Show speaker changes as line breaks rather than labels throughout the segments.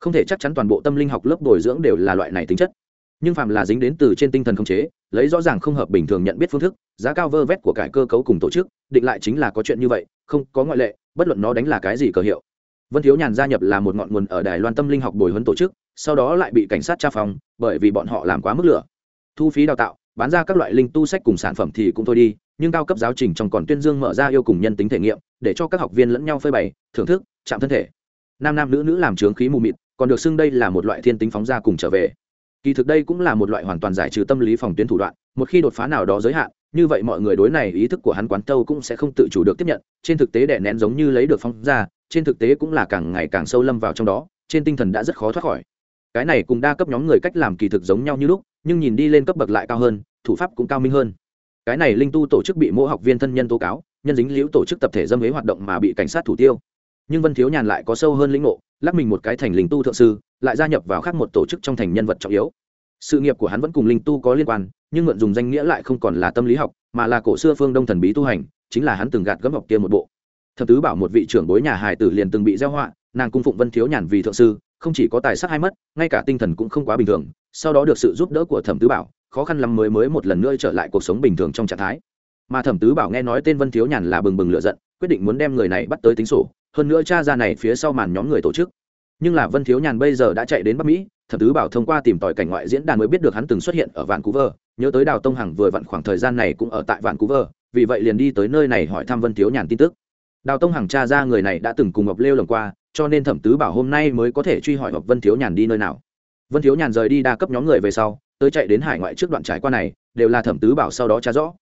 không thể chắc chắn toàn bộ tâm linh học lớp bồi dưỡng đều là loại này tính chất. Nhưng phạm là dính đến từ trên tinh thần khống chế, lấy rõ ràng không hợp bình thường nhận biết phương thức, giá cao vơ vét của cải cơ cấu cùng tổ chức, định lại chính là có chuyện như vậy, không có ngoại lệ, bất luận nó đánh là cái gì cờ hiệu. Vân thiếu nhàn gia nhập là một ngọn nguồn ở đài loan tâm linh học bồi huấn tổ chức, sau đó lại bị cảnh sát tra phòng, bởi vì bọn họ làm quá mức lửa. Thu phí đào tạo, bán ra các loại linh tu sách cùng sản phẩm thì cũng thôi đi, nhưng cao cấp giáo trình trong còn tuyên dương mở ra yêu cùng nhân tính thể nghiệm, để cho các học viên lẫn nhau phơi bày, thưởng thức, chạm thân thể. Nam nam nữ nữ làm trướng khí mù mịt còn được xưng đây là một loại thiên tính phóng ra cùng trở về. Kỳ thực đây cũng là một loại hoàn toàn giải trừ tâm lý phòng tuyến thủ đoạn, một khi đột phá nào đó giới hạn, như vậy mọi người đối này ý thức của hắn quán tâu cũng sẽ không tự chủ được tiếp nhận, trên thực tế đẻ nén giống như lấy được phóng ra, trên thực tế cũng là càng ngày càng sâu lâm vào trong đó, trên tinh thần đã rất khó thoát khỏi. Cái này cùng đa cấp nhóm người cách làm kỳ thực giống nhau như lúc, nhưng nhìn đi lên cấp bậc lại cao hơn, thủ pháp cũng cao minh hơn. Cái này linh tu tổ chức bị mỗi học viên thân nhân tố cáo, nhân dính liễu tổ chức tập thể dâm huế hoạt động mà bị cảnh sát thủ tiêu nhưng vân thiếu nhàn lại có sâu hơn lĩnh ngộ, lắc mình một cái thành linh tu thượng sư, lại gia nhập vào khác một tổ chức trong thành nhân vật trọng yếu. Sự nghiệp của hắn vẫn cùng linh tu có liên quan, nhưng mượn dùng danh nghĩa lại không còn là tâm lý học, mà là cổ xưa phương đông thần bí tu hành, chính là hắn từng gạt gấm học kia một bộ. Thập tứ bảo một vị trưởng bối nhà hài tử liền từng bị gieo họa, nàng cung phụng vân thiếu nhàn vì thượng sư, không chỉ có tài sắc hay mất, ngay cả tinh thần cũng không quá bình thường, sau đó được sự giúp đỡ của thẩm tứ bảo, khó khăn lắm mới mới một lần nữa trở lại cuộc sống bình thường trong trạng thái. Mà thẩm tứ bảo nghe nói tên vân thiếu nhàn là bừng bừng lựa giận, quyết định muốn đem người này bắt tới tính sổ hơn nữa cha ra này phía sau màn nhóm người tổ chức. Nhưng là vân thiếu nhàn bây giờ đã chạy đến bắc mỹ thẩm tứ bảo thông qua tìm tòi cảnh ngoại diễn đàn mới biết được hắn từng xuất hiện ở vancouver. Nhớ tới đào tông hằng vừa vặn khoảng thời gian này cũng ở tại vancouver, vì vậy liền đi tới nơi này hỏi thăm vân thiếu nhàn tin tức. Đào tông hằng cha ra người này đã từng cùng ngọc lêu lần qua, cho nên thẩm tứ bảo hôm nay mới có thể truy hỏi ngọc vân thiếu nhàn đi nơi nào. Vân thiếu nhàn rời đi đa cấp nhóm người về sau, tới chạy đến hải ngoại trước đoạn trải qua này, đều là thẩm tứ bảo sau đó tra rõ.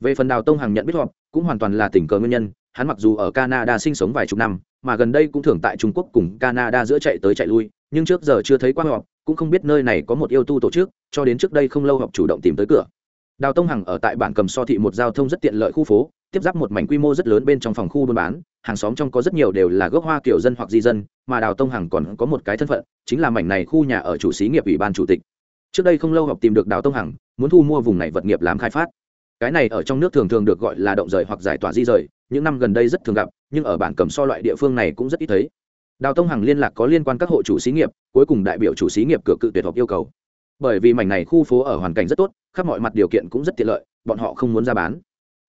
Về phần đào tông hằng nhận biết họp cũng hoàn toàn là tình cờ nguyên nhân hắn mặc dù ở canada sinh sống vài chục năm, mà gần đây cũng thường tại trung quốc cùng canada giữa chạy tới chạy lui, nhưng trước giờ chưa thấy qua họp, cũng không biết nơi này có một yêu tu tổ chức, cho đến trước đây không lâu họp chủ động tìm tới cửa. Đào tông hằng ở tại bản cầm so thị một giao thông rất tiện lợi khu phố, tiếp giáp một mảnh quy mô rất lớn bên trong phòng khu buôn bán, hàng xóm trong có rất nhiều đều là gốc hoa kiểu dân hoặc di dân, mà đào tông hằng còn có một cái thân phận, chính là mảnh này khu nhà ở chủ xí nghiệp ủy ban chủ tịch. Trước đây không lâu học tìm được đào tông hằng, muốn thu mua vùng này vật nghiệp làm khai phát. Cái này ở trong nước thường thường được gọi là động rời hoặc giải tỏa di rời những năm gần đây rất thường gặp, nhưng ở bản cầm so loại địa phương này cũng rất ít thấy. Đào tông hằng liên lạc có liên quan các hộ chủ xí nghiệp, cuối cùng đại biểu chủ xí nghiệp cửa cự tuyệt họp yêu cầu. Bởi vì mảnh này khu phố ở hoàn cảnh rất tốt, khắp mọi mặt điều kiện cũng rất tiện lợi, bọn họ không muốn ra bán.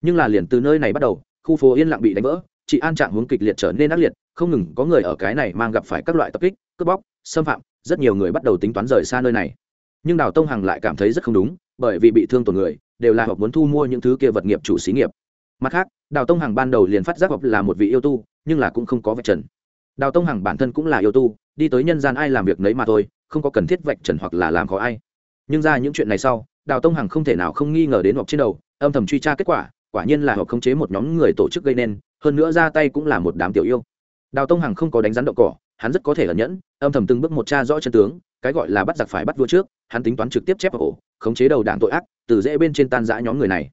Nhưng là liền từ nơi này bắt đầu, khu phố yên lặng bị đánh vỡ, chị an trạng hướng kịch liệt trở nên ác liệt, không ngừng có người ở cái này mang gặp phải các loại tập kích, cướp bóc, xâm phạm, rất nhiều người bắt đầu tính toán rời xa nơi này. Nhưng đào tông hằng lại cảm thấy rất không đúng, bởi vì bị thương tổn người, đều là hoặc muốn thu mua những thứ kia vật nghiệp chủ xí nghiệp mặt khác, đào tông hằng ban đầu liền phát giác hoặc là một vị yêu tu, nhưng là cũng không có vạch trần. Đào tông hằng bản thân cũng là yêu tu, đi tới nhân gian ai làm việc nấy mà thôi, không có cần thiết vạch trần hoặc là làm khó ai. Nhưng ra những chuyện này sau, đào tông hằng không thể nào không nghi ngờ đến hoặc trên đầu, âm thầm truy tra kết quả quả nhiên là hoặc khống chế một nhóm người tổ chức gây nên, hơn nữa ra tay cũng là một đám tiểu yêu. Đào tông hằng không có đánh rắn động cỏ, hắn rất có thể ẩn nhẫn, âm thầm từng bước một cha rõ chân tướng, cái gọi là bắt giặc phải bắt vua trước, hắn tính toán trực tiếp chép vào ổ khống chế đầu đảng tội ác, từ dễ bên trên tan giã nhóm người này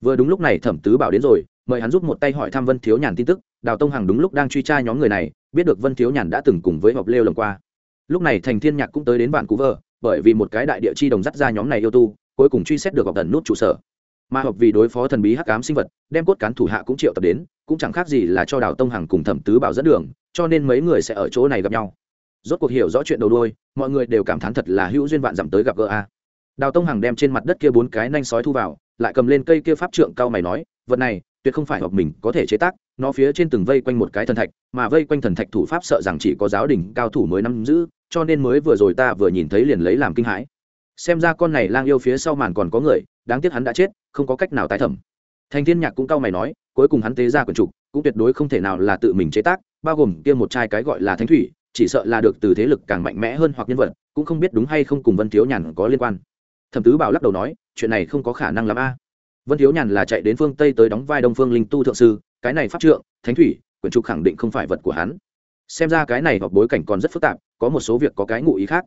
vừa đúng lúc này thẩm tứ bảo đến rồi, mời hắn giúp một tay hỏi thăm vân thiếu nhàn tin tức, đào tông hằng đúng lúc đang truy tra nhóm người này, biết được vân thiếu nhàn đã từng cùng với họp lêu lần qua. Lúc này thành thiên nhạc cũng tới đến bản cú vợ bởi vì một cái đại địa chi đồng dắt ra nhóm này yêu tu, cuối cùng truy xét được họp tần nút trụ sở. Mà họp vì đối phó thần bí hắc ám sinh vật, đem cốt cán thủ hạ cũng triệu tập đến, cũng chẳng khác gì là cho đào tông hằng cùng thẩm tứ bảo dẫn đường, cho nên mấy người sẽ ở chỗ này gặp nhau. Rốt cuộc hiểu rõ chuyện đầu đôi mọi người đều cảm thán thật là hữu duyên vạn dặm tới gặp gỡ a. Đào tông hằng đem trên mặt đất kia bốn cái nanh sói thu vào lại cầm lên cây kia pháp trượng cao mày nói, vật này, tuyệt không phải học mình có thể chế tác, nó phía trên từng vây quanh một cái thần thạch, mà vây quanh thần thạch thủ pháp sợ rằng chỉ có giáo đình cao thủ mới nắm giữ, cho nên mới vừa rồi ta vừa nhìn thấy liền lấy làm kinh hãi. Xem ra con này lang yêu phía sau màn còn có người, đáng tiếc hắn đã chết, không có cách nào tái thẩm. Thành thiên nhạc cũng cao mày nói, cuối cùng hắn tế ra quyển trục, cũng tuyệt đối không thể nào là tự mình chế tác, bao gồm kia một chai cái gọi là thánh thủy, chỉ sợ là được từ thế lực càng mạnh mẽ hơn hoặc nhân vật, cũng không biết đúng hay không cùng vân thiếu nhàn có liên quan thẩm tứ bảo lắc đầu nói, chuyện này không có khả năng lắm a. Vân thiếu nhàn là chạy đến phương tây tới đóng vai đông phương linh tu thượng sư, cái này pháp trượng, thánh thủy, quyển trục khẳng định không phải vật của hắn. Xem ra cái này hoặc bối cảnh còn rất phức tạp, có một số việc có cái ngụ ý khác.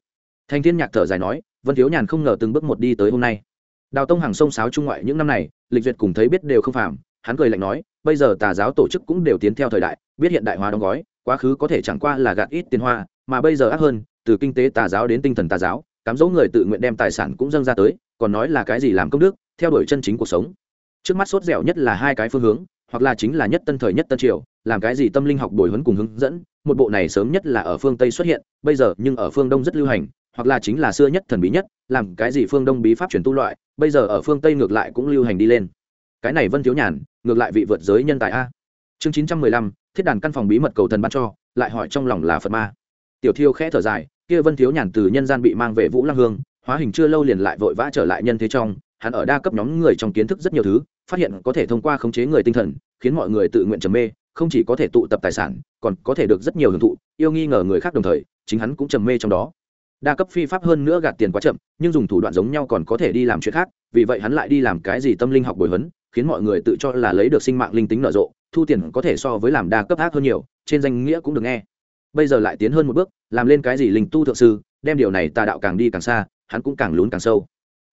Thanh thiên nhạc thở dài nói, vân thiếu nhàn không ngờ từng bước một đi tới hôm nay. Đào tông hàng sông sáo trung ngoại những năm này, lịch duyệt cùng thấy biết đều không phạm hắn cười lạnh nói, bây giờ tà giáo tổ chức cũng đều tiến theo thời đại, biết hiện đại hóa đóng gói, quá khứ có thể chẳng qua là gạt ít tiền hoa, mà bây giờ ác hơn, từ kinh tế tà giáo đến tinh thần tà giáo cám dỗ người tự nguyện đem tài sản cũng dâng ra tới, còn nói là cái gì làm công đức, theo đuổi chân chính cuộc sống. Trước mắt sốt dẻo nhất là hai cái phương hướng, hoặc là chính là nhất tân thời nhất tân triều, làm cái gì tâm linh học bồi huấn cùng hướng dẫn, một bộ này sớm nhất là ở phương tây xuất hiện, bây giờ nhưng ở phương đông rất lưu hành, hoặc là chính là xưa nhất thần bí nhất, làm cái gì phương đông bí pháp truyền tu loại, bây giờ ở phương tây ngược lại cũng lưu hành đi lên. Cái này vân thiếu nhàn, ngược lại vị vượt giới nhân tài a. Chương chín trăm mười lăm, thiết đàn căn phòng bí mật cầu thần ban cho, lại hỏi trong lòng là phật ma. Tiểu thiêu khẽ thở dài kia vân thiếu nhàn từ nhân gian bị mang về vũ lăng hương, hóa hình chưa lâu liền lại vội vã trở lại nhân thế trong, hắn ở đa cấp nhóm người trong kiến thức rất nhiều thứ, phát hiện có thể thông qua khống chế người tinh thần, khiến mọi người tự nguyện trầm mê, không chỉ có thể tụ tập tài sản, còn có thể được rất nhiều hưởng thụ, yêu nghi ngờ người khác đồng thời, chính hắn cũng trầm mê trong đó. Đa cấp phi pháp hơn nữa gạt tiền quá chậm, nhưng dùng thủ đoạn giống nhau còn có thể đi làm chuyện khác, vì vậy hắn lại đi làm cái gì tâm linh học bồi huấn, khiến mọi người tự cho là lấy được sinh mạng linh tính nở rộ, thu tiền có thể so với làm đa cấp ác hơn nhiều, trên danh nghĩa cũng được nghe bây giờ lại tiến hơn một bước, làm lên cái gì linh tu thượng sư, đem điều này tà đạo càng đi càng xa, hắn cũng càng lún càng sâu.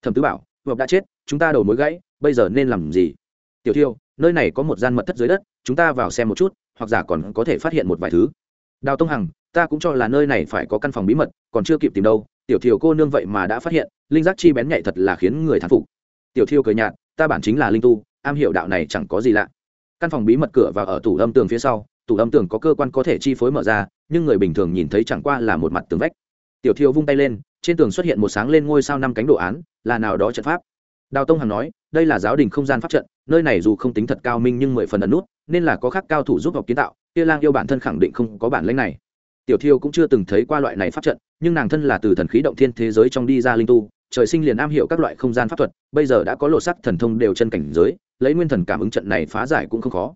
Thẩm tứ bảo vợp đã chết, chúng ta đầu mối gãy, bây giờ nên làm gì? Tiểu thiêu, nơi này có một gian mật thất dưới đất, chúng ta vào xem một chút, hoặc giả còn có thể phát hiện một vài thứ. Đào tông hằng, ta cũng cho là nơi này phải có căn phòng bí mật, còn chưa kịp tìm đâu, tiểu thiều cô nương vậy mà đã phát hiện, linh giác chi bén nhạy thật là khiến người thán phục. Tiểu thiêu cười nhạt, ta bản chính là linh tu, am hiểu đạo này chẳng có gì lạ. Căn phòng bí mật cửa và ở tủ âm tường phía sau tủ âm tường có cơ quan có thể chi phối mở ra, nhưng người bình thường nhìn thấy chẳng qua là một mặt tường vách. Tiểu thiêu vung tay lên, trên tường xuất hiện một sáng lên ngôi sao năm cánh đồ án, là nào đó trận pháp. Đào tông hằng nói, đây là giáo đình không gian pháp trận, nơi này dù không tính thật cao minh nhưng mười phần ẩn nút, nên là có khác cao thủ giúp học kiến tạo, kia lang yêu bản thân khẳng định không có bản lãnh này. Tiểu thiêu cũng chưa từng thấy qua loại này pháp trận, nhưng nàng thân là từ thần khí động thiên thế giới trong đi ra linh tu, trời sinh liền am hiểu các loại không gian pháp thuật, bây giờ đã có lộ sắc thần thông đều chân cảnh giới, lấy nguyên thần cảm ứng trận này phá giải cũng không khó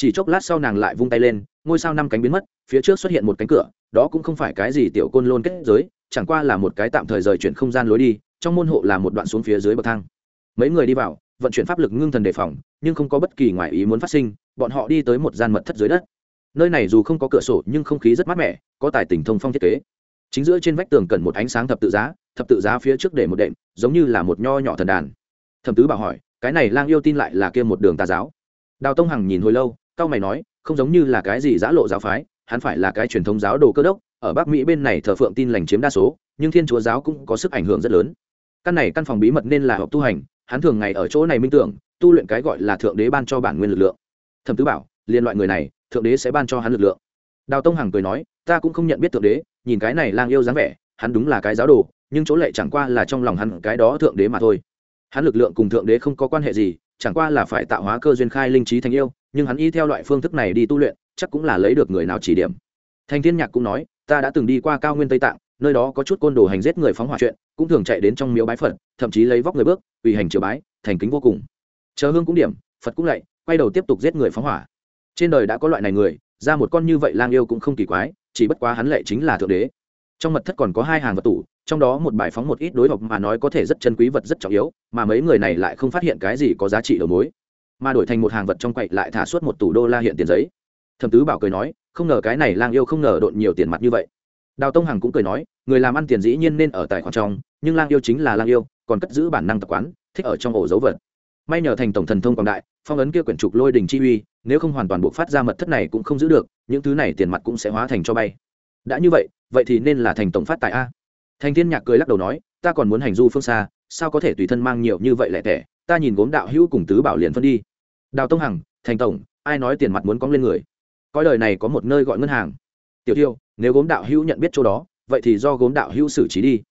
chỉ chốc lát sau nàng lại vung tay lên, ngôi sao năm cánh biến mất, phía trước xuất hiện một cánh cửa, đó cũng không phải cái gì tiểu côn lôn kết giới, chẳng qua là một cái tạm thời rời chuyển không gian lối đi, trong môn hộ là một đoạn xuống phía dưới bậc thang. Mấy người đi vào, vận chuyển pháp lực ngưng thần đề phòng, nhưng không có bất kỳ ngoại ý muốn phát sinh, bọn họ đi tới một gian mật thất dưới đất. Nơi này dù không có cửa sổ, nhưng không khí rất mát mẻ, có tài tình thông phong thiết kế. Chính giữa trên vách tường cần một ánh sáng thập tự giá, thập tự giá phía trước để một đệm, giống như là một nho nhỏ thần đàn. Thẩm tứ bảo hỏi, cái này lang yêu tin lại là kia một đường tà giáo. Đào tông hằng nhìn hồi lâu cao mày nói, không giống như là cái gì giã lộ giáo phái, hắn phải là cái truyền thống giáo đồ cơ đốc, ở bắc mỹ bên này thờ phượng tin lành chiếm đa số, nhưng thiên chúa giáo cũng có sức ảnh hưởng rất lớn. Căn này căn phòng bí mật nên là học tu hành, hắn thường ngày ở chỗ này minh tưởng, tu luyện cái gọi là thượng đế ban cho bản nguyên lực lượng. Thẩm tứ bảo, liên loại người này, thượng đế sẽ ban cho hắn lực lượng. Đào tông hằng cười nói, ta cũng không nhận biết thượng đế, nhìn cái này lang yêu dáng vẻ, hắn đúng là cái giáo đồ, nhưng chỗ lệ chẳng qua là trong lòng hắn cái đó thượng đế mà thôi. Hắn lực lượng cùng thượng đế không có quan hệ gì, chẳng qua là phải tạo hóa cơ duyên khai linh trí thành yêu nhưng hắn y theo loại phương thức này đi tu luyện, chắc cũng là lấy được người nào chỉ điểm. Thành thiên nhạc cũng nói, ta đã từng đi qua cao nguyên tây tạng, nơi đó có chút côn đồ hành giết người phóng hỏa chuyện, cũng thường chạy đến trong miếu bái phật, thậm chí lấy vóc người bước ủy hành triều bái, thành kính vô cùng. Chờ hương cũng điểm, phật cũng lạy, quay đầu tiếp tục giết người phóng hỏa. Trên đời đã có loại này người, ra một con như vậy lang yêu cũng không kỳ quái, chỉ bất quá hắn lệ chính là thượng đế. Trong mật thất còn có hai hàng vật tủ, trong đó một bài phóng một ít đối học mà nói có thể rất chân quý vật rất trọng yếu, mà mấy người này lại không phát hiện cái gì có giá trị đầu mối mà đổi thành một hàng vật trong quậy lại thả suốt một tủ đô la hiện tiền giấy. Thẩm tứ bảo cười nói, không ngờ cái này lang yêu không ngờ độn nhiều tiền mặt như vậy. Đào tông hằng cũng cười nói, người làm ăn tiền dĩ nhiên nên ở tài khoản trong, nhưng lang yêu chính là lang yêu, còn cất giữ bản năng tập quán, thích ở trong ổ dấu vật. May nhờ thành tổng thần thông quảng đại, phong ấn kia quyển trục lôi đình chi uy, nếu không hoàn toàn buộc phát ra mật thất này cũng không giữ được, những thứ này tiền mặt cũng sẽ hóa thành cho bay. Đã như vậy vậy thì nên là thành tổng phát tại a. Thành thiên nhạc cười lắc đầu nói, ta còn muốn hành du phương xa, sao có thể tùy thân mang nhiều như vậy lẻ tẻ, ta nhìn gốm đạo hữu cùng tứ bảo liền phân đi đào tông hằng, thành tổng, ai nói tiền mặt muốn cóng lên người? Coi đời này có một nơi gọi ngân hàng. Tiểu tiêu, nếu gốm đạo hữu nhận biết chỗ đó, vậy thì do gốm đạo hữu xử trí đi.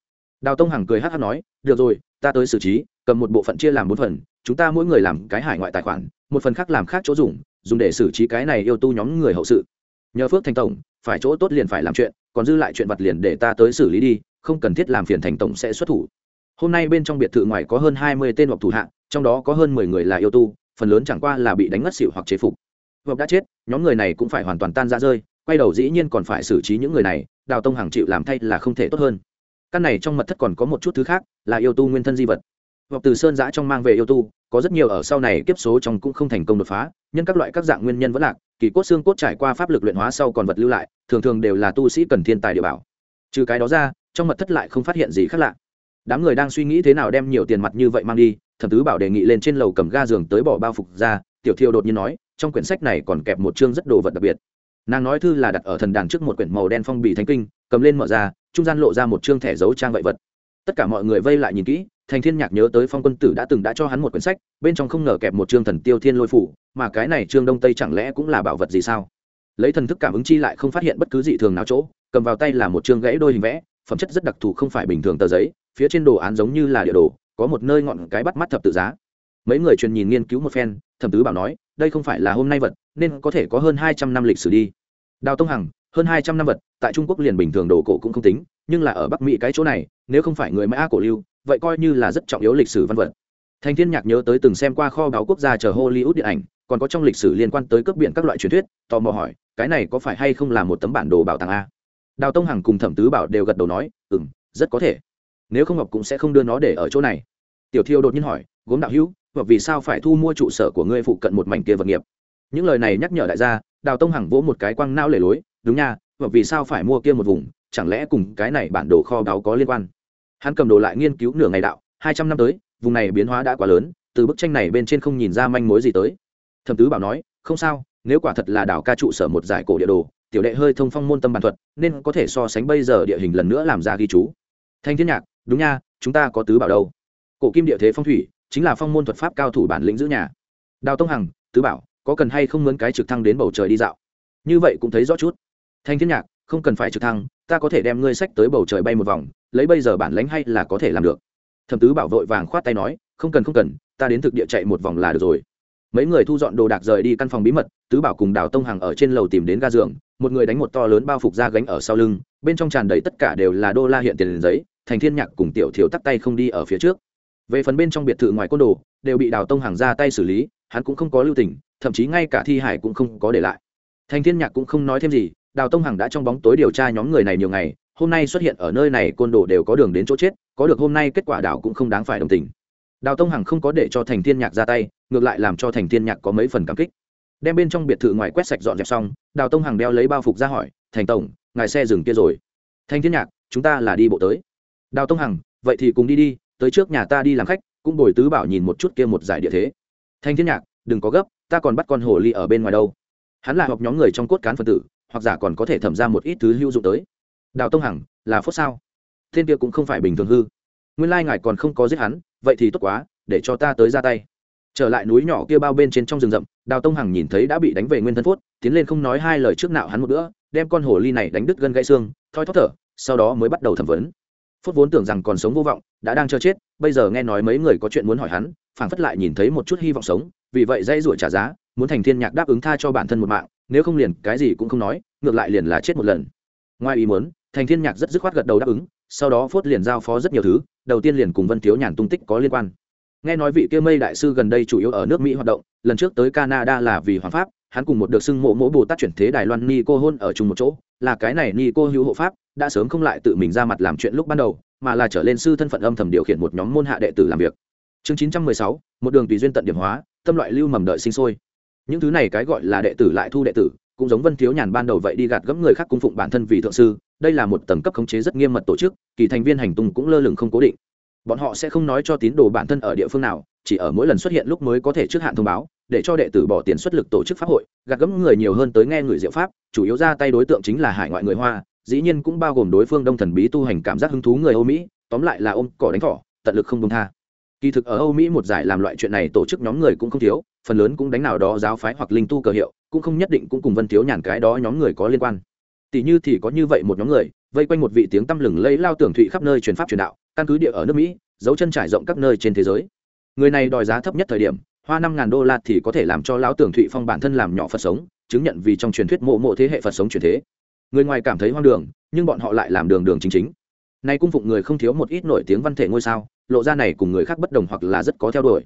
Đào tông hằng cười hát hát nói, được rồi, ta tới xử trí, cầm một bộ phận chia làm bốn phần, chúng ta mỗi người làm cái hải ngoại tài khoản, một phần khác làm khác chỗ dùng dùng để xử trí cái này yêu tu nhóm người hậu sự. Nhờ phước thành tổng, phải chỗ tốt liền phải làm chuyện, còn dư lại chuyện vặt liền để ta tới xử lý đi, không cần thiết làm phiền thành tổng sẽ xuất thủ. Hôm nay bên trong biệt thự ngoài có hơn hai mươi tên hoặc thủ hạ, trong đó có hơn mười người là yêu tu phần lớn chẳng qua là bị đánh ngất xỉu hoặc chế phục. Hợp đã chết, nhóm người này cũng phải hoàn toàn tan ra rơi, quay đầu dĩ nhiên còn phải xử trí những người này, đào tông hàng chịu làm thay là không thể tốt hơn. Căn này trong mật thất còn có một chút thứ khác, là yêu tu nguyên thân di vật. Hoặc từ sơn giã trong mang về yêu tu, có rất nhiều ở sau này kiếp số trong cũng không thành công đột phá, nhân các loại các dạng nguyên nhân vẫn lạc, kỳ cốt xương cốt trải qua pháp lực luyện hóa sau còn vật lưu lại, thường thường đều là tu sĩ cần thiên tài địa bảo. Trừ cái đó ra, trong mật thất lại không phát hiện gì khác lạ. Đám người đang suy nghĩ thế nào đem nhiều tiền mặt như vậy mang đi thẩm tứ bảo đề nghị lên trên lầu cầm ga giường tới bỏ bao phục ra, tiểu thiêu đột nhiên nói, trong quyển sách này còn kẹp một chương rất đồ vật đặc biệt. Nàng nói thư là đặt ở thần đàn trước một quyển màu đen phong bì thánh kinh, cầm lên mở ra, trung gian lộ ra một chương thẻ dấu trang vậy vật. Tất cả mọi người vây lại nhìn kỹ, thành thiên nhạc nhớ tới phong quân tử đã từng đã cho hắn một quyển sách, bên trong không ngờ kẹp một chương thần tiêu thiên lôi phủ, mà cái này trương đông tây chẳng lẽ cũng là bảo vật gì sao? Lấy thần thức cảm ứng chi lại không phát hiện bất cứ dị thường nào chỗ, cầm vào tay là một chương gãy đôi hình vẽ, phẩm chất rất đặc thù không phải bình thường tờ giấy, phía trên đồ án giống như là địa đồ có một nơi ngọn cái bắt mắt thập tự giá. Mấy người truyền nhìn nghiên cứu một phen, thẩm tứ bảo nói, đây không phải là hôm nay vật, nên có thể có hơn hai trăm năm lịch sử đi. Đào tông hằng, hơn hai trăm năm vật, tại trung quốc liền bình thường đồ cổ cũng không tính, nhưng là ở bắc mỹ cái chỗ này, nếu không phải người mã cổ lưu, vậy coi như là rất trọng yếu lịch sử văn vật. Thành thiên nhạc nhớ tới từng xem qua kho báo quốc gia chờ hollywood điện ảnh, còn có trong lịch sử liên quan tới cướp biển các loại truyền thuyết, tò mò hỏi, cái này có phải hay không là một tấm bản đồ bảo tàng a? Đào tông hằng cùng thẩm tứ bảo đều gật đầu nói ừ m rất có thể. Nếu không ngọc cũng sẽ không đưa nó để ở chỗ này tiểu thiêu đột nhiên hỏi, gốm đạo hữu, và vì sao phải thu mua trụ sở của ngươi phụ cận một mảnh kia vật nghiệp? Những lời này nhắc nhở đại gia, đào tông hằng vỗ một cái quăng nao lề lối, đúng nha, và vì sao phải mua kia một vùng, chẳng lẽ cùng cái này bản đồ kho báu có liên quan? Hắn cầm đồ lại nghiên cứu nửa ngày đạo, hai trăm năm tới, vùng này biến hóa đã quá lớn, từ bức tranh này bên trên không nhìn ra manh mối gì tới. Thẩm tứ bảo nói, không sao, nếu quả thật là đảo ca trụ sở một giải cổ địa đồ, tiểu đệ hơi thông phong môn tâm bản thuật, nên có thể so sánh bây giờ địa hình lần nữa làm ra ghi chú. Thanh thiên nhạc, đúng nha, chúng ta có tứ bảo đâu cổ kim địa thế phong thủy, chính là phong môn thuật pháp cao thủ bản lĩnh giữ nhà. Đào tông hằng, tứ bảo, có cần hay không mướn cái trực thăng đến bầu trời đi dạo? Như vậy cũng thấy rõ chút. Thanh thiên nhạc, không cần phải trực thăng, ta có thể đem ngươi sách tới bầu trời bay một vòng, lấy bây giờ bản lãnh hay là có thể làm được? Thẩm tứ bảo vội vàng khoát tay nói, không cần không cần, ta đến thực địa chạy một vòng là được rồi. Mấy người thu dọn đồ đạc rời đi căn phòng bí mật, tứ bảo cùng đào tông hằng ở trên lầu tìm đến ga giường, một người đánh một to lớn bao phục ra gánh ở sau lưng, bên trong tràn đầy tất cả đều là đô la hiện tiền giấy thành thiên nhạc cùng tiểu thiếu tắt tay không đi ở phía trước về phần bên trong biệt thự ngoài côn đồ, đều bị đào tông hằng ra tay xử lý, hắn cũng không có lưu tình, thậm chí ngay cả thi hải cũng không có để lại. Thành thiên nhạc cũng không nói thêm gì, đào tông hằng đã trong bóng tối điều tra nhóm người này nhiều ngày, hôm nay xuất hiện ở nơi này côn đồ đều có đường đến chỗ chết, có được hôm nay kết quả đào cũng không đáng phải đồng tình. Đào tông hằng không có để cho thành thiên nhạc ra tay, ngược lại làm cho thành thiên nhạc có mấy phần cảm kích. Đem bên trong biệt thự ngoài quét sạch dọn dẹp xong, đào tông hằng đeo lấy bao phục ra hỏi, thành tổng, ngài xe dừng kia rồi. Thành thiên nhạc, chúng ta là đi bộ tới. Đào tông hằng vậy thì cùng đi đi tới trước nhà ta đi làm khách, cũng bồi tứ bảo nhìn một chút kia một giải địa thế. Thanh thiên nhạc, đừng có gấp, ta còn bắt con hồ ly ở bên ngoài đâu. Hắn là học nhóm người trong cốt cán phân tử, hoặc giả còn có thể thẩm ra một ít thứ hữu dụng tới. Đào tông hằng, là phốt sao? Thiên kia cũng không phải bình thường hư. Nguyên lai ngài còn không có giết hắn, vậy thì tốt quá, để cho ta tới ra tay. Trở lại núi nhỏ kia bao bên trên trong rừng rậm, đào tông hằng nhìn thấy đã bị đánh về nguyên thân phốt, tiến lên không nói hai lời trước nạo hắn một bữa, đem con hồ ly này đánh đứt gân gãy xương, thoi thóp thở, sau đó mới bắt đầu thẩm vấn phốt vốn tưởng rằng còn sống vô vọng, đã đang chờ chết, bây giờ nghe nói mấy người có chuyện muốn hỏi hắn, phảng phất lại nhìn thấy một chút hy vọng sống, vì vậy dây ruổi trả giá, muốn thành thiên nhạc đáp ứng tha cho bản thân một mạng, nếu không liền cái gì cũng không nói, ngược lại liền là chết một lần. Ngoài ý muốn, thành thiên nhạc rất dứt khoát gật đầu đáp ứng, sau đó phốt liền giao phó rất nhiều thứ, đầu tiên liền cùng vân thiếu nhàn tung tích có liên quan. Nghe nói vị kia mây đại sư gần đây chủ yếu ở nước mỹ hoạt động, lần trước tới canada là vì hoàng pháp hắn cùng một được xưng mộ mỗ bồ tát chuyển thế đài loan ni cô hôn ở chung một chỗ, là cái này ni cô hữu hộ pháp, đã sớm không lại tự mình ra mặt làm chuyện lúc ban đầu, mà là trở lên sư thân phận âm thầm điều khiển một nhóm môn hạ đệ tử làm việc. Chương chín trăm mười sáu, một đường tùy duyên tận điểm hóa, tâm loại lưu mầm đợi sinh sôi. Những thứ này cái gọi là đệ tử lại thu đệ tử, cũng giống vân thiếu nhàn ban đầu vậy đi gạt gẫm người khác cung phụng bản thân vì thượng sư, đây là một tầng cấp khống chế rất nghiêm mật tổ chức, kỳ thành viên hành tung cũng lơ lửng không cố định. Bọn họ sẽ không nói cho tín đồ bản thân ở địa phương nào, chỉ ở mỗi lần xuất hiện lúc mới có thể trước hạn thông báo để cho đệ tử bỏ tiền xuất lực tổ chức pháp hội, gạt gẫm người nhiều hơn tới nghe người diệu pháp, chủ yếu ra tay đối tượng chính là hải ngoại người hoa, dĩ nhiên cũng bao gồm đối phương đông thần bí tu hành cảm giác hứng thú người âu mỹ, tóm lại là ôm cỏ đánh thỏ, tận lực không công tha. Kỳ thực ở âu mỹ một giải làm loại chuyện này tổ chức nhóm người cũng không thiếu, phần lớn cũng đánh nào đó giáo phái hoặc linh tu cờ hiệu, cũng không nhất định cũng cùng vân thiếu nhàn cái đó nhóm người có liên quan. Tỷ như thì có như vậy một nhóm người, vây quanh một vị tiếng tăm lừng lấy lao tưởng thụy khắp nơi truyền pháp truyền đạo, căn cứ địa ở nước mỹ, dấu chân trải rộng các nơi trên thế giới. Người này đòi giá thấp nhất thời điểm hoa năm ngàn đô la thì có thể làm cho lão tưởng thụy phong bản thân làm nhỏ phật sống, chứng nhận vì trong truyền thuyết mộ mộ thế hệ phật sống truyền thế. Người ngoài cảm thấy hoang đường, nhưng bọn họ lại làm đường đường chính chính. Nay cung phụng người không thiếu một ít nổi tiếng văn thể ngôi sao, lộ ra này cùng người khác bất đồng hoặc là rất có theo đuổi.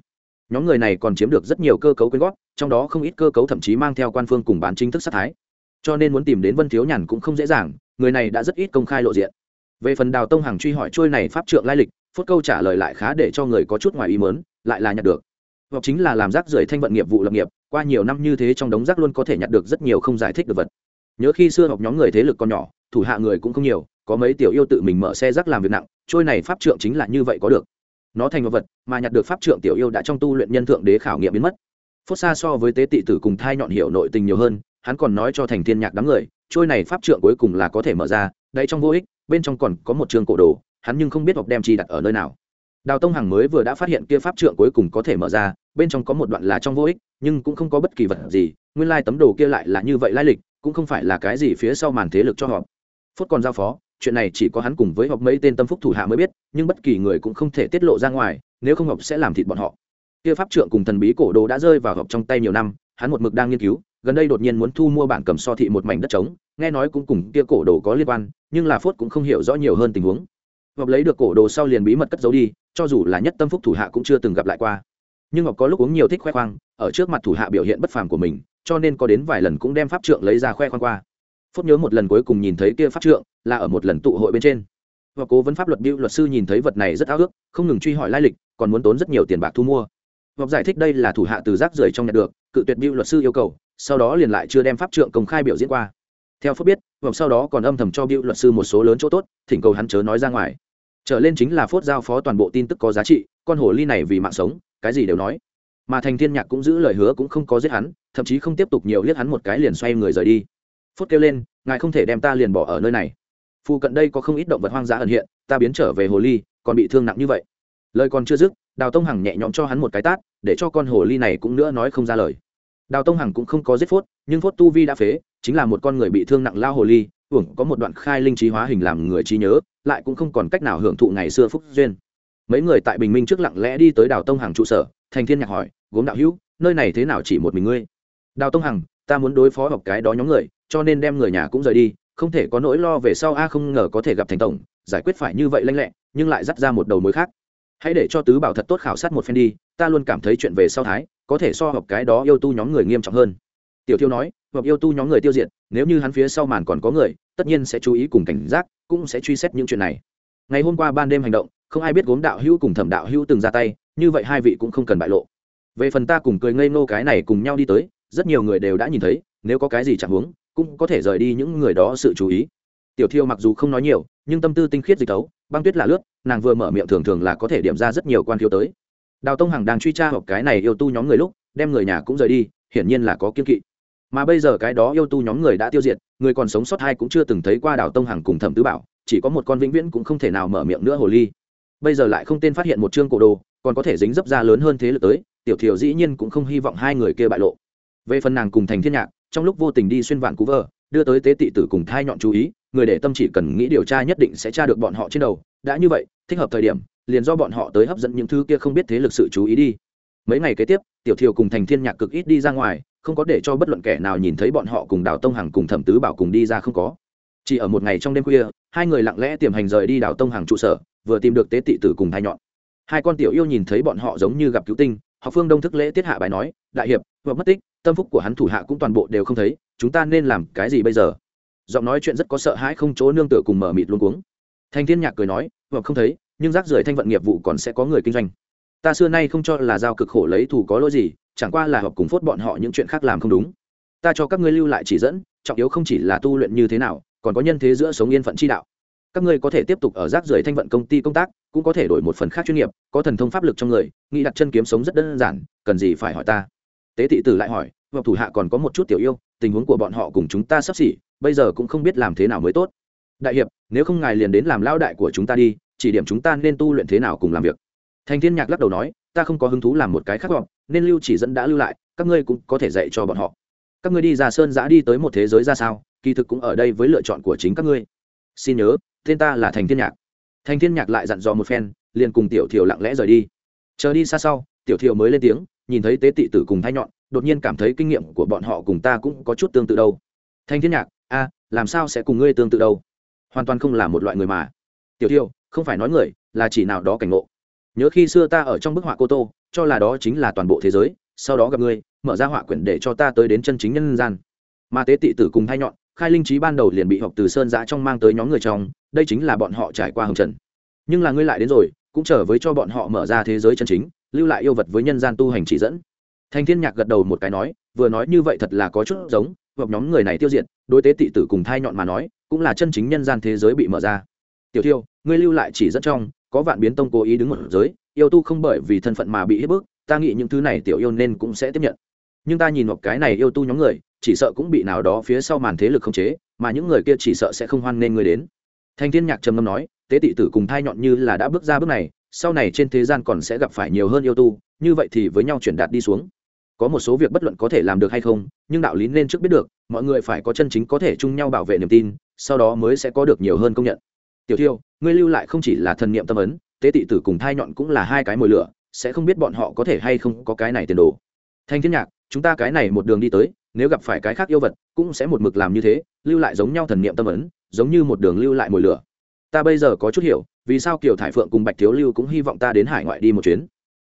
Nhóm người này còn chiếm được rất nhiều cơ cấu quyên góp, trong đó không ít cơ cấu thậm chí mang theo quan phương cùng bán chính thức sát thái. Cho nên muốn tìm đến vân thiếu nhàn cũng không dễ dàng, người này đã rất ít công khai lộ diện. Về phần đào tông hàng truy hỏi trôi này pháp trượng lai lịch, phút câu trả lời lại khá để cho người có chút ngoài ý mớn lại là nhặt được hoặc chính là làm rác rưởi thanh vận nghiệp vụ lập nghiệp, qua nhiều năm như thế trong đống rác luôn có thể nhặt được rất nhiều không giải thích được vật. Nhớ khi xưa học nhóm người thế lực còn nhỏ, thủ hạ người cũng không nhiều, có mấy tiểu yêu tự mình mở xe rác làm việc nặng, trôi này pháp trượng chính là như vậy có được. Nó thành một vật, mà nhặt được pháp trượng tiểu yêu đã trong tu luyện nhân thượng đế khảo nghiệm biến mất. Phốt xa so với tế tị tử cùng thai nhọn hiểu nội tình nhiều hơn, hắn còn nói cho thành thiên nhạc đám người, trôi này pháp trượng cuối cùng là có thể mở ra, đây trong vô ích, bên trong còn có một trường cổ đồ, hắn nhưng không biết học đem chi đặt ở nơi nào. Đào tông hằng mới vừa đã phát hiện kia pháp trượng cuối cùng có thể mở ra bên trong có một đoạn là trong vô ích, nhưng cũng không có bất kỳ vật gì, nguyên lai tấm đồ kia lại là như vậy lai lịch, cũng không phải là cái gì phía sau màn thế lực cho họ phốt còn giao phó, chuyện này chỉ có hắn cùng với họ mấy tên tâm phúc thủ hạ mới biết, nhưng bất kỳ người cũng không thể tiết lộ ra ngoài, nếu không họ sẽ làm thịt bọn họ. Kia pháp trượng cùng thần bí cổ đồ đã rơi vào họp trong tay nhiều năm, hắn một mực đang nghiên cứu, gần đây đột nhiên muốn thu mua bản cầm so thị một mảnh đất trống, nghe nói cũng cùng kia cổ đồ có liên quan, nhưng là phốt cũng không hiểu rõ nhiều hơn tình huống. Họp lấy được cổ đồ sau liền bí mật cất giấu đi, cho dù là nhất tâm phúc thủ hạ cũng chưa từng gặp lại qua nhưng ngọc có lúc uống nhiều thích khoe khoang, ở trước mặt thủ hạ biểu hiện bất phàm của mình, cho nên có đến vài lần cũng đem pháp trượng lấy ra khoe khoang qua. Phúc nhớ một lần cuối cùng nhìn thấy kia pháp trượng, là ở một lần tụ hội bên trên. Và cố vấn pháp luật biêu luật sư nhìn thấy vật này rất ao ước, không ngừng truy hỏi lai lịch, còn muốn tốn rất nhiều tiền bạc thu mua. Ngọc giải thích đây là thủ hạ từ rác rưởi trong nhận được, cự tuyệt biêu luật sư yêu cầu, sau đó liền lại chưa đem pháp trượng công khai biểu diễn qua. Theo phốt biết ngọc sau đó còn âm thầm cho biêu luật sư một số lớn chỗ tốt, thỉnh cầu hắn chớ nói ra ngoài. Trở lên chính là phốt giao phó toàn bộ tin tức có giá trị, con hồ ly này vì mạng sống cái gì đều nói. Mà thành thiên nhạc cũng giữ lời hứa cũng không có giết hắn, thậm chí không tiếp tục nhiều liếc hắn một cái liền xoay người rời đi. Phút kêu lên, ngài không thể đem ta liền bỏ ở nơi này. Phụ cận đây có không ít động vật hoang dã ẩn hiện, ta biến trở về hồ ly, còn bị thương nặng như vậy. Lời còn chưa dứt, đào tông hằng nhẹ nhõm cho hắn một cái tát, để cho con hồ ly này cũng nữa nói không ra lời. Đào tông hằng cũng không có giết phốt, nhưng phốt tu vi đã phế, chính là một con người bị thương nặng lao hồ ly uổng có một đoạn khai linh trí hóa hình làm người trí nhớ, lại cũng không còn cách nào hưởng thụ ngày xưa phúc duyên mấy người tại bình minh trước lặng lẽ đi tới đào tông hằng trụ sở, thành thiên nhạc hỏi, gốm đạo hữu, nơi này thế nào chỉ một mình ngươi? Đào tông hằng, ta muốn đối phó học cái đó nhóm người, cho nên đem người nhà cũng rời đi, không thể có nỗi lo về sau a, không ngờ có thể gặp thành tổng, giải quyết phải như vậy lanh lẹ, nhưng lại dắt ra một đầu mối khác. Hãy để cho tứ bảo thật tốt khảo sát một phen đi, ta luôn cảm thấy chuyện về sau thái, có thể so học cái đó yêu tu nhóm người nghiêm trọng hơn. Tiểu thiêu nói hoặc yêu tu nhóm người tiêu diệt, nếu như hắn phía sau màn còn có người, tất nhiên sẽ chú ý cùng cảnh giác, cũng sẽ truy xét những chuyện này. Ngày hôm qua ban đêm hành động không ai biết gốm đạo hữu cùng thẩm đạo hữu từng ra tay, như vậy hai vị cũng không cần bại lộ. Về phần ta cùng cười ngây ngô cái này cùng nhau đi tới, rất nhiều người đều đã nhìn thấy, nếu có cái gì chẳng huống, cũng có thể rời đi những người đó sự chú ý. Tiểu thiêu mặc dù không nói nhiều, nhưng tâm tư tinh khiết dịch tấu, băng tuyết là lướt, nàng vừa mở miệng thường thường là có thể điểm ra rất nhiều quan thiếu tới. Đào tông hằng đang truy tra học cái này yêu tu nhóm người lúc, đem người nhà cũng rời đi, hiển nhiên là có kiên kỵ. Mà bây giờ cái đó yêu tu nhóm người đã tiêu diệt, người còn sống sót hai cũng chưa từng thấy qua đào tông hằng cùng thẩm tứ bảo, chỉ có một con vĩnh viễn cũng không thể nào mở miệng nữa hồ ly bây giờ lại không tên phát hiện một chương cổ đồ, còn có thể dính dấp ra lớn hơn thế lực tới, tiểu thiểu dĩ nhiên cũng không hy vọng hai người kia bại lộ. Về phần nàng cùng thành thiên nhạc, trong lúc vô tình đi xuyên vạn cú vợ đưa tới tế tị tử cùng thai nhọn chú ý, người để tâm chỉ cần nghĩ điều tra nhất định sẽ tra được bọn họ trên đầu. Đã như vậy, thích hợp thời điểm, liền do bọn họ tới hấp dẫn những thứ kia không biết thế lực sự chú ý đi. Mấy ngày kế tiếp, tiểu thiều cùng thành thiên nhạc cực ít đi ra ngoài, không có để cho bất luận kẻ nào nhìn thấy bọn họ cùng đào tông hằng cùng thẩm tứ bảo cùng đi ra không có. Chỉ ở một ngày trong đêm khuya, hai người lặng lẽ tiềm hành rời đi đào tông hằng trụ sở vừa tìm được tế tị tử cùng thai nhọn. Hai con tiểu yêu nhìn thấy bọn họ giống như gặp cứu tinh họ phương đông thức lễ tiết hạ bài nói, đại hiệp, vừa mất tích, tâm phúc của hắn thủ hạ cũng toàn bộ đều không thấy, chúng ta nên làm cái gì bây giờ? Giọng nói chuyện rất có sợ hãi không chỗ nương tựa cùng mở mịt luôn cuống. Thanh thiên nhạc cười nói, vừa không thấy, nhưng rác rưởi thanh vận nghiệp vụ còn sẽ có người kinh doanh. Ta xưa nay không cho là giao cực khổ lấy thù có lỗi gì, chẳng qua là hợp cùng phốt bọn họ những chuyện khác làm không đúng. Ta cho các ngươi lưu lại chỉ dẫn, trọng yếu không chỉ là tu luyện như thế nào, còn có nhân thế giữa sống yên phận chi đạo các ngươi có thể tiếp tục ở rác rưởi thanh vận công ty công tác, cũng có thể đổi một phần khác chuyên nghiệp, có thần thông pháp lực trong người, nghĩ đặt chân kiếm sống rất đơn giản, cần gì phải hỏi ta? Tế thị tử lại hỏi và thủ hạ còn có một chút tiểu yêu, tình huống của bọn họ cùng chúng ta sắp xỉ, bây giờ cũng không biết làm thế nào mới tốt. Đại hiệp, nếu không ngài liền đến làm lao đại của chúng ta đi, chỉ điểm chúng ta nên tu luyện thế nào cùng làm việc. Thành thiên nhạc lắc đầu nói, ta không có hứng thú làm một cái khác vọng, nên lưu chỉ dẫn đã lưu lại, các ngươi cũng có thể dạy cho bọn họ. Các ngươi đi ra sơn giã đi tới một thế giới ra sao, kỳ thực cũng ở đây với lựa chọn của chính các ngươi. Xin nhớ tên ta là thành thiên nhạc. Thành thiên nhạc lại dặn dò một phen, liền cùng tiểu thiều lặng lẽ rời đi. Chờ đi xa sau, tiểu thiều mới lên tiếng, nhìn thấy tế tị tử cùng thay nhọn, đột nhiên cảm thấy kinh nghiệm của bọn họ cùng ta cũng có chút tương tự đâu. Thanh thiên nhạc, a, làm sao sẽ cùng ngươi tương tự đâu? Hoàn toàn không là một loại người mà. Tiểu thiều, không phải nói người, là chỉ nào đó cảnh ngộ. Nhớ khi xưa ta ở trong bức họa cô tô, cho là đó chính là toàn bộ thế giới, sau đó gặp ngươi, mở ra họa quyển để cho ta tới đến chân chính nhân gian. Mà tế tị tử cùng thay nhọn, khai linh trí ban đầu liền bị học từ sơn giã trong mang tới nhóm người trong đây chính là bọn họ trải qua hồng trần. Nhưng là ngươi lại đến rồi, cũng trở với cho bọn họ mở ra thế giới chân chính, lưu lại yêu vật với nhân gian tu hành chỉ dẫn. Thanh thiên nhạc gật đầu một cái nói, vừa nói như vậy thật là có chút giống hoặc nhóm người này tiêu diệt, đối tế tị tử cùng thai nhọn mà nói, cũng là chân chính nhân gian thế giới bị mở ra. Tiểu thiêu, ngươi lưu lại chỉ dẫn trong, có vạn biến tông cố ý đứng một giới, yêu tu không bởi vì thân phận mà bị hết bước ta nghĩ những thứ này tiểu yêu nên cũng sẽ tiếp nhận. Nhưng ta nhìn một cái này yêu tu nhóm người, chỉ sợ cũng bị nào đó phía sau màn thế lực không chế, mà những người kia chỉ sợ sẽ không hoan nên ngươi đến thanh thiên nhạc trầm ngâm nói, tế tị tử cùng thai nhọn như là đã bước ra bước này, sau này trên thế gian còn sẽ gặp phải nhiều hơn yêu tu, như vậy thì với nhau chuyển đạt đi xuống. Có một số việc bất luận có thể làm được hay không, nhưng đạo lý nên trước biết được, mọi người phải có chân chính có thể chung nhau bảo vệ niềm tin, sau đó mới sẽ có được nhiều hơn công nhận. Tiểu thiêu, ngươi lưu lại không chỉ là thần niệm tâm ấn, tế tị tử cùng thai nhọn cũng là hai cái mồi lửa, sẽ không biết bọn họ có thể hay không có cái này tiền đồ. Thanh thiên nhạc, chúng ta cái này một đường đi tới, nếu gặp phải cái khác yêu vật, cũng sẽ một mực làm như thế, lưu lại giống nhau thần niệm tâm ấn giống như một đường lưu lại mồi lửa. Ta bây giờ có chút hiểu, vì sao kiều thải phượng cùng bạch thiếu lưu cũng hy vọng ta đến hải ngoại đi một chuyến.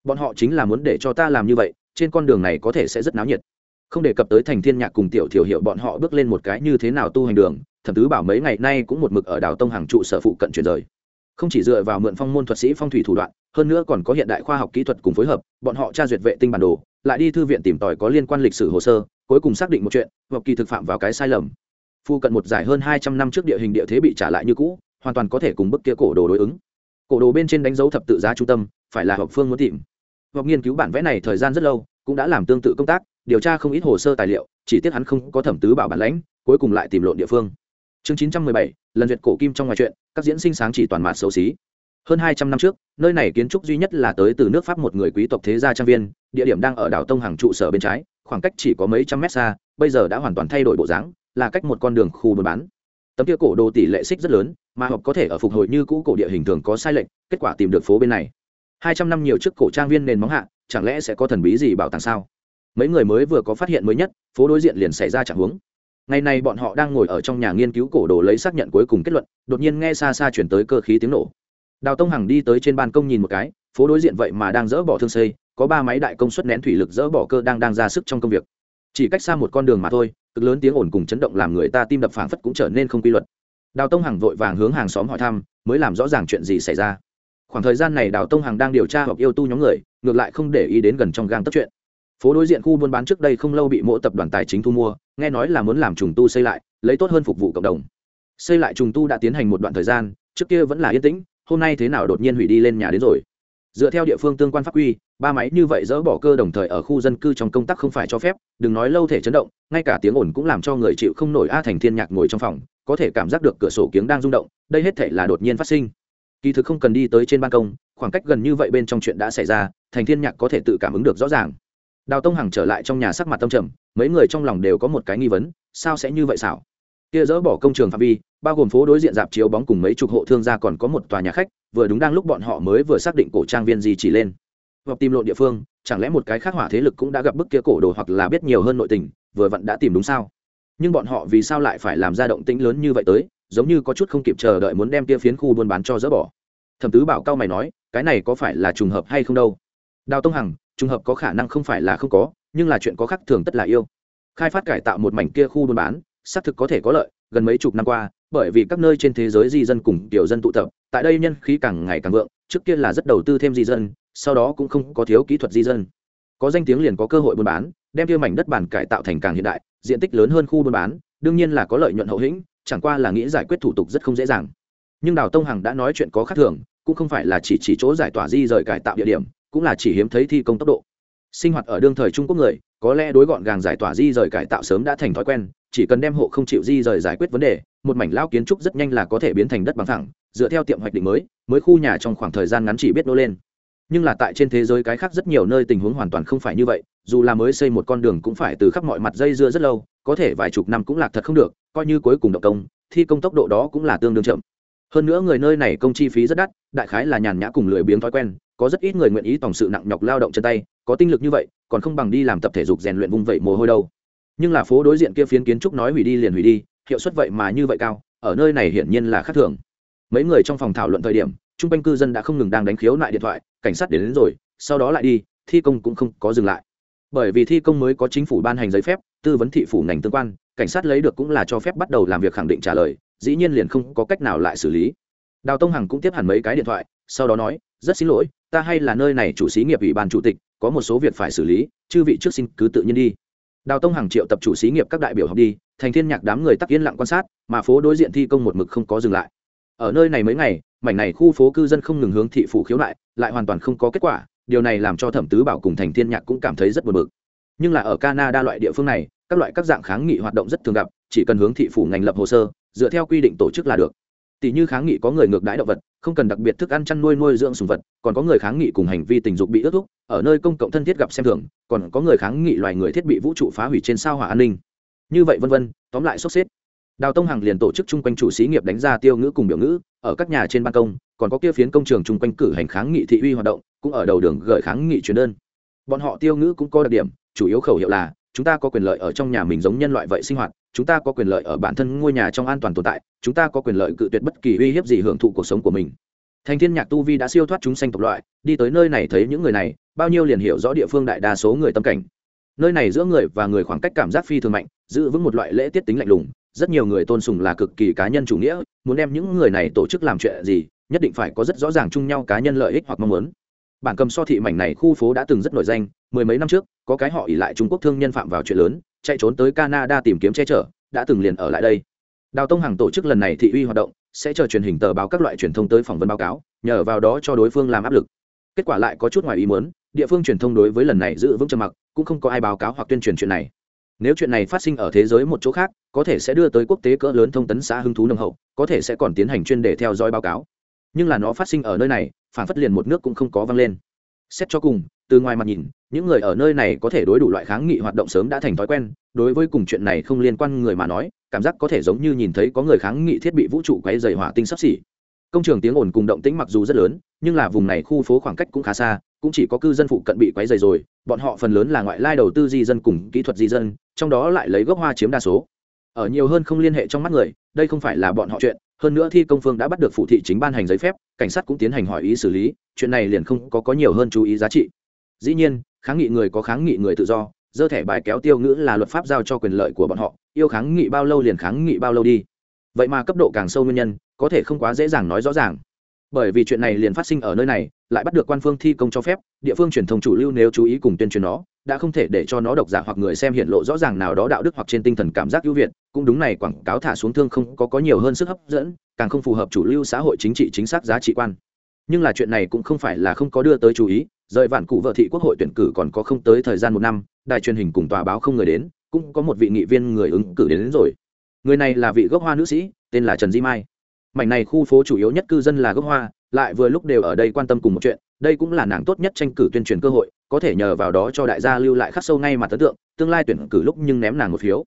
Bọn họ chính là muốn để cho ta làm như vậy, trên con đường này có thể sẽ rất náo nhiệt. Không đề cập tới thành thiên nhạc cùng tiểu thiểu hiệu bọn họ bước lên một cái như thế nào tu hành đường thẩm tứ bảo mấy ngày nay cũng một mực ở đảo tông hàng trụ sở phụ cận chuyển rời. Không chỉ dựa vào mượn phong môn thuật sĩ phong thủy thủ đoạn, hơn nữa còn có hiện đại khoa học kỹ thuật cùng phối hợp, bọn họ tra duyệt vệ tinh bản đồ, lại đi thư viện tìm tòi có liên quan lịch sử hồ sơ, cuối cùng xác định một chuyện, hoặc kỳ thực phạm vào cái sai lầm phu cận một giải hơn hai trăm năm trước địa hình địa thế bị trả lại như cũ, hoàn toàn có thể cùng bức kia cổ đồ đối ứng. Cổ đồ bên trên đánh dấu thập tự giá trung tâm, phải là hợp phương muốn tìm. Hoặc nghiên cứu bản vẽ này thời gian rất lâu, cũng đã làm tương tự công tác, điều tra không ít hồ sơ tài liệu, chỉ tiếc hắn không có thẩm tứ bảo bản lãnh, cuối cùng lại tìm lộn địa phương. Chương chín trăm mười bảy, lần duyệt cổ kim trong ngoài chuyện, các diễn sinh sáng chỉ toàn mạt xấu xí. Hơn hai trăm năm trước, nơi này kiến trúc duy nhất là tới từ nước pháp một người quý tộc thế gia trang viên, địa điểm đang ở đảo tông hàng trụ sở bên trái, khoảng cách chỉ có mấy trăm mét xa, bây giờ đã hoàn toàn thay đổi bộ dáng là cách một con đường khu buôn bán. Tấm kia cổ đồ tỷ lệ xích rất lớn, mà học có thể ở phục hồi như cũ cổ địa hình thường có sai lệch, kết quả tìm được phố bên này. Hai trăm năm nhiều trước cổ trang viên nền móng hạ, chẳng lẽ sẽ có thần bí gì bảo tàng sao? Mấy người mới vừa có phát hiện mới nhất, phố đối diện liền xảy ra trạng huống. Ngày nay bọn họ đang ngồi ở trong nhà nghiên cứu cổ đồ lấy xác nhận cuối cùng kết luận, đột nhiên nghe xa xa chuyển tới cơ khí tiếng nổ. Đào tông hằng đi tới trên ban công nhìn một cái, phố đối diện vậy mà đang dỡ bỏ thương xây, có ba máy đại công suất nén thủy lực dỡ bỏ cơ đang đang ra sức trong công việc. Chỉ cách xa một con đường mà thôi cực lớn tiếng ồn cùng chấn động làm người ta tim đập phảng phất cũng trở nên không quy luật. Đào tông hằng vội vàng hướng hàng xóm hỏi thăm, mới làm rõ ràng chuyện gì xảy ra. Khoảng thời gian này đào tông hằng đang điều tra hoặc yêu tu nhóm người, ngược lại không để ý đến gần trong gang tất chuyện. Phố đối diện khu buôn bán trước đây không lâu bị mỗi tập đoàn tài chính thu mua, nghe nói là muốn làm trùng tu xây lại, lấy tốt hơn phục vụ cộng đồng. Xây lại trùng tu đã tiến hành một đoạn thời gian, trước kia vẫn là yên tĩnh, hôm nay thế nào đột nhiên hủy đi lên nhà đến rồi. Dựa theo địa phương tương quan pháp quy ba máy như vậy dỡ bỏ cơ đồng thời ở khu dân cư trong công tác không phải cho phép, đừng nói lâu thể chấn động, ngay cả tiếng ồn cũng làm cho người chịu không nổi a thành thiên nhạc ngồi trong phòng, có thể cảm giác được cửa sổ kiếng đang rung động, đây hết thể là đột nhiên phát sinh. Kỳ thực không cần đi tới trên ban công, khoảng cách gần như vậy bên trong chuyện đã xảy ra, thành thiên nhạc có thể tự cảm ứng được rõ ràng. Đào tông hằng trở lại trong nhà sắc mặt tâm trầm, mấy người trong lòng đều có một cái nghi vấn, sao sẽ như vậy xảo? Kia dỡ bỏ công trường phạm vi, bao gồm phố đối diện dạp chiếu bóng cùng mấy chục hộ thương gia còn có một tòa nhà khách, vừa đúng đang lúc bọn họ mới vừa xác định cổ trang viên gì chỉ lên hoặc tìm lộn địa phương, chẳng lẽ một cái khác hỏa thế lực cũng đã gặp bức kia cổ đồ hoặc là biết nhiều hơn nội tình, vừa vặn đã tìm đúng sao? Nhưng bọn họ vì sao lại phải làm ra động tĩnh lớn như vậy tới, giống như có chút không kịp chờ đợi muốn đem kia phiến khu buôn bán cho dỡ bỏ. Thẩm tứ bảo cao mày nói, cái này có phải là trùng hợp hay không đâu? Đào tông hằng, trùng hợp có khả năng không phải là không có, nhưng là chuyện có khác thường tất là yêu. Khai phát cải tạo một mảnh kia khu buôn bán, xác thực có thể có lợi, gần mấy chục năm qua, bởi vì các nơi trên thế giới di dân cùng tiểu dân tụ tập, tại đây nhân khí càng ngày càng vượng, trước kia là rất đầu tư thêm di dân sau đó cũng không có thiếu kỹ thuật di dân. Có danh tiếng liền có cơ hội buôn bán, đem kia mảnh đất bản cải tạo thành càng hiện đại, diện tích lớn hơn khu buôn bán, đương nhiên là có lợi nhuận hậu hĩnh, chẳng qua là nghĩ giải quyết thủ tục rất không dễ dàng. Nhưng đào tông hằng đã nói chuyện có khác thường, cũng không phải là chỉ chỉ chỗ giải tỏa di rời cải tạo địa điểm, cũng là chỉ hiếm thấy thi công tốc độ. Sinh hoạt ở đương thời trung quốc người, có lẽ đối gọn gàng giải tỏa di rời cải tạo sớm đã thành thói quen, chỉ cần đem hộ không chịu di rời giải quyết vấn đề, một mảnh lao kiến trúc rất nhanh là có thể biến thành đất bằng thẳng dựa theo tiệm hoạch định mới mới khu nhà trong khoảng thời gian ngắn chỉ biết nô lên nhưng là tại trên thế giới cái khác rất nhiều nơi tình huống hoàn toàn không phải như vậy, dù là mới xây một con đường cũng phải từ khắp mọi mặt dây dưa rất lâu, có thể vài chục năm cũng lạc thật không được, coi như cuối cùng động công, thi công tốc độ đó cũng là tương đương chậm. Hơn nữa người nơi này công chi phí rất đắt, đại khái là nhàn nhã cùng lười biếng thói quen, có rất ít người nguyện ý tổng sự nặng nhọc lao động chân tay, có tinh lực như vậy, còn không bằng đi làm tập thể dục rèn luyện vung vẩy mồ hôi đâu. Nhưng là phố đối diện kia phiến kiến trúc nói hủy đi liền hủy đi, hiệu suất vậy mà như vậy cao, ở nơi này hiển nhiên là khác thường. Mấy người trong phòng thảo luận thời điểm, trung quanh cư dân đã không ngừng đang đánh khiếu nại điện thoại cảnh sát đến, đến rồi sau đó lại đi thi công cũng không có dừng lại. Bởi vì thi công mới có chính phủ ban hành giấy phép tư vấn thị phủ ngành tương quan cảnh sát lấy được cũng là cho phép bắt đầu làm việc khẳng định trả lời dĩ nhiên liền không có cách nào lại xử lý. Đào tông hằng cũng tiếp hẳn mấy cái điện thoại sau đó nói rất xin lỗi ta hay là nơi này chủ xí nghiệp ủy ban chủ tịch có một số việc phải xử lý chư vị trước xin cứ tự nhiên đi. Đào tông hằng triệu tập chủ xí nghiệp các đại biểu học đi thành thiên nhạc đám người tắc yên lặng quan sát mà phố đối diện thi công một mực không có dừng lại ở nơi này mấy ngày, mảnh này khu phố cư dân không ngừng hướng thị phủ khiếu nại, lại hoàn toàn không có kết quả, điều này làm cho thẩm tứ bảo cùng thành thiên nhạc cũng cảm thấy rất buồn bực. Nhưng là ở canada loại địa phương này, các loại các dạng kháng nghị hoạt động rất thường gặp, chỉ cần hướng thị phủ ngành lập hồ sơ, dựa theo quy định tổ chức là được. Tỷ như kháng nghị có người ngược đãi động vật, không cần đặc biệt thức ăn chăn nuôi nuôi dưỡng sùng vật, còn có người kháng nghị cùng hành vi tình dục bị ước thúc, ở nơi công cộng thân thiết gặp xem thường, còn có người kháng nghị loài người thiết bị vũ trụ phá hủy trên sao hỏa an ninh. Như vậy vân vân, tóm lại sốc xếp đào tông hằng liền tổ chức chung quanh chủ xí nghiệp đánh ra tiêu ngữ cùng biểu ngữ, ở các nhà trên ban công, còn có kia phiến công trường chung quanh cử hành kháng nghị thị uy hoạt động, cũng ở đầu đường gửi kháng nghị truyền đơn. Bọn họ tiêu ngữ cũng có đặc điểm, chủ yếu khẩu hiệu là, chúng ta có quyền lợi ở trong nhà mình giống nhân loại vậy sinh hoạt, chúng ta có quyền lợi ở bản thân ngôi nhà trong an toàn tồn tại, chúng ta có quyền lợi cự tuyệt bất kỳ uy hiếp gì hưởng thụ cuộc sống của mình. Thành thiên nhạc tu vi đã siêu thoát chúng sanh tộc loại, đi tới nơi này thấy những người này, bao nhiêu liền hiểu rõ địa phương đại đa số người tâm cảnh. Nơi này giữa người và người khoảng cách cảm giác phi thường mạnh, giữ vững một loại lễ tiết tính lạnh lùng rất nhiều người tôn sùng là cực kỳ cá nhân chủ nghĩa, muốn đem những người này tổ chức làm chuyện gì, nhất định phải có rất rõ ràng chung nhau cá nhân lợi ích hoặc mong muốn. Bản cầm so thị mảnh này khu phố đã từng rất nổi danh, mười mấy năm trước, có cái họ ỉ lại trung quốc thương nhân phạm vào chuyện lớn, chạy trốn tới canada tìm kiếm che chở, đã từng liền ở lại đây. Đào tông hàng tổ chức lần này thị uy hoạt động, sẽ chờ truyền hình tờ báo các loại truyền thông tới phỏng vấn báo cáo, nhờ vào đó cho đối phương làm áp lực. Kết quả lại có chút ngoài ý muốn, địa phương truyền thông đối với lần này giữ vững trầm mặc, cũng không có ai báo cáo hoặc tuyên truyền chuyện này nếu chuyện này phát sinh ở thế giới một chỗ khác, có thể sẽ đưa tới quốc tế cỡ lớn thông tấn xã hứng thú nồng hậu, có thể sẽ còn tiến hành chuyên đề theo dõi báo cáo. Nhưng là nó phát sinh ở nơi này, phản phất liền một nước cũng không có văng lên. Xét cho cùng, từ ngoài mặt nhìn, những người ở nơi này có thể đối đủ loại kháng nghị hoạt động sớm đã thành thói quen, đối với cùng chuyện này không liên quan người mà nói, cảm giác có thể giống như nhìn thấy có người kháng nghị thiết bị vũ trụ quay dày hỏa tinh sắp xỉ. Công trường tiếng ồn cùng động tĩnh mặc dù rất lớn, nhưng là vùng này khu phố khoảng cách cũng khá xa cũng chỉ có cư dân phụ cận bị quấy dày rồi, bọn họ phần lớn là ngoại lai đầu tư di dân cùng kỹ thuật di dân, trong đó lại lấy gốc hoa chiếm đa số. Ở nhiều hơn không liên hệ trong mắt người, đây không phải là bọn họ chuyện, hơn nữa thi công phương đã bắt được phụ thị chính ban hành giấy phép, cảnh sát cũng tiến hành hỏi ý xử lý, chuyện này liền không có có nhiều hơn chú ý giá trị. Dĩ nhiên, kháng nghị người có kháng nghị người tự do, dơ thẻ bài kéo tiêu ngữ là luật pháp giao cho quyền lợi của bọn họ, yêu kháng nghị bao lâu liền kháng nghị bao lâu đi. Vậy mà cấp độ càng sâu nguyên nhân, có thể không quá dễ dàng nói rõ ràng bởi vì chuyện này liền phát sinh ở nơi này lại bắt được quan phương thi công cho phép địa phương truyền thông chủ lưu nếu chú ý cùng tuyên truyền nó đã không thể để cho nó độc giả hoặc người xem hiện lộ rõ ràng nào đó đạo đức hoặc trên tinh thần cảm giác ưu việt cũng đúng này quảng cáo thả xuống thương không có có nhiều hơn sức hấp dẫn càng không phù hợp chủ lưu xã hội chính trị chính xác giá trị quan. Nhưng là chuyện này cũng không phải là không có đưa tới chú ý rời vạn cụ vợ thị quốc hội tuyển cử còn có không tới thời gian một năm đài truyền hình cùng tòa báo không người đến cũng có một vị nghị viên người ứng cử đến, đến rồi. Người này là vị gốc hoa nữ sĩ tên là trần di mai mảnh này khu phố chủ yếu nhất cư dân là gốc hoa, lại vừa lúc đều ở đây quan tâm cùng một chuyện, đây cũng là nàng tốt nhất tranh cử tuyên truyền cơ hội, có thể nhờ vào đó cho đại gia lưu lại khắc sâu ngay mặt ấn tượng, tương lai tuyển cử lúc nhưng ném nàng một phiếu.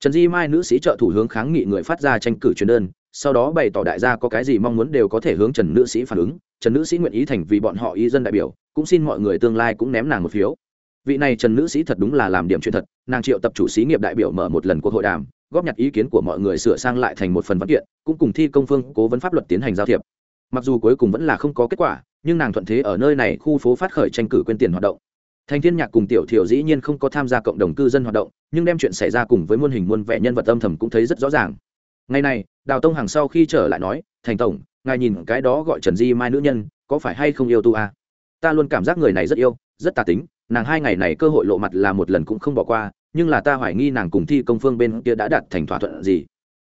Trần di mai nữ sĩ trợ thủ hướng kháng nghị người phát ra tranh cử truyền đơn, sau đó bày tỏ đại gia có cái gì mong muốn đều có thể hướng trần nữ sĩ phản ứng, trần nữ sĩ nguyện ý thành vì bọn họ y dân đại biểu, cũng xin mọi người tương lai cũng ném nàng một phiếu. Vị này trần nữ sĩ thật đúng là làm điểm chuyện thật, nàng triệu tập chủ sĩ nghiệp đại biểu mở một lần cuộc hội đàm góp nhặt ý kiến của mọi người sửa sang lại thành một phần văn kiện, cũng cùng thi công phương cố vấn pháp luật tiến hành giao thiệp. Mặc dù cuối cùng vẫn là không có kết quả, nhưng nàng thuận thế ở nơi này khu phố phát khởi tranh cử quyên tiền hoạt động. Thành thiên nhạc cùng tiểu thiểu dĩ nhiên không có tham gia cộng đồng cư dân hoạt động, nhưng đem chuyện xảy ra cùng với muôn hình muôn vẻ nhân vật âm thầm cũng thấy rất rõ ràng. Ngày này, đào tông hàng sau khi trở lại nói, thành tổng, ngài nhìn cái đó gọi trần di mai nữ nhân, có phải hay không yêu tu a? Ta luôn cảm giác người này rất yêu, rất tà tính nàng hai ngày này cơ hội lộ mặt là một lần cũng không bỏ qua, nhưng là ta hoài nghi nàng cùng thi công phương bên kia đã đạt thành thỏa thuận gì.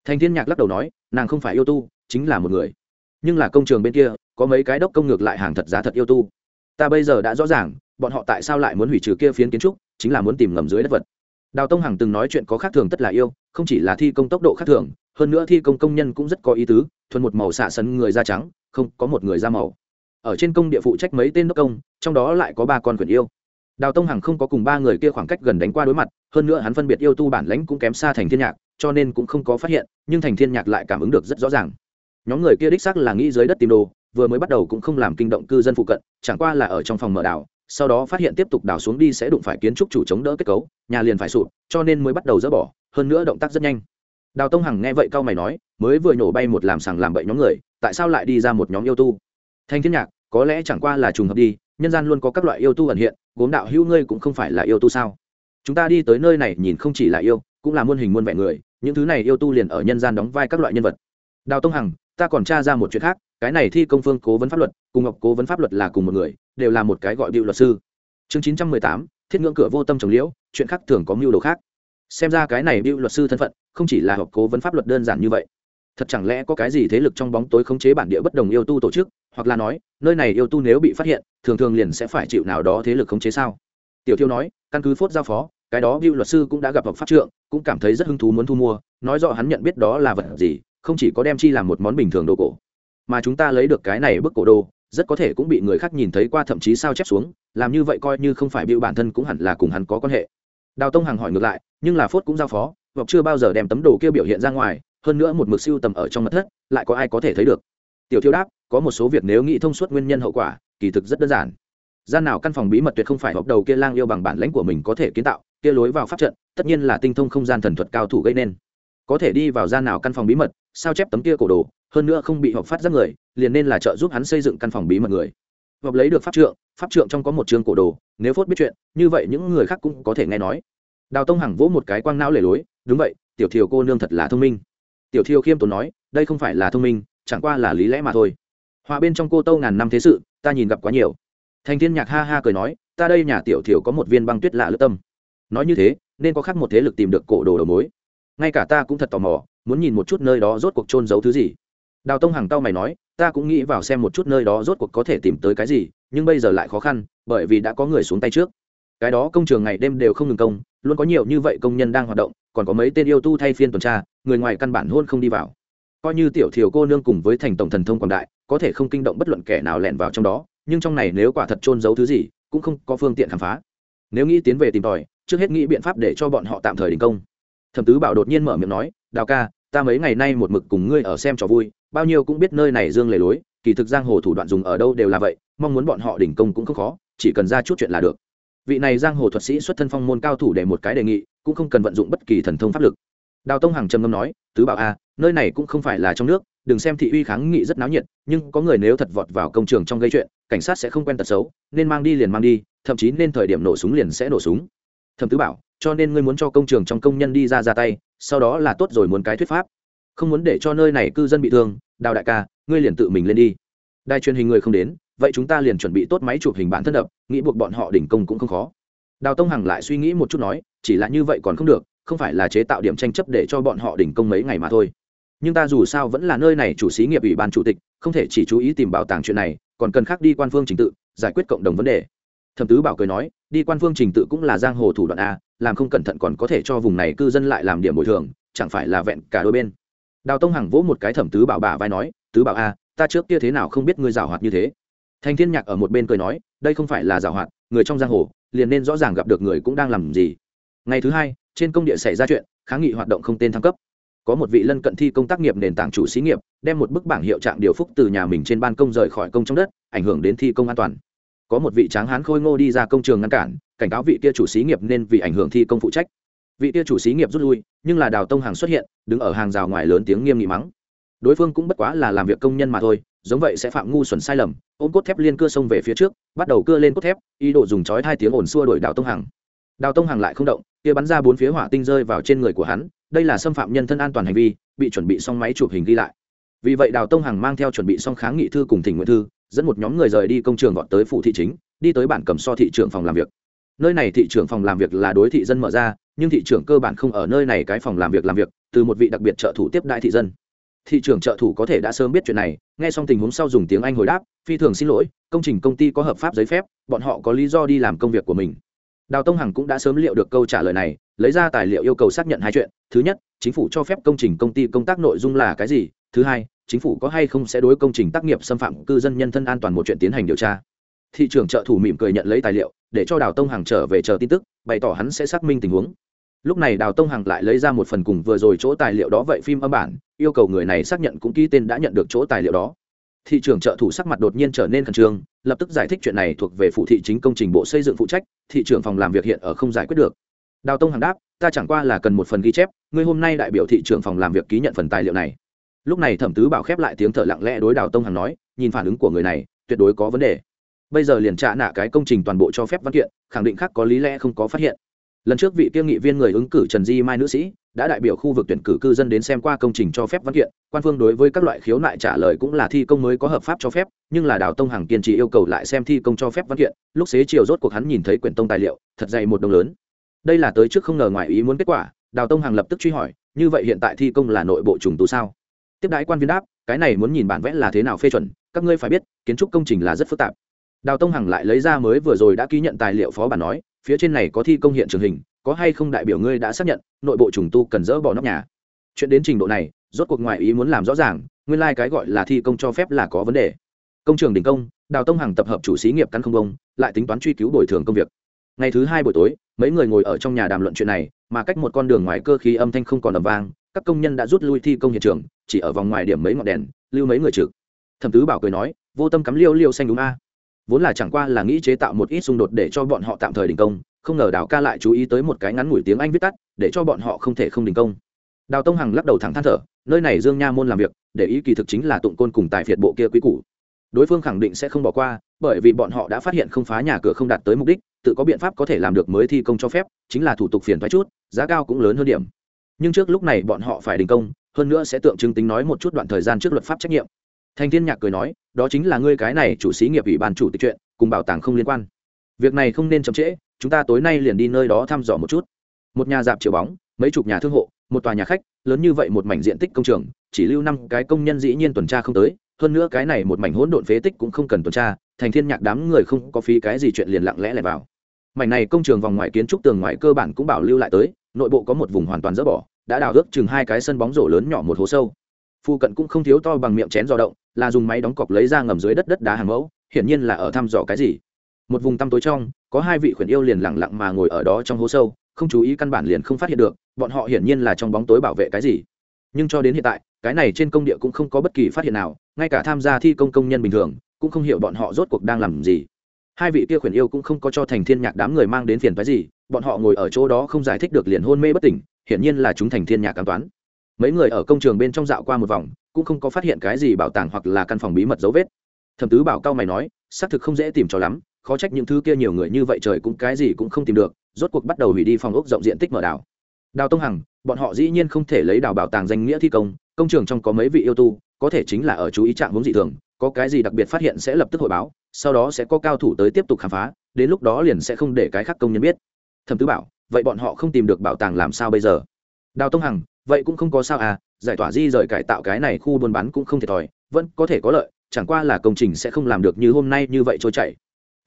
Thành thiên nhạc lắc đầu nói, nàng không phải yêu tu, chính là một người. Nhưng là công trường bên kia, có mấy cái đốc công ngược lại hàng thật giá thật yêu tu. Ta bây giờ đã rõ ràng, bọn họ tại sao lại muốn hủy trừ kia phiến kiến trúc, chính là muốn tìm ngầm dưới đất vật. Đào tông hằng từng nói chuyện có khác thường tất là yêu, không chỉ là thi công tốc độ khác thường, hơn nữa thi công công nhân cũng rất có ý tứ, thuần một màu xạ sấn người da trắng, không có một người da màu. Ở trên công địa phụ trách mấy tên đốc công, trong đó lại có ba con quyền yêu đào tông hằng không có cùng ba người kia khoảng cách gần đánh qua đối mặt, hơn nữa hắn phân biệt yêu tu bản lãnh cũng kém xa thành thiên nhạc, cho nên cũng không có phát hiện, nhưng thành thiên nhạc lại cảm ứng được rất rõ ràng. Nhóm người kia đích xác là nghĩ dưới đất tìm đồ, vừa mới bắt đầu cũng không làm kinh động cư dân phụ cận, chẳng qua là ở trong phòng mở đảo, sau đó phát hiện tiếp tục đào xuống đi sẽ đụng phải kiến trúc chủ chống đỡ kết cấu, nhà liền phải sụp, cho nên mới bắt đầu dỡ bỏ, hơn nữa động tác rất nhanh. Đào tông hằng nghe vậy cao mày nói, mới vừa nhổ bay một làm sàng làm bậy nhóm người, tại sao lại đi ra một nhóm yêu tu? Thanh thiên nhạc, có lẽ chẳng qua là trùng hợp đi, nhân gian luôn có các loại yêu tu ẩn hiện gốm đạo hữu ngươi cũng không phải là yêu tu sao? Chúng ta đi tới nơi này nhìn không chỉ là yêu, cũng là muôn hình muôn vẻ người, những thứ này yêu tu liền ở nhân gian đóng vai các loại nhân vật. Đào tông hằng, ta còn tra ra một chuyện khác, cái này thi công phương cố vấn pháp luật, cùng ngọc cố vấn pháp luật là cùng một người, đều là một cái gọi điệu luật sư. Chương chín trăm mười tám, thiết ngưỡng cửa vô tâm trồng liễu, chuyện khác thường có mưu đồ khác. Xem ra cái này điệu luật sư thân phận, không chỉ là học cố vấn pháp luật đơn giản như vậy. Thật chẳng lẽ có cái gì thế lực trong bóng tối khống chế bản địa bất đồng yêu tu tổ chức hoặc là nói nơi này yêu tu nếu bị phát hiện thường thường liền sẽ phải chịu nào đó thế lực khống chế sao? Tiểu thiêu nói căn cứ phốt giao phó cái đó Bill luật sư cũng đã gặp học pháp trượng, cũng cảm thấy rất hứng thú muốn thu mua, nói rõ hắn nhận biết đó là vật gì, không chỉ có đem chi làm một món bình thường đồ cổ, mà chúng ta lấy được cái này bức cổ đồ, rất có thể cũng bị người khác nhìn thấy qua thậm chí sao chép xuống, làm như vậy coi như không phải biểu bản thân cũng hẳn là cùng hắn có quan hệ. đào tông hằng hỏi ngược lại nhưng là phốt cũng giao phó hoặc chưa bao giờ đem tấm đồ kia biểu hiện ra ngoài hơn nữa một mực siêu tầm ở trong mật thất lại có ai có thể thấy được? Tiểu thiếu đáp có một số việc nếu nghĩ thông suốt nguyên nhân hậu quả, kỳ thực rất đơn giản. Gian nào căn phòng bí mật tuyệt không phải hộp đầu kia lang yêu bằng bản lãnh của mình có thể kiến tạo, kia lối vào pháp trận, tất nhiên là tinh thông không gian thần thuật cao thủ gây nên. Có thể đi vào gian nào căn phòng bí mật, sao chép tấm kia cổ đồ, hơn nữa không bị hộp phát giác người, liền nên là trợ giúp hắn xây dựng căn phòng bí mật người. Hộp lấy được pháp trượng pháp trượng trong có một chương cổ đồ, nếu phốt biết chuyện, như vậy những người khác cũng có thể nghe nói. Đào tông hằng vỗ một cái quang não lề lối, đúng vậy, tiểu thiều cô nương thật là thông minh. Tiểu thiều khiêm tốn nói, đây không phải là thông minh, chẳng qua là lý lẽ mà thôi hòa bên trong cô tâu ngàn năm thế sự, ta nhìn gặp quá nhiều. Thành thiên nhạc ha ha cười nói, ta đây nhà tiểu thiểu có một viên băng tuyết lạ lướt tâm. Nói như thế, nên có khác một thế lực tìm được cổ đồ đầu mối. Ngay cả ta cũng thật tò mò, muốn nhìn một chút nơi đó rốt cuộc trôn giấu thứ gì. Đào tông Hằng tao mày nói, ta cũng nghĩ vào xem một chút nơi đó rốt cuộc có thể tìm tới cái gì, nhưng bây giờ lại khó khăn, bởi vì đã có người xuống tay trước. Cái đó công trường ngày đêm đều không ngừng công, luôn có nhiều như vậy công nhân đang hoạt động, còn có mấy tên yêu tu thay phiên tuần tra, người ngoài căn bản hôn không đi vào. Coi như tiểu thiểu cô nương cùng với thành tổng thần thông quảng đại có thể không kinh động bất luận kẻ nào lẻn vào trong đó, nhưng trong này nếu quả thật trôn giấu thứ gì, cũng không có phương tiện khám phá. Nếu nghĩ tiến về tìm tòi, trước hết nghĩ biện pháp để cho bọn họ tạm thời đình công. Thẩm tứ bảo đột nhiên mở miệng nói, đào ca, ta mấy ngày nay một mực cùng ngươi ở xem trò vui, bao nhiêu cũng biết nơi này dương lề lối, kỳ thực giang hồ thủ đoạn dùng ở đâu đều là vậy, mong muốn bọn họ đình công cũng không khó, chỉ cần ra chút chuyện là được. Vị này giang hồ thuật sĩ xuất thân phong môn cao thủ để một cái đề nghị, cũng không cần vận dụng bất kỳ thần thông pháp lực. Đào tông hằng trầm ngâm nói, tứ bảo a nơi này cũng không phải là trong nước đừng xem thị uy kháng nghị rất náo nhiệt, nhưng có người nếu thật vọt vào công trường trong gây chuyện, cảnh sát sẽ không quen tật xấu, nên mang đi liền mang đi, thậm chí nên thời điểm nổ súng liền sẽ nổ súng. Thẩm tứ bảo, cho nên ngươi muốn cho công trường trong công nhân đi ra ra tay, sau đó là tốt rồi muốn cái thuyết pháp. Không muốn để cho nơi này cư dân bị thương, đào đại ca, ngươi liền tự mình lên đi. Đài truyền hình người không đến, vậy chúng ta liền chuẩn bị tốt máy chụp hình bản thân đập, nghĩ buộc bọn họ đỉnh công cũng không khó. Đào tông hằng lại suy nghĩ một chút nói, chỉ là như vậy còn không được, không phải là chế tạo điểm tranh chấp để cho bọn họ đỉnh công mấy ngày mà thôi nhưng ta dù sao vẫn là nơi này chủ xí nghiệp ủy ban chủ tịch, không thể chỉ chú ý tìm bảo tàng chuyện này, còn cần khác đi quan phương trình tự, giải quyết cộng đồng vấn đề. Thẩm tứ bảo cười nói, đi quan phương trình tự cũng là giang hồ thủ đoạn a, làm không cẩn thận còn có thể cho vùng này cư dân lại làm điểm bồi thường, chẳng phải là vẹn cả đôi bên. Đào tông hằng vỗ một cái thẩm tứ bảo bà vai nói, tứ bảo a, ta trước kia thế nào không biết ngươi giảo hoạt như thế? Thành thiên nhạc ở một bên cười nói, đây không phải là giảo hoạt, người trong giang hồ, liền nên rõ ràng gặp được người cũng đang làm gì. Ngày thứ hai, trên công địa xảy ra chuyện, kháng nghị hoạt động không tên thăng cấp có một vị lân cận thi công tác nghiệp nền tảng chủ xí nghiệp, đem một bức bảng hiệu trạng điều phúc từ nhà mình trên ban công rời khỏi công trong đất, ảnh hưởng đến thi công an toàn. Có một vị tráng hán khôi ngô đi ra công trường ngăn cản, cảnh cáo vị kia chủ xí nghiệp nên vì ảnh hưởng thi công phụ trách. Vị kia chủ xí nghiệp rút lui, nhưng là đào tông hàng xuất hiện, đứng ở hàng rào ngoài lớn tiếng nghiêm nghị mắng. Đối phương cũng bất quá là làm việc công nhân mà thôi, giống vậy sẽ phạm ngu xuẩn sai lầm, ôm cốt thép liên cưa sông về phía trước, bắt đầu cưa lên cốt thép, ý đồ dùng chói hai tiếng ồn xua đuổi đào tông hàng đào tông Hằng lại không động, kia bắn ra bốn phía hỏa tinh rơi vào trên người của hắn, đây là xâm phạm nhân thân an toàn hành vi, bị chuẩn bị xong máy chụp hình ghi lại. Vì vậy đào tông hằng mang theo chuẩn bị xong kháng nghị thư cùng thỉnh nguyện thư, dẫn một nhóm người rời đi công trường gọn tới phủ thị chính, đi tới bản cầm so thị trưởng phòng làm việc. Nơi này thị trưởng phòng làm việc là đối thị dân mở ra, nhưng thị trưởng cơ bản không ở nơi này cái phòng làm việc làm việc, từ một vị đặc biệt trợ thủ tiếp đại thị dân. Thị trưởng trợ thủ có thể đã sớm biết chuyện này, nghe xong tình huống sau dùng tiếng anh hồi đáp, phi thường xin lỗi, công trình công ty có hợp pháp giấy phép, bọn họ có lý do đi làm công việc của mình đào tông hằng cũng đã sớm liệu được câu trả lời này, lấy ra tài liệu yêu cầu xác nhận hai chuyện. Thứ nhất, chính phủ cho phép công trình công ty công tác nội dung là cái gì? Thứ hai, chính phủ có hay không sẽ đối công trình tác nghiệp xâm phạm cư dân nhân thân an toàn một chuyện tiến hành điều tra. Thị trưởng trợ thủ mỉm cười nhận lấy tài liệu, để cho đào tông hằng trở về chờ tin tức, bày tỏ hắn sẽ xác minh tình huống. Lúc này đào tông hằng lại lấy ra một phần cùng vừa rồi chỗ tài liệu đó, vậy phim âm bản, yêu cầu người này xác nhận cũng ký tên đã nhận được chỗ tài liệu đó thị trường trợ thủ sắc mặt đột nhiên trở nên khẩn trương, lập tức giải thích chuyện này thuộc về phụ thị chính công trình bộ xây dựng phụ trách, thị trưởng phòng làm việc hiện ở không giải quyết được. Đào tông hằng đáp, ta chẳng qua là cần một phần ghi chép, ngươi hôm nay đại biểu thị trưởng phòng làm việc ký nhận phần tài liệu này. Lúc này thẩm tứ bảo khép lại tiếng thở lặng lẽ đối đào tông hằng nói, nhìn phản ứng của người này, tuyệt đối có vấn đề. Bây giờ liền trả nạ cái công trình toàn bộ cho phép văn kiện, khẳng định khác có lý lẽ không có phát hiện. Lần trước vị kiêm nghị viên người ứng cử trần di mai nữ sĩ đã đại biểu khu vực tuyển cử cư dân đến xem qua công trình cho phép văn kiện, quan phương đối với các loại khiếu nại trả lời cũng là thi công mới có hợp pháp cho phép, nhưng là đào tông hằng kiên trì yêu cầu lại xem thi công cho phép văn kiện, lúc xế chiều rốt cuộc hắn nhìn thấy quyển tông tài liệu, thật dày một đồng lớn. Đây là tới trước không ngờ ngoài ý muốn kết quả, đào tông hằng lập tức truy hỏi, như vậy hiện tại thi công là nội bộ trùng tu sao? Tiếp đái quan viên đáp, cái này muốn nhìn bản vẽ là thế nào phê chuẩn, các ngươi phải biết, kiến trúc công trình là rất phức tạp. Đào tông hằng lại lấy ra mới vừa rồi đã ký nhận tài liệu phó bản nói, phía trên này có thi công hiện trường hình có hay không đại biểu ngươi đã xác nhận, nội bộ trùng tu cần dỡ bỏ nóc nhà. Chuyện đến trình độ này, rốt cuộc ngoại ý muốn làm rõ ràng, nguyên lai、like、cái gọi là thi công cho phép là có vấn đề. Công trường đình công, đào tông hằng tập hợp chủ xí nghiệp căn không công, lại tính toán truy cứu bồi thường công việc. Ngày thứ hai buổi tối, mấy người ngồi ở trong nhà đàm luận chuyện này, mà cách một con đường ngoài cơ khí âm thanh không còn ầm vang, các công nhân đã rút lui thi công hiện trường, chỉ ở vòng ngoài điểm mấy ngọn đèn, lưu mấy người trực. Thẩm tứ bảo cười nói, vô tâm cắm liêu liêu xanh đúng a. Vốn là chẳng qua là nghĩ chế tạo một ít xung đột để cho bọn họ tạm thời đình công không ngờ đào ca lại chú ý tới một cái ngắn ngủi tiếng anh viết tắt, để cho bọn họ không thể không đình công. Đào tông hằng lắc đầu thẳng than thở, nơi này dương nha môn làm việc, để ý kỳ thực chính là tụng côn cùng tài phiệt bộ kia quý cũ đối phương khẳng định sẽ không bỏ qua, bởi vì bọn họ đã phát hiện không phá nhà cửa không đạt tới mục đích, tự có biện pháp có thể làm được mới thi công cho phép, chính là thủ tục phiền thoái chút, giá cao cũng lớn hơn điểm. Nhưng trước lúc này bọn họ phải đình công, hơn nữa sẽ tượng trưng tính nói một chút đoạn thời gian trước luật pháp trách nhiệm. Thanh thiên nhạc cười nói, đó chính là ngươi cái này chủ sĩ nghiệp ủy ban chủ tịch chuyện, cùng bảo tàng không liên quan. Việc này không nên chậm trễ chúng ta tối nay liền đi nơi đó thăm dò một chút. Một nhà dạp chiều bóng, mấy chục nhà thương hộ, một tòa nhà khách, lớn như vậy một mảnh diện tích công trường, chỉ lưu năm cái công nhân dĩ nhiên tuần tra không tới, hơn nữa cái này một mảnh hỗn độn phế tích cũng không cần tuần tra, thành thiên nhạc đám người không có phí cái gì chuyện liền lặng lẽ lẻ vào. Mảnh này công trường vòng ngoài kiến trúc tường ngoài cơ bản cũng bảo lưu lại tới, nội bộ có một vùng hoàn toàn dỡ bỏ, đã đào ước chừng hai cái sân bóng rổ lớn nhỏ một hố sâu. Phụ cận cũng không thiếu to bằng miệng chén dò động, là dùng máy đóng cọc lấy ra ngầm dưới đất đất đá hàng mẫu, hiển nhiên là ở thăm dò cái gì. Một vùng tăm tối trong có hai vị khuyển yêu liền lặng lặng mà ngồi ở đó trong hố sâu, không chú ý căn bản liền không phát hiện được, bọn họ hiển nhiên là trong bóng tối bảo vệ cái gì. Nhưng cho đến hiện tại, cái này trên công địa cũng không có bất kỳ phát hiện nào, ngay cả tham gia thi công công nhân bình thường, cũng không hiểu bọn họ rốt cuộc đang làm gì. Hai vị kia khuyển yêu cũng không có cho thành thiên nhạc đám người mang đến phiền phái gì, bọn họ ngồi ở chỗ đó không giải thích được liền hôn mê bất tỉnh, hiển nhiên là chúng thành thiên nhạc cám toán. Mấy người ở công trường bên trong dạo qua một vòng, cũng không có phát hiện cái gì bảo tàng hoặc là căn phòng bí mật dấu vết. Thẩm tứ bảo cao mày nói, xác thực không dễ tìm cho lắm khó trách những thứ kia nhiều người như vậy trời cũng cái gì cũng không tìm được, rốt cuộc bắt đầu hủy đi phòng ốc rộng diện tích mở đảo. Đào tông hằng, bọn họ dĩ nhiên không thể lấy đào bảo tàng danh nghĩa thi công công trường trong có mấy vị yêu tu, có thể chính là ở chú ý trạng vốn dị thường, có cái gì đặc biệt phát hiện sẽ lập tức hội báo, sau đó sẽ có cao thủ tới tiếp tục khám phá, đến lúc đó liền sẽ không để cái khác công nhân biết. Thẩm tứ bảo, vậy bọn họ không tìm được bảo tàng làm sao bây giờ? Đào tông hằng, vậy cũng không có sao à giải tỏa di rời cải tạo cái này khu buôn bán cũng không thiệt thòi, vẫn có thể có lợi, chẳng qua là công trình sẽ không làm được như hôm nay như vậy trôi chảy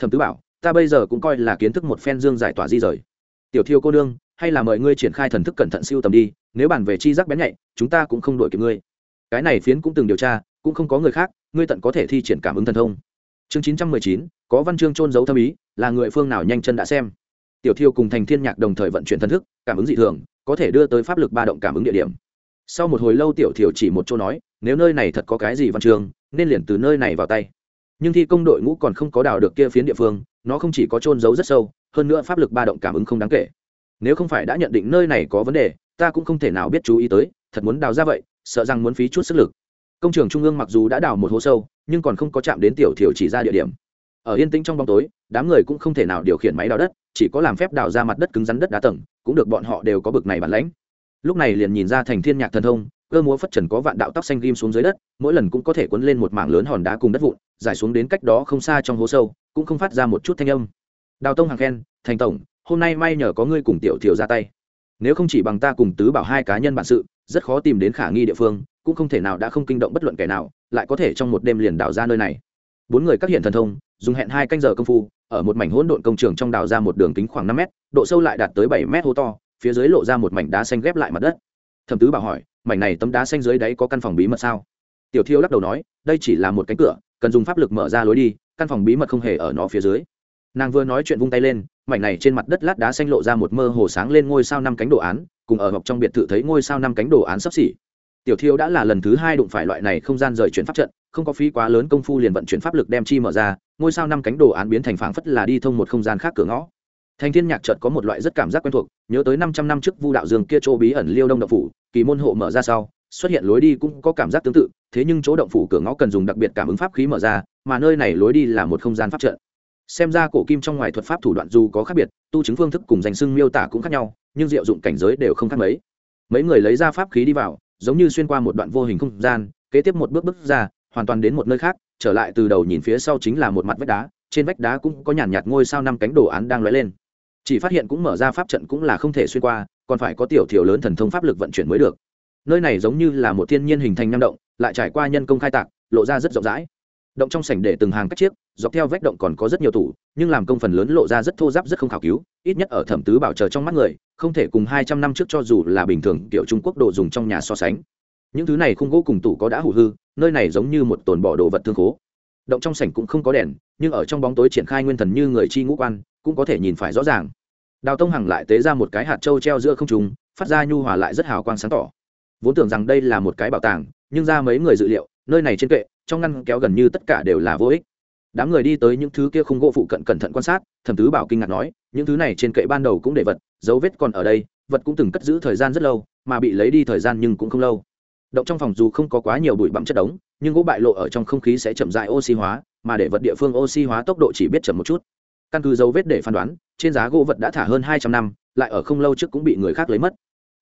thẩm tứ bảo, ta bây giờ cũng coi là kiến thức một phen dương giải tỏa di rời. Tiểu thiêu cô nương, hay là mời ngươi triển khai thần thức cẩn thận siêu tầm đi, nếu bàn về chi giác bén nhạy, chúng ta cũng không đổi kịp ngươi. Cái này phiến cũng từng điều tra, cũng không có người khác, ngươi tận có thể thi triển cảm ứng thần thông. Chương chín trăm mười chín, có văn chương trôn giấu thâm ý, là người phương nào nhanh chân đã xem. Tiểu thiêu cùng thành thiên nhạc đồng thời vận chuyển thần thức, cảm ứng dị thường, có thể đưa tới pháp lực ba động cảm ứng địa điểm. Sau một hồi lâu tiểu thiều chỉ một chỗ nói, nếu nơi này thật có cái gì văn chương, nên liền từ nơi này vào tay nhưng thi công đội ngũ còn không có đào được kia phiến địa phương, nó không chỉ có trôn giấu rất sâu, hơn nữa pháp lực ba động cảm ứng không đáng kể. Nếu không phải đã nhận định nơi này có vấn đề, ta cũng không thể nào biết chú ý tới, thật muốn đào ra vậy, sợ rằng muốn phí chút sức lực. Công trường trung ương mặc dù đã đào một hố sâu, nhưng còn không có chạm đến tiểu thiểu chỉ ra địa điểm. Ở yên tĩnh trong bóng tối, đám người cũng không thể nào điều khiển máy đào đất, chỉ có làm phép đào ra mặt đất cứng rắn đất đá tầng, cũng được bọn họ đều có bực này bản lãnh. Lúc này liền nhìn ra thành thiên nhạc thần thông cơ múa phất trần có vạn đạo tóc xanh ghim xuống dưới đất, mỗi lần cũng có thể cuốn lên một mảng lớn hòn đá cùng đất vụn giải xuống đến cách đó không xa trong hố sâu, cũng không phát ra một chút thanh âm. Đào tông hàng khen, thành tổng, hôm nay may nhờ có ngươi cùng tiểu thiểu ra tay. Nếu không chỉ bằng ta cùng tứ bảo hai cá nhân bản sự, rất khó tìm đến khả nghi địa phương, cũng không thể nào đã không kinh động bất luận kẻ nào, lại có thể trong một đêm liền đào ra nơi này. Bốn người các hiện thần thông, dùng hẹn hai canh giờ công phu, ở một mảnh hỗn độn công trường trong đào ra một đường kính khoảng năm mét, độ sâu lại đạt tới bảy mét hố to, phía dưới lộ ra một mảnh đá xanh ghép lại mặt đất. Thẩm tứ bảo hỏi mảnh này tấm đá xanh dưới đáy có căn phòng bí mật sao? Tiểu thiêu lắc đầu nói, đây chỉ là một cánh cửa, cần dùng pháp lực mở ra lối đi, căn phòng bí mật không hề ở nó phía dưới. Nàng vừa nói chuyện vung tay lên, mảnh này trên mặt đất lát đá xanh lộ ra một mơ hồ sáng lên ngôi sao năm cánh đồ án, cùng ở ngọc trong biệt thự thấy ngôi sao năm cánh đồ án sắp xỉ. Tiểu thiêu đã là lần thứ hai đụng phải loại này không gian rời chuyển pháp trận, không có phí quá lớn công phu liền vận chuyển pháp lực đem chi mở ra, ngôi sao năm cánh đồ án biến thành phảng phất là đi thông một không gian khác cửa ngõ thành thiên nhạc chợt có một loại rất cảm giác quen thuộc, nhớ tới năm trăm năm trước vu đạo dương kia chỗ bí ẩn liêu đông động phủ, kỳ môn hộ mở ra sau, xuất hiện lối đi cũng có cảm giác tương tự, thế nhưng chỗ động phủ cửa ngõ cần dùng đặc biệt cảm ứng pháp khí mở ra, mà nơi này lối đi là một không gian pháp trận. Xem ra cổ kim trong ngoài thuật pháp thủ đoạn dù có khác biệt, tu chứng phương thức cùng danh xưng miêu tả cũng khác nhau, nhưng diệu dụng cảnh giới đều không khác mấy. Mấy người lấy ra pháp khí đi vào, giống như xuyên qua một đoạn vô hình không gian, kế tiếp một bước bước ra, hoàn toàn đến một nơi khác, trở lại từ đầu nhìn phía sau chính là một mặt vách đá, trên vách đá cũng có nhàn nhạt ngôi sao năm cánh đồ án đang lóe lên chỉ phát hiện cũng mở ra pháp trận cũng là không thể xuyên qua, còn phải có tiểu thiểu lớn thần thông pháp lực vận chuyển mới được. Nơi này giống như là một thiên nhiên hình thành năng động, lại trải qua nhân công khai tạc, lộ ra rất rộng rãi. Động trong sảnh để từng hàng các chiếc, dọc theo vách động còn có rất nhiều tủ, nhưng làm công phần lớn lộ ra rất thô giáp, rất không khảo cứu, ít nhất ở thẩm tứ bảo chờ trong mắt người, không thể cùng hai trăm năm trước cho dù là bình thường kiểu trung quốc đồ dùng trong nhà so sánh. Những thứ này khung gỗ cùng tủ có đã hủ hư, nơi này giống như một tồn bỏ đồ vật thương khố động trong sảnh cũng không có đèn, nhưng ở trong bóng tối triển khai nguyên thần như người chi ngũ quan, cũng có thể nhìn phải rõ ràng. Đào tông hằng lại tế ra một cái hạt trâu treo giữa không trùng phát ra nhu hòa lại rất hào quang sáng tỏ. Vốn tưởng rằng đây là một cái bảo tàng, nhưng ra mấy người dự liệu, nơi này trên kệ, trong ngăn kéo gần như tất cả đều là vô ích. Đám người đi tới những thứ kia không gỗ phụ cận cẩn thận quan sát, thẩm tứ bảo kinh ngạc nói, những thứ này trên kệ ban đầu cũng để vật, dấu vết còn ở đây, vật cũng từng cất giữ thời gian rất lâu, mà bị lấy đi thời gian nhưng cũng không lâu. Động trong phòng dù không có quá nhiều bụi bặm chất đống nhưng gỗ bại lộ ở trong không khí sẽ chậm dại oxy hóa, mà để vật địa phương oxy hóa tốc độ chỉ biết chậm một chút. Căn cứ dấu vết để phán đoán, trên giá gỗ vật đã thả hơn hai trăm năm, lại ở không lâu trước cũng bị người khác lấy mất.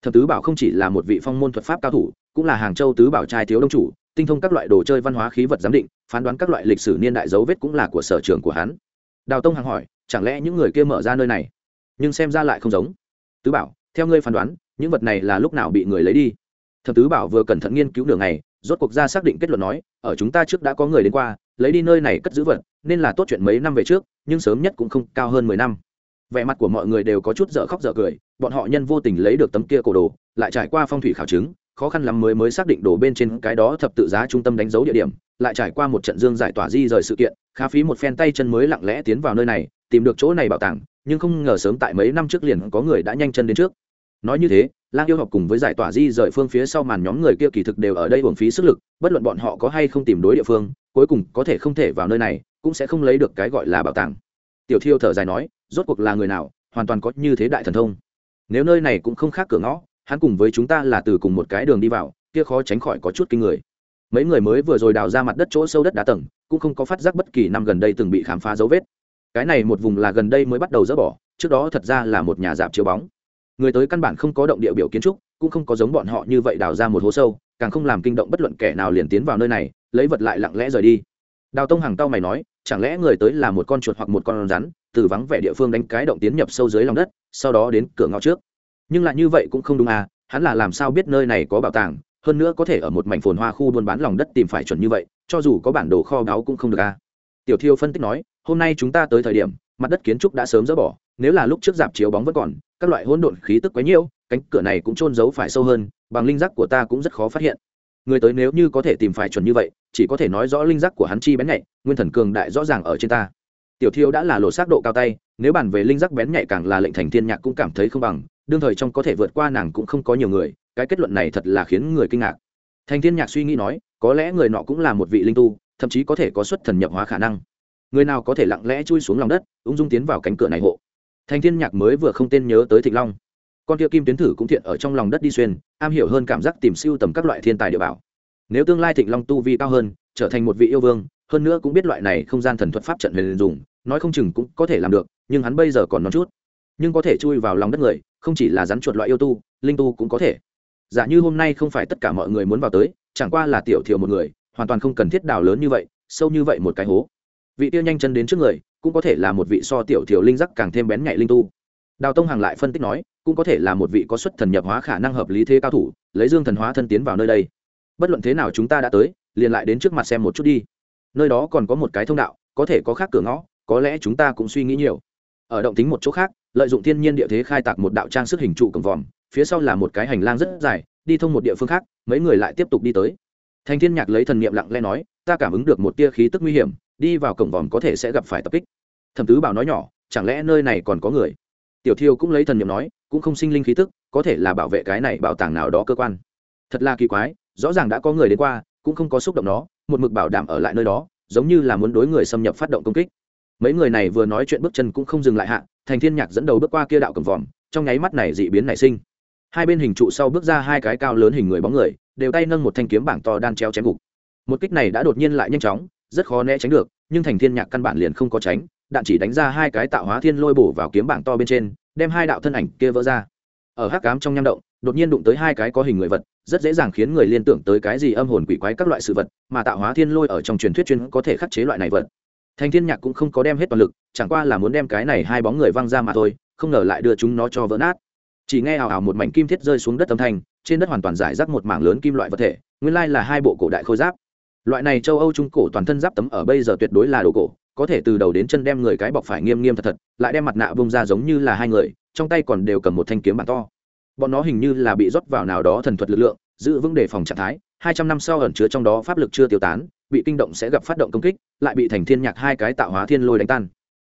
Thập tứ bảo không chỉ là một vị phong môn thuật pháp cao thủ, cũng là hàng châu tứ bảo trai thiếu đông chủ, tinh thông các loại đồ chơi văn hóa khí vật giám định, phán đoán các loại lịch sử niên đại dấu vết cũng là của sở trường của hắn. Đào tông hằng hỏi, chẳng lẽ những người kia mở ra nơi này? Nhưng xem ra lại không giống. Tứ bảo, theo ngươi phán đoán, những vật này là lúc nào bị người lấy đi? Thập tứ bảo vừa cẩn thận nghiên cứu đường này rốt cuộc ra xác định kết luận nói, ở chúng ta trước đã có người đến qua, lấy đi nơi này cất giữ vật, nên là tốt chuyện mấy năm về trước, nhưng sớm nhất cũng không cao hơn mười năm. Vẻ mặt của mọi người đều có chút dở khóc dở cười, bọn họ nhân vô tình lấy được tấm kia cổ đồ, lại trải qua phong thủy khảo chứng, khó khăn lắm mới mới xác định đồ bên trên cái đó thập tự giá trung tâm đánh dấu địa điểm, lại trải qua một trận dương giải tỏa di rời sự kiện, khá phí một phen tay chân mới lặng lẽ tiến vào nơi này, tìm được chỗ này bảo tàng, nhưng không ngờ sớm tại mấy năm trước liền có người đã nhanh chân đến trước. Nói như thế lang yêu học cùng với giải tỏa di rời phương phía sau màn nhóm người kia kỳ thực đều ở đây uổng phí sức lực, bất luận bọn họ có hay không tìm đối địa phương, cuối cùng có thể không thể vào nơi này, cũng sẽ không lấy được cái gọi là bảo tàng. Tiểu thiêu thở dài nói, rốt cuộc là người nào, hoàn toàn có như thế đại thần thông. Nếu nơi này cũng không khác cửa ngõ, hắn cùng với chúng ta là từ cùng một cái đường đi vào, kia khó tránh khỏi có chút kinh người. Mấy người mới vừa rồi đào ra mặt đất chỗ sâu đất đá tầng, cũng không có phát giác bất kỳ năm gần đây từng bị khám phá dấu vết. Cái này một vùng là gần đây mới bắt đầu dỡ bỏ, trước đó thật ra là một nhà dạp chiếu bóng người tới căn bản không có động địa biểu kiến trúc, cũng không có giống bọn họ như vậy đào ra một hố sâu, càng không làm kinh động bất luận kẻ nào liền tiến vào nơi này, lấy vật lại lặng lẽ rời đi. Đào tông hàng tao mày nói, chẳng lẽ người tới là một con chuột hoặc một con rắn, từ vắng vẻ địa phương đánh cái động tiến nhập sâu dưới lòng đất, sau đó đến cửa ngõ trước. Nhưng lại như vậy cũng không đúng à hắn là làm sao biết nơi này có bảo tàng, hơn nữa có thể ở một mảnh phồn hoa khu buôn bán lòng đất tìm phải chuẩn như vậy, cho dù có bản đồ kho báu cũng không được à. Tiểu thiêu phân tích nói, hôm nay chúng ta tới thời điểm, mặt đất kiến trúc đã sớm dỡ bỏ, nếu là lúc trước dạp chiếu bóng vẫn còn các loại hỗn độn khí tức quấy nhiễu, cánh cửa này cũng trôn giấu phải sâu hơn, bằng linh giác của ta cũng rất khó phát hiện. Người tới nếu như có thể tìm phải chuẩn như vậy, chỉ có thể nói rõ linh giác của hắn chi bén nhạy, nguyên thần cường đại rõ ràng ở trên ta. Tiểu thiêu đã là lộ xác độ cao tay, nếu bàn về linh giác bén nhạy càng là lệnh thành thiên nhạc cũng cảm thấy không bằng, đương thời trong có thể vượt qua nàng cũng không có nhiều người, cái kết luận này thật là khiến người kinh ngạc. Thành thiên nhạc suy nghĩ nói, có lẽ người nọ cũng là một vị linh tu, thậm chí có thể có xuất thần nhập hóa khả năng. Người nào có thể lặng lẽ chui xuống lòng đất, ung dung tiến vào cánh cửa này hộ? Thành thiên nhạc mới vừa không tên nhớ tới thịnh long. Con kia kim tuyến thử cũng thiện ở trong lòng đất đi xuyên, am hiểu hơn cảm giác tìm siêu tầm các loại thiên tài địa bảo. Nếu tương lai thịnh long tu vi cao hơn, trở thành một vị yêu vương, hơn nữa cũng biết loại này không gian thần thuật pháp trận huyền dùng, nói không chừng cũng có thể làm được, nhưng hắn bây giờ còn non chút. Nhưng có thể chui vào lòng đất người, không chỉ là rắn chuột loại yêu tu, linh tu cũng có thể. Giả như hôm nay không phải tất cả mọi người muốn vào tới, chẳng qua là tiểu thiểu một người, hoàn toàn không cần thiết đào lớn như vậy, sâu như vậy một cái hố vị tiêu nhanh chân đến trước người, cũng có thể là một vị so tiểu tiểu linh giác càng thêm bén nhạy linh tu. Đào tông Hằng lại phân tích nói, cũng có thể là một vị có xuất thần nhập hóa khả năng hợp lý thế cao thủ, lấy dương thần hóa thân tiến vào nơi đây. Bất luận thế nào chúng ta đã tới, liền lại đến trước mặt xem một chút đi. Nơi đó còn có một cái thông đạo, có thể có khác cửa ngõ, có lẽ chúng ta cũng suy nghĩ nhiều. Ở động tính một chỗ khác, lợi dụng thiên nhiên địa thế khai tạc một đạo trang sức hình trụ cầm vòm, phía sau là một cái hành lang rất dài, đi thông một địa phương khác, mấy người lại tiếp tục đi tới. Thành thiên nhạc lấy thần niệm lặng lẽ nói, ta cảm ứng được một tia khí tức nguy hiểm đi vào cổng vòm có thể sẽ gặp phải tập kích. Thẩm tứ bảo nói nhỏ, chẳng lẽ nơi này còn có người? Tiểu thiêu cũng lấy thần niệm nói, cũng không sinh linh khí tức, có thể là bảo vệ cái này bảo tàng nào đó cơ quan. Thật là kỳ quái, rõ ràng đã có người đến qua, cũng không có xúc động nó, một mực bảo đảm ở lại nơi đó, giống như là muốn đối người xâm nhập phát động công kích. Mấy người này vừa nói chuyện bước chân cũng không dừng lại hạ, thành thiên nhạc dẫn đầu bước qua kia đạo cầm vòm, trong nháy mắt này dị biến nảy sinh. Hai bên hình trụ sau bước ra hai cái cao lớn hình người bóng người, đều tay nâng một thanh kiếm bảng to đan treo chém gục. Một kích này đã đột nhiên lại nhanh chóng rất khó né tránh được, nhưng thành thiên nhạc căn bản liền không có tránh, đạn chỉ đánh ra hai cái tạo hóa thiên lôi bổ vào kiếm bảng to bên trên, đem hai đạo thân ảnh kia vỡ ra. Ở hắc cám trong nham động, đột nhiên đụng tới hai cái có hình người vật, rất dễ dàng khiến người liên tưởng tới cái gì âm hồn quỷ quái các loại sự vật, mà tạo hóa thiên lôi ở trong truyền thuyết chuyên có thể khắc chế loại này vật. Thành thiên nhạc cũng không có đem hết toàn lực, chẳng qua là muốn đem cái này hai bóng người văng ra mà thôi, không ngờ lại đưa chúng nó cho vỡ nát. Chỉ nghe ảo ảo một mảnh kim thiết rơi xuống đất âm thanh, trên đất hoàn toàn giải rác một mảng lớn kim loại vật thể, nguyên lai là hai bộ cổ đại khôi giáp loại này châu âu trung cổ toàn thân giáp tấm ở bây giờ tuyệt đối là đồ cổ, có thể từ đầu đến chân đem người cái bọc phải nghiêm nghiêm thật thật, lại đem mặt nạ bông ra giống như là hai người, trong tay còn đều cầm một thanh kiếm bản to. Bọn nó hình như là bị rót vào nào đó thần thuật lực lượng, giữ vững đề phòng trạng thái, hai trăm năm sau ẩn chứa trong đó pháp lực chưa tiêu tán, bị kinh động sẽ gặp phát động công kích, lại bị thành thiên nhạc hai cái tạo hóa thiên lôi đánh tan.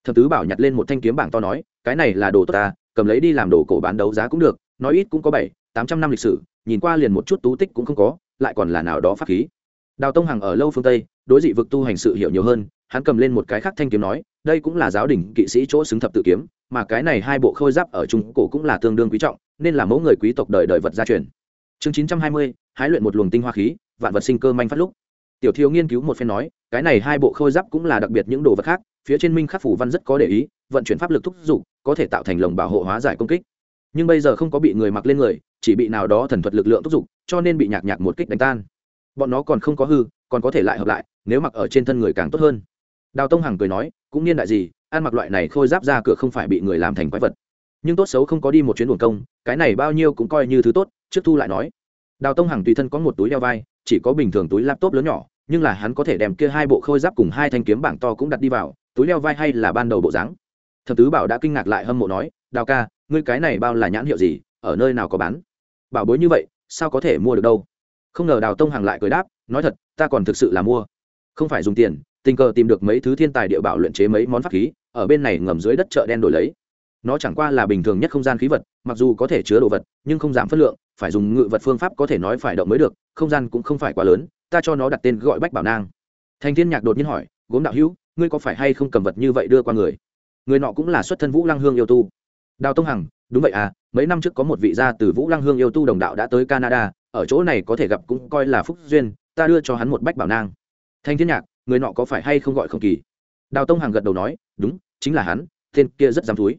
Thập tứ bảo nhặt lên một thanh kiếm bảng to nói, cái này là đồ tốt ta, cầm lấy đi làm đồ cổ bán đấu giá cũng được, nói ít cũng có bảy, tám trăm năm lịch sử, nhìn qua liền một chút tú tích cũng không có, lại còn là nào đó pháp khí đào tông hằng ở lâu phương tây, đối dị vực tu hành sự hiểu nhiều hơn, hắn cầm lên một cái khác thanh kiếm nói, đây cũng là giáo đình kỵ sĩ chỗ xứng thập tự kiếm, mà cái này hai bộ khôi giáp ở trung cổ cũng là tương đương quý trọng, nên là mẫu người quý tộc đời đời vật gia truyền. Chương chín trăm hai mươi, hái luyện một luồng tinh hoa khí, vạn vật sinh cơ manh phát lúc. Tiểu thiếu nghiên cứu một phen nói, cái này hai bộ khôi giáp cũng là đặc biệt những đồ vật khác, phía trên minh khắc phủ văn rất có để ý, vận chuyển pháp lực thúc giục, có thể tạo thành lồng bảo hộ hóa giải công kích. Nhưng bây giờ không có bị người mặc lên người, chỉ bị nào đó thần thuật lực lượng thúc giục, cho nên bị nhạc nhạc một kích đánh tan bọn nó còn không có hư, còn có thể lại hợp lại, nếu mặc ở trên thân người càng tốt hơn. Đào tông hằng cười nói, cũng niên đại gì, ăn mặc loại này khôi giáp ra cửa không phải bị người làm thành quái vật. Nhưng tốt xấu không có đi một chuyến buồn công, cái này bao nhiêu cũng coi như thứ tốt, trước thu lại nói. Đào tông hằng tùy thân có một túi đeo vai, chỉ có bình thường túi laptop lớn nhỏ, nhưng là hắn có thể đem kia hai bộ khôi giáp cùng hai thanh kiếm bảng to cũng đặt đi vào, túi đeo vai hay là ban đầu bộ dáng. Thập tứ bảo đã kinh ngạc lại hâm mộ nói, đào ca, ngươi cái này bao là nhãn hiệu gì, ở nơi nào có bán? Bảo bối như vậy, sao có thể mua được đâu? Không ngờ đào tông hằng lại cười đáp, nói thật, ta còn thực sự là mua. Không phải dùng tiền, tình cờ tìm được mấy thứ thiên tài địa bảo luyện chế mấy món pháp khí, ở bên này ngầm dưới đất chợ đen đổi lấy. Nó chẳng qua là bình thường nhất không gian khí vật, mặc dù có thể chứa đồ vật, nhưng không giảm phất lượng, phải dùng ngự vật phương pháp có thể nói phải động mới được, không gian cũng không phải quá lớn, ta cho nó đặt tên gọi bách bảo nang. Thành thiên nhạc đột nhiên hỏi, gốm đạo hữu, ngươi có phải hay không cầm vật như vậy đưa qua người? Người nọ cũng là xuất thân vũ lăng hương yêu tu. Đào tông hằng, đúng vậy à mấy năm trước có một vị gia từ vũ lăng hương yêu tu đồng đạo đã tới canada ở chỗ này có thể gặp cũng coi là phúc duyên, ta đưa cho hắn một bách bảo nang. Thanh thiên nhạc, người nọ có phải hay không gọi không kỳ? Đào tông hằng gật đầu nói, đúng, chính là hắn, tên kia rất dám túi.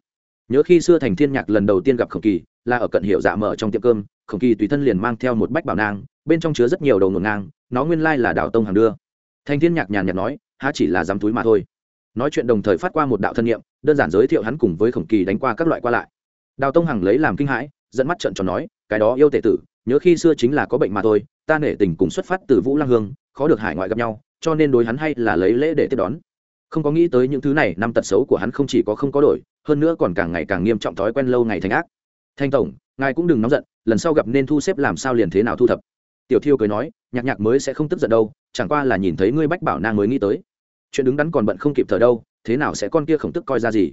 Nhớ khi xưa thành thiên nhạc lần đầu tiên gặp khổng kỳ, là ở cận hiệu dạ mở trong tiệm cơm, khổng kỳ tùy thân liền mang theo một bách bảo nang, bên trong chứa rất nhiều đầu ngổn ngang, nó nguyên lai là đào tông hằng đưa. Thành thiên nhạc nhàn nhạt nói, há chỉ là dám túi mà thôi. Nói chuyện đồng thời phát qua một đạo thân nhiệm đơn giản giới thiệu hắn cùng với khổng kỳ đánh qua các loại qua lại. Đào tông hằng lấy làm kinh hãi dẫn mắt trận tròn nói, cái đó yêu tệ tử nhớ khi xưa chính là có bệnh mà thôi, ta nể tình cùng xuất phát từ vũ lăng hương, khó được hải ngoại gặp nhau, cho nên đối hắn hay là lấy lễ để tiếp đón. Không có nghĩ tới những thứ này, năm tật xấu của hắn không chỉ có không có đổi, hơn nữa còn càng ngày càng nghiêm trọng thói quen lâu ngày thành ác. Thanh tổng, ngài cũng đừng nóng giận, lần sau gặp nên thu xếp làm sao liền thế nào thu thập. Tiểu thiêu cười nói, nhạc nhạc mới sẽ không tức giận đâu, chẳng qua là nhìn thấy ngươi bách bảo nang mới nghĩ tới. Chuyện đứng đắn còn bận không kịp thở đâu, thế nào sẽ con kia khổng tức coi ra gì?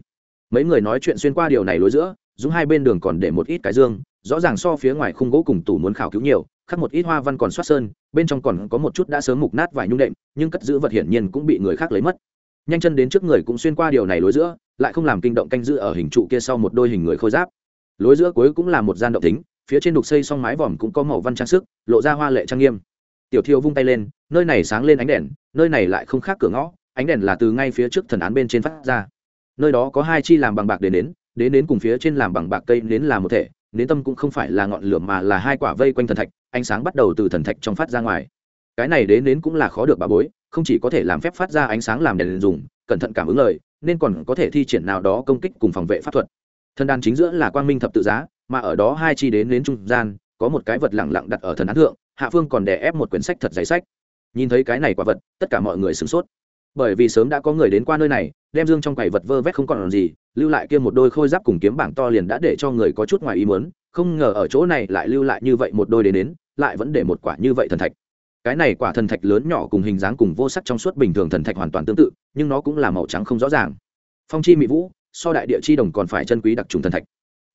Mấy người nói chuyện xuyên qua điều này lối giữa dùng hai bên đường còn để một ít cái dương, rõ ràng so phía ngoài khung gỗ cùng tủ muốn khảo cứu nhiều, khắc một ít hoa văn còn soát sơn, bên trong còn có một chút đã sớm mục nát vài nhung đệm, nhưng cất giữ vật hiển nhiên cũng bị người khác lấy mất. Nhanh chân đến trước người cũng xuyên qua điều này lối giữa, lại không làm kinh động canh giữ ở hình trụ kia sau một đôi hình người khôi giáp. Lối giữa cuối cũng là một gian động tính phía trên đục xây xong mái vòm cũng có màu văn trang sức, lộ ra hoa lệ trang nghiêm. Tiểu thiêu vung tay lên, nơi này sáng lên ánh đèn, nơi này lại không khác cửa ngõ, ánh đèn là từ ngay phía trước thần án bên trên phát ra. Nơi đó có hai chi làm bằng bạc để đến đến đến cùng phía trên làm bằng bạc cây đến là một thể, nến tâm cũng không phải là ngọn lửa mà là hai quả vây quanh thần thạch, ánh sáng bắt đầu từ thần thạch trong phát ra ngoài. Cái này đến đến cũng là khó được bà bối, không chỉ có thể làm phép phát ra ánh sáng làm đèn dùng, cẩn thận cảm ứng lời, nên còn có thể thi triển nào đó công kích cùng phòng vệ pháp thuật. Thần đàn chính giữa là quang minh thập tự giá, mà ở đó hai chi đến đến trung gian, có một cái vật lẳng lặng đặt ở thần án thượng, hạ phương còn đè ép một quyển sách thật giấy sách. Nhìn thấy cái này quả vật, tất cả mọi người sửng sốt. Bởi vì sớm đã có người đến qua nơi này, đem dương trong quầy vật vơ vét không còn làm gì lưu lại kia một đôi khôi giáp cùng kiếm bảng to liền đã để cho người có chút ngoài ý muốn, không ngờ ở chỗ này lại lưu lại như vậy một đôi đến đến, lại vẫn để một quả như vậy thần thạch. Cái này quả thần thạch lớn nhỏ cùng hình dáng cùng vô sắc trong suốt bình thường thần thạch hoàn toàn tương tự, nhưng nó cũng là màu trắng không rõ ràng. Phong chi mỹ vũ, so đại địa chi đồng còn phải chân quý đặc trùng thần thạch.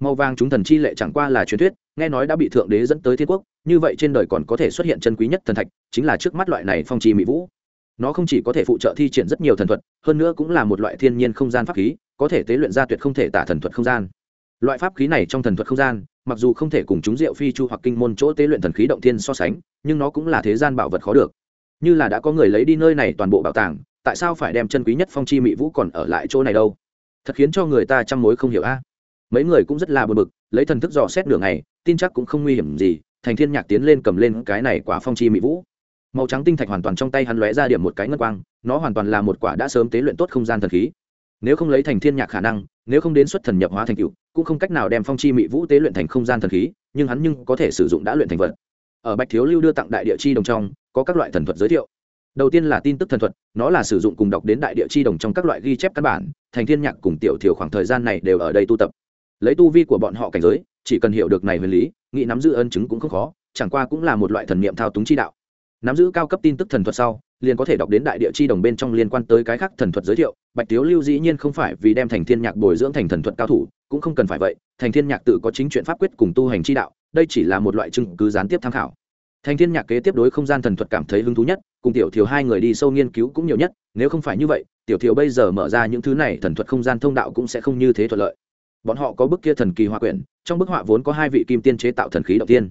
Màu vàng chúng thần chi lệ chẳng qua là truyền thuyết, nghe nói đã bị thượng đế dẫn tới thiên quốc, như vậy trên đời còn có thể xuất hiện chân quý nhất thần thạch, chính là trước mắt loại này phong chi mỹ vũ. Nó không chỉ có thể phụ trợ thi triển rất nhiều thần thuật, hơn nữa cũng là một loại thiên nhiên không gian pháp khí có thể tế luyện ra tuyệt không thể tả thần thuật không gian. Loại pháp khí này trong thần thuật không gian, mặc dù không thể cùng chúng diệu phi chu hoặc kinh môn chỗ tế luyện thần khí động thiên so sánh, nhưng nó cũng là thế gian bảo vật khó được. Như là đã có người lấy đi nơi này toàn bộ bảo tàng, tại sao phải đem chân quý nhất phong chi mỹ vũ còn ở lại chỗ này đâu? Thật khiến cho người ta chăm mối không hiểu a. Mấy người cũng rất là bực bực, lấy thần thức dò xét đường này tin chắc cũng không nguy hiểm gì, thành thiên nhạc tiến lên cầm lên cái này quả phong chi mỹ vũ. Màu trắng tinh thạch hoàn toàn trong tay hắn lóe ra điểm một cái ngân quang, nó hoàn toàn là một quả đã sớm tế luyện tốt không gian thần khí nếu không lấy thành thiên nhạc khả năng, nếu không đến xuất thần nhập hóa thành cựu, cũng không cách nào đem phong chi mỹ vũ tế luyện thành không gian thần khí, nhưng hắn nhưng có thể sử dụng đã luyện thành vật. Ở bạch thiếu lưu đưa tặng đại địa chi đồng trong, có các loại thần thuật giới thiệu. Đầu tiên là tin tức thần thuật, nó là sử dụng cùng đọc đến đại địa chi đồng trong các loại ghi chép căn bản, thành thiên nhạc cùng tiểu thiểu khoảng thời gian này đều ở đây tu tập. Lấy tu vi của bọn họ cảnh giới, chỉ cần hiểu được này huyền lý, nghĩ nắm giữ ân chứng cũng không khó, chẳng qua cũng là một loại thần niệm thao túng chi đạo. Nắm giữ cao cấp tin tức thần thuật sau liền có thể đọc đến đại địa chi đồng bên trong liên quan tới cái khác thần thuật giới thiệu. Bạch tiếu lưu dĩ nhiên không phải vì đem thành thiên nhạc bồi dưỡng thành thần thuật cao thủ, cũng không cần phải vậy, thành thiên nhạc tự có chính chuyện pháp quyết cùng tu hành chi đạo, đây chỉ là một loại chứng cứ gián tiếp tham khảo. Thành thiên nhạc kế tiếp đối không gian thần thuật cảm thấy hứng thú nhất, cùng tiểu thiều hai người đi sâu nghiên cứu cũng nhiều nhất, nếu không phải như vậy, tiểu thiều bây giờ mở ra những thứ này thần thuật không gian thông đạo cũng sẽ không như thế thuận lợi. Bọn họ có bức kia thần kỳ hoa quyển, trong bức họa vốn có hai vị kim tiên chế tạo thần khí đầu tiên.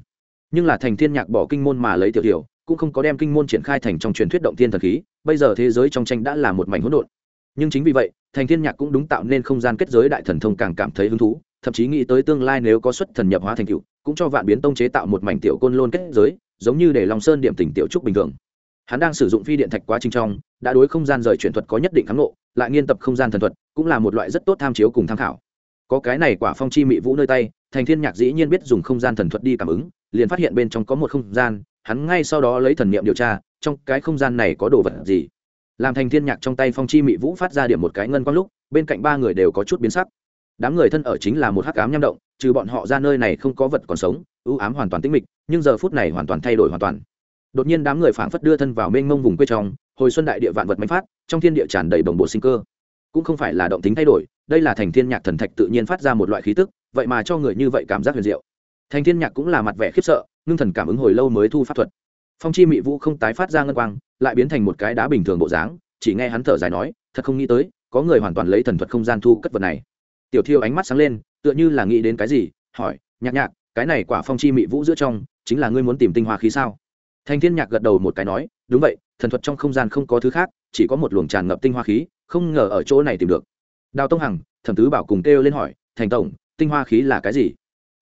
Nhưng là thành thiên nhạc bỏ kinh môn mà lấy tiểu thiều cũng không có đem kinh môn triển khai thành trong truyền thuyết động thiên thần khí, bây giờ thế giới trong tranh đã là một mảnh hỗn độn. Nhưng chính vì vậy, thành thiên nhạc cũng đúng tạo nên không gian kết giới đại thần thông càng cảm thấy hứng thú, thậm chí nghĩ tới tương lai nếu có xuất thần nhập hóa thành cựu, cũng cho vạn biến tông chế tạo một mảnh tiểu côn lôn kết giới, giống như để lòng sơn điểm tỉnh tiểu trúc bình thường. Hắn đang sử dụng phi điện thạch quá trình trong, đã đối không gian rời chuyển thuật có nhất định kháng nộ lại nghiên tập không gian thần thuật, cũng là một loại rất tốt tham chiếu cùng tham khảo. Có cái này quả phong chi mị vũ nơi tay, thành thiên nhạc dĩ nhiên biết dùng không gian thần thuật đi cảm ứng, liền phát hiện bên trong có một không gian hắn ngay sau đó lấy thần niệm điều tra, trong cái không gian này có đồ vật gì? Làm thành thiên nhạc trong tay phong chi mị vũ phát ra điểm một cái ngân quang lúc, bên cạnh ba người đều có chút biến sắc. Đám người thân ở chính là một hắc ám nham động, trừ bọn họ ra nơi này không có vật còn sống, ưu ám hoàn toàn tĩnh mịch, nhưng giờ phút này hoàn toàn thay đổi hoàn toàn. Đột nhiên đám người phảng phất đưa thân vào mênh mông vùng quê trong, hồi xuân đại địa vạn vật mạnh phát, trong thiên địa tràn đầy bồng bộ sinh cơ. Cũng không phải là động tính thay đổi, đây là thành thiên nhạc thần thạch tự nhiên phát ra một loại khí tức, vậy mà cho người như vậy cảm giác huyền diệu. Thành thiên nhạc cũng là mặt vẻ khiếp sợ ngưng thần cảm ứng hồi lâu mới thu pháp thuật. Phong chi mị vũ không tái phát ra ngân quang, lại biến thành một cái đá bình thường bộ dáng, chỉ nghe hắn thở dài nói, thật không nghĩ tới, có người hoàn toàn lấy thần thuật không gian thu cất vật này. Tiểu thiêu ánh mắt sáng lên, tựa như là nghĩ đến cái gì, hỏi, nhạc nhạc, cái này quả phong chi mị vũ giữa trong, chính là ngươi muốn tìm tinh hoa khí sao? Thanh thiên nhạc gật đầu một cái nói, đúng vậy, thần thuật trong không gian không có thứ khác, chỉ có một luồng tràn ngập tinh hoa khí, không ngờ ở chỗ này tìm được. Đào tông hằng, thẩm tứ bảo cùng kêu lên hỏi, thành tổng, tinh hoa khí là cái gì?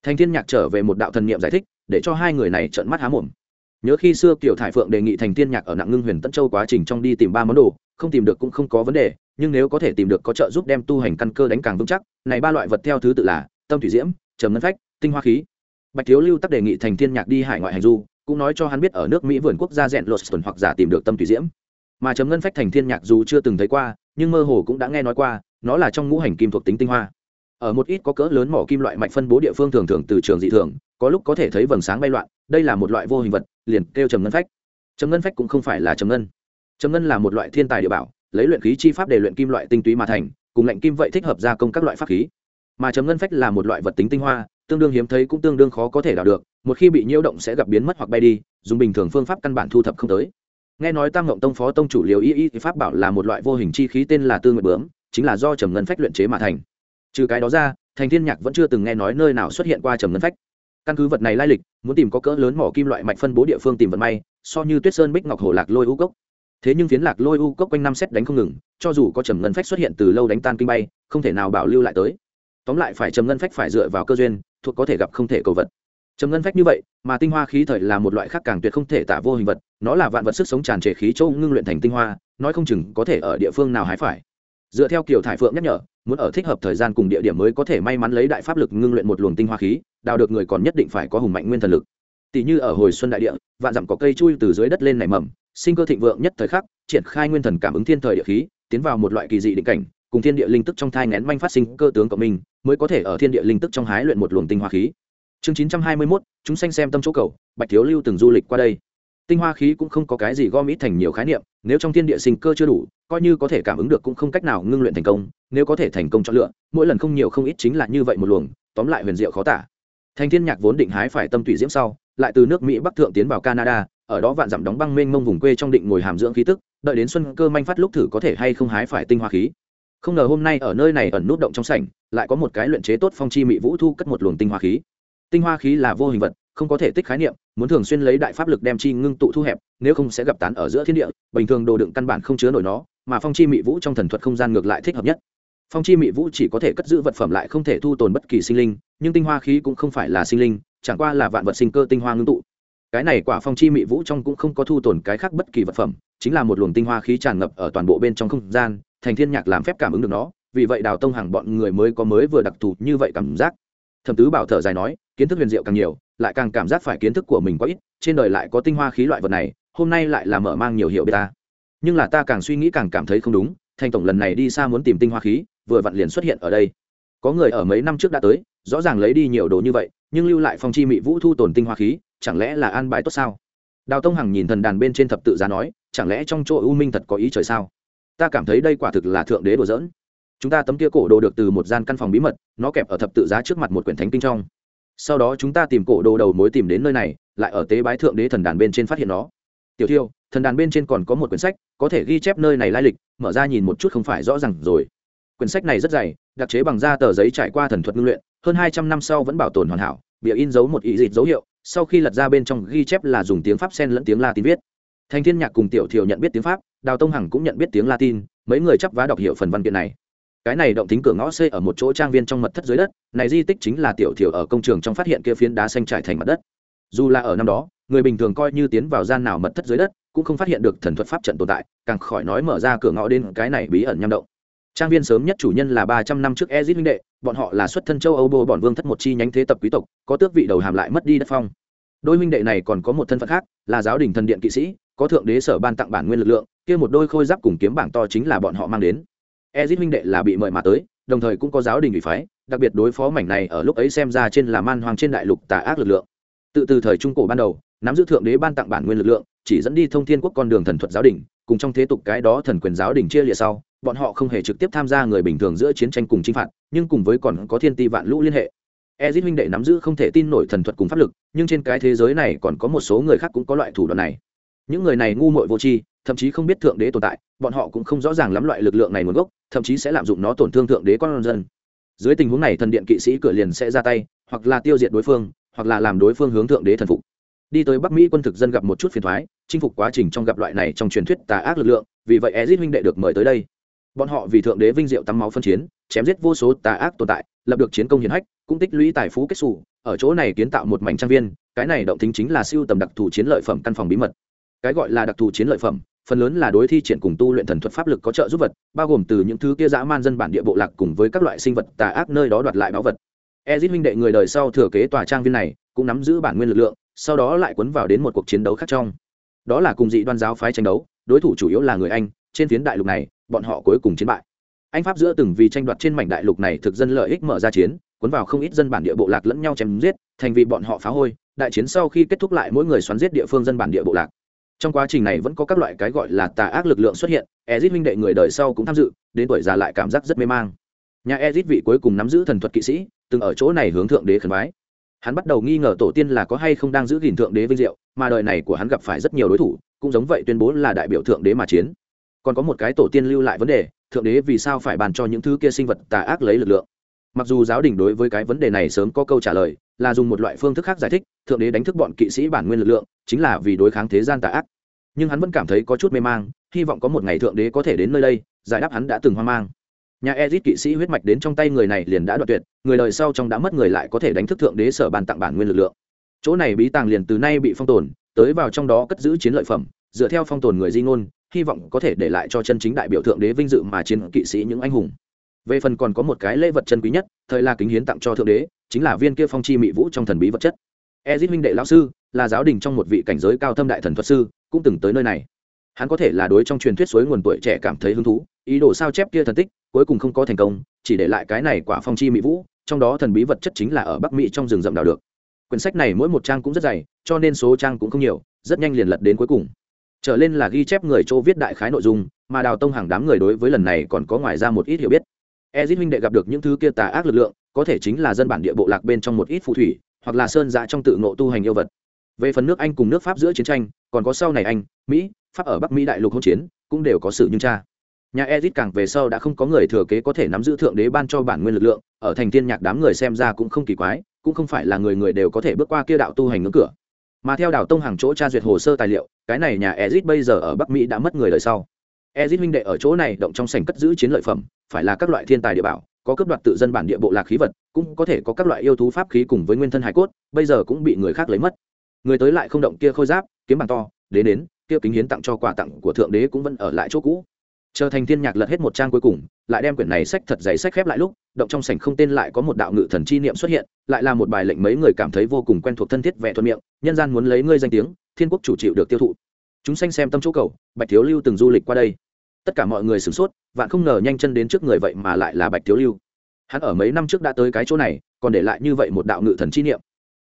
Thanh thiên nhạc trở về một đạo thần niệm giải thích để cho hai người này trợn mắt há mồm. Nhớ khi xưa kiều thải phượng đề nghị thành thiên nhạc ở nặng ngưng huyền tân châu quá trình trong đi tìm ba món đồ, không tìm được cũng không có vấn đề, nhưng nếu có thể tìm được có trợ giúp đem tu hành căn cơ đánh càng vững chắc, này ba loại vật theo thứ tự là tâm thủy diễm, trầm ngân phách, tinh hoa khí. Bạch thiếu lưu tắc đề nghị thành thiên nhạc đi hải ngoại hành du, cũng nói cho hắn biết ở nước mỹ vườn quốc gia rèn lột tuần hoặc giả tìm được tâm thủy diễm. Mà trầm ngân phách thành thiên nhạc dù chưa từng thấy qua, nhưng mơ hồ cũng đã nghe nói qua, nó là trong ngũ hành kim thuộc tính tinh hoa. Ở một ít có cỡ lớn mỏ kim loại mạch phân bố địa phương thường thường từ trường dị thường có lúc có thể thấy vầng sáng bay loạn, đây là một loại vô hình vật, liền kêu trầm ngân phách. Trầm ngân phách cũng không phải là trầm ngân. Trầm ngân là một loại thiên tài địa bảo, lấy luyện khí chi pháp để luyện kim loại tinh túy mà thành, cùng lệnh kim vậy thích hợp gia công các loại pháp khí. Mà trầm ngân phách là một loại vật tính tinh hoa, tương đương hiếm thấy cũng tương đương khó có thể đào được, một khi bị nhiễu động sẽ gặp biến mất hoặc bay đi, dùng bình thường phương pháp căn bản thu thập không tới. Nghe nói tam ngộng tông phó tông chủ liều y y pháp bảo là một loại vô hình chi khí tên là tư nguyện bướm, chính là do trầm ngân phách luyện chế mà thành. Trừ cái đó ra, thành thiên nhạc vẫn chưa từng nghe nói nơi nào xuất hiện qua trầm ngân phách căn cứ vật này lai lịch, muốn tìm có cỡ lớn mỏ kim loại mạch phân bố địa phương tìm vận may, so như tuyết sơn bích ngọc hồ lạc lôi u cốc. Thế nhưng phiến lạc lôi u cốc quanh năm xét đánh không ngừng, cho dù có trầm ngân phách xuất hiện từ lâu đánh tan kinh bay, không thể nào bảo lưu lại tới. Tóm lại phải trầm ngân phách phải dựa vào cơ duyên, thuộc có thể gặp không thể cầu vật. Trầm ngân phách như vậy, mà tinh hoa khí thời là một loại khác càng tuyệt không thể tả vô hình vật, nó là vạn vật sức sống tràn trề khí châu ngưng luyện thành tinh hoa, nói không chừng có thể ở địa phương nào hái phải. Dựa theo kiểu thải phượng nhắc nhở, muốn ở thích hợp thời gian cùng địa điểm mới có thể may mắn lấy đại pháp lực ngưng luyện một luồng tinh hoa khí đào được người còn nhất định phải có hùng mạnh nguyên thần lực. Tỷ như ở hồi xuân đại địa vạn dặm có cây chui từ dưới đất lên nảy mầm sinh cơ thịnh vượng nhất thời khắc triển khai nguyên thần cảm ứng thiên thời địa khí tiến vào một loại kỳ dị định cảnh cùng thiên địa linh tức trong thai ngén manh phát sinh cơ tướng cộng minh mới có thể ở thiên địa linh tức trong hái luyện một luồng tinh hoa khí. Chương chín trăm hai mươi 921, chúng sanh xem tâm chỗ cầu bạch thiếu lưu từng du lịch qua đây. Tinh hoa khí cũng không có cái gì gom ít thành nhiều khái niệm nếu trong thiên địa sinh cơ chưa đủ coi như có thể cảm ứng được cũng không cách nào ngưng luyện thành công nếu có thể thành công chọn lựa mỗi lần không nhiều không ít chính là như vậy một luồng tóm lại huyền diệu khó tả thành thiên nhạc vốn định hái phải tâm tùy diễm sau, lại từ nước mỹ bắc thượng tiến vào canada, ở đó vạn dặm đóng băng mênh mông vùng quê trong định ngồi hàm dưỡng khí tức, đợi đến xuân cơ manh phát lúc thử có thể hay không hái phải tinh hoa khí. Không ngờ hôm nay ở nơi này ẩn nút động trong sảnh, lại có một cái luyện chế tốt phong chi mị vũ thu cất một luồng tinh hoa khí. Tinh hoa khí là vô hình vật, không có thể tích khái niệm, muốn thường xuyên lấy đại pháp lực đem chi ngưng tụ thu hẹp, nếu không sẽ gặp tán ở giữa thiên địa, bình thường đồ đựng căn bản không chứa nổi nó, mà phong chi mị vũ trong thần thuật không gian ngược lại thích hợp nhất phong chi mị vũ chỉ có thể cất giữ vật phẩm lại không thể thu tồn bất kỳ sinh linh, nhưng tinh hoa khí cũng không phải là sinh linh, chẳng qua là vạn vật sinh cơ tinh hoa ngưng tụ. Cái này quả phong chi mị vũ trong cũng không có thu tồn cái khác bất kỳ vật phẩm, chính là một luồng tinh hoa khí tràn ngập ở toàn bộ bên trong không gian, thành thiên nhạc làm phép cảm ứng được nó, vì vậy đào tông hàng bọn người mới có mới vừa đặc thù như vậy cảm giác. Thẩm tứ bảo thở dài nói, kiến thức huyền diệu càng nhiều, lại càng cảm giác phải kiến thức của mình quá ít, trên đời lại có tinh hoa khí loại vật này, hôm nay lại là mở mang nhiều hiệu biết ta. Nhưng là ta càng suy nghĩ càng cảm thấy không đúng, thành tổng lần này đi xa muốn tìm tinh hoa khí vừa vặn liền xuất hiện ở đây. Có người ở mấy năm trước đã tới, rõ ràng lấy đi nhiều đồ như vậy, nhưng lưu lại phong chi mị vũ thu tồn tinh hoa khí, chẳng lẽ là an bài tốt sao? Đào tông hằng nhìn thần đàn bên trên thập tự giá nói, chẳng lẽ trong chỗ u minh thật có ý trời sao? Ta cảm thấy đây quả thực là thượng đế đùa giỡn. Chúng ta tấm kia cổ đồ được từ một gian căn phòng bí mật, nó kẹp ở thập tự giá trước mặt một quyển thánh kinh trong. Sau đó chúng ta tìm cổ đồ đầu mối tìm đến nơi này, lại ở tế bái thượng đế thần đàn bên trên phát hiện nó. Tiểu thiêu, thần đàn bên trên còn có một quyển sách, có thể ghi chép nơi này lai lịch, mở ra nhìn một chút không phải rõ r à n g rồi quyển sách này rất dày, đặc chế bằng da tờ giấy trải qua thần thuật ngưng luyện, hơn hai trăm năm sau vẫn bảo tồn hoàn hảo bịa in dấu một ý dịch dấu hiệu, sau khi lật ra bên trong ghi chép là dùng tiếng pháp sen lẫn tiếng latin viết. Thành thiên nhạc cùng tiểu thiều nhận biết tiếng pháp, đào tông hằng cũng nhận biết tiếng latin, mấy người chấp vá đọc hiệu phần văn kiện này. Cái này động tính cửa ngõ xây ở một chỗ trang viên trong mật thất dưới đất, này di tích chính là tiểu thiểu ở công trường trong phát hiện kia phiến đá xanh trải thành mặt đất. Dù là ở năm đó, người bình thường coi như tiến vào gian nào mật thất dưới đất, cũng không phát hiện được thần thuật pháp trận tồn tại, càng khỏi nói mở ra cửa ngõ đến cái này bí ẩn nham động trang viên sớm nhất chủ nhân là ba trăm năm trước ezit huynh đệ, bọn họ là xuất thân châu âu bô bọn vương thất một chi nhánh thế tập quý tộc, có tước vị đầu hàm lại mất đi đất phong. Đôi huynh đệ này còn có một thân phận khác, là giáo đình thần điện kỵ sĩ, có thượng đế sở ban tặng bản nguyên lực lượng, kia một đôi khôi giáp cùng kiếm bảng to chính là bọn họ mang đến. Ezit huynh đệ là bị mời mà tới, đồng thời cũng có giáo đình ủy phái, đặc biệt đối phó mảnh này ở lúc ấy xem ra trên là man hoàng trên đại lục tà ác lực lượng. Tự từ thời trung cổ ban đầu, nắm giữ thượng đế ban tặng bản nguyên lực lượng, chỉ dẫn đi thông thiên quốc con đường thần thuật giáo đình, cùng trong thế tục cái đó thần quyền giáo đình chia lịa sau bọn họ không hề trực tiếp tham gia người bình thường giữa chiến tranh cùng chinh phạt, nhưng cùng với còn có thiên ti vạn lũ liên hệ. Ezit huynh đệ nắm giữ không thể tin nổi thần thuật cùng pháp lực, nhưng trên cái thế giới này còn có một số người khác cũng có loại thủ đoạn này. Những người này ngu muội vô tri, thậm chí không biết thượng đế tồn tại, bọn họ cũng không rõ ràng lắm loại lực lượng này nguồn gốc, thậm chí sẽ lạm dụng nó tổn thương thượng đế con dân. Dưới tình huống này thần điện kỵ sĩ cửa liền sẽ ra tay, hoặc là tiêu diệt đối phương, hoặc là làm đối phương hướng thượng đế thần phục. Đi tới bắc mỹ quân thực dân gặp một chút phiền thoái, chinh phục quá trình trong gặp loại này trong truyền thuyết tà ác lực lượng, vì vậy ezit huynh đệ được mời tới đây bọn họ vì thượng đế vinh diệu tắm máu phân chiến, chém giết vô số tà ác tồn tại, lập được chiến công hiển hách, cũng tích lũy tài phú kết xù, ở chỗ này kiến tạo một mảnh trang viên, cái này động tính chính là siêu tầm đặc thù chiến lợi phẩm căn phòng bí mật. Cái gọi là đặc thù chiến lợi phẩm, phần lớn là đối thi triển cùng tu luyện thần thuật pháp lực có trợ giúp vật, bao gồm từ những thứ kia dã man dân bản địa bộ lạc cùng với các loại sinh vật tà ác nơi đó đoạt lại báu vật. Ezit huynh đệ người đời sau thừa kế tòa trang viên này, cũng nắm giữ bản nguyên lực lượng, sau đó lại cuốn vào đến một cuộc chiến đấu khác trong. Đó là cùng dị đoan giáo phái tranh đấu, đối thủ chủ yếu là người anh, trên phiến đại lục này bọn họ cuối cùng chiến bại. Anh pháp giữa từng vì tranh đoạt trên mảnh đại lục này thực dân lợi ích mở ra chiến, cuốn vào không ít dân bản địa bộ lạc lẫn nhau chém giết, thành vì bọn họ phá hôi, đại chiến sau khi kết thúc lại mỗi người xoắn giết địa phương dân bản địa bộ lạc. Trong quá trình này vẫn có các loại cái gọi là tà ác lực lượng xuất hiện ezit huynh đệ người đời sau cũng tham dự, đến tuổi già lại cảm giác rất mê mang. Nhà ezit vị cuối cùng nắm giữ thần thuật kỵ sĩ, từng ở chỗ này hướng thượng đế khẩn bái hắn bắt đầu nghi ngờ tổ tiên là có hay không đang giữ gìn thượng đế vinh diệu, mà đời này của hắn gặp phải rất nhiều đối thủ, cũng giống vậy tuyên bố là đại biểu thượng đế mà chiến còn có một cái tổ tiên lưu lại vấn đề, thượng đế vì sao phải bàn cho những thứ kia sinh vật tà ác lấy lực lượng? Mặc dù giáo đình đối với cái vấn đề này sớm có câu trả lời, là dùng một loại phương thức khác giải thích, thượng đế đánh thức bọn kỵ sĩ bản nguyên lực lượng, chính là vì đối kháng thế gian tà ác. Nhưng hắn vẫn cảm thấy có chút mê mang, hy vọng có một ngày thượng đế có thể đến nơi đây, giải đáp hắn đã từng hoang mang. Nhà ezit kỵ sĩ huyết mạch đến trong tay người này liền đã đoạt tuyệt, người đời sau trong đã mất người lại có thể đánh thức thượng đế sở bàn tặng bản nguyên lực lượng. Chỗ này bí tàng liền từ nay bị phong tồn, tới vào trong đó cất giữ chiến lợi phẩm, dựa theo phong tồn người di ngôn hy vọng có thể để lại cho chân chính đại biểu thượng đế vinh dự mà chiến kỵ sĩ những anh hùng. Về phần còn có một cái lễ vật chân quý nhất, thời là kính hiến tặng cho thượng đế, chính là viên kia phong chi mỹ vũ trong thần bí vật chất. Ezit huynh đệ lão sư, là giáo đình trong một vị cảnh giới cao thâm đại thần thuật sư, cũng từng tới nơi này. Hắn có thể là đối trong truyền thuyết suối nguồn tuổi trẻ cảm thấy hứng thú, ý đồ sao chép kia thần tích, cuối cùng không có thành công, chỉ để lại cái này quả phong chi mỹ vũ, trong đó thần bí vật chất chính là ở bắc mỹ trong rừng rậm đào được. Quyển sách này mỗi một trang cũng rất dày, cho nên số trang cũng không nhiều, rất nhanh liền lật đến cuối cùng trở lên là ghi chép người châu viết đại khái nội dung, mà đào tông hàng đám người đối với lần này còn có ngoài ra một ít hiểu biết. Ezit huynh đệ gặp được những thứ kia tà ác lực lượng, có thể chính là dân bản địa bộ lạc bên trong một ít phù thủy, hoặc là sơn giã trong tự ngộ tu hành yêu vật. Về phần nước anh cùng nước pháp giữa chiến tranh, còn có sau này anh, mỹ, pháp ở bắc mỹ đại lục hỗn chiến, cũng đều có sự như cha. Nhà ezit càng về sau đã không có người thừa kế có thể nắm giữ thượng đế ban cho bản nguyên lực lượng, ở thành thiên nhạc đám người xem ra cũng không kỳ quái, cũng không phải là người người đều có thể bước qua kia đạo tu hành ngưỡng cửa mà theo đào tông hàng chỗ tra duyệt hồ sơ tài liệu, cái này nhà ezit bây giờ ở bắc mỹ đã mất người đời sau. Ezit huynh đệ ở chỗ này động trong sảnh cất giữ chiến lợi phẩm, phải là các loại thiên tài địa bảo, có cấp đoạt tự dân bản địa bộ lạc khí vật, cũng có thể có các loại yêu thú pháp khí cùng với nguyên thân hải cốt, bây giờ cũng bị người khác lấy mất. Người tới lại không động kia khôi giáp, kiếm bàn to đến đến kia kính hiến tặng cho quà tặng của thượng đế cũng vẫn ở lại chỗ cũ chờ thành thiên nhạc lật hết một trang cuối cùng, lại đem quyển này sách thật dày sách khép lại lúc, động trong sảnh không tên lại có một đạo ngự thần chi niệm xuất hiện, lại là một bài lệnh mấy người cảm thấy vô cùng quen thuộc thân thiết vẻ thuận miệng, nhân gian muốn lấy ngươi danh tiếng, thiên quốc chủ chịu được tiêu thụ. Chúng sanh xem tâm chỗ cầu, bạch thiếu lưu từng du lịch qua đây. Tất cả mọi người sửng sốt, vạn không ngờ nhanh chân đến trước người vậy mà lại là bạch thiếu lưu. Hắn ở mấy năm trước đã tới cái chỗ này, còn để lại như vậy một đạo ngự thần chi niệm.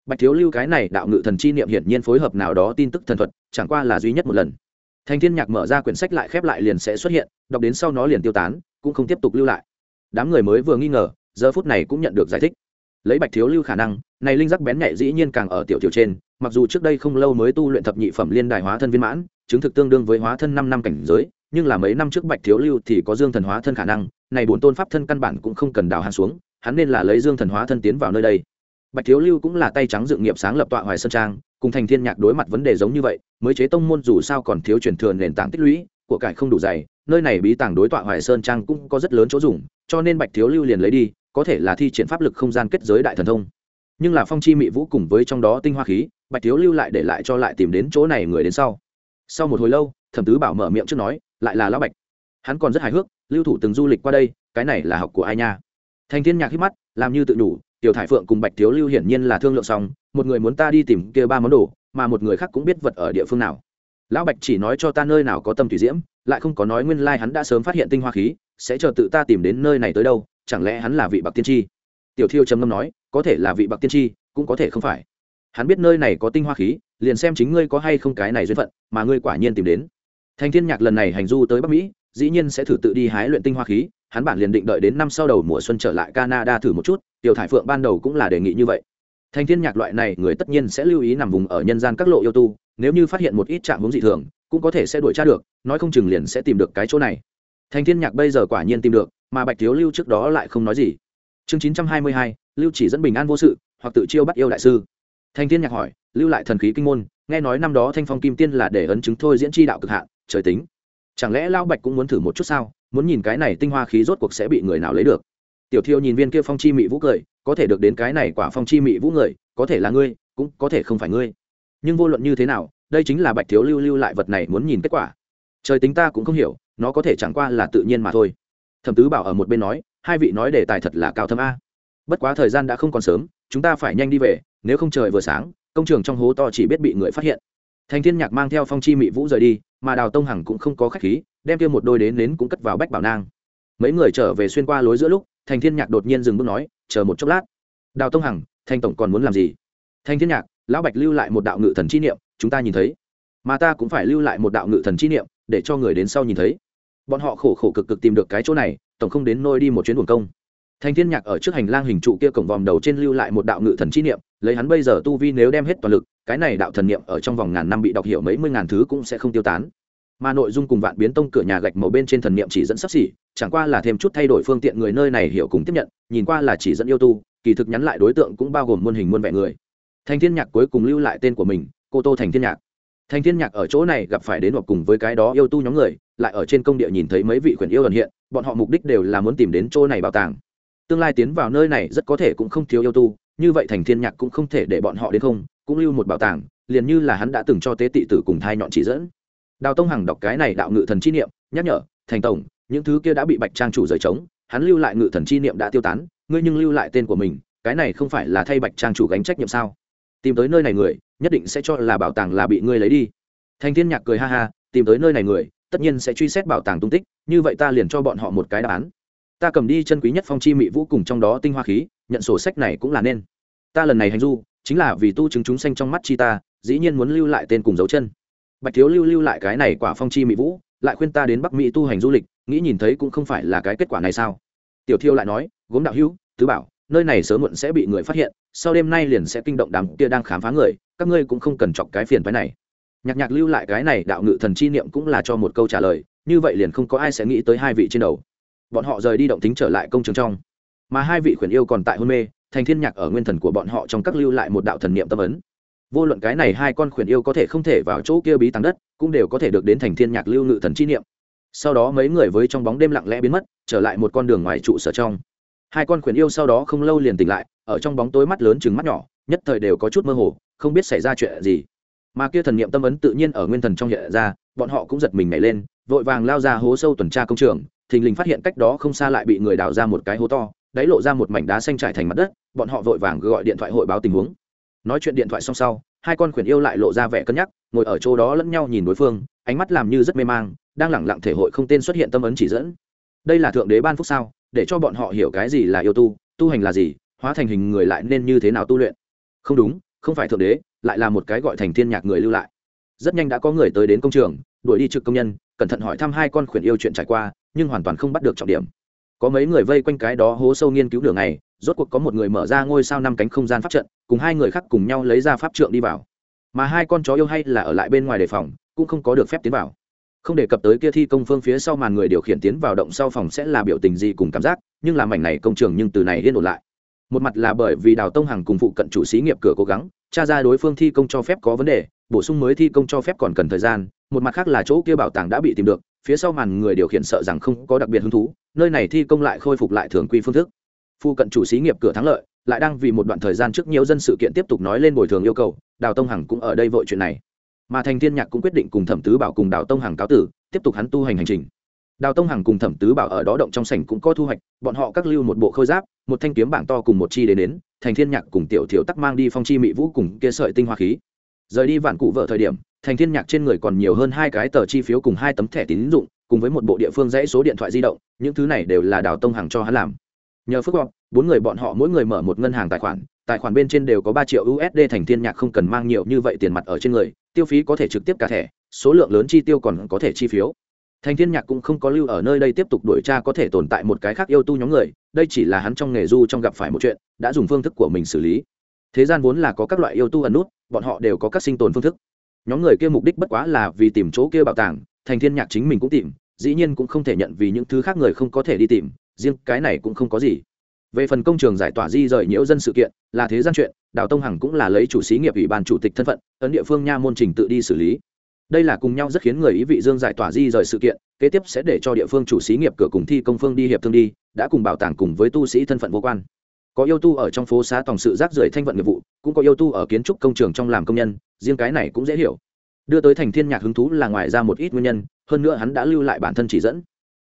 Bạch thiếu lưu cái này đạo ngự thần chi niệm hiển nhiên phối hợp nào đó tin tức thần thuật, chẳng qua là duy nhất một lần thành thiên nhạc mở ra quyển sách lại khép lại liền sẽ xuất hiện, đọc đến sau nó liền tiêu tán, cũng không tiếp tục lưu lại. Đám người mới vừa nghi ngờ, giờ phút này cũng nhận được giải thích. Lấy bạch thiếu lưu khả năng, này linh giác bén nhạy dĩ nhiên càng ở tiểu tiểu trên, mặc dù trước đây không lâu mới tu luyện thập nhị phẩm liên đài hóa thân viên mãn, chứng thực tương đương với hóa thân năm năm cảnh giới, nhưng là mấy năm trước bạch thiếu lưu thì có dương thần hóa thân khả năng, này bốn tôn pháp thân căn bản cũng không cần đào hàn xuống, hắn nên là lấy dương thần hóa thân tiến vào nơi đây bạch thiếu lưu cũng là tay trắng dự nghiệp sáng lập tọa hoài sơn trang, cùng thành thiên nhạc đối mặt vấn đề giống như vậy, mới chế tông môn dù sao còn thiếu truyền thừa nền tảng tích lũy, của cải không đủ dày, nơi này bí tàng đối tọa hoài sơn trang cũng có rất lớn chỗ dùng, cho nên bạch thiếu lưu liền lấy đi, có thể là thi triển pháp lực không gian kết giới đại thần thông. Nhưng là phong chi mị vũ cùng với trong đó tinh hoa khí, bạch thiếu lưu lại để lại cho lại tìm đến chỗ này người đến sau. Sau một hồi lâu, thẩm tứ bảo mở miệng trước nói, lại là lão bạch. Hắn còn rất hài hước, lưu thủ từng du lịch qua đây, cái này là học của ai nha? Thành thiên nhạc hít mắt, làm như tự đủ tiểu thải phượng cùng bạch thiếu lưu hiển nhiên là thương lượng xong, một người muốn ta đi tìm kia ba món đồ, mà một người khác cũng biết vật ở địa phương nào. Lão bạch chỉ nói cho ta nơi nào có tâm thủy diễm, lại không có nói nguyên lai hắn đã sớm phát hiện tinh hoa khí, sẽ chờ tự ta tìm đến nơi này tới đâu, chẳng lẽ hắn là vị bạc tiên tri? Tiểu thiêu trầm ngâm nói, có thể là vị bạc tiên tri, cũng có thể không phải. Hắn biết nơi này có tinh hoa khí, liền xem chính ngươi có hay không cái này duyên phận, mà ngươi quả nhiên tìm đến. Thành thiên nhạc lần này hành du tới bắc mỹ, dĩ nhiên sẽ thử tự đi hái luyện tinh hoa khí hắn bản liền định đợi đến năm sau đầu mùa xuân trở lại canada thử một chút tiểu thải phượng ban đầu cũng là đề nghị như vậy. Thanh thiên nhạc loại này người tất nhiên sẽ lưu ý nằm vùng ở nhân gian các lộ yêu tu nếu như phát hiện một ít trạng hướng dị thường cũng có thể sẽ đuổi tra được nói không chừng liền sẽ tìm được cái chỗ này. Thanh thiên nhạc bây giờ quả nhiên tìm được mà bạch thiếu lưu trước đó lại không nói gì. Chương 922, lưu chỉ dẫn bình an vô sự hoặc tự chiêu bắt yêu đại sư. Thanh thiên nhạc hỏi lưu lại thần khí kinh môn nghe nói năm đó thanh phong kim tiên là để ấn chứng thôi diễn chi đạo cực hạn trời tính. Chẳng lẽ Lão bạch cũng muốn thử một chút sao? Muốn nhìn cái này tinh hoa khí rốt cuộc sẽ bị người nào lấy được. Tiểu thiêu nhìn viên kia phong chi mị vũ cười, có thể được đến cái này quả phong chi mị vũ người, có thể là ngươi, cũng có thể không phải ngươi. Nhưng vô luận như thế nào, đây chính là bạch thiếu lưu lưu lại vật này muốn nhìn kết quả. Trời tính ta cũng không hiểu, nó có thể chẳng qua là tự nhiên mà thôi. Thẩm tứ bảo ở một bên nói, hai vị nói đề tài thật là cao thâm a. Bất quá thời gian đã không còn sớm, chúng ta phải nhanh đi về, nếu không trời vừa sáng, công trường trong hố to chỉ biết bị người phát hiện. Thành thiên nhạc mang theo phong chi mị vũ rời đi mà đào tông hằng cũng không có khách khí, đem kia một đôi đến nến cũng cất vào bách bảo nang. Mấy người trở về xuyên qua lối giữa lúc, thành thiên nhạc đột nhiên dừng bước nói, chờ một chốc lát. Đào tông hằng thành tổng còn muốn làm gì? Thành thiên nhạc, lão bạch lưu lại một đạo ngự thần chi niệm, chúng ta nhìn thấy. Mà ta cũng phải lưu lại một đạo ngự thần chi niệm, để cho người đến sau nhìn thấy. Bọn họ khổ khổ cực cực tìm được cái chỗ này, tổng không đến nôi đi một chuyến buồn công thành thiên nhạc ở trước hành lang hình trụ kia cổng vòm đầu trên lưu lại một đạo ngự thần chi niệm, lấy hắn bây giờ tu vi nếu đem hết toàn lực, cái này đạo thần niệm ở trong vòng ngàn năm bị đọc hiểu mấy mươi ngàn thứ cũng sẽ không tiêu tán. Mà nội dung cùng vạn biến tông cửa nhà gạch màu bên trên thần niệm chỉ dẫn sắp xỉ, chẳng qua là thêm chút thay đổi phương tiện người nơi này hiểu cùng tiếp nhận, nhìn qua là chỉ dẫn yêu tu, kỳ thực nhắn lại đối tượng cũng bao gồm muôn hình muôn vẻ người. Thành thiên nhạc cuối cùng lưu lại tên của mình, cô tô thành thiên nhạc. Thành thiên nhạc ở chỗ này gặp phải đến hoặc cùng với cái đó yêu tu nhóm người, lại ở trên công địa nhìn thấy mấy vị quyền yêu ẩn hiện, bọn họ mục đích đều là muốn tìm đến chỗ này bảo tàng tương lai tiến vào nơi này rất có thể cũng không thiếu yêu tu, như vậy thành thiên nhạc cũng không thể để bọn họ đến không, cũng lưu một bảo tàng, liền như là hắn đã từng cho tế tị tử cùng thai nhọn chỉ dẫn. Đào tông hằng đọc cái này đạo ngự thần chi niệm, nhắc nhở, thành tổng, những thứ kia đã bị bạch trang chủ rời trống, hắn lưu lại ngự thần chi niệm đã tiêu tán, ngươi nhưng lưu lại tên của mình, cái này không phải là thay bạch trang chủ gánh trách nhiệm sao? Tìm tới nơi này người, nhất định sẽ cho là bảo tàng là bị ngươi lấy đi. Thành thiên nhạc cười ha ha, tìm tới nơi này người, tất nhiên sẽ truy xét bảo tàng tung tích, như vậy ta liền cho bọn họ một cái đáp án ta cầm đi chân quý nhất phong chi mị vũ cùng trong đó tinh hoa khí, nhận sổ sách này cũng là nên. Ta lần này hành du, chính là vì tu chứng chúng sanh trong mắt chi ta, dĩ nhiên muốn lưu lại tên cùng dấu chân. Bạch thiếu lưu lưu lại cái này quả phong chi mỹ vũ, lại khuyên ta đến bắc mỹ tu hành du lịch, nghĩ nhìn thấy cũng không phải là cái kết quả này sao? Tiểu thiêu lại nói, gốm đạo hữu, tứ bảo, nơi này sớm muộn sẽ bị người phát hiện, sau đêm nay liền sẽ kinh động đám kia đang khám phá người, các ngươi cũng không cần chọc cái phiền phái này. Nhạc nhạc lưu lại cái này đạo ngự thần chi niệm cũng là cho một câu trả lời, như vậy liền không có ai sẽ nghĩ tới hai vị trên đầu bọn họ rời đi động tính trở lại công trường trong. Mà hai vị khuyển yêu còn tại hôn mê, thành thiên nhạc ở nguyên thần của bọn họ trong các lưu lại một đạo thần niệm tâm ấn. Vô luận cái này hai con khuyển yêu có thể không thể vào chỗ kia bí tàng đất, cũng đều có thể được đến thành thiên nhạc lưu ngự thần chi niệm. Sau đó mấy người với trong bóng đêm lặng lẽ biến mất, trở lại một con đường ngoài trụ sở trong. Hai con khuyển yêu sau đó không lâu liền tỉnh lại, ở trong bóng tối mắt lớn chừng mắt nhỏ, nhất thời đều có chút mơ hồ, không biết xảy ra chuyện gì. Mà kia thần niệm tâm ấn tự nhiên ở nguyên thần trong hiện ra, bọn họ cũng giật mình nhảy lên, vội vàng lao ra hố sâu tuần tra công trường thình lình phát hiện cách đó không xa lại bị người đào ra một cái hố to, đáy lộ ra một mảnh đá xanh trải thành mặt đất, bọn họ vội vàng gọi điện thoại hội báo tình huống. Nói chuyện điện thoại xong sau, hai con khuyển yêu lại lộ ra vẻ cân nhắc, ngồi ở chỗ đó lẫn nhau nhìn đối phương, ánh mắt làm như rất mê mang, đang lẳng lặng thể hội không tên xuất hiện tâm ấn chỉ dẫn. Đây là thượng đế ban phúc sao? Để cho bọn họ hiểu cái gì là yêu tu tu hành là gì, hóa thành hình người lại nên như thế nào tu luyện? Không đúng, không phải thượng đế, lại là một cái gọi thành thiên nhạc người lưu lại. Rất nhanh đã có người tới đến công trường, đuổi đi trực công nhân, cẩn thận hỏi thăm hai con khuyển yêu chuyện trải qua nhưng hoàn toàn không bắt được trọng điểm. Có mấy người vây quanh cái đó hố sâu nghiên cứu đường này rốt cuộc có một người mở ra ngôi sao năm cánh không gian pháp trận, cùng hai người khác cùng nhau lấy ra pháp trượng đi vào. Mà hai con chó yêu hay là ở lại bên ngoài đề phòng, cũng không có được phép tiến vào. Không đề cập tới kia thi công phương phía sau màn người điều khiển tiến vào động sau phòng sẽ là biểu tình gì cùng cảm giác, nhưng làm mảnh này công trường nhưng từ này liên ổn lại. Một mặt là bởi vì đào tông hàng cùng phụ cận chủ xí nghiệp cửa cố gắng, tra ra đối phương thi công cho phép có vấn đề, bổ sung mới thi công cho phép còn cần thời gian, một mặt khác là chỗ kia bảo tàng đã bị tìm được phía sau màn người điều khiển sợ rằng không có đặc biệt hứng thú, nơi này thi công lại khôi phục lại thường quy phương thức. Phu cận chủ xí nghiệp cửa thắng lợi, lại đang vì một đoạn thời gian trước nhiều dân sự kiện tiếp tục nói lên bồi thường yêu cầu, đào tông hằng cũng ở đây vội chuyện này. Mà thành thiên nhạc cũng quyết định cùng thẩm tứ bảo cùng đào tông hằng cáo tử, tiếp tục hắn tu hành hành trình. Đào tông hằng cùng thẩm tứ bảo ở đó động trong sảnh cũng có thu hoạch, bọn họ các lưu một bộ khôi giáp, một thanh kiếm bảng to cùng một chi đến đến thành thiên nhạc cùng tiểu thiểu tắc mang đi phong chi mỹ vũ cùng kia sợi tinh hoa khí. Rời đi vạn cụ vợ thời điểm thành thiên nhạc trên người còn nhiều hơn hai cái tờ chi phiếu cùng hai tấm thẻ tín dụng, cùng với một bộ địa phương dãy số điện thoại di động, những thứ này đều là đào tông hằng cho hắn làm. Nhờ phước gọn bốn người bọn họ mỗi người mở một ngân hàng tài khoản tài khoản bên trên đều có ba triệu usd thành thiên nhạc không cần mang nhiều như vậy tiền mặt ở trên người, tiêu phí có thể trực tiếp cả thẻ, số lượng lớn chi tiêu còn có thể chi phiếu. Thành thiên nhạc cũng không có lưu ở nơi đây tiếp tục đuổi tra có thể tồn tại một cái khác yêu tu nhóm người, đây chỉ là hắn trong nghề du trong gặp phải một chuyện, đã dùng phương thức của mình xử lý. Thế gian vốn là có các loại yêu tu ẩn nút, bọn họ đều có các sinh tồn phương thức nhóm người kia mục đích bất quá là vì tìm chỗ kia bảo tàng, thành thiên nhạc chính mình cũng tìm, dĩ nhiên cũng không thể nhận vì những thứ khác người không có thể đi tìm, riêng cái này cũng không có gì. Về phần công trường giải tỏa di rời nhiễu dân sự kiện, là thế gian chuyện, đào tông hằng cũng là lấy chủ xí nghiệp ủy ban chủ tịch thân phận, ấn địa phương nha môn trình tự đi xử lý. Đây là cùng nhau rất khiến người ý vị dương giải tỏa di rời sự kiện, kế tiếp sẽ để cho địa phương chủ xí nghiệp cửa cùng thi công phương đi hiệp thương đi, đã cùng bảo tàng cùng với tu sĩ thân phận vô quan. Có yêu tu ở trong phố xá tòng sự rác rưởi thanh vận nghiệp vụ cũng có yêu tu ở kiến trúc công trường trong làm công nhân, riêng cái này cũng dễ hiểu. Đưa tới thành thiên nhạc hứng thú là ngoài ra một ít nguyên nhân, hơn nữa hắn đã lưu lại bản thân chỉ dẫn.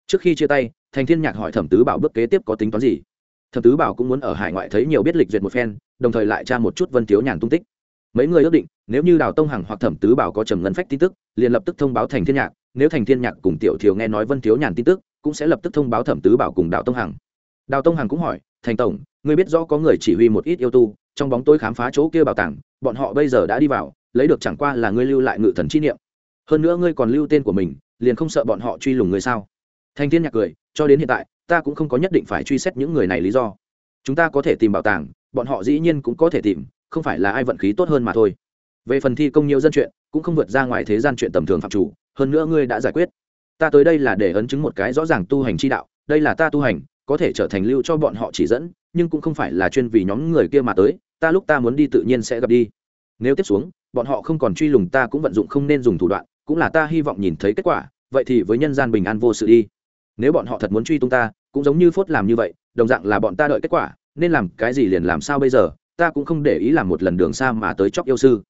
Trước khi chia tay, thành thiên nhạc hỏi thẩm tứ bảo bước kế tiếp có tính toán gì. Thẩm tứ bảo cũng muốn ở hải ngoại thấy nhiều biết lịch duyệt một phen, đồng thời lại tra một chút vân thiếu nhàn tung tích. Mấy người ước định, nếu như đào tông hằng hoặc thẩm tứ bảo có trầm ngân phách tin tức, liền lập tức thông báo thành thiên nhạc, nếu thành thiên nhạc cùng tiểu thiều nghe nói vân thiếu nhàn tin tức, cũng sẽ lập tức thông báo thẩm tứ bảo cùng đào tông hằng. Đào tông hằng cũng hỏi, thành tổng ngươi biết rõ có người chỉ huy một ít yêu tu, trong bóng tối khám phá chỗ kia bảo tàng, bọn họ bây giờ đã đi vào, lấy được chẳng qua là ngươi lưu lại ngự thần chi niệm. Hơn nữa ngươi còn lưu tên của mình, liền không sợ bọn họ truy lùng ngươi sao? Thanh thiên nhạc cười, cho đến hiện tại, ta cũng không có nhất định phải truy xét những người này lý do. Chúng ta có thể tìm bảo tàng, bọn họ dĩ nhiên cũng có thể tìm, không phải là ai vận khí tốt hơn mà thôi. Về phần thi công nhiều dân chuyện, cũng không vượt ra ngoài thế gian chuyện tầm thường phạm chủ, hơn nữa ngươi đã giải quyết. Ta tới đây là để ấn chứng một cái rõ ràng tu hành chi đạo, đây là ta tu hành, có thể trở thành lưu cho bọn họ chỉ dẫn nhưng cũng không phải là chuyên vì nhóm người kia mà tới, ta lúc ta muốn đi tự nhiên sẽ gặp đi. Nếu tiếp xuống, bọn họ không còn truy lùng ta cũng vận dụng không nên dùng thủ đoạn, cũng là ta hy vọng nhìn thấy kết quả, vậy thì với nhân gian bình an vô sự đi. Nếu bọn họ thật muốn truy tung ta, cũng giống như phốt làm như vậy, đồng dạng là bọn ta đợi kết quả, nên làm cái gì liền làm sao bây giờ, ta cũng không để ý làm một lần đường xa mà tới chóc yêu sư.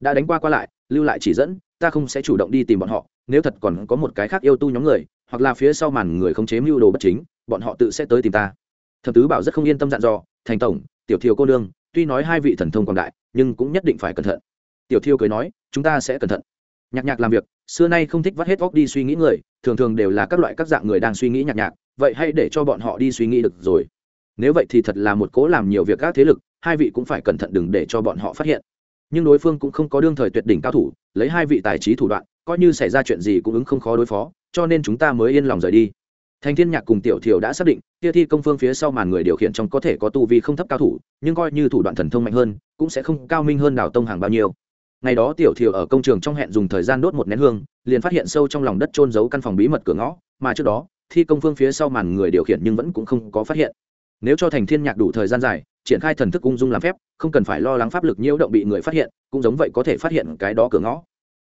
Đã đánh qua qua lại, lưu lại chỉ dẫn, ta không sẽ chủ động đi tìm bọn họ, nếu thật còn có một cái khác yêu tu nhóm người, hoặc là phía sau màn người không chế mưu đồ bất chính, bọn họ tự sẽ tới tìm ta thập tứ bảo rất không yên tâm dặn dò, thành tổng, tiểu thiều cô nương, tuy nói hai vị thần thông còn đại, nhưng cũng nhất định phải cẩn thận. Tiểu thiêu cười nói, chúng ta sẽ cẩn thận. Nhạc nhạc làm việc, xưa nay không thích vắt hết óc đi suy nghĩ người, thường thường đều là các loại các dạng người đang suy nghĩ nhạc nhạc, vậy hãy để cho bọn họ đi suy nghĩ được rồi. Nếu vậy thì thật là một cố làm nhiều việc các thế lực, hai vị cũng phải cẩn thận đừng để cho bọn họ phát hiện. Nhưng đối phương cũng không có đương thời tuyệt đỉnh cao thủ, lấy hai vị tài trí thủ đoạn, coi như xảy ra chuyện gì cũng ứng không khó đối phó, cho nên chúng ta mới yên lòng rời đi thành thiên nhạc cùng tiểu thiều đã xác định, kia thi công phương phía sau màn người điều khiển trong có thể có tu vi không thấp cao thủ, nhưng coi như thủ đoạn thần thông mạnh hơn, cũng sẽ không cao minh hơn đào tông hàng bao nhiêu. Ngày đó tiểu thiều ở công trường trong hẹn dùng thời gian đốt một nén hương, liền phát hiện sâu trong lòng đất trôn giấu căn phòng bí mật cửa ngõ, mà trước đó, thi công phương phía sau màn người điều khiển nhưng vẫn cũng không có phát hiện. Nếu cho thành thiên nhạc đủ thời gian dài, triển khai thần thức ung dung làm phép, không cần phải lo lắng pháp lực nhiễu động bị người phát hiện, cũng giống vậy có thể phát hiện cái đó cửa ngõ.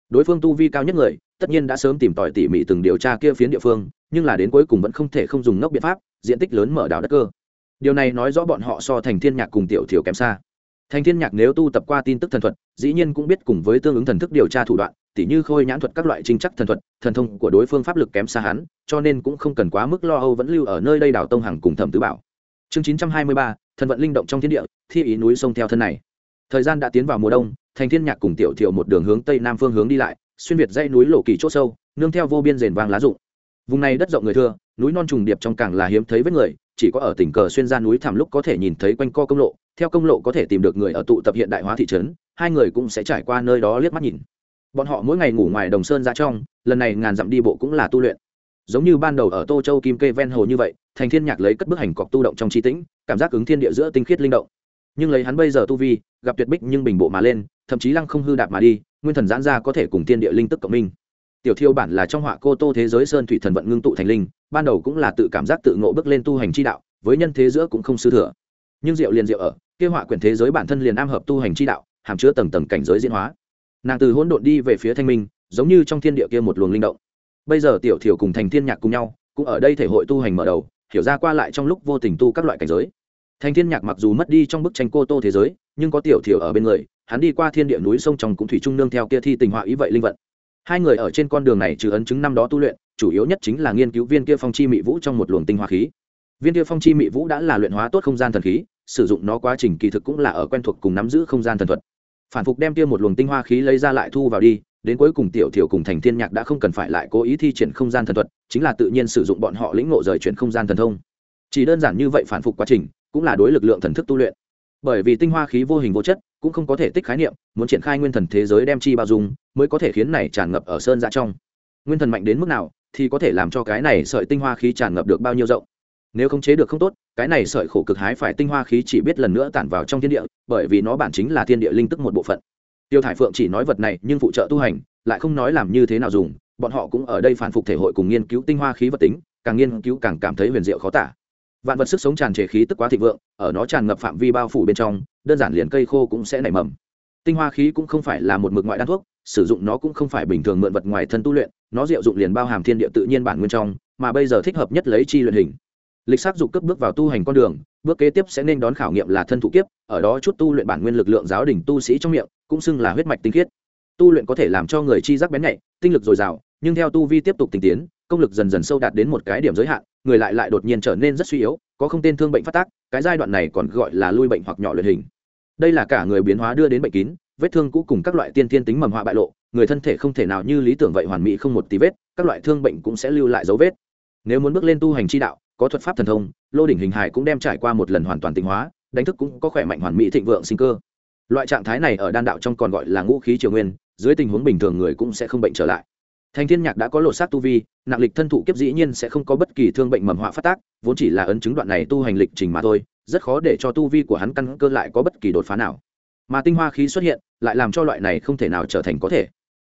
Đối phương tu vi cao nhất người tất nhiên đã sớm tìm tòi tỉ mỉ từng điều tra kia phiến địa phương, nhưng là đến cuối cùng vẫn không thể không dùng nốc biện pháp, diện tích lớn mở đảo đất cơ. Điều này nói rõ bọn họ so thành thiên nhạc cùng tiểu thiểu kém xa. Thành thiên nhạc nếu tu tập qua tin tức thần thuật, dĩ nhiên cũng biết cùng với tương ứng thần thức điều tra thủ đoạn, tỉ như khôi nhãn thuật các loại trinh chắc thần thuật, thần thông của đối phương pháp lực kém xa hắn, cho nên cũng không cần quá mức lo âu vẫn lưu ở nơi đây đảo tông hằng cùng thẩm tứ bảo. Chương chín trăm hai mươi ba, thần vận linh động trong thiên địa, thi ý núi sông theo thân này. Thời gian đã tiến vào mùa đông, thành thiên nhạc cùng tiểu thiểu một đường hướng tây nam phương hướng đi lại xuyên việt dãy núi lộ kỳ chỗ sâu, nương theo vô biên rền vàng lá rụng. Vùng này đất rộng người thưa, núi non trùng điệp trong càng là hiếm thấy với người, chỉ có ở tỉnh cờ xuyên ra núi thảm lúc có thể nhìn thấy quanh co công lộ, theo công lộ có thể tìm được người ở tụ tập hiện đại hóa thị trấn, hai người cũng sẽ trải qua nơi đó liếc mắt nhìn. Bọn họ mỗi ngày ngủ ngoài đồng sơn ra trong, lần này ngàn dặm đi bộ cũng là tu luyện. Giống như ban đầu ở tô châu kim kê ven hồ như vậy, thành thiên nhạc lấy cất bức hành cọc tu động trong trí tĩnh, cảm giác ứng thiên địa giữa tinh khiết linh động. Nhưng lấy hắn bây giờ tu vi, gặp tuyệt bích nhưng bình bộ mà lên, thậm chí lăng không hư đạp mà đi nguyên thần giãn ra có thể cùng thiên địa linh tức cộng minh. Tiểu thiêu bản là trong họa cô tô thế giới sơn thủy thần vận ngưng tụ thành linh, ban đầu cũng là tự cảm giác tự ngộ bước lên tu hành chi đạo, với nhân thế giữa cũng không sư thừa. Nhưng diệu liền diệu ở, kia họa quyển thế giới bản thân liền am hợp tu hành chi đạo, hàm chứa tầng tầng cảnh giới diễn hóa. Nàng từ hỗn độn đi về phía thanh minh, giống như trong thiên địa kia một luồng linh động. Bây giờ tiểu thiểu cùng thành thiên nhạc cùng nhau, cũng ở đây thể hội tu hành mở đầu, hiểu ra qua lại trong lúc vô tình tu các loại cảnh giới thành thiên nhạc mặc dù mất đi trong bức tranh cô tô thế giới, nhưng có tiểu thiểu ở bên người, hắn đi qua thiên địa núi sông trong cũng thủy trung nương theo kia thi tình họa ý vậy linh vận. Hai người ở trên con đường này trừ ấn chứng năm đó tu luyện, chủ yếu nhất chính là nghiên cứu viên kia phong chi mị vũ trong một luồng tinh hoa khí. Viên kia phong chi mị vũ đã là luyện hóa tốt không gian thần khí, sử dụng nó quá trình kỳ thực cũng là ở quen thuộc cùng nắm giữ không gian thần thuật. Phản phục đem kia một luồng tinh hoa khí lấy ra lại thu vào đi, đến cuối cùng tiểu thiểu cùng thành thiên nhạc đã không cần phải lại cố ý thi triển không gian thần thuật, chính là tự nhiên sử dụng bọn họ lĩnh ngộ rời chuyển không gian thần thông chỉ đơn giản như vậy phản phục quá trình, cũng là đối lực lượng thần thức tu luyện. Bởi vì tinh hoa khí vô hình vô chất, cũng không có thể tích khái niệm, muốn triển khai nguyên thần thế giới đem chi bao dung, mới có thể khiến này tràn ngập ở sơn ra trong. Nguyên thần mạnh đến mức nào, thì có thể làm cho cái này sợi tinh hoa khí tràn ngập được bao nhiêu rộng. Nếu không chế được không tốt, cái này sợi khổ cực hái phải tinh hoa khí chỉ biết lần nữa tản vào trong thiên địa, bởi vì nó bản chính là thiên địa linh tức một bộ phận. Tiêu thải phượng chỉ nói vật này, nhưng phụ trợ tu hành, lại không nói làm như thế nào dùng, bọn họ cũng ở đây phản phục thể hội cùng nghiên cứu tinh hoa khí vật tính, càng nghiên cứu càng cảm thấy huyền diệu khó tả vạn vật sức sống tràn trề khí tức quá thịnh vượng, ở nó tràn ngập phạm vi bao phủ bên trong, đơn giản liền cây khô cũng sẽ nảy mầm. Tinh hoa khí cũng không phải là một mực ngoại đan thuốc, sử dụng nó cũng không phải bình thường mượn vật ngoài thân tu luyện, nó diệu dụng liền bao hàm thiên địa tự nhiên bản nguyên trong, mà bây giờ thích hợp nhất lấy chi luyện hình. Lịch sắc dục cấp bước vào tu hành con đường, bước kế tiếp sẽ nên đón khảo nghiệm là thân thụ kiếp, ở đó chút tu luyện bản nguyên lực lượng giáo đình tu sĩ trong miệng, cũng xưng là huyết mạch tinh khiết. Tu luyện có thể làm cho người chi giác bén nhạy, tinh lực dồi dào, nhưng theo tu vi tiếp tục tinh tiến, công lực dần dần sâu đạt đến một cái điểm giới hạn người lại lại đột nhiên trở nên rất suy yếu, có không tên thương bệnh phát tác, cái giai đoạn này còn gọi là lui bệnh hoặc nhỏ luyện hình. Đây là cả người biến hóa đưa đến bệnh kín, vết thương cũ cùng các loại tiên tiên tính mầm họa bại lộ, người thân thể không thể nào như lý tưởng vậy hoàn mỹ không một tí vết, các loại thương bệnh cũng sẽ lưu lại dấu vết. Nếu muốn bước lên tu hành chi đạo, có thuật pháp thần thông, lô đỉnh hình hài cũng đem trải qua một lần hoàn toàn tịnh hóa, đánh thức cũng có khỏe mạnh hoàn mỹ thịnh vượng sinh cơ. Loại trạng thái này ở đan đạo trong còn gọi là ngũ khí triều nguyên, dưới tình huống bình thường người cũng sẽ không bệnh trở lại thành thiên nhạc đã có lộ sát tu vi, nặng lịch thân thụ kiếp dĩ nhiên sẽ không có bất kỳ thương bệnh mầm họa phát tác, vốn chỉ là ấn chứng đoạn này tu hành lịch trình mà thôi, rất khó để cho tu vi của hắn căn cơ lại có bất kỳ đột phá nào. Mà tinh hoa khí xuất hiện, lại làm cho loại này không thể nào trở thành có thể.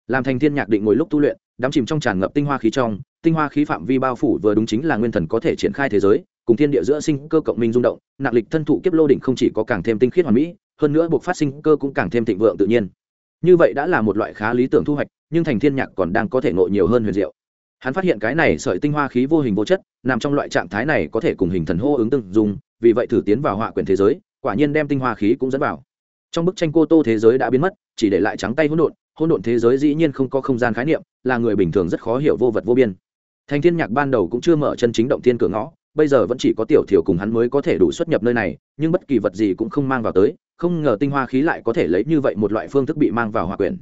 Làm thành thiên nhạc định ngồi lúc tu luyện, đắm chìm trong tràn ngập tinh hoa khí trong, tinh hoa khí phạm vi bao phủ vừa đúng chính là nguyên thần có thể triển khai thế giới, cùng thiên địa giữa sinh cơ cộng minh rung động, nặng lịch thân thụ kiếp lô đỉnh không chỉ có càng thêm tinh khiết hoàn mỹ, hơn nữa buộc phát sinh cơ cũng càng thêm thịnh vượng tự nhiên. Như vậy đã là một loại khá lý tưởng thu hoạch nhưng thành thiên nhạc còn đang có thể ngộ nhiều hơn huyền diệu. Hắn phát hiện cái này sợi tinh hoa khí vô hình vô chất, nằm trong loại trạng thái này có thể cùng hình thần hô ứng tương dùng vì vậy thử tiến vào họa quyền thế giới, quả nhiên đem tinh hoa khí cũng dẫn vào. Trong bức tranh cô tô thế giới đã biến mất, chỉ để lại trắng tay hỗn độn hỗn độn thế giới dĩ nhiên không có không gian khái niệm, là người bình thường rất khó hiểu vô vật vô biên. Thành thiên nhạc ban đầu cũng chưa mở chân chính động thiên cửa ngõ, bây giờ vẫn chỉ có tiểu thiểu cùng hắn mới có thể đủ xuất nhập nơi này, nhưng bất kỳ vật gì cũng không mang vào tới, không ngờ tinh hoa khí lại có thể lấy như vậy một loại phương thức bị mang vào hòa quyển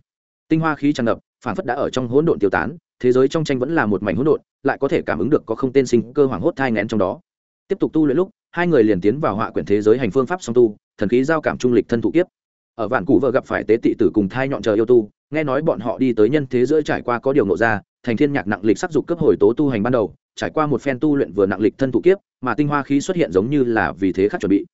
tinh hoa khí tràn ngập phản phất đã ở trong hỗn độn tiêu tán, thế giới trong tranh vẫn là một mảnh hỗn độn, lại có thể cảm ứng được có không tên sinh cơ hoàng hốt thai ngén trong đó. Tiếp tục tu luyện lúc, hai người liền tiến vào họa quyển thế giới hành phương pháp song tu, thần khí giao cảm trung lịch thân thụ kiếp. Ở vạn cụ vợ gặp phải tế tị tử cùng thai nhọn chờ yêu tu, nghe nói bọn họ đi tới nhân thế giới trải qua có điều nộ ra, thành thiên nhạc nặng lịch sắc dục cấp hồi tố tu hành ban đầu, trải qua một phen tu luyện vừa nặng lịch thân thụ kiếp, mà tinh hoa khí xuất hiện giống như là vì thế khác chuẩn bị.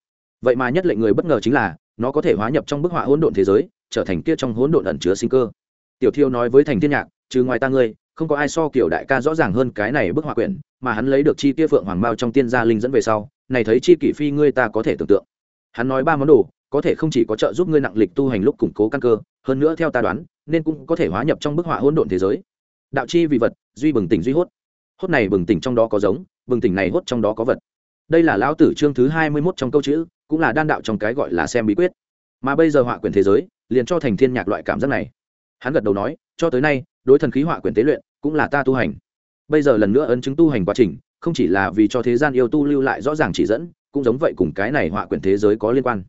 Vậy mà nhất lệnh người bất ngờ chính là, nó có thể hóa nhập trong bức họa hỗn độn thế giới, trở thành kia trong hỗn độn ẩn chứa sinh cơ tiểu thiêu nói với thành thiên nhạc, trừ ngoài ta ngươi, không có ai so kiểu đại ca rõ ràng hơn cái này bức họa quyển, mà hắn lấy được chi tiêu phượng hoàng bao trong tiên gia linh dẫn về sau, này thấy chi kỷ phi ngươi ta có thể tưởng tượng. Hắn nói ba món đồ, có thể không chỉ có trợ giúp ngươi nặng lịch tu hành lúc củng cố căn cơ, hơn nữa theo ta đoán, nên cũng có thể hóa nhập trong bức họa hỗn độn thế giới. Đạo chi vì vật, duy bừng tỉnh duy hốt. Hốt này bừng tỉnh trong đó có giống, bừng tỉnh này hốt trong đó có vật. Đây là lão tử chương thứ hai mươi 21 trong câu chữ, cũng là đan đạo trong cái gọi là xem bí quyết. Mà bây giờ họa quyền thế giới, liền cho thành thiên nhạc loại cảm giác này hắn gật đầu nói, cho tới nay, đối thần khí họa quyền tế luyện cũng là ta tu hành. Bây giờ lần nữa ấn chứng tu hành quá trình, không chỉ là vì cho thế gian yêu tu lưu lại rõ ràng chỉ dẫn, cũng giống vậy cùng cái này họa quyền thế giới có liên quan.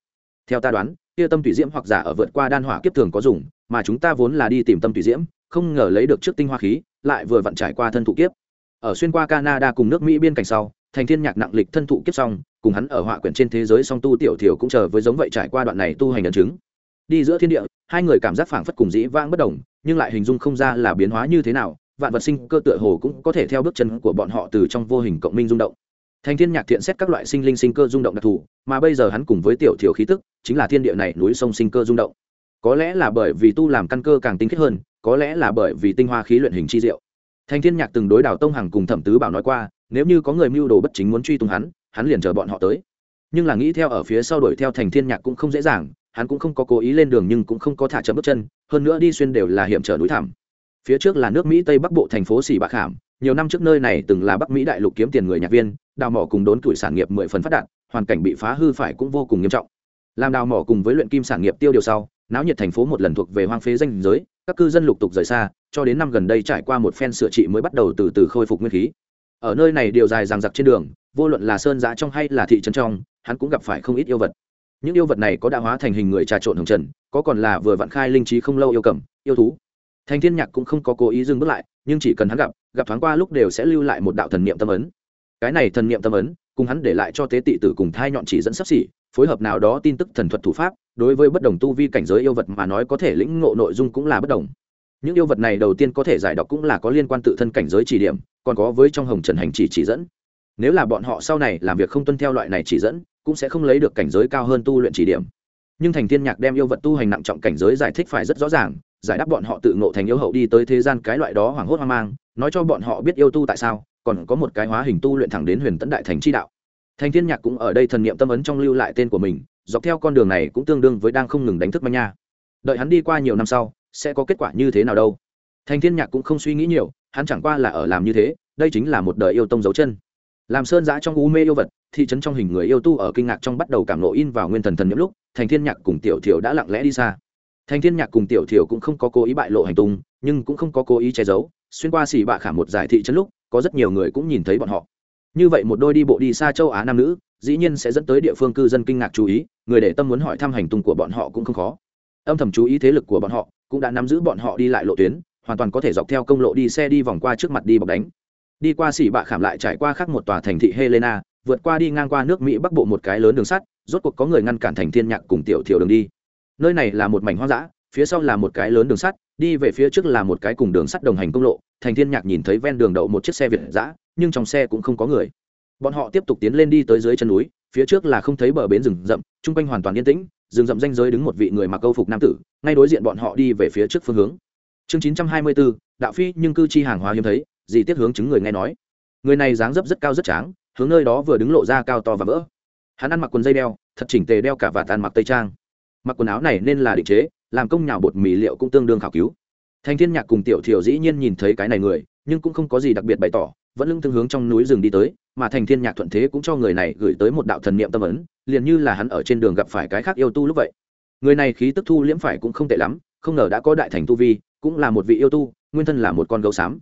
Theo ta đoán, kia tâm thủy diễm hoặc giả ở vượt qua đan hỏa kiếp thường có dùng, mà chúng ta vốn là đi tìm tâm thủy diễm, không ngờ lấy được trước tinh hoa khí, lại vừa vặn trải qua thân thụ kiếp. Ở xuyên qua canada cùng nước mỹ biên cảnh sau, thành thiên nhạc nặng lịch thân thụ kiếp xong, cùng hắn ở họa quyển trên thế giới song tu tiểu thiểu cũng chờ với giống vậy trải qua đoạn này tu hành ấn chứng đi giữa thiên địa, hai người cảm giác phảng phất cùng dĩ vãng bất đồng, nhưng lại hình dung không ra là biến hóa như thế nào, vạn vật sinh cơ tựa hồ cũng có thể theo bước chân của bọn họ từ trong vô hình cộng minh rung động. Thành thiên nhạc thiện xét các loại sinh linh sinh cơ rung động đặc thù, mà bây giờ hắn cùng với tiểu thiểu khí tức, chính là thiên địa này núi sông sinh cơ rung động. Có lẽ là bởi vì tu làm căn cơ càng tinh khiết hơn, có lẽ là bởi vì tinh hoa khí luyện hình chi diệu. Thành thiên nhạc từng đối đảo tông hằng cùng thẩm tứ bảo nói qua, nếu như có người mưu đồ bất chính muốn truy tung hắn hắn liền chờ bọn họ tới. Nhưng là nghĩ theo ở phía sau đuổi theo thành thiên nhạc cũng không dễ dàng hắn cũng không có cố ý lên đường nhưng cũng không có thả chậm bước chân, hơn nữa đi xuyên đều là hiểm trở núi thảm phía trước là nước mỹ tây bắc bộ thành phố xỉ bạc hàm nhiều năm trước nơi này từng là bắc mỹ đại lục kiếm tiền người nhạc viên, đào mỏ cùng đốn tuổi sản nghiệp mười phần phát đạt, hoàn cảnh bị phá hư phải cũng vô cùng nghiêm trọng. Làm đào mỏ cùng với luyện kim sản nghiệp tiêu điều sau, náo nhiệt thành phố một lần thuộc về hoang phế danh giới, các cư dân lục tục rời xa, cho đến năm gần đây trải qua một phen sửa trị mới bắt đầu từ từ khôi phục nguyên khí. Ở nơi này điều dài ràng giặc trên đường, vô luận là sơn giã trong hay là thị trấn trong, hắn cũng gặp phải không ít yêu vật những yêu vật này có đã hóa thành hình người trà trộn hồng trần, có còn là vừa vặn khai linh trí không lâu yêu cầm, yêu thú. Thanh thiên nhạc cũng không có cố ý dừng bước lại, nhưng chỉ cần hắn gặp gặp thoáng qua lúc đều sẽ lưu lại một đạo thần niệm tâm ấn. Cái này thần niệm tâm ấn, cùng hắn để lại cho tế tị tử cùng thai nhọn chỉ dẫn sắp xỉ, phối hợp nào đó tin tức thần thuật thủ pháp, đối với bất đồng tu vi cảnh giới yêu vật mà nói có thể lĩnh ngộ nội dung cũng là bất đồng. Những yêu vật này đầu tiên có thể giải đọc cũng là có liên quan tự thân cảnh giới chỉ điểm, còn có với trong hồng trần hành chỉ chỉ dẫn. Nếu là bọn họ sau này làm việc không tuân theo loại này chỉ dẫn cũng sẽ không lấy được cảnh giới cao hơn tu luyện chỉ điểm. Nhưng thành thiên nhạc đem yêu vật tu hành nặng trọng cảnh giới giải thích phải rất rõ ràng, giải đáp bọn họ tự ngộ thành yêu hậu đi tới thế gian cái loại đó hoảng hốt hoang mang, nói cho bọn họ biết yêu tu tại sao, còn có một cái hóa hình tu luyện thẳng đến huyền tấn đại thành chi đạo. Thành thiên nhạc cũng ở đây thần niệm tâm ấn trong lưu lại tên của mình, dọc theo con đường này cũng tương đương với đang không ngừng đánh thức manh nha. Đợi hắn đi qua nhiều năm sau, sẽ có kết quả như thế nào đâu? Thành thiên nhạc cũng không suy nghĩ nhiều, hắn chẳng qua là ở làm như thế, đây chính là một đời yêu tông dấu chân làm sơn giã trong u mê yêu vật, thị trấn trong hình người yêu tu ở kinh ngạc trong bắt đầu cảm nộ in vào nguyên thần thần những lúc, thành thiên nhạc cùng tiểu thiểu đã lặng lẽ đi xa. Thành thiên nhạc cùng tiểu thiểu cũng không có cố ý bại lộ hành tung, nhưng cũng không có cố ý che giấu. Xuyên qua xỉ bạ khả một giải thị trấn lúc, có rất nhiều người cũng nhìn thấy bọn họ. Như vậy một đôi đi bộ đi xa châu á nam nữ, dĩ nhiên sẽ dẫn tới địa phương cư dân kinh ngạc chú ý, người để tâm muốn hỏi thăm hành tung của bọn họ cũng không khó. Âm thầm chú ý thế lực của bọn họ, cũng đã nắm giữ bọn họ đi lại lộ tuyến, hoàn toàn có thể dọc theo công lộ đi xe đi vòng qua trước mặt đi bọc đánh đi qua xỉ bạ khảm lại trải qua khác một tòa thành thị helena vượt qua đi ngang qua nước mỹ bắc bộ một cái lớn đường sắt rốt cuộc có người ngăn cản thành thiên nhạc cùng tiểu thiểu đường đi. Nơi này là một mảnh hoang dã phía sau là một cái lớn đường sắt đi về phía trước là một cái cùng đường sắt đồng hành công lộ. Thành thiên nhạc nhìn thấy ven đường đậu một chiếc xe việt dã nhưng trong xe cũng không có người. Bọn họ tiếp tục tiến lên đi tới dưới chân núi phía trước là không thấy bờ bến rừng rậm chung quanh hoàn toàn yên tĩnh rừng rậm danh giới đứng một vị người mặc câu phục nam tử ngay đối diện bọn họ đi về phía trước phương hướng. Chương 924, đạo phi nhưng cư chi hàng hóa hiếm thấy dì tiết hướng chứng người nghe nói. Người này dáng dấp rất cao rất tráng, hướng nơi đó vừa đứng lộ ra cao to và vỡ. Hắn ăn mặc quần dây đeo, thật chỉnh tề đeo cả và tàn mặc tây trang. Mặc quần áo này nên là định chế, làm công nhào bột mì liệu cũng tương đương khảo cứu. Thành thiên nhạc cùng tiểu thiểu dĩ nhiên nhìn thấy cái này người, nhưng cũng không có gì đặc biệt bày tỏ, vẫn lưng tương hướng trong núi rừng đi tới, mà thành thiên nhạc thuận thế cũng cho người này gửi tới một đạo thần niệm tâm ấn, liền như là hắn ở trên đường gặp phải cái khác yêu tu lúc vậy. Người này khí tức thu liễm phải cũng không tệ lắm, không ngờ đã có đại thành tu vi, cũng là một vị yêu tu, nguyên thân là một con gấu xám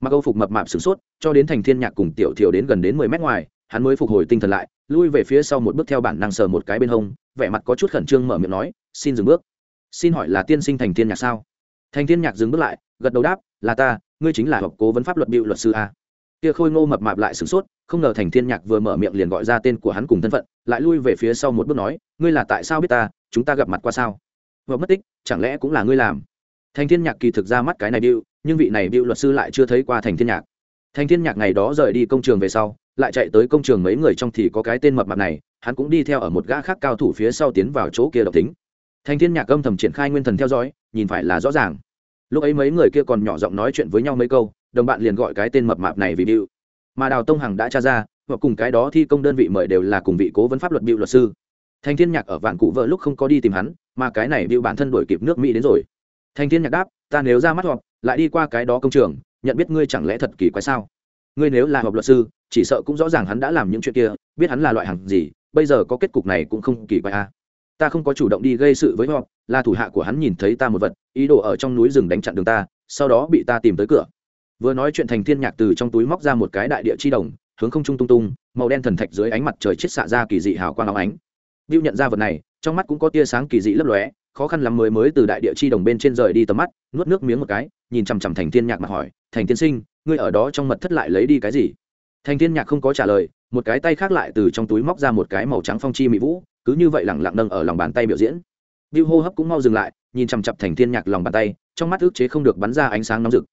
mặc âu phục mập mạp sửng sốt, cho đến thành thiên nhạc cùng tiểu thiểu đến gần đến mười mét ngoài, hắn mới phục hồi tinh thần lại, lui về phía sau một bước theo bản năng sờ một cái bên hông, vẻ mặt có chút khẩn trương mở miệng nói, xin dừng bước. Xin hỏi là tiên sinh thành thiên nhạc sao? Thành thiên nhạc dừng bước lại, gật đầu đáp, là ta, ngươi chính là học cố vấn pháp luật biệu luật sư a. Kia khôi ngô mập mạp lại sửng sốt, không ngờ thành thiên nhạc vừa mở miệng liền gọi ra tên của hắn cùng thân phận, lại lui về phía sau một bước nói, ngươi là tại sao biết ta, chúng ta gặp mặt qua sao? Vừa mất tích, chẳng lẽ cũng là ngươi làm? Thành thiên nhạc kỳ thực ra mắt cái này bill nhưng vị này bill luật sư lại chưa thấy qua thành thiên nhạc. Thành thiên nhạc ngày đó rời đi công trường về sau, lại chạy tới công trường mấy người trong thì có cái tên mập mạp này, hắn cũng đi theo ở một gã khác cao thủ phía sau tiến vào chỗ kia độc tính. Thành thiên nhạc âm thầm triển khai nguyên thần theo dõi, nhìn phải là rõ ràng. Lúc ấy mấy người kia còn nhỏ giọng nói chuyện với nhau mấy câu, đồng bạn liền gọi cái tên mập mạp này vì bill mà đào tông hằng đã tra ra, và cùng cái đó thi công đơn vị mời đều là cùng vị cố vấn pháp luật bill luật sư. Thành thiên nhạc ở vạn cụ vợ lúc không có đi tìm hắn, mà cái này bill bản thân đuổi kịp nước mỹ đến rồi. Thành thiên nhạc đáp, ta nếu ra mắt họp lại đi qua cái đó công trường, nhận biết ngươi chẳng lẽ thật kỳ quái sao? Ngươi nếu là học luật sư, chỉ sợ cũng rõ ràng hắn đã làm những chuyện kia, biết hắn là loại hàng gì, bây giờ có kết cục này cũng không kỳ quái à. ta không có chủ động đi gây sự với họ, là thủ hạ của hắn nhìn thấy ta một vật, ý đồ ở trong núi rừng đánh chặn đường ta, sau đó bị ta tìm tới cửa. Vừa nói chuyện thành thiên nhạc từ trong túi móc ra một cái đại địa chi đồng, hướng không trung tung tung, màu đen thần thạch dưới ánh mặt trời chết xạ ra kỳ dị hào quang óng ánh. Bill nhận ra vật này, trong mắt cũng có tia sáng kỳ dị lấp lóe khó khăn lắm mới mới từ đại địa chi đồng bên trên rời đi tầm mắt nuốt nước miếng một cái nhìn chằm chằm thành thiên nhạc mà hỏi thành tiên sinh ngươi ở đó trong mật thất lại lấy đi cái gì thành thiên nhạc không có trả lời một cái tay khác lại từ trong túi móc ra một cái màu trắng phong chi mỹ vũ cứ như vậy lẳng lặng nâng ở lòng bàn tay biểu diễn Bill hô hấp cũng mau dừng lại, nhìn chằm chằm Thành Thiên Nhạc lòng bàn tay, trong mắt ức chế không được bắn ra ánh sáng nóng rực.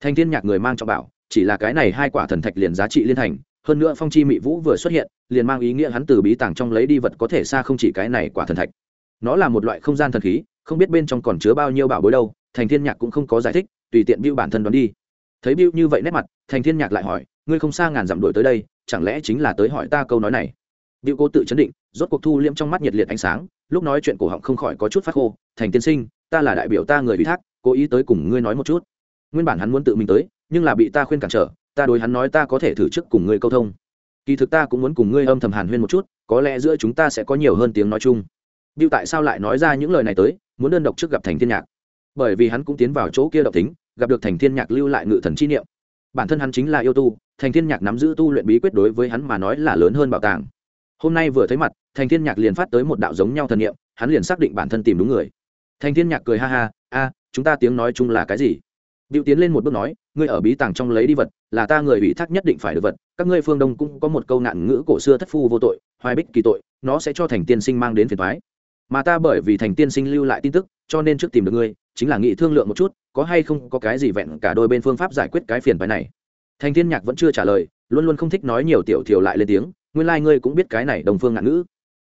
Thành Thiên Nhạc người mang cho bảo, chỉ là cái này hai quả thần thạch liền giá trị liên thành, hơn nữa phong chi mỹ vũ vừa xuất hiện, liền mang ý nghĩa hắn từ bí tàng trong lấy đi vật có thể xa không chỉ cái này quả thần thạch. Nó là một loại không gian thần khí, không biết bên trong còn chứa bao nhiêu bảo bối đâu, Thành Thiên Nhạc cũng không có giải thích, tùy tiện bưu bản thân đoán đi. Thấy bưu như vậy nét mặt, Thành Thiên Nhạc lại hỏi, ngươi không xa ngàn dặm đuổi tới đây, chẳng lẽ chính là tới hỏi ta câu nói này? bưu cố tự chấn định, rốt cuộc thu liễm trong mắt nhiệt liệt ánh sáng, lúc nói chuyện cổ họng không khỏi có chút phát khô thành tiên sinh ta là đại biểu ta người ủy thác cố ý tới cùng ngươi nói một chút nguyên bản hắn muốn tự mình tới nhưng là bị ta khuyên cản trở ta đối hắn nói ta có thể thử trước cùng ngươi câu thông kỳ thực ta cũng muốn cùng ngươi âm thầm hàn huyên một chút có lẽ giữa chúng ta sẽ có nhiều hơn tiếng nói chung Bill tại sao lại nói ra những lời này tới muốn đơn độc trước gặp thành thiên nhạc bởi vì hắn cũng tiến vào chỗ kia độc tính gặp được thành thiên nhạc lưu lại ngự thần chi niệm bản thân hắn chính là yêu tu thành thiên nhạc nắm giữ tu luyện bí quyết đối với hắn mà nói là lớn hơn bảo tàng hôm nay vừa thấy mặt thành thiên nhạc liền phát tới một đạo giống nhau thần niệm hắn liền xác định bản thân tìm đúng người thành thiên nhạc cười ha ha a chúng ta tiếng nói chung là cái gì Diệu tiến lên một bước nói, ngươi ở bí tàng trong lấy đi vật, là ta người ủy thác nhất định phải được vật. Các ngươi phương Đông cũng có một câu nạn ngữ cổ xưa thất phu vô tội, hoài bích kỳ tội, nó sẽ cho thành tiên sinh mang đến phiền toái. Mà ta bởi vì thành tiên sinh lưu lại tin tức, cho nên trước tìm được ngươi, chính là nghị thương lượng một chút, có hay không có cái gì vẹn cả đôi bên phương pháp giải quyết cái phiền bài này. Thành Thiên Nhạc vẫn chưa trả lời, luôn luôn không thích nói nhiều tiểu thiểu lại lên tiếng, nguyên lai like ngươi cũng biết cái này đồng phương ngạn ngữ.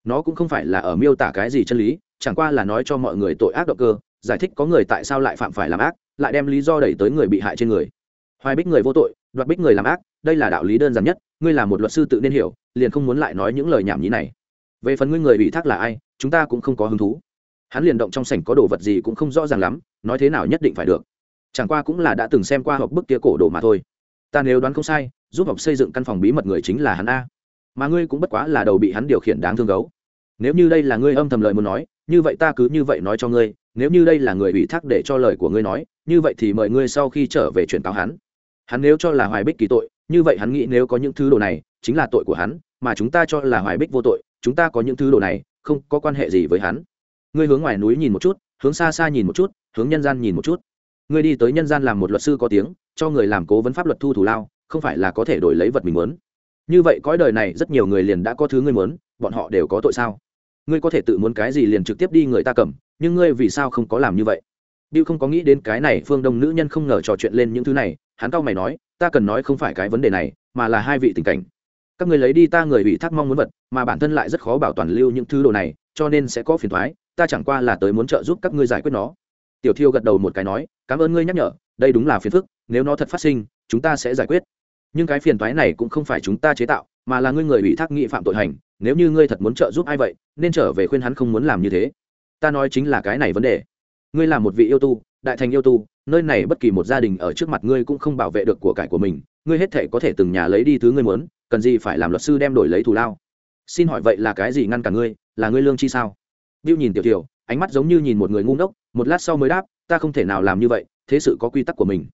Nó cũng không phải là ở miêu tả cái gì chân lý chẳng qua là nói cho mọi người tội ác động cơ giải thích có người tại sao lại phạm phải làm ác lại đem lý do đẩy tới người bị hại trên người. Hoài bích người vô tội đoạt bích người làm ác đây là đạo lý đơn giản nhất ngươi là một luật sư tự nên hiểu liền không muốn lại nói những lời nhảm nhí này. Về phần ngươi người bị thác là ai chúng ta cũng không có hứng thú. Hắn liền động trong sảnh có đồ vật gì cũng không rõ ràng lắm, nói thế nào nhất định phải được. Chẳng qua cũng là đã từng xem qua học bức kia cổ đồ mà thôi. Ta nếu đoán không sai, giúp học xây dựng căn phòng bí mật người chính là hắn a. Mà ngươi cũng bất quá là đầu bị hắn điều khiển đáng thương gấu. Nếu như đây là ngươi âm thầm lời muốn nói, như vậy ta cứ như vậy nói cho ngươi, nếu như đây là người ủy thác để cho lời của ngươi nói, như vậy thì mời ngươi sau khi trở về chuyển cáo hắn. Hắn nếu cho là hoài bích kỳ tội, như vậy hắn nghĩ nếu có những thứ đồ này, chính là tội của hắn, mà chúng ta cho là hoài bích vô tội, chúng ta có những thứ đồ này không có quan hệ gì với hắn. Ngươi hướng ngoài núi nhìn một chút, hướng xa xa nhìn một chút, hướng nhân gian nhìn một chút. Ngươi đi tới nhân gian làm một luật sư có tiếng, cho người làm cố vấn pháp luật thu thủ lao, không phải là có thể đổi lấy vật mình muốn. Như vậy cõi đời này rất nhiều người liền đã có thứ ngươi muốn, bọn họ đều có tội sao? Ngươi có thể tự muốn cái gì liền trực tiếp đi người ta cầm, nhưng ngươi vì sao không có làm như vậy? Điệu không có nghĩ đến cái này phương đông nữ nhân không ngờ trò chuyện lên những thứ này, hắn cau mày nói, ta cần nói không phải cái vấn đề này, mà là hai vị tình cảnh các người lấy đi ta người bị thác mong muốn vật, mà bản thân lại rất khó bảo toàn lưu những thứ đồ này, cho nên sẽ có phiền thoái ta chẳng qua là tới muốn trợ giúp các ngươi giải quyết nó. Tiểu thiêu gật đầu một cái nói, cảm ơn ngươi nhắc nhở, đây đúng là phiền phức, nếu nó thật phát sinh, chúng ta sẽ giải quyết. Nhưng cái phiền toái này cũng không phải chúng ta chế tạo, mà là ngươi người ủy thác nghị phạm tội hành, nếu như ngươi thật muốn trợ giúp ai vậy, nên trở về khuyên hắn không muốn làm như thế. Ta nói chính là cái này vấn đề. Ngươi là một vị yêu tu, đại thành yêu tu, nơi này bất kỳ một gia đình ở trước mặt ngươi cũng không bảo vệ được của cải của mình, ngươi hết thể có thể từng nhà lấy đi thứ ngươi muốn cần gì phải làm luật sư đem đổi lấy thù lao? Xin hỏi vậy là cái gì ngăn cả ngươi? Là ngươi lương chi sao? Bill nhìn tiểu tiểu, ánh mắt giống như nhìn một người ngu ngốc, một lát sau mới đáp, ta không thể nào làm như vậy, thế sự có quy tắc của mình.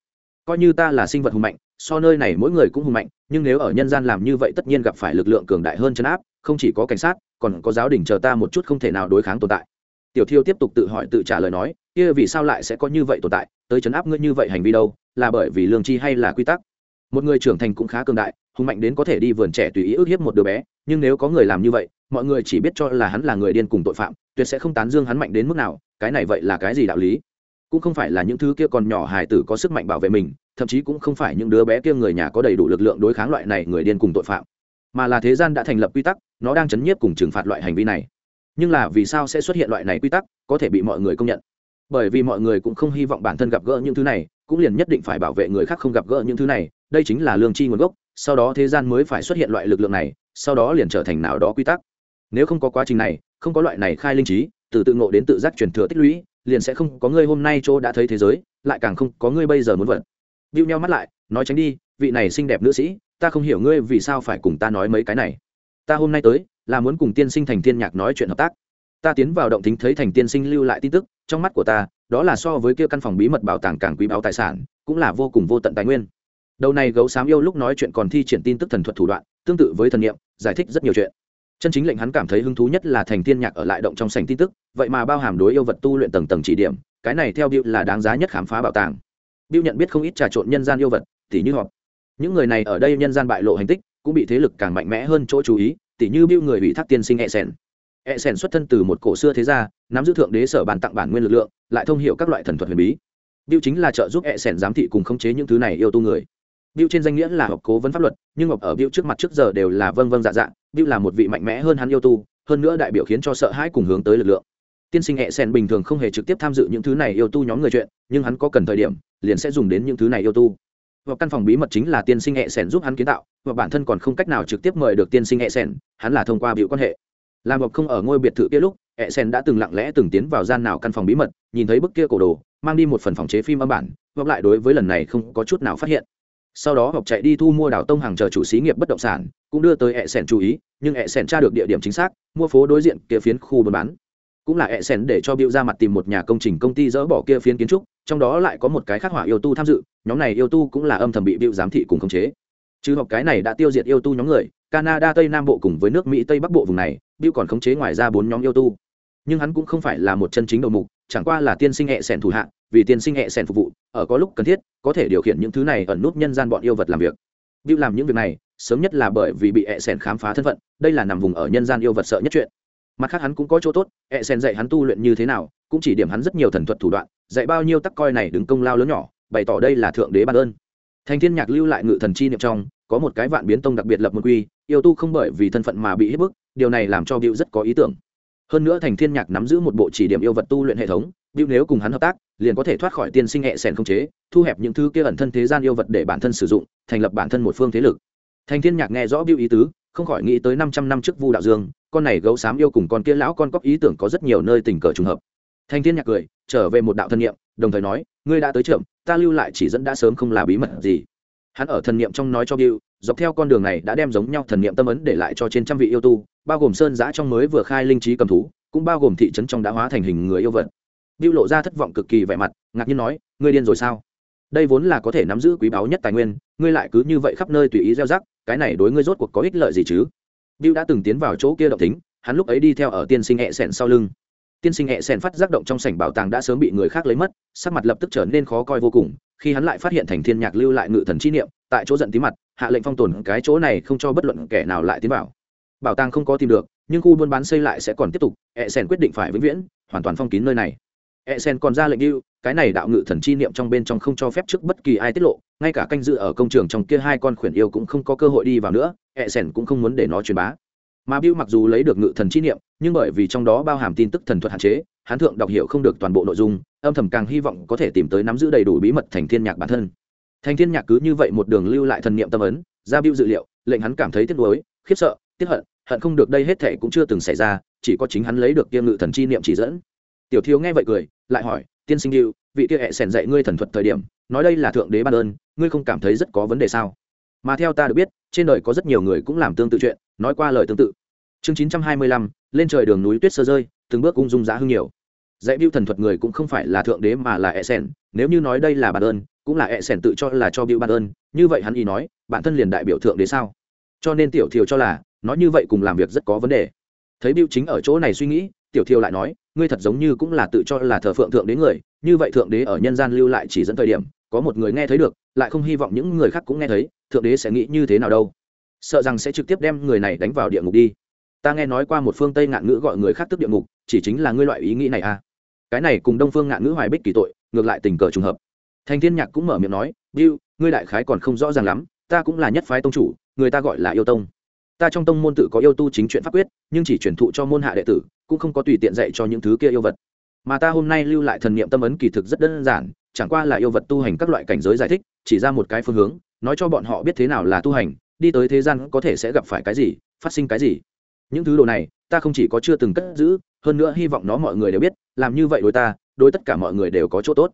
Coi như ta là sinh vật hùng mạnh, so nơi này mỗi người cũng hùng mạnh, nhưng nếu ở nhân gian làm như vậy tất nhiên gặp phải lực lượng cường đại hơn chấn áp, không chỉ có cảnh sát, còn có giáo đình chờ ta một chút không thể nào đối kháng tồn tại. Tiểu thiêu tiếp tục tự hỏi tự trả lời nói, kia vì sao lại sẽ có như vậy tồn tại? Tới chấn áp ngươi như vậy hành vi đâu? Là bởi vì lương chi hay là quy tắc? Một người trưởng thành cũng khá cường đại, hùng mạnh đến có thể đi vườn trẻ tùy ý ức hiếp một đứa bé, nhưng nếu có người làm như vậy, mọi người chỉ biết cho là hắn là người điên cùng tội phạm, tuyệt sẽ không tán dương hắn mạnh đến mức nào, cái này vậy là cái gì đạo lý? Cũng không phải là những thứ kia còn nhỏ hài tử có sức mạnh bảo vệ mình, thậm chí cũng không phải những đứa bé kia người nhà có đầy đủ lực lượng đối kháng loại này người điên cùng tội phạm. Mà là thế gian đã thành lập quy tắc, nó đang chấn nhiếp cùng trừng phạt loại hành vi này. Nhưng là vì sao sẽ xuất hiện loại này quy tắc, có thể bị mọi người công nhận. Bởi vì mọi người cũng không hy vọng bản thân gặp gỡ những thứ này, cũng liền nhất định phải bảo vệ người khác không gặp gỡ những thứ này đây chính là lương tri nguồn gốc sau đó thế gian mới phải xuất hiện loại lực lượng này sau đó liền trở thành nào đó quy tắc nếu không có quá trình này không có loại này khai linh trí từ tự ngộ đến tự giác truyền thừa tích lũy liền sẽ không có ngươi hôm nay chỗ đã thấy thế giới lại càng không có ngươi bây giờ muốn vật viu nhau mắt lại, nói tránh đi, vị này xinh đẹp nữ sĩ, ta không hiểu ngươi vì sao phải cùng ta nói mấy cái này. Ta hôm nay tới, là muốn cùng tiên sinh thành tiên nhạc nói chuyện hợp tác. Ta tiến vào động thính thấy thành tiên sinh lưu lại tin tức, trong mắt của ta, đó là so với kia căn phòng bí mật bảo tàng càng quý báu tài sản, cũng là vô cùng vô tận tài nguyên. Đầu này gấu xám yêu lúc nói chuyện còn thi triển tin tức thần thuật thủ đoạn, tương tự với thần niệm, giải thích rất nhiều chuyện. Chân chính lệnh hắn cảm thấy hứng thú nhất là thành tiên nhạc ở lại động trong sảnh tin tức, vậy mà bao hàm đối yêu vật tu luyện tầng tầng chỉ điểm, cái này theo Bill là đáng giá nhất khám phá bảo tàng. Bill nhận biết không ít trà trộn nhân gian yêu vật, tỉ như họ. Những người này ở đây nhân gian bại lộ hành tích, cũng bị thế lực càng mạnh mẽ hơn chỗ chú ý, tỉ như Bill người bị thác tiên sinh Esen. e sen xuất thân từ một cổ xưa thế gia nắm giữ thượng đế sở bàn tặng bản nguyên lực lượng lại thông hiểu các loại thần thuật huyền bí Bill chính là trợ giúp e sen giám thị cùng khống chế những thứ này yêu tu người Bill trên danh nghĩa là học cố vấn pháp luật, nhưng ngọc ở Bill trước mặt trước giờ đều là vâng vâng dạ dạ. Bill là một vị mạnh mẽ hơn hắn yêu tu, hơn nữa đại biểu khiến cho sợ hãi cùng hướng tới lực lượng. Tiên sinh hệ sen bình thường không hề trực tiếp tham dự những thứ này yêu tu nhóm người chuyện, nhưng hắn có cần thời điểm, liền sẽ dùng đến những thứ này yêu tu. Và căn phòng bí mật chính là tiên sinh hệ sen giúp hắn kiến tạo và bản thân còn không cách nào trực tiếp mời được tiên sinh hệ sen hắn là thông qua biểu quan hệ. Làm Ngọc không ở ngôi biệt thự kia lúc hệ sen đã từng lặng lẽ từng tiến vào gian nào căn phòng bí mật, nhìn thấy bức kia cổ đồ, mang đi một phần phòng chế phim âm bản ngược lại đối với lần này không có chút nào phát hiện sau đó học chạy đi thu mua đảo tông hàng chờ chủ xí nghiệp bất động sản, cũng đưa tới hệ sẻn chú ý, nhưng hệ sẻn tra được địa điểm chính xác, mua phố đối diện kia phiến khu buôn bán. Cũng là hệ sẻn để cho Bill ra mặt tìm một nhà công trình công ty dỡ bỏ kia phiến kiến trúc, trong đó lại có một cái khắc họa yêu tu tham dự, nhóm này yêu tu cũng là âm thầm bị Bill giám thị cùng khống chế. Chứ học cái này đã tiêu diệt yêu tu nhóm người, canada, tây nam bộ cùng với nước mỹ tây bắc bộ vùng này Bill còn khống chế ngoài ra bốn nhóm yêu tu. Nhưng hắn cũng không phải là một chân chính đầu mục, chẳng qua là tiên sinh hệ sẻn thủ hạ vì tiên sinh hệ sẻn phục vụ, ở có lúc cần thiết, có thể điều khiển những thứ này ẩn nút nhân gian bọn yêu vật làm việc. Bill làm những việc này, sớm nhất là bởi vì bị hệ sẻn khám phá thân phận, đây là nằm vùng ở nhân gian yêu vật sợ nhất chuyện. Mặt khác hắn cũng có chỗ tốt, hệ sẻn dạy hắn tu luyện như thế nào, cũng chỉ điểm hắn rất nhiều thần thuật thủ đoạn, dạy bao nhiêu tắc coi này đứng công lao lớn nhỏ, bày tỏ đây là thượng đế ban ơn. Thành thiên nhạc lưu lại ngự thần chi niệm trong, có một cái vạn biến tông đặc biệt lập một quy, yêu tu không bởi vì thân phận mà bị hiếp bức, điều này làm cho Bill rất có ý tưởng hơn nữa thành thiên nhạc nắm giữ một bộ chỉ điểm yêu vật tu luyện hệ thống Bill nếu cùng hắn hợp tác, liền có thể thoát khỏi tiên sinh hệ sèn không chế, thu hẹp những thứ kia ẩn thân thế gian yêu vật để bản thân sử dụng, thành lập bản thân một phương thế lực. Thành thiên nhạc nghe rõ biêu ý tứ, không khỏi nghĩ tới 500 năm trước vu đạo dương, con này gấu xám yêu cùng con kia lão con cóc ý tưởng có rất nhiều nơi tình cờ trùng hợp. Thành thiên nhạc cười, trở về một đạo thân niệm, đồng thời nói, ngươi đã tới trưởng, ta lưu lại chỉ dẫn đã sớm không là bí mật gì. Hắn ở thân niệm trong nói cho biêu dọc theo con đường này đã đem giống nhau thần niệm tâm ấn để lại cho trên trăm vị yêu tu, bao gồm sơn giã trong mới vừa khai linh trí cầm thú, cũng bao gồm thị trấn trong đã hóa thành hình người yêu vật. biêu lộ ra thất vọng cực kỳ vẻ mặt, ngạc nhiên nói, ngươi điên rồi sao? Đây vốn là có thể nắm giữ quý báu nhất tài nguyên, ngươi lại cứ như vậy khắp nơi tùy ý gieo rắc, cái này đối ngươi rốt cuộc có ích lợi gì chứ? biêu đã từng tiến vào chỗ kia động tính, hắn lúc ấy đi theo ở tiên sinh hệ sẹn sau lưng tiên sinh hệ sen phát giác động trong sảnh bảo tàng đã sớm bị người khác lấy mất, sắc mặt lập tức trở nên khó coi vô cùng, khi hắn lại phát hiện thành thiên nhạc lưu lại ngự thần chi niệm, tại chỗ giận tí mặt, hạ lệnh phong tồn cái chỗ này không cho bất luận kẻ nào lại tiến vào. Bảo tàng không có tìm được, nhưng khu buôn bán xây lại sẽ còn tiếp tục hệ sen quyết định phải vĩnh viễn, hoàn toàn phong kín nơi này. Hệ sen còn ra lệnh lưu cái này đạo ngự thần chi niệm trong bên trong không cho phép trước bất kỳ ai tiết lộ, ngay cả canh dự ở công trường trong kia hai con khuyển yêu cũng không có cơ hội đi vào nữa hệ sen cũng không muốn để nó truyền bá mà Bill mặc dù lấy được ngự thần chi niệm, nhưng bởi vì trong đó bao hàm tin tức thần thuật hạn chế, hắn thượng đọc hiểu không được toàn bộ nội dung, âm thầm càng hy vọng có thể tìm tới nắm giữ đầy đủ bí mật thành thiên nhạc bản thân. Thành thiên nhạc cứ như vậy một đường lưu lại thần niệm tâm ấn, ra Bill dự liệu, lệnh hắn cảm thấy tiếc nuối, khiếp sợ, tiếc hận, hận không được đây hết thảy cũng chưa từng xảy ra, chỉ có chính hắn lấy được kia ngự thần chi niệm chỉ dẫn. Tiểu Thiếu nghe vậy cười, lại hỏi, tiên sinh điệu, vị kia hệ sẻn dạy ngươi thần thuật thời điểm, nói đây là thượng đế ban ơn, ngươi không cảm thấy rất có vấn đề sao? Mà theo ta được biết, trên đời có rất nhiều người cũng làm tương tự chuyện, nói qua lời tương tự chương chín trăm hai mươi lăm, lên trời đường núi tuyết sơ rơi, từng bước ung dung giá hưng nhiều. Dạy biêu thần thuật người cũng không phải là thượng đế mà là e sen nếu như nói đây là bản ơn, cũng là e sen tự cho là cho biêu bản ơn, như vậy hắn ý nói, bản thân liền đại biểu thượng đế sao? Cho nên tiểu thiều cho là, nói như vậy cùng làm việc rất có vấn đề. Thấy biêu chính ở chỗ này suy nghĩ, tiểu thiều lại nói, ngươi thật giống như cũng là tự cho là thờ phượng thượng đế người, như vậy thượng đế ở nhân gian lưu lại chỉ dẫn thời điểm, có một người nghe thấy được, lại không hy vọng những người khác cũng nghe thấy, thượng đế sẽ nghĩ như thế nào đâu? Sợ rằng sẽ trực tiếp đem người này đánh vào địa ngục đi ta nghe nói qua một phương tây ngạn ngữ gọi người khác tức địa ngục, chỉ chính là ngươi loại ý nghĩ này à. Cái này cùng đông phương ngạn ngữ hoài bích kỳ tội, ngược lại tình cờ trùng hợp. Thành thiên nhạc cũng mở miệng nói bill ngươi đại khái còn không rõ ràng lắm, ta cũng là nhất phái tông chủ, người ta gọi là yêu tông. Ta trong tông môn tự có yêu tu chính chuyện pháp quyết, nhưng chỉ truyền thụ cho môn hạ đệ tử, cũng không có tùy tiện dạy cho những thứ kia yêu vật. Mà ta hôm nay lưu lại thần niệm tâm ấn kỳ thực rất đơn giản, chẳng qua là yêu vật tu hành các loại cảnh giới giải thích, chỉ ra một cái phương hướng, nói cho bọn họ biết thế nào là tu hành, đi tới thế gian có thể sẽ gặp phải cái gì, phát sinh cái gì những thứ đồ này, ta không chỉ có chưa từng cất giữ, hơn nữa hy vọng nó mọi người đều biết, làm như vậy đối ta, đối tất cả mọi người đều có chỗ tốt.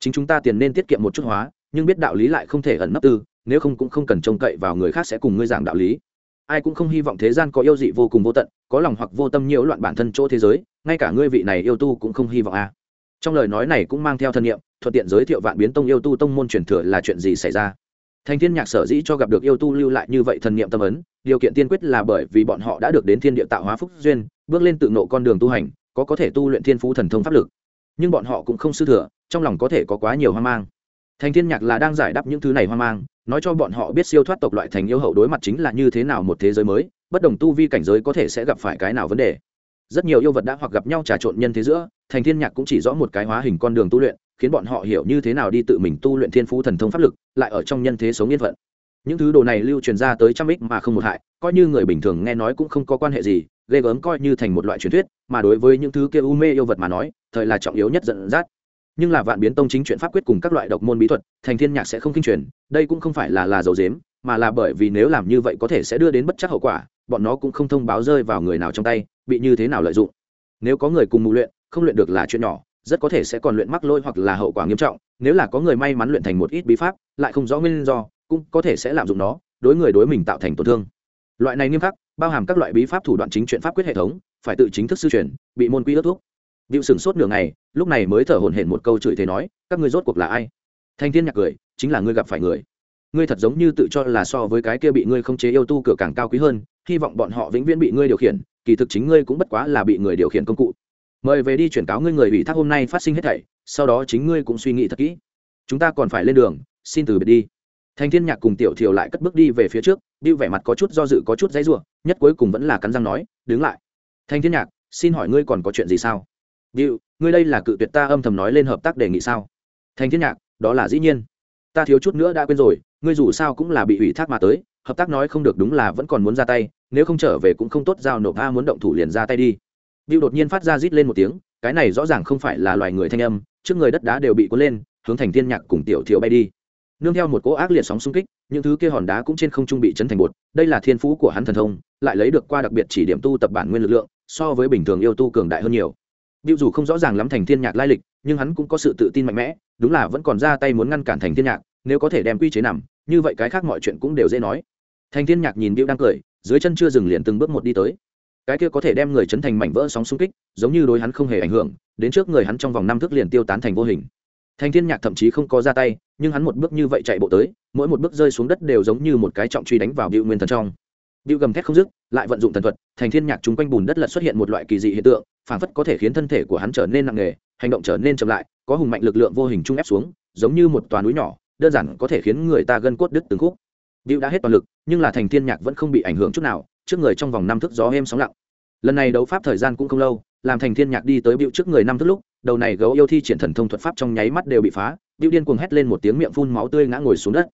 Chính chúng ta tiền nên tiết kiệm một chút hóa, nhưng biết đạo lý lại không thể ẩn nấp tư, nếu không cũng không cần trông cậy vào người khác sẽ cùng ngươi giảng đạo lý. Ai cũng không hy vọng thế gian có yêu dị vô cùng vô tận, có lòng hoặc vô tâm nhiễu loạn bản thân chỗ thế giới, ngay cả ngươi vị này yêu tu cũng không hy vọng a à. trong lời nói này cũng mang theo thân nhiệm thuận tiện giới thiệu vạn biến tông yêu tu tông môn truyền thừa là chuyện gì xảy ra thành thiên nhạc sở dĩ cho gặp được yêu tu lưu lại như vậy thần niệm tâm ấn, điều kiện tiên quyết là bởi vì bọn họ đã được đến thiên địa tạo hóa phúc duyên, bước lên tự nộ con đường tu hành, có có thể tu luyện thiên phú thần thông pháp lực. Nhưng bọn họ cũng không sư thừa, trong lòng có thể có quá nhiều hoang mang. Thành thiên nhạc là đang giải đáp những thứ này hoang mang, nói cho bọn họ biết siêu thoát tộc loại thành yêu hậu đối mặt chính là như thế nào một thế giới mới, bất đồng tu vi cảnh giới có thể sẽ gặp phải cái nào vấn đề. Rất nhiều yêu vật đã hoặc gặp nhau trà trộn nhân thế giữa thành thiên nhạc cũng chỉ rõ một cái hóa hình con đường tu luyện khiến bọn họ hiểu như thế nào đi tự mình tu luyện thiên phú thần thông pháp lực, lại ở trong nhân thế sống yên phận. Những thứ đồ này lưu truyền ra tới trăm ích mà không một hại, coi như người bình thường nghe nói cũng không có quan hệ gì, ghê gớm coi như thành một loại truyền thuyết, mà đối với những thứ kia u mê yêu vật mà nói, thời là trọng yếu nhất dẫn dắt. Nhưng là vạn biến tông chính chuyện pháp quyết cùng các loại độc môn bí thuật, thành thiên nhạc sẽ không kinh truyền, đây cũng không phải là là dầu dếm mà là bởi vì nếu làm như vậy có thể sẽ đưa đến bất chắc hậu quả, bọn nó cũng không thông báo rơi vào người nào trong tay, bị như thế nào lợi dụng. Nếu có người cùng mù luyện, không luyện được là chuyện nhỏ rất có thể sẽ còn luyện mắc lôi hoặc là hậu quả nghiêm trọng nếu là có người may mắn luyện thành một ít bí pháp lại không rõ nguyên do cũng có thể sẽ lạm dụng nó đối người đối mình tạo thành tổn thương loại này nghiêm khắc bao hàm các loại bí pháp thủ đoạn chính chuyện pháp quyết hệ thống phải tự chính thức sư truyền bị môn quy ước thuốc Diệu sừng sốt nửa ngày, lúc này mới thở hổn hển một câu chửi thế nói, các ngươi rốt cuộc là ai? Thanh Thiên nhạc cười, chính là ngươi gặp phải người. Ngươi thật giống như tự cho là so với cái kia bị ngươi không chế yêu tu cửa càng cao quý hơn, hy vọng bọn họ vĩnh viễn bị ngươi điều khiển, kỳ thực chính ngươi cũng bất quá là bị người điều khiển công cụ. Mời về đi chuyển cáo ngươi người ủy thác hôm nay phát sinh hết thảy, sau đó chính ngươi cũng suy nghĩ thật kỹ. Chúng ta còn phải lên đường, xin từ biệt đi. Thanh Thiên Nhạc cùng Tiểu Thiều lại cất bước đi về phía trước, Bưu vẻ mặt có chút do dự có chút dãy rủa, nhất cuối cùng vẫn là cắn răng nói, đứng lại. Thanh Thiên Nhạc, xin hỏi ngươi còn có chuyện gì sao? Điệu, ngươi đây là cự tuyệt ta âm thầm nói lên hợp tác đề nghị sao? Thành Thiên Nhạc, đó là dĩ nhiên. Ta thiếu chút nữa đã quên rồi, ngươi dù sao cũng là bị ủy thác mà tới, hợp tác nói không được đúng là vẫn còn muốn ra tay, nếu không trở về cũng không tốt giao nộp a muốn động thủ liền ra tay đi. Điệu đột nhiên phát ra rít lên một tiếng, cái này rõ ràng không phải là loài người thanh âm, trước người đất đá đều bị cuốn lên, hướng Thành Thiên Nhạc cùng Tiểu Thiếu bay đi. Nương theo một cỗ ác liệt sóng xung kích, những thứ kia hòn đá cũng trên không trung bị chấn thành bột, đây là thiên phú của hắn thần thông, lại lấy được qua đặc biệt chỉ điểm tu tập bản nguyên lực lượng, so với bình thường yêu tu cường đại hơn nhiều Bill dù không rõ ràng lắm thành thiên nhạc lai lịch, nhưng hắn cũng có sự tự tin mạnh mẽ, đúng là vẫn còn ra tay muốn ngăn cản thành thiên nhạc, nếu có thể đem quy chế nằm, như vậy cái khác mọi chuyện cũng đều dễ nói. Thành thiên nhạc nhìn Bill đang cười, dưới chân chưa dừng liền từng bước một đi tới. Cái kia có thể đem người chấn thành mảnh vỡ sóng xung kích, giống như đối hắn không hề ảnh hưởng, đến trước người hắn trong vòng năm thước liền tiêu tán thành vô hình. Thành thiên nhạc thậm chí không có ra tay, nhưng hắn một bước như vậy chạy bộ tới, mỗi một bước rơi xuống đất đều giống như một cái trọng truy đánh vào bịu nguyên thần trong. bịu gầm thét không dứt, lại vận dụng thần thuật, thành thiên nhạc chúng quanh bùn đất lật xuất hiện một loại kỳ dị hiện tượng, phản phất có thể khiến thân thể của hắn trở nên nặng nề hành động trở nên chậm lại có hùng mạnh lực lượng vô hình trung ép xuống giống như một toàn núi nhỏ đơn giản có thể khiến người ta gân cốt đứt từng khúc Diệu đã hết toàn lực, nhưng là Thành Thiên Nhạc vẫn không bị ảnh hưởng chút nào, trước người trong vòng năm thước gió êm sóng lặng. Lần này đấu pháp thời gian cũng không lâu, làm Thành Thiên Nhạc đi tới biểu trước người năm thước lúc, đầu này gấu yêu thi triển thần thông thuật pháp trong nháy mắt đều bị phá, Bưu điên cuồng hét lên một tiếng miệng phun máu tươi ngã ngồi xuống đất.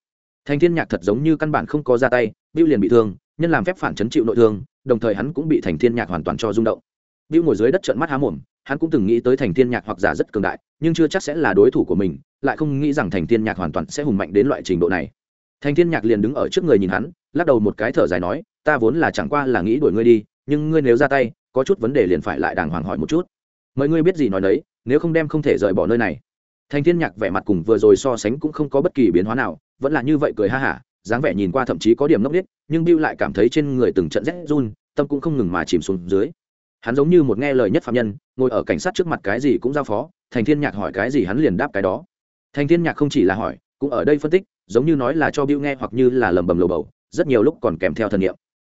Thành Thiên Nhạc thật giống như căn bản không có ra tay, Bưu liền bị thương, nhân làm phép phản chấn chịu nội thương, đồng thời hắn cũng bị Thành Thiên Nhạc hoàn toàn cho rung động. Bưu ngồi dưới đất trợn mắt há mồm, hắn cũng từng nghĩ tới Thành Thiên Nhạc hoặc giả rất cường đại, nhưng chưa chắc sẽ là đối thủ của mình, lại không nghĩ rằng Thành Thiên Nhạc hoàn toàn sẽ hùng mạnh đến loại trình độ này. Thành Thiên Nhạc liền đứng ở trước người nhìn hắn, lắc đầu một cái thở dài nói, ta vốn là chẳng qua là nghĩ đuổi ngươi đi, nhưng ngươi nếu ra tay, có chút vấn đề liền phải lại đàng hoàng hỏi một chút. Mời ngươi biết gì nói đấy, nếu không đem không thể rời bỏ nơi này. Thành Thiên Nhạc vẻ mặt cùng vừa rồi so sánh cũng không có bất kỳ biến hóa nào, vẫn là như vậy cười ha hả, dáng vẻ nhìn qua thậm chí có điểm nốc điếc, nhưng Bưu lại cảm thấy trên người từng trận rét run, tâm cũng không ngừng mà chìm xuống dưới hắn giống như một nghe lời nhất phạm nhân ngồi ở cảnh sát trước mặt cái gì cũng giao phó thành thiên nhạc hỏi cái gì hắn liền đáp cái đó thành thiên nhạc không chỉ là hỏi cũng ở đây phân tích giống như nói là cho Bưu nghe hoặc như là lầm bầm lầu bầu rất nhiều lúc còn kèm theo thần niệm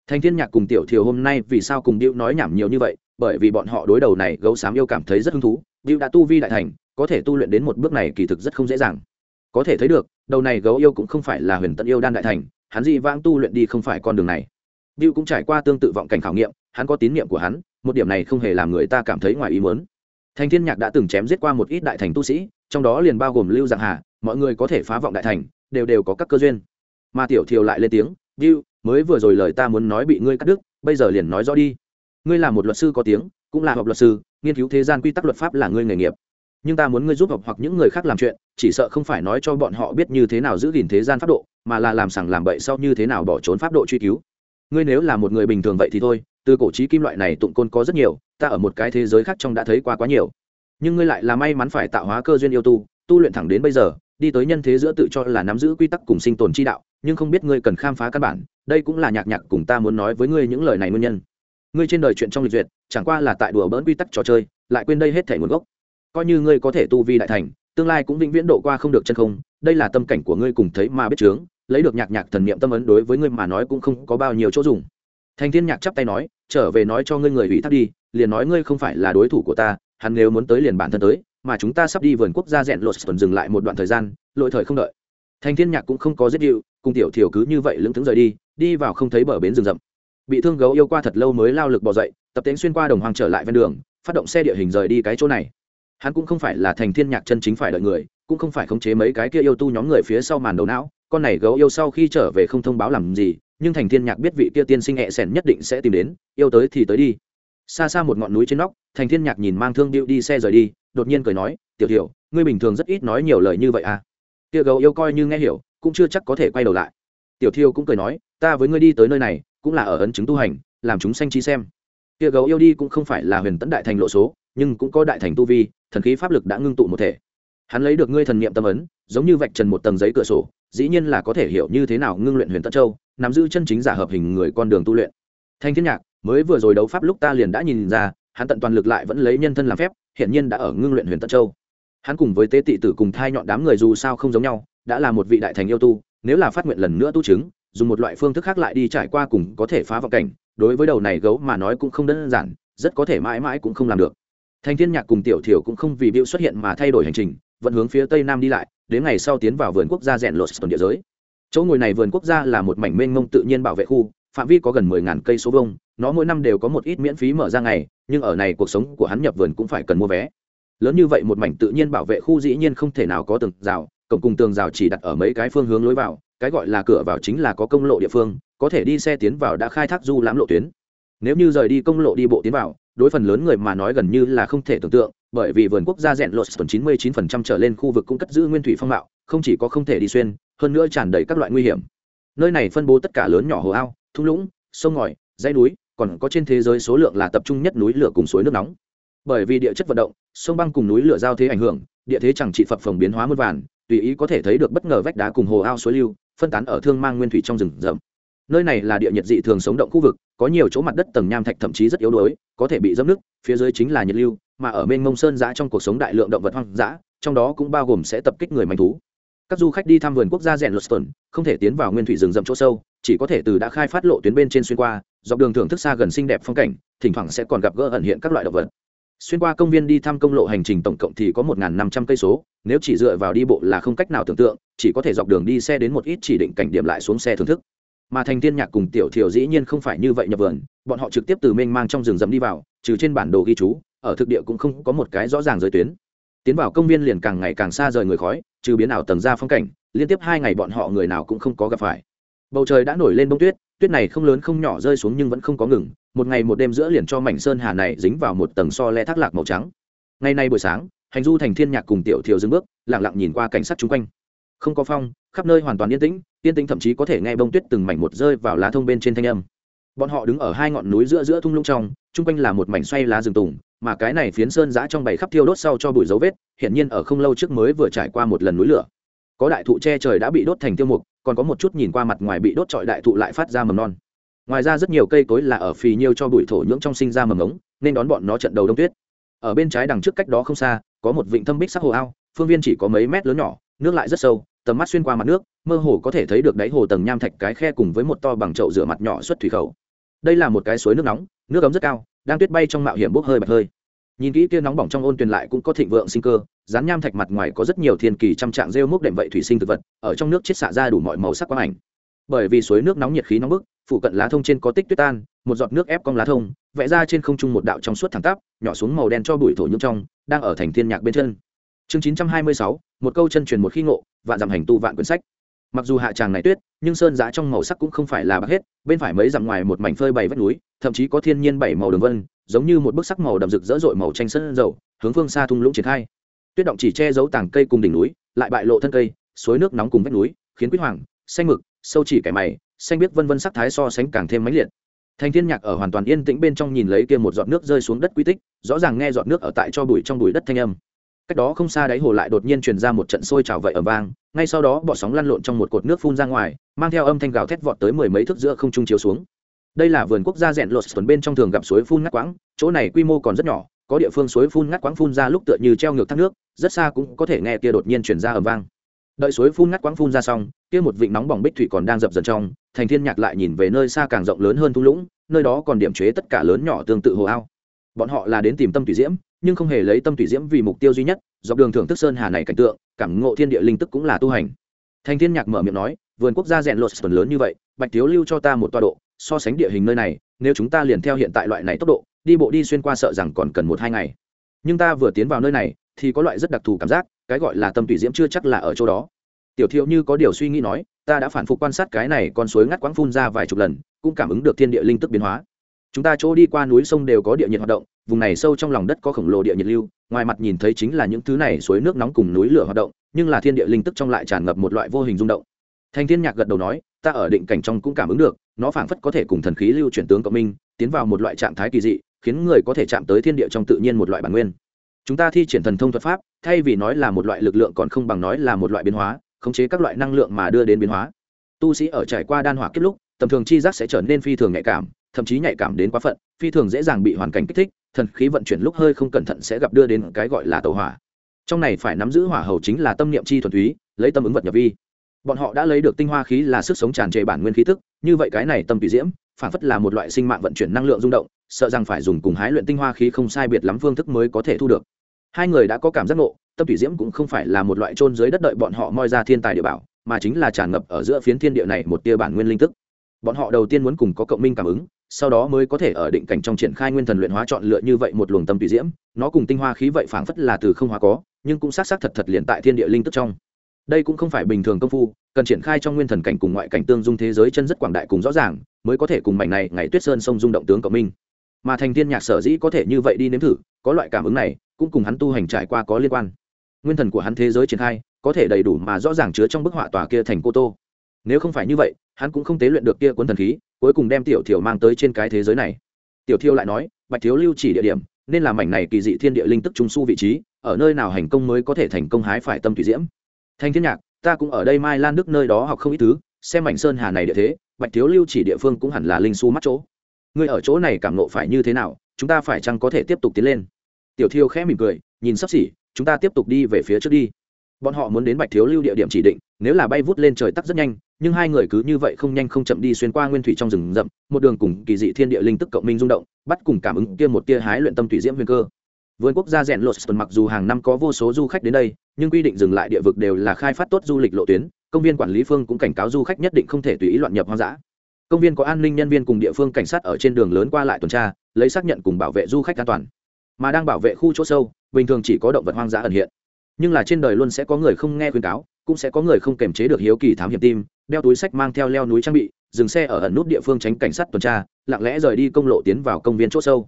thành thiên nhạc cùng tiểu thiều hôm nay vì sao cùng Diệu nói nhảm nhiều như vậy? Bởi vì bọn họ đối đầu này, gấu xám yêu cảm thấy rất hứng thú. Diệu đã tu vi đại thành, có thể tu luyện đến một bước này kỳ thực rất không dễ dàng. Có thể thấy được, đầu này gấu yêu cũng không phải là huyền tận yêu đan đại thành, hắn dị vãng tu luyện đi không phải con đường này. Diệu cũng trải qua tương tự vọng cảnh khảo nghiệm, hắn có tín nhiệm của hắn, một điểm này không hề làm người ta cảm thấy ngoài ý muốn. Thành thiên nhạc đã từng chém giết qua một ít đại thành tu sĩ, trong đó liền bao gồm lưu dạng hà, mọi người có thể phá vọng đại thành, đều đều có các cơ duyên. Mà tiểu thiều lại lên tiếng Diệu mới vừa rồi lời ta muốn nói bị ngươi cắt đứt, bây giờ liền nói rõ đi. Ngươi là một luật sư có tiếng, cũng là học luật sư, nghiên cứu thế gian quy tắc luật pháp là ngươi nghề nghiệp. Nhưng ta muốn ngươi giúp học hoặc những người khác làm chuyện, chỉ sợ không phải nói cho bọn họ biết như thế nào giữ gìn thế gian pháp độ, mà là làm sằng làm bậy sau như thế nào bỏ trốn pháp độ truy cứu. Ngươi nếu là một người bình thường vậy thì thôi, từ cổ trí kim loại này tụng côn có rất nhiều, ta ở một cái thế giới khác trong đã thấy qua quá nhiều. Nhưng ngươi lại là may mắn phải tạo hóa cơ duyên yêu tu tu luyện thẳng đến bây giờ, đi tới nhân thế giữa tự cho là nắm giữ quy tắc cùng sinh tồn chi đạo nhưng không biết ngươi cần khám phá căn bản, đây cũng là nhạc nhạc cùng ta muốn nói với ngươi những lời này nguyên nhân. Ngươi trên đời chuyện trong lịch duyệt, chẳng qua là tại đùa bỡn quy tắc trò chơi, lại quên đây hết thể nguồn gốc. Coi như ngươi có thể tu vi đại thành, tương lai cũng vĩnh viễn độ qua không được chân không, đây là tâm cảnh của ngươi cùng thấy mà biết chướng, lấy được nhạc nhạc thần niệm tâm ấn đối với ngươi mà nói cũng không có bao nhiêu chỗ dùng. Thành thiên nhạc chắp tay nói, trở về nói cho ngươi người ủy thác đi, liền nói ngươi không phải là đối thủ của ta, hắn nếu muốn tới liền bản thân tới, mà chúng ta sắp đi vườn quốc gia rèn lột tuần dừng lại một đoạn thời gian lội thời không đợi thành thiên nhạc cũng không có giết dịu cùng tiểu thiểu cứ như vậy lững thững rời đi đi vào không thấy bờ bến rừng rậm. Bị thương gấu yêu qua thật lâu mới lao lực bỏ dậy, tập tễnh xuyên qua đồng hoàng trở lại ven đường, phát động xe địa hình rời đi cái chỗ này. Hắn cũng không phải là thành thiên nhạc chân chính phải đợi người, cũng không phải khống chế mấy cái kia yêu tu nhóm người phía sau màn đầu não, con này gấu yêu sau khi trở về không thông báo làm gì, nhưng thành thiên nhạc biết vị kia tiên sinh hẹ sẻn nhất định sẽ tìm đến, yêu tới thì tới đi. Xa xa một ngọn núi trên nóc, thành thiên nhạc nhìn mang thương điệu đi xe rời đi, đột nhiên cười nói, tiểu tiểu ngươi bình thường rất ít nói nhiều lời như vậy à? Kia gấu yêu coi như nghe hiểu, cũng chưa chắc có thể quay đầu lại. Tiểu thiêu cũng cười nói, ta với ngươi đi tới nơi này, cũng là ở ấn chứng tu hành, làm chúng sanh chi xem. Kia gấu yêu đi cũng không phải là huyền tấn đại thành lộ số, nhưng cũng có đại thành tu vi, thần khí pháp lực đã ngưng tụ một thể. Hắn lấy được ngươi thần niệm tâm ấn, giống như vạch trần một tầng giấy cửa sổ, dĩ nhiên là có thể hiểu như thế nào ngưng luyện huyền tân châu, nắm giữ chân chính giả hợp hình người con đường tu luyện. Thanh thiên nhạc, mới vừa rồi đấu pháp lúc ta liền đã nhìn ra, hắn tận toàn lực lại vẫn lấy nhân thân làm phép hiện nhiên đã ở ngưng luyện huyền tân châu hắn cùng với tế tị tử cùng thai nhọn đám người dù sao không giống nhau, đã là một vị đại thành yêu tu, nếu là phát nguyện lần nữa tu chứng, dùng một loại phương thức khác lại đi trải qua cùng có thể phá vào cảnh, đối với đầu này gấu mà nói cũng không đơn giản, rất có thể mãi mãi cũng không làm được. Thành thiên nhạc cùng tiểu thiểu cũng không vì biểu xuất hiện mà thay đổi hành trình vẫn hướng phía tây nam đi lại, đến ngày sau tiến vào vườn quốc gia rèn lột tuần địa giới. Chỗ ngồi này vườn quốc gia là một mảnh mênh mông tự nhiên bảo vệ khu, phạm vi có gần mười ngàn cây số vông nó mỗi năm đều có một ít miễn phí mở ra ngày, nhưng ở này cuộc sống của hắn nhập vườn cũng phải cần mua vé lớn như vậy một mảnh tự nhiên bảo vệ khu dĩ nhiên không thể nào có tường rào, cổng cùng tường rào chỉ đặt ở mấy cái phương hướng lối vào, cái gọi là cửa vào chính là có công lộ địa phương, có thể đi xe tiến vào đã khai thác du lãm lộ tuyến. Nếu như rời đi công lộ đi bộ tiến vào, đối phần lớn người mà nói gần như là không thể tưởng tượng, bởi vì vườn quốc gia rèn lột tuần chín mươi chín phần trăm trở lên khu vực cũng cất giữ nguyên thủy phong mạo, không chỉ có không thể đi xuyên, hơn nữa tràn đầy các loại nguy hiểm. Nơi này phân bố tất cả lớn nhỏ hồ ao, thung lũng, sông ngòi, dãy núi, còn có trên thế giới số lượng là tập trung nhất núi lửa cùng suối nước nóng bởi vì địa chất vận động, sông băng cùng núi lửa giao thế ảnh hưởng, địa thế chẳng trị phập phồng biến hóa muôn vàn, tùy ý có thể thấy được bất ngờ vách đá cùng hồ ao suối lưu, phân tán ở thương mang nguyên thủy trong rừng rậm. Nơi này là địa nhiệt dị thường sống động khu vực, có nhiều chỗ mặt đất tầng nham thạch thậm chí rất yếu đuối, có thể bị dâm nước, phía dưới chính là nhiệt lưu, mà ở bên mông sơn giã trong cuộc sống đại lượng động vật hoang dã, trong đó cũng bao gồm sẽ tập kích người manh thú. Các du khách đi thăm vườn quốc gia rèn Luston không thể tiến vào nguyên thủy rừng rậm chỗ sâu, chỉ có thể từ đã khai phát lộ tuyến bên trên xuyên qua, dọc đường thưởng thức xa gần xinh đẹp phong cảnh, thỉnh thoảng sẽ còn gặp gỡ ẩn hiện các loại động vật xuyên qua công viên đi thăm công lộ hành trình tổng cộng thì có một năm trăm cây số, nếu chỉ dựa vào đi bộ là không cách nào tưởng tượng, chỉ có thể dọc đường đi xe đến một ít chỉ định cảnh điểm lại xuống xe thưởng thức. Mà thành tiên nhạc cùng tiểu thiểu dĩ nhiên không phải như vậy nhập vườn, bọn họ trực tiếp từ mênh mang trong rừng rậm đi vào, trừ trên bản đồ ghi chú, ở thực địa cũng không có một cái rõ ràng giới tuyến. Tiến vào công viên liền càng ngày càng xa rời người khói, trừ biến ảo tầng ra phong cảnh, liên tiếp hai ngày bọn họ người nào cũng không có gặp phải. Bầu trời đã nổi lên bông tuyết tuyết này không lớn không nhỏ rơi xuống nhưng vẫn không có ngừng một ngày một đêm giữa liền cho mảnh sơn hà này dính vào một tầng so le thác lạc màu trắng. Ngày nay buổi sáng, hành du thành thiên nhạc cùng tiểu thiều dừng bước, lặng lặng nhìn qua cảnh sát chung quanh. Không có phong, khắp nơi hoàn toàn yên tĩnh yên tĩnh thậm chí có thể nghe bông tuyết từng mảnh một rơi vào lá thông bên trên thanh âm. Bọn họ đứng ở hai ngọn núi giữa giữa thung lũng trong, chung quanh là một mảnh xoay lá rừng tùng, mà cái này phiến sơn giã trong bầy khắp thiêu đốt sau cho bụi dấu vết hiện nhiên ở không lâu trước mới vừa trải qua một lần núi lửa. Có đại thụ che trời đã bị đốt thành tiêu mục, còn có một chút nhìn qua mặt ngoài bị đốt trọi đại thụ lại phát ra mầm non ngoài ra rất nhiều cây cối là ở phì nhiêu cho bụi thổ nhưỡng trong sinh ra mầm ống, nên đón bọn nó trận đầu đông tuyết. Ở bên trái đằng trước cách đó không xa, có một vịnh thâm bích sắc hồ ao, phương viên chỉ có mấy mét lớn nhỏ, nước lại rất sâu, tầm mắt xuyên qua mặt nước, mơ hồ có thể thấy được đáy hồ tầng nham thạch cái khe cùng với một to bằng chậu rửa mặt nhỏ xuất thủy khẩu. Đây là một cái suối nước nóng, nước ấm rất cao, đang tuyết bay trong mạo hiểm bốc hơi bạch hơi. Nhìn kỹ kia nóng bỏng trong ôn tuyền lại cũng có thịnh vượng sinh cơ rán nham thạch mặt ngoài có rất nhiều thiên kỳ trăm trạng rêu mốc đệm vậy thủy sinh thực vật, ở trong nước chiết xạ ra đủ mọi màu sắc quang ảnh. Bởi vì suối nước nóng nhiệt khí nóng bức phụ cận lá thông trên có tích tuyết tan, một giọt nước ép cong lá thông, vẽ ra trên không trung một đạo trong suốt thẳng tắp, nhỏ xuống màu đen cho bụi thổ nhưỡng trong, đang ở thành thiên nhạc bên chân. Chương chín trăm hai mươi sáu, một câu chân truyền một khi ngộ, vạn dặm hành tu vạn quyển sách. Mặc dù hạ tràng này tuyết, nhưng sơn giá trong màu sắc cũng không phải là bạc hết, bên phải mấy dặm ngoài một mảnh phơi bảy vách núi, thậm chí có thiên nhiên bảy màu đường vân, giống như một bức sắc màu đậm rực rỡ rội màu tranh sân dầu, hướng phương xa thung lũng triển khai. Tuyết động chỉ che giấu tảng cây cùng đỉnh núi, lại bại lộ thân cây, suối nước nóng cùng vách núi, khiến quýt hoàng, xanh mực, sâu chỉ kẻ mày xanh biết vân vân sắc thái so sánh càng thêm mãnh liệt. Thành thiên nhạc ở hoàn toàn yên tĩnh bên trong nhìn lấy kia một giọt nước rơi xuống đất quy tích, rõ ràng nghe giọt nước ở tại cho bụi trong bụi đất thanh âm. Cách đó không xa đáy hồ lại đột nhiên truyền ra một trận sôi trào vậy ở vang, ngay sau đó bọ sóng lăn lộn trong một cột nước phun ra ngoài, mang theo âm thanh gào thét vọt tới mười mấy thước giữa không trung chiếu xuống. Đây là vườn quốc gia rèn lột tuần bên trong thường gặp suối phun ngắt quãng, chỗ này quy mô còn rất nhỏ, có địa phương suối phun ngắt quãng phun ra lúc tựa như treo ngược thác nước, rất xa cũng có thể nghe kia đột nhiên truyền ra ầm vang. Đợi suối phun ngắt quãng phun ra xong, kia một vịnh nóng bỏng bích thủy còn đang dập dần trong thành thiên nhạc lại nhìn về nơi xa càng rộng lớn hơn thung lũng, nơi đó còn điểm chế tất cả lớn nhỏ tương tự hồ ao. Bọn họ là đến tìm tâm thủy diễm, nhưng không hề lấy tâm thủy diễm vì mục tiêu duy nhất, dọc đường thưởng thức sơn hà này cảnh tượng, cảm ngộ thiên địa linh tức cũng là tu hành. Thành thiên nhạc mở miệng nói, vườn quốc gia rèn lột phần lớn như vậy, bạch thiếu lưu cho ta một toa độ, so sánh địa hình nơi này, nếu chúng ta liền theo hiện tại loại này tốc độ, đi bộ đi xuyên qua sợ rằng còn cần một hai ngày. Nhưng ta vừa tiến vào nơi này, thì có loại rất đặc thù cảm giác, cái gọi là tâm tùy diễm chưa chắc là ở chỗ đó. Tiểu thiệu như có điều suy nghĩ nói ta đã phản phục quan sát cái này con suối ngắt quãng phun ra vài chục lần, cũng cảm ứng được thiên địa linh tức biến hóa. Chúng ta chỗ đi qua núi sông đều có địa nhiệt hoạt động, vùng này sâu trong lòng đất có khổng lồ địa nhiệt lưu, ngoài mặt nhìn thấy chính là những thứ này suối nước nóng cùng núi lửa hoạt động, nhưng là thiên địa linh tức trong lại tràn ngập một loại vô hình rung động. Thanh thiên nhạc gật đầu nói, ta ở định cảnh trong cũng cảm ứng được, nó phảng phất có thể cùng thần khí lưu chuyển tướng cộng minh, tiến vào một loại trạng thái kỳ dị, khiến người có thể chạm tới thiên địa trong tự nhiên một loại bản nguyên. Chúng ta thi triển thần thông thuật pháp, thay vì nói là một loại lực lượng còn không bằng nói là một loại biến hóa khống chế các loại năng lượng mà đưa đến biến hóa. Tu sĩ ở trải qua đan hỏa kết lúc, tầm thường chi giác sẽ trở nên phi thường nhạy cảm, thậm chí nhạy cảm đến quá phận, phi thường dễ dàng bị hoàn cảnh kích thích, thần khí vận chuyển lúc hơi không cẩn thận sẽ gặp đưa đến cái gọi là tàu hỏa. Trong này phải nắm giữ hỏa hầu chính là tâm niệm chi thuần túy, lấy tâm ứng vật nhập vi. Bọn họ đã lấy được tinh hoa khí là sức sống tràn trề bản nguyên khí tức, như vậy cái này tâm tùy diễm, phản phất là một loại sinh mạng vận chuyển năng lượng rung động, sợ rằng phải dùng cùng hái luyện tinh hoa khí không sai biệt lắm phương thức mới có thể thu được. Hai người đã có cảm giác ngộ tâm thủy diễm cũng không phải là một loại trôn dưới đất đợi bọn họ moi ra thiên tài địa bảo, mà chính là tràn ngập ở giữa phiến thiên địa này một tia bản nguyên linh tức. Bọn họ đầu tiên muốn cùng có cộng minh cảm ứng, sau đó mới có thể ở định cảnh trong triển khai nguyên thần luyện hóa chọn lựa như vậy một luồng tâm thủy diễm, nó cùng tinh hoa khí vậy phảng phất là từ không hóa có, nhưng cũng xác xác thật thật liền tại thiên địa linh tức trong. Đây cũng không phải bình thường công phu, cần triển khai trong nguyên thần cảnh cùng ngoại cảnh tương dung thế giới chân rất quảng đại cùng rõ ràng, mới có thể cùng mảnh này ngày tuyết sơn sông dung động tướng cộng minh. Mà thành thiên nhạc sở dĩ có thể như vậy đi nếm thử, có loại cảm ứng này, cũng cùng hắn tu hành trải qua có liên quan nguyên thần của hắn thế giới triển khai, có thể đầy đủ mà rõ ràng chứa trong bức họa tòa kia thành cô tô. Nếu không phải như vậy, hắn cũng không tế luyện được kia cuốn thần khí, cuối cùng đem tiểu thiểu mang tới trên cái thế giới này. Tiểu thiêu lại nói, bạch thiếu lưu chỉ địa điểm, nên làm mảnh này kỳ dị thiên địa linh tức trung su vị trí, ở nơi nào hành công mới có thể thành công hái phải tâm thủy diễm? Thanh thiên nhạc, ta cũng ở đây mai lan đức nơi đó học không ít thứ, xem mảnh sơn hà này địa thế, bạch thiếu lưu chỉ địa phương cũng hẳn là linh su mắt chỗ. Ngươi ở chỗ này cảm nộ phải như thế nào, chúng ta phải chăng có thể tiếp tục tiến lên? Tiểu thiêu khẽ mỉm cười, nhìn sắp xỉ chúng ta tiếp tục đi về phía trước đi. Bọn họ muốn đến bạch thiếu lưu địa điểm chỉ định, nếu là bay vút lên trời tắc rất nhanh, nhưng hai người cứ như vậy không nhanh không chậm đi xuyên qua nguyên thủy trong rừng rậm, một đường cùng kỳ dị thiên địa linh tức cộng minh rung động, bắt cùng cảm ứng kia một tia hái luyện tâm thủy diễm huyền cơ. Vườn quốc gia rèn lột mặc dù hàng năm có vô số du khách đến đây, nhưng quy định dừng lại địa vực đều là khai phát tốt du lịch lộ tuyến, công viên quản lý phương cũng cảnh cáo du khách nhất định không thể tùy ý loạn nhập hoang dã. Công viên có an ninh nhân viên cùng địa phương cảnh sát ở trên đường lớn qua lại tuần tra, lấy xác nhận cùng bảo vệ du khách an toàn mà đang bảo vệ khu chỗ sâu, bình thường chỉ có động vật hoang dã ẩn hiện. Nhưng là trên đời luôn sẽ có người không nghe khuyên cáo, cũng sẽ có người không kềm chế được hiếu kỳ thám hiểm tim, đeo túi sách mang theo leo núi trang bị, dừng xe ở ẩn nút địa phương tránh cảnh sát tuần tra, lặng lẽ rời đi công lộ tiến vào công viên chỗ sâu.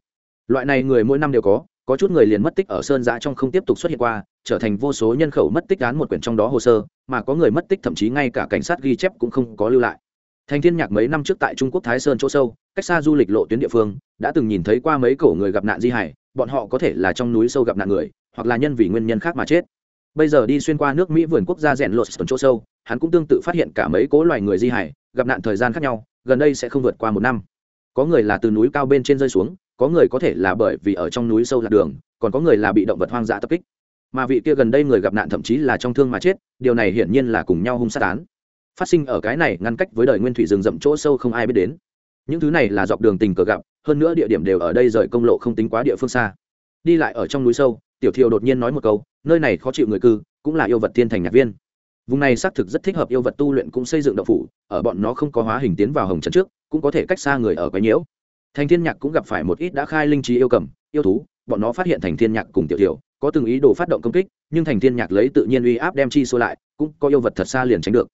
Loại này người mỗi năm đều có có chút người liền mất tích ở sơn giã trong không tiếp tục xuất hiện qua, trở thành vô số nhân khẩu mất tích án một quyển trong đó hồ sơ, mà có người mất tích thậm chí ngay cả cảnh sát ghi chép cũng không có lưu lại. Thành thiên nhạc mấy năm trước tại trung quốc thái sơn chỗ sâu, cách xa du lịch lộ tuyến địa phương, đã từng nhìn thấy qua mấy cổ người gặp nạn di hải bọn họ có thể là trong núi sâu gặp nạn người, hoặc là nhân vì nguyên nhân khác mà chết. Bây giờ đi xuyên qua nước mỹ vườn quốc gia rèn lột chỗ sâu, hắn cũng tương tự phát hiện cả mấy cố loài người di hải gặp nạn thời gian khác nhau, gần đây sẽ không vượt qua một năm. Có người là từ núi cao bên trên rơi xuống, có người có thể là bởi vì ở trong núi sâu lạc đường, còn có người là bị động vật hoang dã tập kích. Mà vị kia gần đây người gặp nạn thậm chí là trong thương mà chết, điều này hiển nhiên là cùng nhau hung sát án. Phát sinh ở cái này ngăn cách với đời nguyên thủy rừng rậm chỗ sâu không ai biết đến. Những thứ này là dọc đường tình cờ gặp hơn nữa địa điểm đều ở đây rời công lộ không tính quá địa phương xa. Đi lại ở trong núi sâu, tiểu thiều đột nhiên nói một câu, nơi này khó chịu người cư, cũng là yêu vật thiên thành nhạc viên. Vùng này xác thực rất thích hợp yêu vật tu luyện cũng xây dựng đậu phủ, ở bọn nó không có hóa hình tiến vào hồng trần trước, cũng có thể cách xa người ở quái nhiễu. Thành thiên nhạc cũng gặp phải một ít đã khai linh trí yêu cầm, yêu thú, bọn nó phát hiện thành thiên nhạc cùng tiểu thiều có từng ý đồ phát động công kích, nhưng thành thiên nhạc lấy tự nhiên uy áp đem chi xua lại, cũng có yêu vật thật xa liền tránh được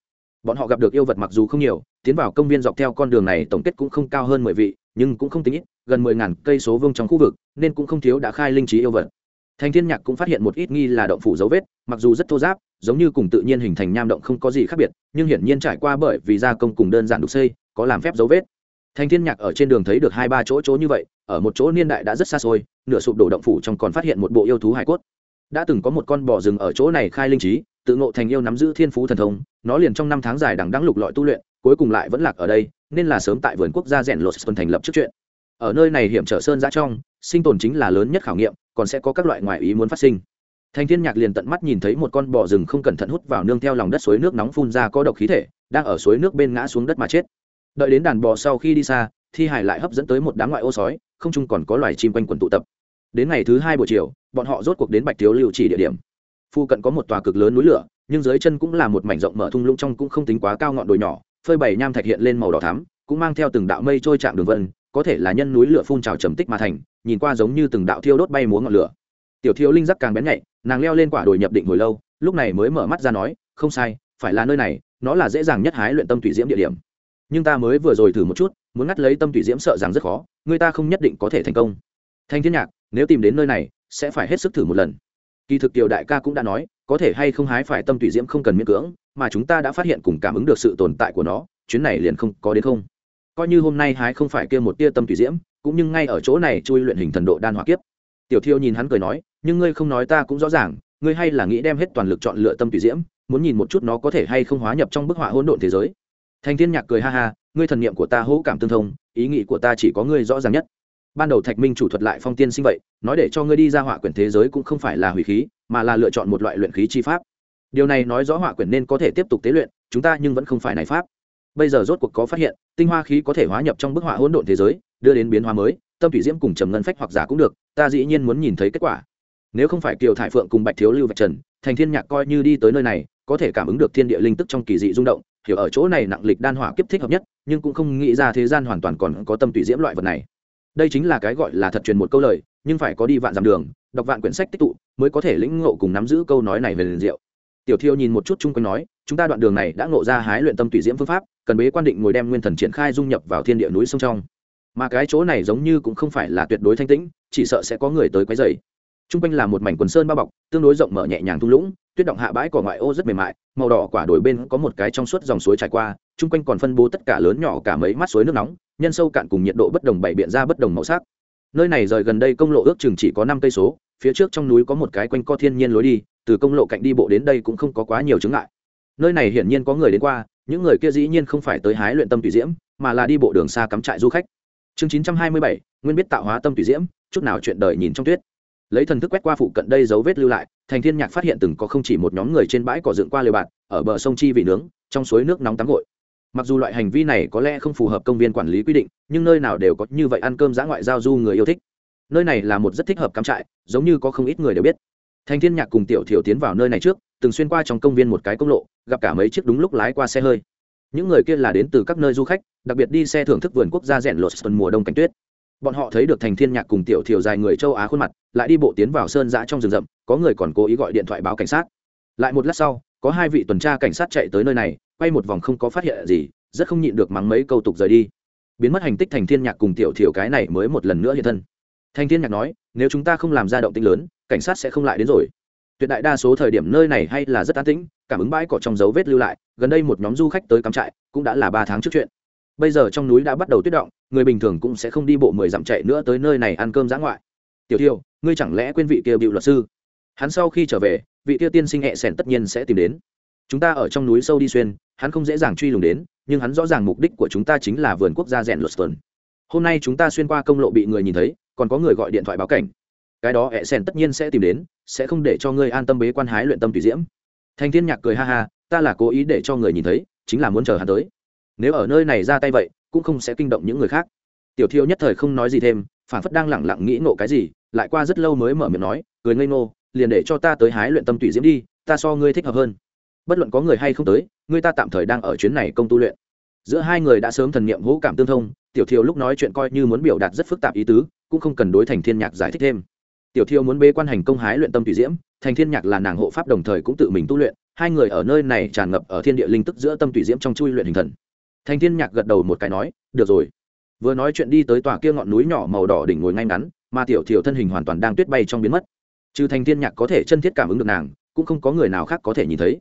bọn họ gặp được yêu vật mặc dù không nhiều, tiến vào công viên dọc theo con đường này tổng kết cũng không cao hơn mười vị, nhưng cũng không tính ít, gần mười ngàn cây số vương trong khu vực, nên cũng không thiếu đã khai linh trí yêu vật. Thành thiên nhạc cũng phát hiện một ít nghi là động phủ dấu vết, mặc dù rất thô giáp giống như cùng tự nhiên hình thành nham động không có gì khác biệt, nhưng hiển nhiên trải qua bởi vì gia công cùng đơn giản đục xây, có làm phép dấu vết. Thành thiên nhạc ở trên đường thấy được hai ba chỗ chỗ như vậy, ở một chỗ niên đại đã rất xa xôi, nửa sụp đổ động phủ trong còn phát hiện một bộ yêu thú hải cốt. Đã từng có một con bò rừng ở chỗ này khai linh trí, tự ngộ thành yêu nắm giữ thiên phú thần thông nó liền trong năm tháng dài đằng đắng lục lọi tu luyện, cuối cùng lại vẫn lạc ở đây, nên là sớm tại vườn quốc gia rèn lột xuân thành lập trước chuyện. Ở nơi này hiểm trở sơn giã trong, sinh tồn chính là lớn nhất khảo nghiệm, còn sẽ có các loại ngoại ý muốn phát sinh. Thành thiên nhạc liền tận mắt nhìn thấy một con bò rừng không cẩn thận hút vào nương theo lòng đất suối nước nóng phun ra có độc khí thể, đang ở suối nước bên ngã xuống đất mà chết. Đợi đến đàn bò sau khi đi xa, thi hải lại hấp dẫn tới một đám ngoại ô sói, không chung còn có loài chim quanh quần tụ tập. Đến ngày thứ hai buổi chiều, bọn họ rốt cuộc đến bạch thiếu lưu chỉ địa điểm. Phu cận có một tòa cực lớn núi lửa nhưng dưới chân cũng là một mảnh rộng mở thung lũng trong cũng không tính quá cao ngọn đồi nhỏ, phơi bày nham thạch hiện lên màu đỏ thắm, cũng mang theo từng đạo mây trôi chạm đường vân, có thể là nhân núi lửa phun trào trầm tích mà thành, nhìn qua giống như từng đạo thiêu đốt bay múa ngọn lửa. Tiểu thiếu linh giác càng bén nhạy, nàng leo lên quả đồi nhập định hồi lâu, lúc này mới mở mắt ra nói, không sai, phải là nơi này, nó là dễ dàng nhất hái luyện tâm thủy diễm địa điểm. Nhưng ta mới vừa rồi thử một chút, muốn ngắt lấy tâm thủy diễm sợ rằng rất khó, người ta không nhất định có thể thành công. Thanh thiên nhạc, nếu tìm đến nơi này, sẽ phải hết sức thử một lần. Kỳ thực tiểu đại ca cũng đã nói có thể hay không hái phải tâm tùy diễm không cần miễn cưỡng, mà chúng ta đã phát hiện cùng cảm ứng được sự tồn tại của nó, chuyến này liền không có đến không. Coi như hôm nay hái không phải kia một tia tâm tùy diễm, cũng nhưng ngay ở chỗ này chui luyện hình thần độ đan hỏa kiếp. Tiểu thiêu nhìn hắn cười nói, nhưng ngươi không nói ta cũng rõ ràng, ngươi hay là nghĩ đem hết toàn lực chọn lựa tâm tùy diễm, muốn nhìn một chút nó có thể hay không hóa nhập trong bức họa hỗn độn thế giới. Thành thiên nhạc cười ha ha, ngươi thần niệm của ta hỗ cảm tương thông, ý nghĩ của ta chỉ có ngươi rõ ràng nhất. Ban đầu thạch minh chủ thuật lại phong tiên sinh vậy, nói để cho ngươi đi ra họa quyển thế giới cũng không phải là hủy khí mà là lựa chọn một loại luyện khí chi pháp. Điều này nói rõ họa quyển nên có thể tiếp tục tế luyện, chúng ta nhưng vẫn không phải này pháp. Bây giờ rốt cuộc có phát hiện, tinh hoa khí có thể hóa nhập trong bức họa hỗn độn thế giới, đưa đến biến hóa mới, tâm thủy diễm cùng trầm ngân phách hoặc giả cũng được, ta dĩ nhiên muốn nhìn thấy kết quả. Nếu không phải kiều thải phượng cùng bạch thiếu lưu vạch trần, thành thiên nhạc coi như đi tới nơi này, có thể cảm ứng được thiên địa linh tức trong kỳ dị rung động, hiểu ở chỗ này nặng lịch đan hỏa kiếp thích hợp nhất, nhưng cũng không nghĩ ra thế gian hoàn toàn còn có tâm tùy diễm loại vật này. Đây chính là cái gọi là thật truyền một câu lời, nhưng phải có đi vạn dặm đường, đọc vạn quyển sách tích tụ mới có thể lĩnh ngộ cùng nắm giữ câu nói này về liền diệu. Tiểu thiêu nhìn một chút chung quanh nói chúng ta đoạn đường này đã ngộ ra hái luyện tâm tùy diễm phương pháp cần bế quan định ngồi đem nguyên thần triển khai dung nhập vào thiên địa núi sông trong. Mà cái chỗ này giống như cũng không phải là tuyệt đối thanh tĩnh chỉ sợ sẽ có người tới quấy rầy. Trung quanh là một mảnh quần sơn bao bọc, tương đối rộng mở nhẹ nhàng thung lũng, tuyết động hạ bãi cỏ ngoại ô rất mềm mại, màu đỏ quả đồi bên có một cái trong suốt dòng suối trải qua, trung quanh còn phân bố tất cả lớn nhỏ cả mấy mắt suối nước nóng, nhân sâu cạn cùng nhiệt độ bất đồng bảy biện ra bất đồng màu sắc. Nơi này rời gần đây công lộ ước chừng chỉ có năm cây số, phía trước trong núi có một cái quanh co thiên nhiên lối đi, từ công lộ cạnh đi bộ đến đây cũng không có quá nhiều chứng ngại. Nơi này hiển nhiên có người đến qua, những người kia dĩ nhiên không phải tới hái luyện tâm tùy diễm, mà là đi bộ đường xa cắm trại du khách. Chương 927, nguyên biết tạo hóa tâm tùy diễm, chút nào chuyện đời nhìn trong tuyết lấy thần thức quét qua phụ cận đây dấu vết lưu lại thành thiên nhạc phát hiện từng có không chỉ một nhóm người trên bãi cỏ dựng qua lều bạt ở bờ sông chi vị nướng trong suối nước nóng tắm gội mặc dù loại hành vi này có lẽ không phù hợp công viên quản lý quy định nhưng nơi nào đều có như vậy ăn cơm giã ngoại giao du người yêu thích nơi này là một rất thích hợp cắm trại, giống như có không ít người đều biết. Thành thiên nhạc cùng tiểu thiểu tiến vào nơi này trước, từng xuyên qua trong công viên một cái công lộ, gặp cả mấy chiếc đúng lúc lái qua xe hơi. Những người kia là đến từ các nơi du khách, đặc biệt đi xe thưởng thức vườn quốc gia rèn lột mùa đông cảnh tuyết. Bọn họ thấy được thành thiên nhạc cùng tiểu thiểu dài người châu á khuôn mặt, lại đi bộ tiến vào sơn dã trong rừng rậm, có người còn cố ý gọi điện thoại báo cảnh sát. Lại một lát sau, có hai vị tuần tra cảnh sát chạy tới nơi này, quay một vòng không có phát hiện gì, rất không nhịn được mắng mấy câu tục rời đi. Biến mất hành tích thành thiên nhạc cùng tiểu thiểu cái này mới một lần nữa hiện thân. Thanh thiên nhạc nói, nếu chúng ta không làm ra động tĩnh lớn, cảnh sát sẽ không lại đến rồi. Tuyệt đại đa số thời điểm nơi này hay là rất an tĩnh, cảm ứng bãi cỏ trong dấu vết lưu lại, gần đây một nhóm du khách tới cắm trại, cũng đã là ba tháng trước chuyện. Bây giờ trong núi đã bắt đầu tuyết động, người bình thường cũng sẽ không đi bộ mười dặm chạy nữa tới nơi này ăn cơm giã ngoại. Tiểu thiêu ngươi chẳng lẽ quên vị kia bịu luật sư? Hắn sau khi trở về, vị kia tiên sinh hẹ sẻn tất nhiên sẽ tìm đến. Chúng ta ở trong núi sâu đi xuyên, hắn không dễ dàng truy lùng đến, nhưng hắn rõ ràng mục đích của chúng ta chính là vườn quốc gia rèn luật tuần. Hôm nay chúng ta xuyên qua công lộ bị người nhìn thấy còn có người gọi điện thoại báo cảnh. Cái đó hẹ sen tất nhiên sẽ tìm đến, sẽ không để cho ngươi an tâm bế quan hái luyện tâm tùy diễm. Thanh thiên nhạc cười ha ha, ta là cố ý để cho người nhìn thấy, chính là muốn chờ hắn tới. Nếu ở nơi này ra tay vậy, cũng không sẽ kinh động những người khác. Tiểu thiêu nhất thời không nói gì thêm, phản phất đang lẳng lặng nghĩ ngộ cái gì, lại qua rất lâu mới mở miệng nói, cười ngây ngô, liền để cho ta tới hái luyện tâm tùy diễm đi, ta so ngươi thích hợp hơn. Bất luận có người hay không tới, ngươi ta tạm thời đang ở chuyến này công tu luyện. Giữa hai người đã sớm thần niệm hữu cảm tương thông, tiểu thiêu lúc nói chuyện coi như muốn biểu đạt rất phức tạp ý tứ cũng không cần đối thành thiên nhạc giải thích thêm. Tiểu thiêu muốn bế quan hành công hái luyện tâm tùy diễm, thành thiên nhạc là nàng hộ pháp đồng thời cũng tự mình tu luyện, hai người ở nơi này tràn ngập ở thiên địa linh tức giữa tâm tùy diễm trong chui luyện hình thần. Thành thiên nhạc gật đầu một cái nói, được rồi. Vừa nói chuyện đi tới tòa kia ngọn núi nhỏ màu đỏ đỉnh ngồi ngay ngắn, mà tiểu thiểu thân hình hoàn toàn đang tuyết bay trong biến mất. Trừ thành thiên nhạc có thể chân thiết cảm ứng được nàng, cũng không có người nào khác có thể nhìn thấy.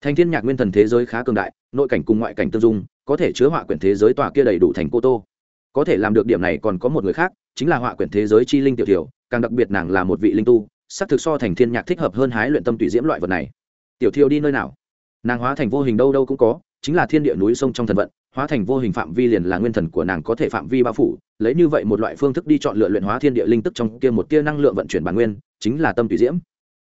Thành thiên nhạc nguyên thần thế giới khá cường đại, nội cảnh cùng ngoại cảnh tương dung, có thể chứa họa quyển thế giới tòa kia đầy đủ thành cô tô có thể làm được điểm này còn có một người khác chính là họa quyển thế giới chi linh tiểu tiểu, càng đặc biệt nàng là một vị linh tu sắc thực so thành thiên nhạc thích hợp hơn hái luyện tâm tùy diễm loại vật này. Tiểu thiêu đi nơi nào? Nàng hóa thành vô hình đâu đâu cũng có chính là thiên địa núi sông trong thần vận hóa thành vô hình phạm vi liền là nguyên thần của nàng có thể phạm vi bao phủ lấy như vậy một loại phương thức đi chọn lựa luyện hóa thiên địa linh tức trong kia một tia năng lượng vận chuyển bản nguyên chính là tâm tùy diễm.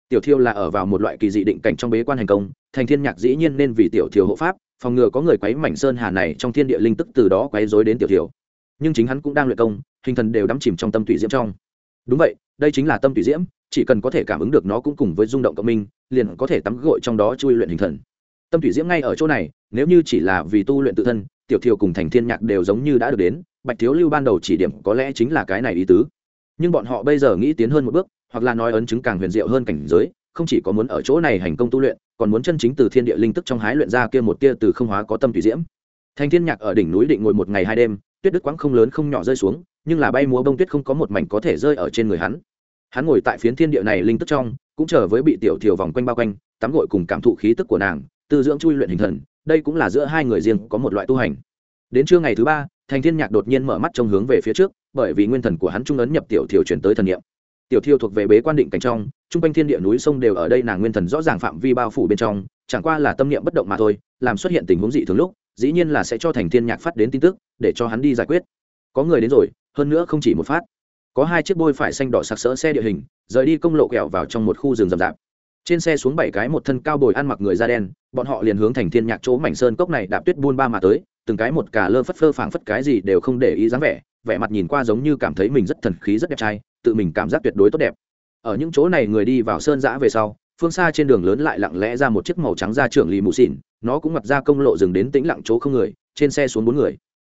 Tiểu thiêu là ở vào một loại kỳ dị định cảnh trong bế quan hành công thành thiên nhạc dĩ nhiên nên vì tiểu thiêu hộ pháp phòng ngừa có người quấy mảnh sơn hà này trong thiên địa linh tức từ đó quấy rối đến tiểu thiêu nhưng chính hắn cũng đang luyện công, hình thần đều đắm chìm trong tâm tùy diễm trong. Đúng vậy, đây chính là tâm tùy diễm, chỉ cần có thể cảm ứng được nó cũng cùng với rung động cộng minh, liền có thể tắm gội trong đó chui luyện hình thần. Tâm thủy diễm ngay ở chỗ này, nếu như chỉ là vì tu luyện tự thân, tiểu thiều cùng thành thiên nhạc đều giống như đã được đến, bạch thiếu lưu ban đầu chỉ điểm có lẽ chính là cái này ý tứ. Nhưng bọn họ bây giờ nghĩ tiến hơn một bước, hoặc là nói ấn chứng càng huyền diệu hơn cảnh giới, không chỉ có muốn ở chỗ này hành công tu luyện, còn muốn chân chính từ thiên địa linh tức trong hái luyện ra kia một tia từ không hóa có tâm tùy diễm. Thành thiên nhạc ở đỉnh núi định ngồi một ngày hai đêm tuyết đức quãng không lớn không nhỏ rơi xuống, nhưng là bay múa bông tuyết không có một mảnh có thể rơi ở trên người hắn. Hắn ngồi tại phiến thiên địa này linh tức trong, cũng chờ với bị tiểu thiều vòng quanh bao quanh, tắm gội cùng cảm thụ khí tức của nàng, tư dưỡng chui luyện hình thần, đây cũng là giữa hai người riêng có một loại tu hành. Đến trưa ngày thứ ba, thành thiên nhạc đột nhiên mở mắt trong hướng về phía trước, bởi vì nguyên thần của hắn trung ấn nhập tiểu thiều chuyển tới thần niệm. Tiểu thiều thuộc về bế quan định cảnh trong, trung quanh thiên địa núi sông đều ở đây nàng nguyên thần rõ ràng phạm vi bao phủ bên trong, chẳng qua là tâm niệm bất động mà thôi, làm xuất hiện tình huống dị thường lúc dĩ nhiên là sẽ cho thành thiên nhạc phát đến tin tức, để cho hắn đi giải quyết. Có người đến rồi, hơn nữa không chỉ một phát. Có hai chiếc bôi phải xanh đỏ sặc sỡ xe địa hình, rời đi công lộ kẹo vào trong một khu rừng rậm rạp. Trên xe xuống bảy cái một thân cao bồi ăn mặc người da đen, bọn họ liền hướng thành thiên nhạc chỗ mảnh sơn cốc này đạp tuyết buôn ba mà tới, từng cái một cả lơ phất phơ phảng phất cái gì đều không để ý dáng vẻ vẻ mặt nhìn qua giống như cảm thấy mình rất thần khí rất đẹp trai, tự mình cảm giác tuyệt đối tốt đẹp. Ở những chỗ này người đi vào sơn giã về sau phương xa trên đường lớn lại lặng lẽ ra một chiếc màu trắng ra trưởng lì mù xỉn, nó cũng mặc ra công lộ dừng đến tĩnh lặng chỗ không người, trên xe xuống bốn người.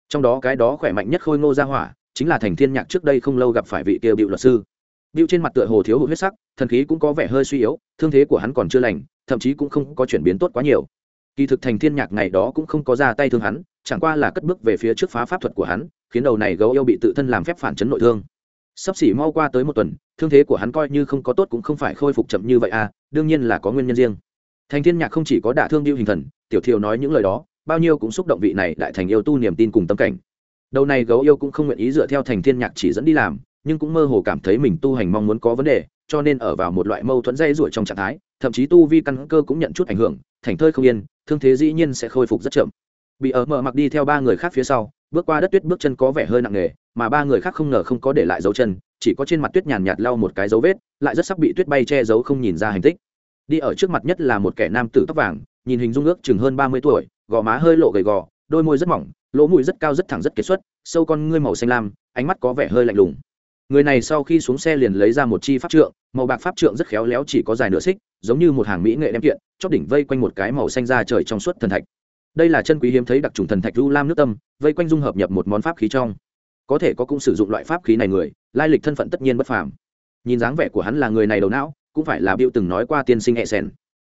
Trong đó cái đó khỏe mạnh nhất khôi ngô ra hỏa, chính là thành thiên nhạc trước đây không lâu gặp phải vị kia bịu luật sư. Bịu trên mặt tựa hồ thiếu hụt huyết sắc, thần khí cũng có vẻ hơi suy yếu, thương thế của hắn còn chưa lành, thậm chí cũng không có chuyển biến tốt quá nhiều. Kỳ thực thành thiên nhạc ngày đó cũng không có ra tay thương hắn, chẳng qua là cất bước về phía trước phá pháp thuật của hắn, khiến đầu này gấu yêu bị tự thân làm phép phản chấn nội thương. Sắp xỉ mau qua tới một tuần, thương thế của hắn coi như không có tốt cũng không phải khôi phục chậm như vậy à đương nhiên là có nguyên nhân riêng. Thành thiên nhạc không chỉ có đả thương điêu hình thần, tiểu thiều nói những lời đó, bao nhiêu cũng xúc động vị này đại thành yêu tu niềm tin cùng tâm cảnh. Đầu này gấu yêu cũng không nguyện ý dựa theo thành thiên nhạc chỉ dẫn đi làm, nhưng cũng mơ hồ cảm thấy mình tu hành mong muốn có vấn đề, cho nên ở vào một loại mâu thuẫn dây ruổi trong trạng thái, thậm chí tu vi căn cơ cũng nhận chút ảnh hưởng, thành thơi không yên, thương thế dĩ nhiên sẽ khôi phục rất chậm. Bị ở mở mặc đi theo ba người khác phía sau, bước qua đất tuyết bước chân có vẻ hơi nặng nề, mà ba người khác không ngờ không có để lại dấu chân chỉ có trên mặt tuyết nhàn nhạt lau một cái dấu vết, lại rất sắc bị tuyết bay che giấu không nhìn ra hành tích. Đi ở trước mặt nhất là một kẻ nam tử tóc vàng, nhìn hình dung ước chừng hơn ba mươi tuổi, gò má hơi lộ gầy gò, đôi môi rất mỏng, lỗ mũi rất cao rất thẳng rất kiệt xuất, sâu con ngươi màu xanh lam, ánh mắt có vẻ hơi lạnh lùng. Người này sau khi xuống xe liền lấy ra một chi pháp trượng, màu bạc pháp trượng rất khéo léo chỉ có dài nửa xích, giống như một hàng mỹ nghệ đem kiện, chóp đỉnh vây quanh một cái màu xanh ra trời trong suốt thần thạch. Đây là chân quý hiếm thấy đặc trùng thần thạch lưu lam nước tâm, vây quanh dung hợp nhập một món pháp khí trong có thể có cũng sử dụng loại pháp khí này người, lai lịch thân phận tất nhiên bất phàm. Nhìn dáng vẻ của hắn là người này đầu não, cũng phải là biểu từng nói qua tiên sinh e sen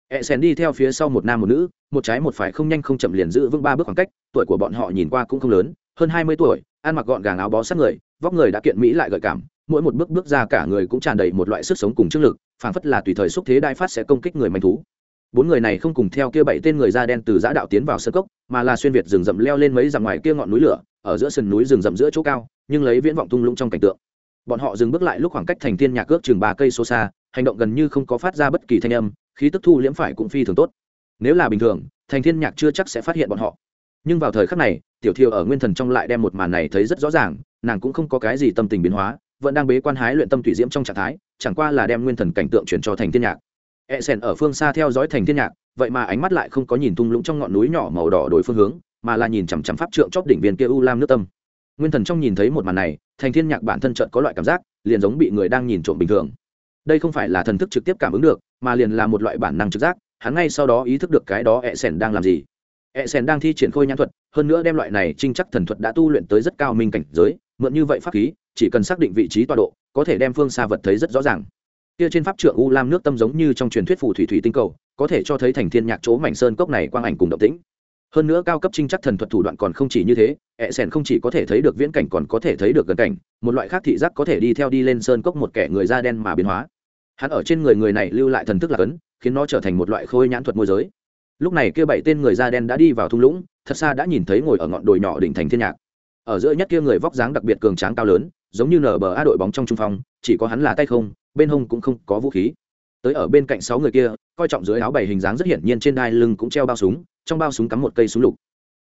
e sen đi theo phía sau một nam một nữ, một trái một phải không nhanh không chậm liền giữ vững ba bước khoảng cách, tuổi của bọn họ nhìn qua cũng không lớn, hơn hai mươi tuổi, ăn mặc gọn gàng áo bó sát người, vóc người đã kiện mỹ lại gợi cảm, mỗi một bước bước ra cả người cũng tràn đầy một loại sức sống cùng chức lực, phảng phất là tùy thời xúc thế đai phát sẽ công kích người manh thú. Bốn người này không cùng theo kia bảy tên người da đen từ giã đạo tiến vào sơ cốc mà là xuyên việt rừng rậm leo lên mấy dặm ngoài kia ngọn núi lửa, ở giữa sườn núi rừng rậm giữa chỗ cao, nhưng lấy viễn vọng tung lũng trong cảnh tượng. Bọn họ dừng bước lại lúc khoảng cách thành thiên nhạc ước chừng ba cây số xa, hành động gần như không có phát ra bất kỳ thanh âm, khí tức thu liễm phải cũng phi thường tốt. Nếu là bình thường, thành thiên nhạc chưa chắc sẽ phát hiện bọn họ. Nhưng vào thời khắc này, tiểu thiều ở nguyên thần trong lại đem một màn này thấy rất rõ ràng, nàng cũng không có cái gì tâm tình biến hóa, vẫn đang bế quan hái luyện tâm thủy diễm trong trạng thái, chẳng qua là đem nguyên thần cảnh tượng chuyển cho thành thiên nhạc. E sen ở phương xa theo dõi thành thiên nhạc vậy mà ánh mắt lại không có nhìn tung lũng trong ngọn núi nhỏ màu đỏ đổi phương hướng, mà là nhìn chằm chằm pháp trượng chóp đỉnh viên kia u lam nước tâm. Nguyên thần trong nhìn thấy một màn này, thành thiên nhạc bản thân trận có loại cảm giác, liền giống bị người đang nhìn trộm bình thường. Đây không phải là thần thức trực tiếp cảm ứng được, mà liền là một loại bản năng trực giác, hắn ngay sau đó ý thức được cái đó e sèn đang làm gì. E sèn đang thi triển khôi nhãn thuật, hơn nữa đem loại này trinh chắc thần thuật đã tu luyện tới rất cao minh cảnh giới, mượn như vậy pháp khí, chỉ cần xác định vị trí tọa độ, có thể đem phương xa vật thấy rất rõ ràng. Kia trên pháp trượng u lam nước tâm giống như trong truyền thuyết phù thủy thủy tinh cầu có thể cho thấy thành thiên nhạc chỗ mảnh sơn cốc này quang ảnh cùng động tĩnh. Hơn nữa cao cấp trinh chắc thần thuật thủ đoạn còn không chỉ như thế ẹ sẻn không chỉ có thể thấy được viễn cảnh còn có thể thấy được gần cảnh, một loại khác thị giác có thể đi theo đi lên sơn cốc một kẻ người da đen mà biến hóa. Hắn ở trên người người này lưu lại thần thức là cấn khiến nó trở thành một loại khôi nhãn thuật môi giới. Lúc này kia bảy tên người da đen đã đi vào thung lũng, thật xa đã nhìn thấy ngồi ở ngọn đồi nhỏ đỉnh thành thiên nhạc. Ở giữa nhất kia người vóc dáng đặc biệt cường tráng cao lớn, giống như nở bờ a đội bóng trong trung phong, chỉ có hắn là tay không, bên hông cũng không có vũ khí tới ở bên cạnh sáu người kia, coi trọng dưới áo bày hình dáng rất hiển nhiên trên đai lưng cũng treo bao súng, trong bao súng cắm một cây súng lục.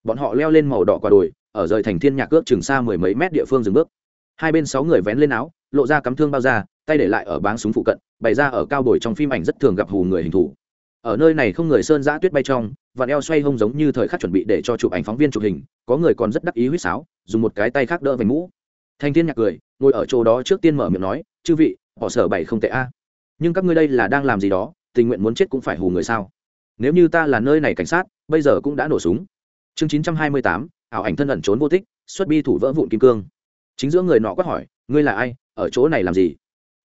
Bọn họ leo lên màu đỏ quả đồi, ở rời thành thiên nhạc ước chừng xa mười mấy mét địa phương dừng bước. Hai bên sáu người vén lên áo, lộ ra cắm thương bao ra tay để lại ở báng súng phụ cận, bày ra ở cao đồi trong phim ảnh rất thường gặp hù người hình thủ ở nơi này không người sơn giã tuyết bay trong và eo xoay hông giống như thời khắc chuẩn bị để cho chụp ảnh phóng viên chụp hình, có người còn rất đắc ý huýt sáo, dùng một cái tay khác đỡ vành mũ. Thanh thiên nhạc cười, ngồi ở chỗ đó trước tiên mở miệng nói, chư vị, họ sở bảy không tệ a nhưng các ngươi đây là đang làm gì đó, tình nguyện muốn chết cũng phải hù người sao? Nếu như ta là nơi này cảnh sát, bây giờ cũng đã nổ súng. Chương chín trăm hai mươi tám, ảo ảnh thân ẩn trốn vô tích, xuất bi thủ vỡ vụn kim cương. Chính giữa người nọ quát hỏi, ngươi là ai? Ở chỗ này làm gì?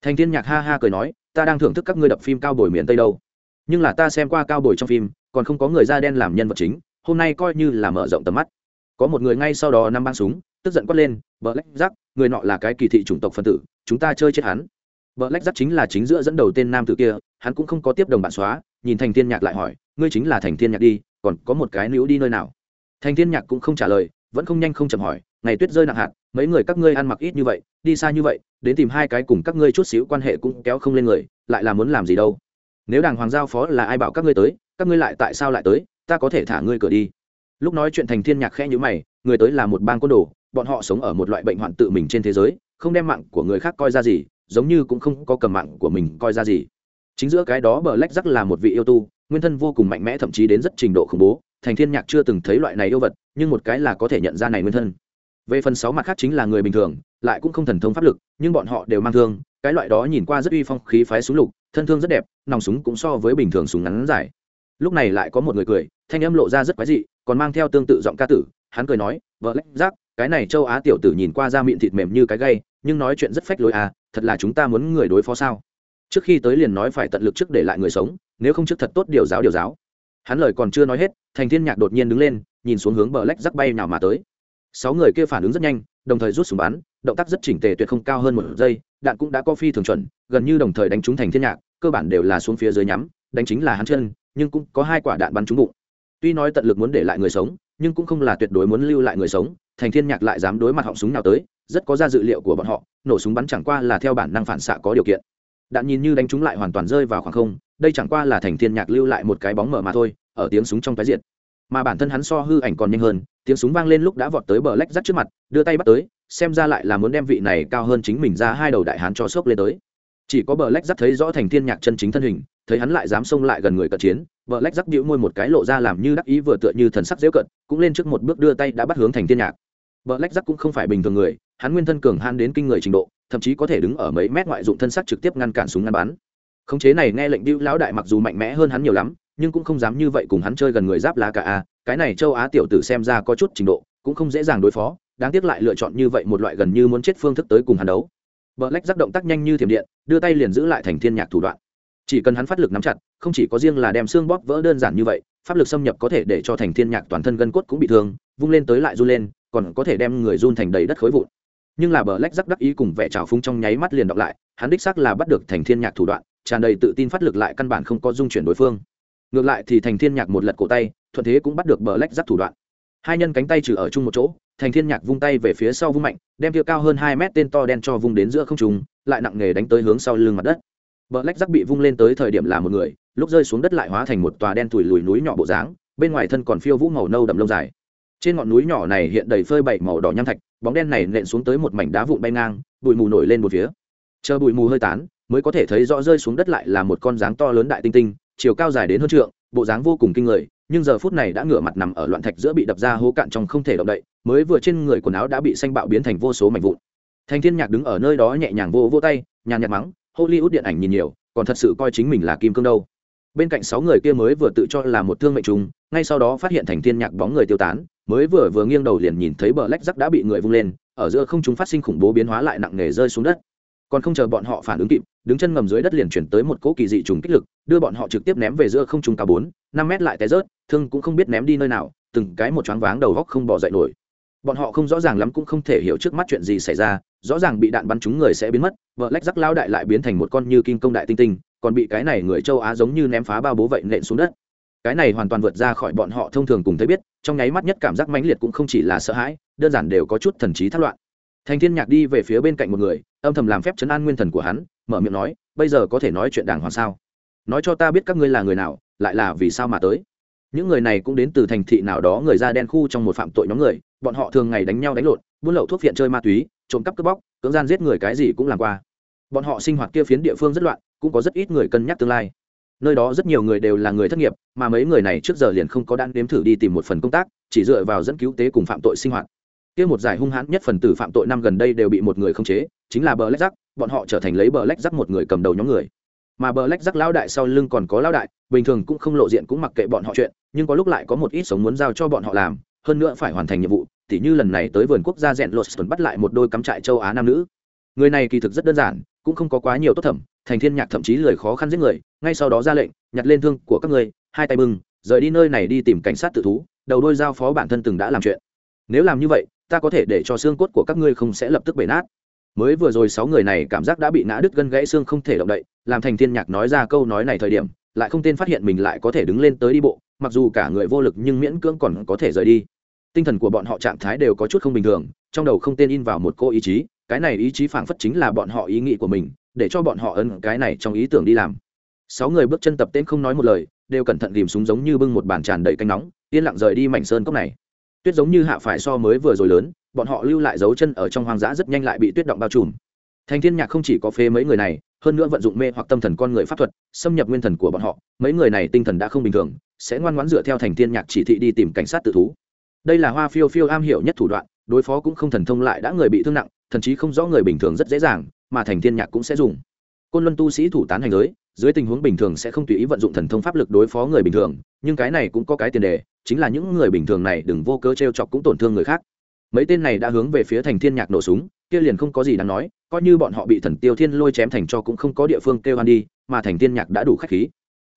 Thành thiên nhạc ha ha cười nói, ta đang thưởng thức các ngươi đập phim cao bồi miền tây đâu. Nhưng là ta xem qua cao bồi trong phim, còn không có người da đen làm nhân vật chính, hôm nay coi như là mở rộng tầm mắt. Có một người ngay sau đó năm băng súng, tức giận quát lên bờ lách rắc người nọ là cái kỳ thị chủng tộc phân tử, chúng ta chơi chết hắn bờ lách rắc chính là chính giữa dẫn đầu tên nam tử kia, hắn cũng không có tiếp đồng bạn xóa, nhìn thành thiên nhạc lại hỏi, ngươi chính là thành thiên nhạc đi, còn có một cái níu đi nơi nào? Thành thiên nhạc cũng không trả lời, vẫn không nhanh không chậm hỏi, ngày tuyết rơi nặng hạt, mấy người các ngươi ăn mặc ít như vậy, đi xa như vậy, đến tìm hai cái cùng các ngươi chút xíu quan hệ cũng kéo không lên người, lại là muốn làm gì đâu? Nếu đàng hoàng giao phó là ai bảo các ngươi tới, các ngươi lại tại sao lại tới, ta có thể thả ngươi cửa đi. Lúc nói chuyện thành thiên nhạc khẽ như mày, người tới là một bang côn đồ, bọn họ sống ở một loại bệnh hoạn tự mình trên thế giới, không đem mạng của người khác coi ra gì giống như cũng không có cầm mạng của mình coi ra gì. Chính giữa cái đó bờ lách rắc là một vị yêu tu, nguyên thân vô cùng mạnh mẽ thậm chí đến rất trình độ khủng bố, thành thiên nhạc chưa từng thấy loại này yêu vật, nhưng một cái là có thể nhận ra này nguyên thân. Về phần sáu mặt khác chính là người bình thường, lại cũng không thần thông pháp lực, nhưng bọn họ đều mang thương, cái loại đó nhìn qua rất uy phong, khí phái súng lục, thân thương rất đẹp, nòng súng cũng so với bình thường súng ngắn dài. Lúc này lại có một người cười, thanh âm lộ ra rất quái dị, còn mang theo tương tự giọng ca tử, hắn cười nói vợ lách giác cái này châu á tiểu tử nhìn qua da miệng thịt mềm như cái gay, nhưng nói chuyện rất phách lối à thật là chúng ta muốn người đối phó sao? Trước khi tới liền nói phải tận lực trước để lại người sống, nếu không trước thật tốt điều giáo điều giáo. Hắn lời còn chưa nói hết, thành thiên nhạc đột nhiên đứng lên, nhìn xuống hướng bờ lách rắc bay nào mà tới. Sáu người kia phản ứng rất nhanh, đồng thời rút súng bắn, động tác rất chỉnh tề tuyệt không cao hơn một giây, đạn cũng đã có phi thường chuẩn, gần như đồng thời đánh trúng thành thiên nhạc, cơ bản đều là xuống phía dưới nhắm, đánh chính là hắn chân, nhưng cũng có hai quả đạn bắn trúng bụng. Tuy nói tận lực muốn để lại người sống, nhưng cũng không là tuyệt đối muốn lưu lại người sống, thành thiên nhạc lại dám đối mặt họng súng nào tới rất có ra dự liệu của bọn họ, nổ súng bắn chẳng qua là theo bản năng phản xạ có điều kiện. Đạn nhìn như đánh chúng lại hoàn toàn rơi vào khoảng không, đây chẳng qua là thành thiên nhạc lưu lại một cái bóng mở mà thôi, ở tiếng súng trong cái diện mà bản thân hắn so hư ảnh còn nhanh hơn, tiếng súng vang lên lúc đã vọt tới bờ lách rắt trước mặt, đưa tay bắt tới, xem ra lại là muốn đem vị này cao hơn chính mình ra hai đầu đại hán cho sốc lên tới. Chỉ có bờ lách rắt thấy rõ thành thiên nhạc chân chính thân hình, thấy hắn lại dám xông lại gần người cận chiến, bờ lách rắc đĩu môi một cái lộ ra làm như đắc ý vừa tựa như thần sắc dễ cận, cũng lên trước một bước đưa tay đã bắt hướng thành thiên nhạc. Bờ lách rắc cũng không phải bình thường người hắn nguyên thân cường han đến kinh người trình độ, thậm chí có thể đứng ở mấy mét ngoại dụng thân sắc trực tiếp ngăn cản súng ngăn bắn. Khống chế này nghe lệnh đĩu lão đại mặc dù mạnh mẽ hơn hắn nhiều lắm, nhưng cũng không dám như vậy cùng hắn chơi gần người giáp lá cả a, cái này châu á tiểu tử xem ra có chút trình độ, cũng không dễ dàng đối phó, đáng tiếc lại lựa chọn như vậy một loại gần như muốn chết phương thức tới cùng hắn đấu. Black giáp động tác nhanh như thiểm điện, đưa tay liền giữ lại thành thiên nhạc thủ đoạn. Chỉ cần hắn phát lực nắm chặt, không chỉ có riêng là đem xương bóp vỡ đơn giản như vậy, pháp lực xâm nhập có thể để cho thành thiên nhạc toàn thân gân cốt cũng bị thương, vung lên tới lại run lên, còn có thể đem người run thành đầy đất khối vụn nhưng là bờ lách rắc đắc ý cùng vẻ trào phúng trong nháy mắt liền đọc lại, hắn đích xác là bắt được thành thiên nhạc thủ đoạn, tràn đầy tự tin phát lực lại căn bản không có dung chuyển đối phương. Ngược lại thì thành thiên nhạc một lật cổ tay, thuận thế cũng bắt được bờ lách rắc thủ đoạn. Hai nhân cánh tay trừ ở chung một chỗ, thành thiên nhạc vung tay về phía sau vung mạnh, đem kia cao hơn hai mét tên to đen cho vung đến giữa không trung, lại nặng nghề đánh tới hướng sau lưng mặt đất. Bờ lách rắc bị vung lên tới thời điểm là một người, lúc rơi xuống đất lại hóa thành một tòa đen thủi lùi núi nhỏ bộ dáng, bên ngoài thân còn phiêu vũ màu nâu đậm lông dài trên ngọn núi nhỏ này hiện đầy phơi bảy màu đỏ nham thạch, bóng đen này nện xuống tới một mảnh đá vụn bay ngang, bụi mù nổi lên một phía. Chờ bụi mù hơi tán, mới có thể thấy rõ rơi xuống đất lại là một con dáng to lớn đại tinh tinh, chiều cao dài đến hơn trượng, bộ dáng vô cùng kinh người, nhưng giờ phút này đã ngửa mặt nằm ở loạn thạch giữa bị đập ra hố cạn trong không thể động đậy, mới vừa trên người quần áo đã bị xanh bạo biến thành vô số mảnh vụn. Thành thiên nhạc đứng ở nơi đó nhẹ nhàng vô vô tay, nhàn nhạt mắng, hollywood điện ảnh nhìn nhiều, còn thật sự coi chính mình là kim cương đâu. Bên cạnh sáu người kia mới vừa tự cho là một thương mệnh trùng, ngay sau đó phát hiện thành thiên nhạc bóng người tiêu tán mới vừa vừa nghiêng đầu liền nhìn thấy bờ lách rắc đã bị người vung lên, ở giữa không chúng phát sinh khủng bố biến hóa lại nặng nề rơi xuống đất. Còn không chờ bọn họ phản ứng kịp, đứng chân ngầm dưới đất liền chuyển tới một cỗ kỳ dị trùng kích lực, đưa bọn họ trực tiếp ném về giữa không trung cả bốn, năm mét lại té rớt, thương cũng không biết ném đi nơi nào, từng cái một choáng váng đầu góc không bỏ dậy nổi. Bọn họ không rõ ràng lắm cũng không thể hiểu trước mắt chuyện gì xảy ra, rõ ràng bị đạn bắn trúng người sẽ biến mất vợ lách rắc lao đại lại biến thành một con như kim công đại tinh tinh, còn bị cái này người châu á giống như ném phá bao bố vậy nện xuống đất cái này hoàn toàn vượt ra khỏi bọn họ thông thường cùng thấy biết, trong nháy mắt nhất cảm giác mãnh liệt cũng không chỉ là sợ hãi, đơn giản đều có chút thần trí thất loạn. Thành thiên nhạc đi về phía bên cạnh một người, âm thầm làm phép chấn an nguyên thần của hắn, mở miệng nói, bây giờ có thể nói chuyện đàng hoàng sao? Nói cho ta biết các ngươi là người nào, lại là vì sao mà tới? Những người này cũng đến từ thành thị nào đó người da đen khu trong một phạm tội nhóm người, bọn họ thường ngày đánh nhau đánh lộn, buôn lậu thuốc phiện chơi ma túy, trộm cắp cướp bóc, cưỡng gian giết người cái gì cũng làm qua. Bọn họ sinh hoạt kia phiến địa phương rất loạn, cũng có rất ít người cân nhắc tương lai nơi đó rất nhiều người đều là người thất nghiệp, mà mấy người này trước giờ liền không có đan đếm thử đi tìm một phần công tác, chỉ dựa vào dẫn cứu tế cùng phạm tội sinh hoạt. Kia một giải hung hãn nhất phần tử phạm tội năm gần đây đều bị một người khống chế, chính là bờ lách rắc bọn họ trở thành lấy bờ lách rắc một người cầm đầu nhóm người. Mà bờ lách rắc lão đại sau lưng còn có lão đại, bình thường cũng không lộ diện cũng mặc kệ bọn họ chuyện, nhưng có lúc lại có một ít sống muốn giao cho bọn họ làm, hơn nữa phải hoàn thành nhiệm vụ, tỉ như lần này tới vườn quốc gia rèn lột bắt lại một đôi cắm trại châu á nam nữ. Người này kỳ thực rất đơn giản, cũng không có quá nhiều tốt thẩm thành thiên nhạc thậm chí lười khó khăn giết người, ngay sau đó ra lệnh, nhặt lên thương của các người hai tay bưng, rời đi nơi này đi tìm cảnh sát tự thú, đầu đôi giao phó bản thân từng đã làm chuyện. Nếu làm như vậy, ta có thể để cho xương cốt của các ngươi không sẽ lập tức bể nát. Mới vừa rồi sáu người này cảm giác đã bị nã đứt gân gãy xương không thể động đậy, làm thành thiên nhạc nói ra câu nói này thời điểm, lại không tên phát hiện mình lại có thể đứng lên tới đi bộ, mặc dù cả người vô lực nhưng miễn cưỡng còn có thể rời đi. Tinh thần của bọn họ trạng thái đều có chút không bình thường, trong đầu không tên in vào một cô ý chí, cái này ý chí phảng phất chính là bọn họ ý nghĩ của mình để cho bọn họ ấn cái này trong ý tưởng đi làm. Sáu người bước chân tập tên không nói một lời, đều cẩn thận ghìm súng giống như bưng một bàn tràn đầy canh nóng, yên lặng rời đi mảnh sơn cốc này. Tuyết giống như hạ phải so mới vừa rồi lớn, bọn họ lưu lại dấu chân ở trong hoang dã rất nhanh lại bị tuyết động bao trùm. Thành thiên nhạc không chỉ có phê mấy người này, hơn nữa vận dụng mê hoặc tâm thần con người pháp thuật, xâm nhập nguyên thần của bọn họ, mấy người này tinh thần đã không bình thường, sẽ ngoan ngoãn dựa theo thành thiên nhạc chỉ thị đi tìm cảnh sát tự thú. Đây là hoa phiêu phiêu am hiểu nhất thủ đoạn, đối phó cũng không thần thông lại đã người bị thương nặng, thậm chí không rõ người bình thường rất dễ dàng mà thành thiên nhạc cũng sẽ dùng. Côn luân tu sĩ thủ tán hành giới dưới tình huống bình thường sẽ không tùy ý vận dụng thần thông pháp lực đối phó người bình thường nhưng cái này cũng có cái tiền đề chính là những người bình thường này đừng vô cớ t r e o chọc cũng tổn thương người khác. Mấy tên này đã hướng về phía thành thiên nhạc nổ súng kia liền không có gì đáng nói coi như bọn họ bị thần tiêu thiên lôi chém thành cho cũng không có địa phương kêu hoan đi mà thành thiên nhạc đã đủ khách khí.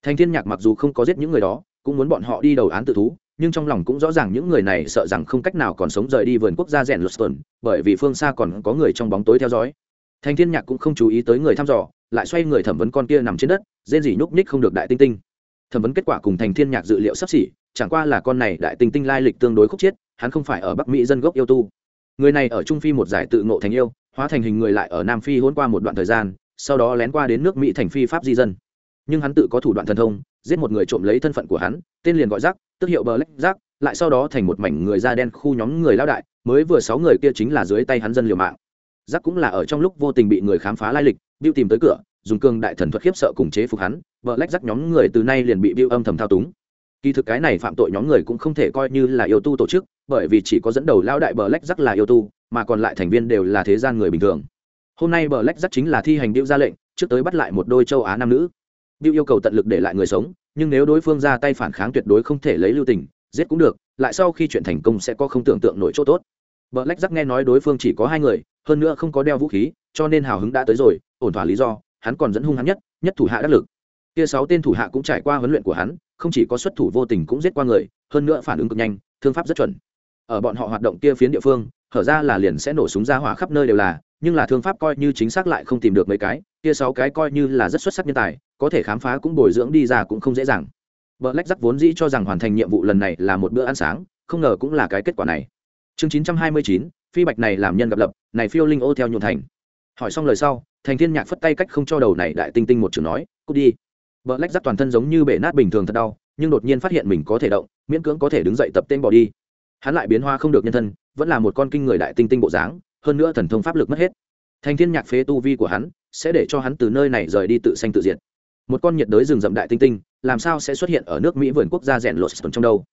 Thành thiên nhạc mặc dù không có giết những người đó cũng muốn bọn họ đi đầu án tự thú nhưng trong lòng cũng rõ ràng những người này sợ rằng không cách nào còn sống rời đi vườn quốc gia rèn Luston, bởi vì phương xa còn có người trong bóng tối theo dõi. Thành Thiên Nhạc cũng không chú ý tới người thăm dò, lại xoay người thẩm vấn con kia nằm trên đất, rên rỉ nhúc nhích không được đại tinh tinh. Thẩm vấn kết quả cùng thành thiên nhạc dự liệu sắp xỉ chẳng qua là con này đại tinh tinh lai lịch tương đối khúc chiết hắn không phải ở bắc mỹ dân gốc yêu tu. Người này ở trung phi một giải tự ngộ thành yêu hóa thành hình người lại ở nam phi hôn qua một đoạn thời gian sau đó lén qua đến nước mỹ thành phi pháp di dân. Nhưng hắn tự có thủ đoạn thần thông giết một người trộm lấy thân phận của hắn tên liền gọi rác tức hiệu bờ lách rác lại sau đó thành một mảnh người da đen khu nhóm người lao đại mới vừa sáu người kia chính là dưới tay hắn dân liều mạng giác cũng là ở trong lúc vô tình bị người khám phá lai lịch bill tìm tới cửa, dùng cương đại thần thuật khiếp sợ cùng chế phục hắn, vợ lách giác nhóm người từ nay liền bị bill âm thầm thao túng. Kỳ thực cái này phạm tội nhóm người cũng không thể coi như là yêu tu tổ chức, bởi vì chỉ có dẫn đầu lao đại bờ lách giác là yêu tu, mà còn lại thành viên đều là thế gian người bình thường. Hôm nay bờ lách giác chính là thi hành biêu ra lệnh, trước tới bắt lại một đôi châu á nam nữ. Biêu yêu cầu tận lực để lại người sống, nhưng nếu đối phương ra tay phản kháng tuyệt đối không thể lấy lưu tình, giết cũng được, lại sau khi chuyện thành công sẽ có không tưởng tượng nổi chỗ tốt bờ lách rắc nghe nói đối phương chỉ có hai người, hơn nữa không có đeo vũ khí, cho nên hào hứng đã tới rồi, ổn thỏa lý do, hắn còn dẫn hung hắn nhất nhất thủ hạ đắc lực. Kia sáu tên thủ hạ cũng trải qua huấn luyện của hắn, không chỉ có xuất thủ vô tình cũng giết qua người, hơn nữa phản ứng cực nhanh, thương pháp rất chuẩn. Ở bọn họ hoạt động kia phiến địa phương, hở ra là liền sẽ nổ súng ra hỏa khắp nơi đều là, nhưng là thương pháp coi như chính xác lại không tìm được mấy cái, kia sáu cái coi như là rất xuất sắc nhân tài, có thể khám phá cũng bồi dưỡng đi ra cũng không dễ dàng. Vợ lách rắc vốn dĩ cho rằng hoàn thành nhiệm vụ lần này là một bữa ăn sáng, không ngờ cũng là cái kết quả này chương chín trăm hai mươi chín, phi bạch này làm nhân gặp lập, này phiêu linh ô theo nhuộn thành. Hỏi xong lời sau, thành thiên nhạc phất tay cách không cho đầu này đại tinh tinh một chữ nói, cút đi. Vợ lách rắc toàn thân giống như bể nát bình thường thật đau, nhưng đột nhiên phát hiện mình có thể động, miễn cưỡng có thể đứng dậy tập tên bỏ đi. Hắn lại biến hoa không được nhân thân, vẫn là một con kinh người đại tinh tinh bộ dáng, hơn nữa thần thông pháp lực mất hết. Thành thiên nhạc phế tu vi của hắn, sẽ để cho hắn từ nơi này rời đi tự sanh tự diệt. Một con nhiệt đới rừng rậm đại tinh tinh, làm sao sẽ xuất hiện ở nước mỹ vườn quốc gia rèn lột trong đâu?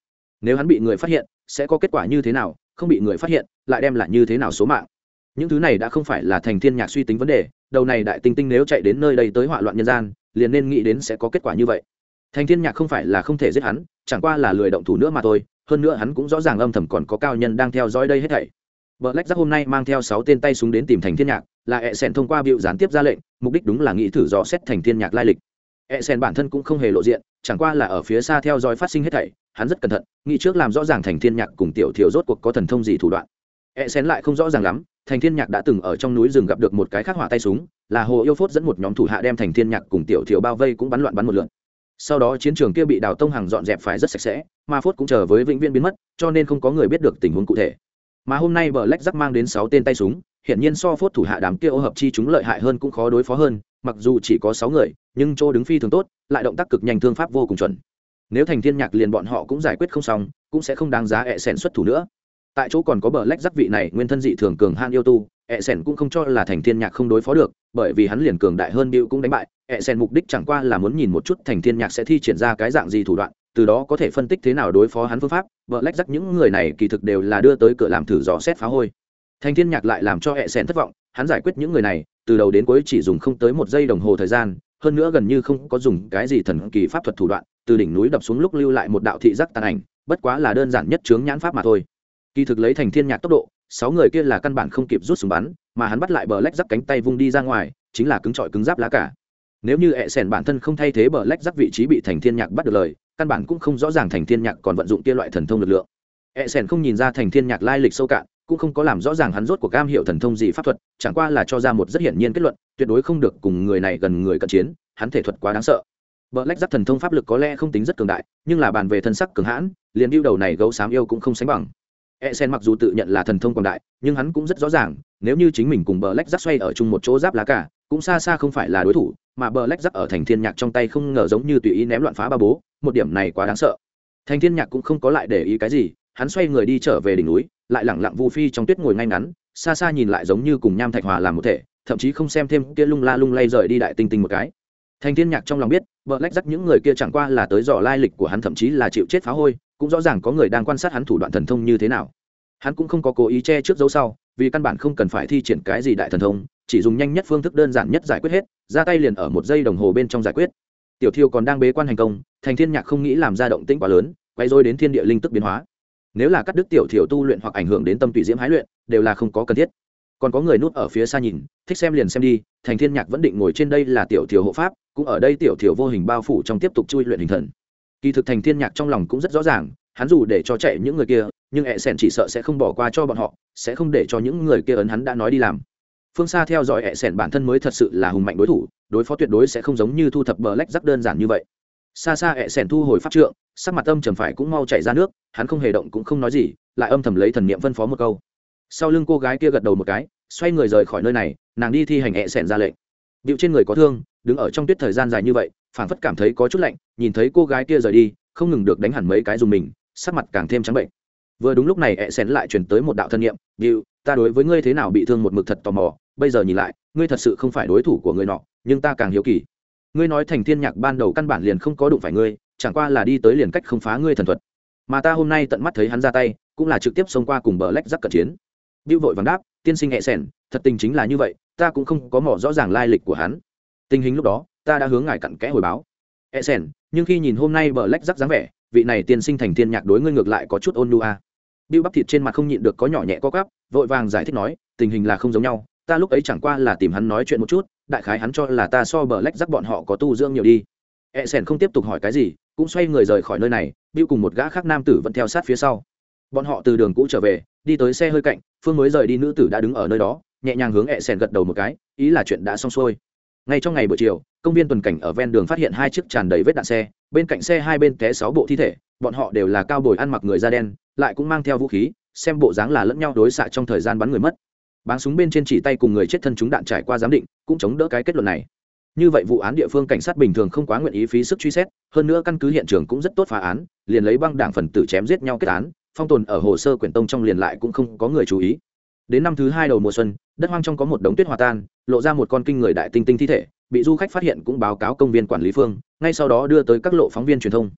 Nếu hắn bị người phát hiện, sẽ có kết quả như thế nào? Không bị người phát hiện, lại đem lại như thế nào số mạng. Những thứ này đã không phải là thành thiên nhạc suy tính vấn đề, đầu này đại tinh tinh nếu chạy đến nơi đây tới họa loạn nhân gian, liền nên nghĩ đến sẽ có kết quả như vậy. Thành thiên nhạc không phải là không thể giết hắn, chẳng qua là lười động thủ nữa mà thôi, hơn nữa hắn cũng rõ ràng âm thầm còn có cao nhân đang theo dõi đây hết thảy. Vợ lách giác hôm nay mang theo sáu tên tay súng đến tìm thành thiên nhạc, là e sen thông qua biểu gián tiếp ra lệnh, mục đích đúng là nghĩ thử dò xét thành thiên nhạc lai lịch. E sen bản thân cũng không hề lộ diện, chẳng qua là ở phía xa theo dõi phát sinh hết thảy hắn rất cẩn thận, nghĩ trước làm rõ ràng thành thiên nhạc cùng tiểu thiểu rốt cuộc có thần thông gì thủ đoạn. E xén lại không rõ ràng lắm, thành thiên nhạc đã từng ở trong núi rừng gặp được một cái khắc hỏa tay súng, là hồ yêu phốt dẫn một nhóm thủ hạ đem thành thiên nhạc cùng tiểu thiểu bao vây cũng bắn loạn bắn một lượn sau đó chiến trường kia bị đào tông hàng dọn dẹp phải rất sạch sẽ mà phốt cũng chờ với vĩnh viễn biến mất, cho nên không có người biết được tình huống cụ thể. Mà hôm nay bờ lách rắc mang đến sáu tên tay súng hiện nhiên so phốt thủ hạ đám kia ô hợp chi chúng lợi hại hơn cũng khó đối phó hơn, mặc dù chỉ có sáu người, nhưng chỗ đứng phi thường tốt, lại động tác cực nhanh, thương pháp vô cùng chuẩn nếu thành thiên nhạc liền bọn họ cũng giải quyết không xong, cũng sẽ không đáng giá ẹ sẻn xuất thủ nữa. Tại chỗ còn có bờ lách giác vị này, nguyên thân dị thường cường han yêu tu, ẹ sẻn cũng không cho là thành thiên nhạc không đối phó được, bởi vì hắn liền cường đại hơn bill cũng đánh bại, ẹ sẻn mục đích chẳng qua là muốn nhìn một chút thành thiên nhạc sẽ thi triển ra cái dạng gì thủ đoạn, từ đó có thể phân tích thế nào đối phó hắn phương pháp, bờ lách giác những người này kỳ thực đều là đưa tới cửa làm thử dò xét phá hôi. Thành thiên nhạc lại làm cho ẹ sen thất vọng, hắn giải quyết những người này, từ đầu đến cuối chỉ dùng không tới một giây đồng hồ thời gian, hơn nữa gần như không có dùng cái gì thần kỳ pháp thuật thủ đoạn từ đỉnh núi đập xuống lúc lưu lại một đạo thị giác tàn ảnh, bất quá là đơn giản nhất chướng nhãn pháp mà thôi. Kỳ thực lấy thành thiên nhạc tốc độ, sáu người kia là căn bản không kịp rút súng bắn, mà hắn bắt lại bờ lách giáp cánh tay vung đi ra ngoài, chính là cứng trọi cứng giáp lá cả. Nếu như ẹ sẻn bản thân không thay thế bờ lách giáp vị trí bị thành thiên nhạc bắt được lời, căn bản cũng không rõ ràng thành thiên nhạc còn vận dụng kia loại thần thông lực lượng. Ẹ sẻn không nhìn ra thành thiên nhạc lai lịch sâu cạn, cũng không có làm rõ ràng hắn rốt của cam hiệu thần thông gì pháp thuật, chẳng qua là cho ra một rất hiển nhiên kết luận, tuyệt đối không được cùng người này gần người cận chiến, hắn thể thuật quá đáng sợ bờ lách giáp thần thông pháp lực có lẽ không tính rất cường đại, nhưng là bàn về thân sắc cường hãn, liền yêu đầu này gấu xám yêu cũng không sánh bằng. E sen mặc dù tự nhận là thần thông quảng đại, nhưng hắn cũng rất rõ ràng, nếu như chính mình cùng bờ lách giáp xoay ở chung một chỗ giáp lá cả, cũng xa xa không phải là đối thủ, mà bờ lách giáp ở thành thiên nhạc trong tay không ngờ giống như tùy ý ném loạn phá ba bố, một điểm này quá đáng sợ. Thành thiên nhạc cũng không có lại để ý cái gì, hắn xoay người đi trở về đỉnh núi, lại lẳng lặng vu phi trong tuyết ngồi ngay ngắn, xa xa nhìn lại giống như cùng nham thạch hòa làm một thể, thậm chí không xem thêm kia lung la lung lay rời đi đại tinh tinh một cái thành thiên nhạc trong lòng biết bờ lách giáp những người kia chẳng qua là tới dò lai lịch của hắn thậm chí là chịu chết phá hôi, cũng rõ ràng có người đang quan sát hắn thủ đoạn thần thông như thế nào. Hắn cũng không có cố ý che trước dấu sau, vì căn bản không cần phải thi triển cái gì đại thần thông, chỉ dùng nhanh nhất phương thức đơn giản nhất giải quyết hết, ra tay liền ở một giây đồng hồ bên trong giải quyết. Tiểu thiêu còn đang bế quan hành công, thành thiên nhạc không nghĩ làm ra động tĩnh quá lớn, quay dối đến thiên địa linh tức biến hóa. Nếu là cắt đứt tiểu thiểu tu luyện hoặc ảnh hưởng đến tâm tùy diễm hái luyện, đều là không có cần thiết còn có người nút ở phía xa nhìn, thích xem liền xem đi, thành thiên nhạc vẫn định ngồi trên đây là tiểu thiểu hộ pháp, cũng ở đây tiểu thiểu vô hình bao phủ trong tiếp tục chui luyện hình thần. Kỳ thực thành thiên nhạc trong lòng cũng rất rõ ràng, hắn dù để cho chạy những người kia, nhưng ẹ sẻn chỉ sợ sẽ không bỏ qua cho bọn họ, sẽ không để cho những người kia ấn hắn đã nói đi làm. Phương xa theo dõi ẹ sẻn bản thân mới thật sự là hùng mạnh đối thủ, đối phó tuyệt đối sẽ không giống như thu thập bờ lách rắc đơn giản như vậy. Xa xa ẹ sẻn thu hồi pháp trượng, sắc mặt âm trầm phải cũng mau chạy ra nước, hắn không hề động cũng không nói gì, lại âm thầm lấy thần niệm phân phó một câu sau lưng cô gái kia gật đầu một cái, xoay người rời khỏi nơi này, nàng đi thi hành hẹ sẻn ra lệnh. Điệu trên người có thương, đứng ở trong tuyết thời gian dài như vậy, phảng phất cảm thấy có chút lạnh, nhìn thấy cô gái kia rời đi, không ngừng được đánh hẳn mấy cái dùng mình, sắc mặt càng thêm trắng bệnh. Vừa đúng lúc này hẹ sẻn lại chuyển tới một đạo thân nhiệm, điệu, ta đối với ngươi thế nào bị thương một mực thật tò mò, bây giờ nhìn lại, ngươi thật sự không phải đối thủ của người nọ, nhưng ta càng hiếu kỳ. Ngươi nói thành thiên nhạc ban đầu căn bản liền không có đụng phải ngươi, chẳng qua là đi tới liền cách không phá ngươi thần thuật. Mà ta hôm nay tận mắt thấy hắn ra tay, cũng là trực tiếp xông qua cùng bờ lách rắc cận chiến. Bill vội vàng đáp, tiên sinh hệ sẻn, thật tình chính là như vậy, ta cũng không có mỏ rõ ràng lai lịch của hắn. Tình hình lúc đó, ta đã hướng ngài cặn kẽ hồi báo. hệ sẻn, nhưng khi nhìn hôm nay bờ lách rắc dáng vẻ, vị này tiên sinh thành tiên nhạc đối ngươi ngược lại có chút ôn nhu a. Bill bắp thịt trên mặt không nhịn được có nhỏ nhẹ co quắp, vội vàng giải thích nói, tình hình là không giống nhau, ta lúc ấy chẳng qua là tìm hắn nói chuyện một chút, đại khái hắn cho là ta so bờ lách rắc bọn họ có tu dưỡng nhiều đi. E sen không tiếp tục hỏi cái gì, cũng xoay người rời khỏi nơi này, Bill cùng một gã khác nam tử vẫn theo sát phía sau. Bọn họ từ đường cũ trở về, đi tới xe hơi cạnh, Phương mới rời đi nữ tử đã đứng ở nơi đó, nhẹ nhàng hướng hẹ sen gật đầu một cái, ý là chuyện đã xong xuôi. Ngay trong ngày buổi chiều, công viên tuần cảnh ở ven đường phát hiện hai chiếc tràn đầy vết đạn xe, bên cạnh xe hai bên té sáu bộ thi thể, bọn họ đều là cao bồi ăn mặc người da đen lại cũng mang theo vũ khí xem bộ dáng là lẫn nhau đối xạ trong thời gian bắn người mất báng súng bên trên chỉ tay cùng người chết thân chúng đạn trải qua giám định cũng chống đỡ cái kết luận này như vậy vụ án địa phương cảnh sát bình thường không quá nguyện ý phí sức truy xét hơn nữa căn cứ hiện trường cũng rất tốt phá án liền lấy băng đảng phần tử chém giết nhau kết án phong tồn ở hồ sơ quyển tông trong liền lại cũng không có người chú ý. Đến năm thứ hai đầu mùa xuân, đất hoang trong có một đống tuyết hòa tan, lộ ra một con kinh người đại tinh tinh thi thể, bị du khách phát hiện cũng báo cáo công viên quản lý phương, ngay sau đó đưa tới các lộ phóng viên truyền thông.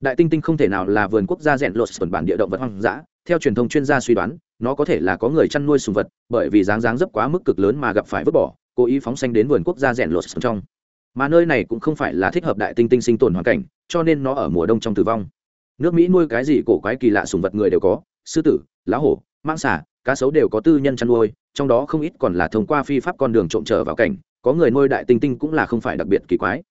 Đại tinh tinh không thể nào là vườn quốc gia rèn lột sườn bản địa động vật hoang dã, theo truyền thông chuyên gia suy đoán, nó có thể là có người chăn nuôi sùng vật, bởi vì dáng dáng dấp quá mức cực lớn mà gặp phải vứt bỏ, cố ý phóng xanh đến vườn quốc gia rèn lột sườn trong. Mà nơi này cũng không phải là thích hợp đại tinh tinh sinh tồn hoàn cảnh, cho nên nó ở mùa đông trong tử vong nước mỹ nuôi cái gì cổ quái kỳ lạ sùng vật người đều có, sư tử, lá hổ mang xả cá sấu đều có tư nhân chăn nuôi, trong đó không ít còn là thông qua phi pháp con đường trộm trở vào cảnh, có người nuôi đại tinh tinh cũng là không phải đặc biệt kỳ quái.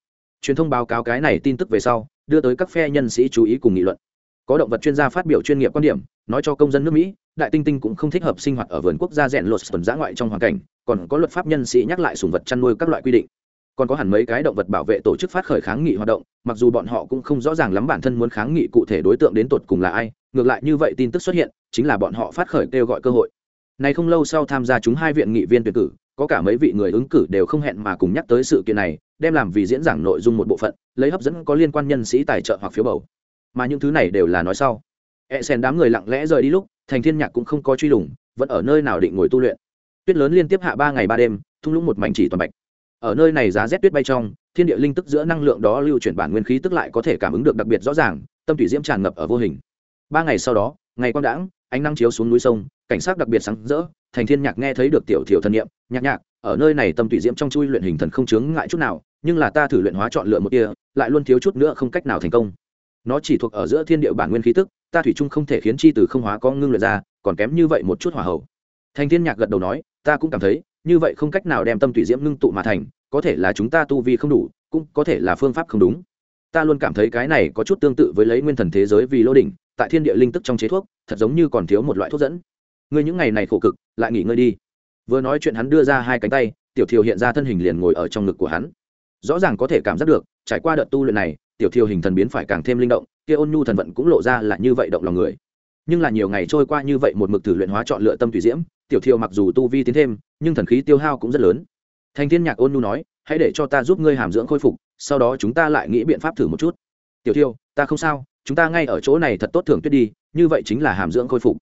Truyền thông báo cáo cái này tin tức về sau, đưa tới các phe nhân sĩ chú ý cùng nghị luận. Có động vật chuyên gia phát biểu chuyên nghiệp quan điểm, nói cho công dân nước mỹ, đại tinh tinh cũng không thích hợp sinh hoạt ở vườn quốc gia rèn lột tuần giã ngoại trong hoàn cảnh, còn có luật pháp nhân sĩ nhắc lại sùng vật chăn nuôi các loại quy định còn có hẳn mấy cái động vật bảo vệ tổ chức phát khởi kháng nghị hoạt động, mặc dù bọn họ cũng không rõ ràng lắm bản thân muốn kháng nghị cụ thể đối tượng đến tột cùng là ai, ngược lại như vậy tin tức xuất hiện, chính là bọn họ phát khởi kêu gọi cơ hội. Này không lâu sau tham gia chúng hai viện nghị viên tuyển cử, có cả mấy vị người ứng cử đều không hẹn mà cùng nhắc tới sự kiện này, đem làm vì diễn giảng nội dung một bộ phận, lấy hấp dẫn có liên quan nhân sĩ tài trợ hoặc phiếu bầu. Mà những thứ này đều là nói sau. E sen đám người lặng lẽ rời đi lúc, thành thiên nhạc cũng không có truy lùng, vẫn ở nơi nào định ngồi tu luyện. Tuyết lớn liên tiếp hạ ba ngày ba đêm, thung lũng một mảnh chỉ toàn bạch ở nơi này giá rét tuyết bay trong, thiên địa linh tức giữa năng lượng đó lưu chuyển bản nguyên khí tức lại có thể cảm ứng được đặc biệt rõ ràng, tâm thủy diễm tràn ngập ở vô hình. Ba ngày sau đó, ngày quang đãng, ánh năng chiếu xuống núi sông, cảnh sát đặc biệt sáng rỡ, thành thiên nhạc nghe thấy được tiểu thiểu thần niệm, nhạc nhạc, ở nơi này tâm thủy diễm trong chui luyện hình thần không chướng ngại chút nào, nhưng là ta thử luyện hóa chọn lựa một kia, lại luôn thiếu chút nữa không cách nào thành công. Nó chỉ thuộc ở giữa thiên địa bản nguyên khí tức, ta thủy chung không thể khiến chi từ không hóa có ngưng luyện ra, còn kém như vậy một chút hỏa hậu. Thành thiên nhạc gật đầu nói, ta cũng cảm thấy như vậy không cách nào đem tâm thủy diễm ngưng tụ mà thành, có thể là chúng ta tu vi không đủ, cũng có thể là phương pháp không đúng. Ta luôn cảm thấy cái này có chút tương tự với lấy nguyên thần thế giới vì lô đỉnh, tại thiên địa linh tức trong chế thuốc, thật giống như còn thiếu một loại thuốc dẫn. Ngươi những ngày này khổ cực, lại nghỉ ngơi đi. Vừa nói chuyện hắn đưa ra hai cánh tay, tiểu thiều hiện ra thân hình liền ngồi ở trong ngực của hắn. Rõ ràng có thể cảm giác được, trải qua đợt tu luyện này, tiểu thiều hình thần biến phải càng thêm linh động, kia ôn nhu thần vận cũng lộ ra là như vậy động lòng người. Nhưng là nhiều ngày trôi qua như vậy một mực thử luyện hóa chọn lựa tâm thủy diễm tiểu thiều mặc dù tu vi tiến thêm nhưng thần khí tiêu hao cũng rất lớn. Thành thiên nhạc ôn nu nói hãy để cho ta giúp ngươi hàm dưỡng khôi phục sau đó chúng ta lại nghĩ biện pháp thử một chút. Tiểu Thiêu, ta không sao chúng ta ngay ở chỗ này thật tốt thưởng tuyết đi như vậy chính là hàm dưỡng khôi phục.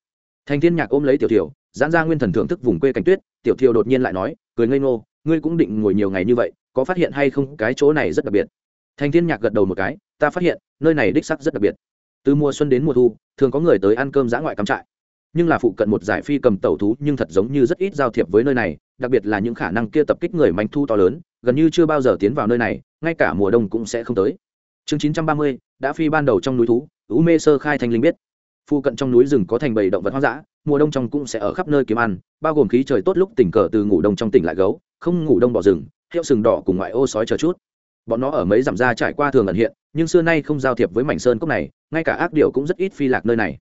Thành thiên nhạc ôm lấy tiểu thiều giãn ra nguyên thần thưởng thức vùng quê cảnh tuyết tiểu thiều đột nhiên lại nói cười ngây ngô ngươi cũng định ngồi nhiều ngày như vậy có phát hiện hay không cái chỗ này rất đặc biệt? Thành thiên nhạc gật đầu một cái ta phát hiện nơi này đích sắc rất đặc biệt. Từ mùa xuân đến mùa thu thường có người tới ăn cơm dã ngoại cắm trại nhưng là phụ cận một giải phi cầm tẩu thú nhưng thật giống như rất ít giao thiệp với nơi này, đặc biệt là những khả năng kia tập kích người manh thu to lớn, gần như chưa bao giờ tiến vào nơi này, ngay cả mùa đông cũng sẽ không tới. Chương chín trăm ba mươi, đã phi ban đầu trong núi thú, ú mê sơ khai thanh linh biết. Phụ cận trong núi rừng có thành bầy động vật hoang dã, mùa đông trong cũng sẽ ở khắp nơi kiếm ăn, bao gồm khí trời tốt lúc tỉnh cờ từ ngủ đông trong tỉnh lại gấu, không ngủ đông bỏ rừng, hiệu sừng đỏ cùng ngoại ô sói chờ chút. Bọn nó ở mấy dặm ra trải qua thường ẩn hiện, nhưng xưa nay không giao thiệp với mảnh sơn cốc này, ngay cả ác điệu cũng rất ít phi lạc nơi này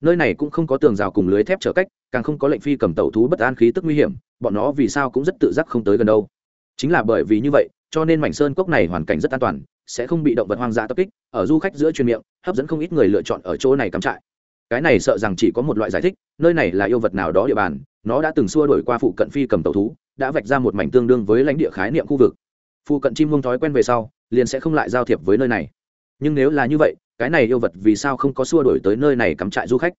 nơi này cũng không có tường rào cùng lưới thép trở cách, càng không có lệnh phi cầm tẩu thú bất an khí tức nguy hiểm, bọn nó vì sao cũng rất tự giác không tới gần đâu. Chính là bởi vì như vậy, cho nên mảnh sơn cốc này hoàn cảnh rất an toàn, sẽ không bị động vật hoang dã tập kích, ở du khách giữa truyền miệng, hấp dẫn không ít người lựa chọn ở chỗ này cắm trại. Cái này sợ rằng chỉ có một loại giải thích, nơi này là yêu vật nào đó địa bàn, nó đã từng xua đổi qua phụ cận phi cầm tàu thú, đã vạch ra một mảnh tương đương với lãnh địa khái niệm khu vực. Phụ cận chim hông thói quen về sau, liền sẽ không lại giao thiệp với nơi này nhưng nếu là như vậy, cái này yêu vật vì sao không có xua đổi tới nơi này cắm trại du khách?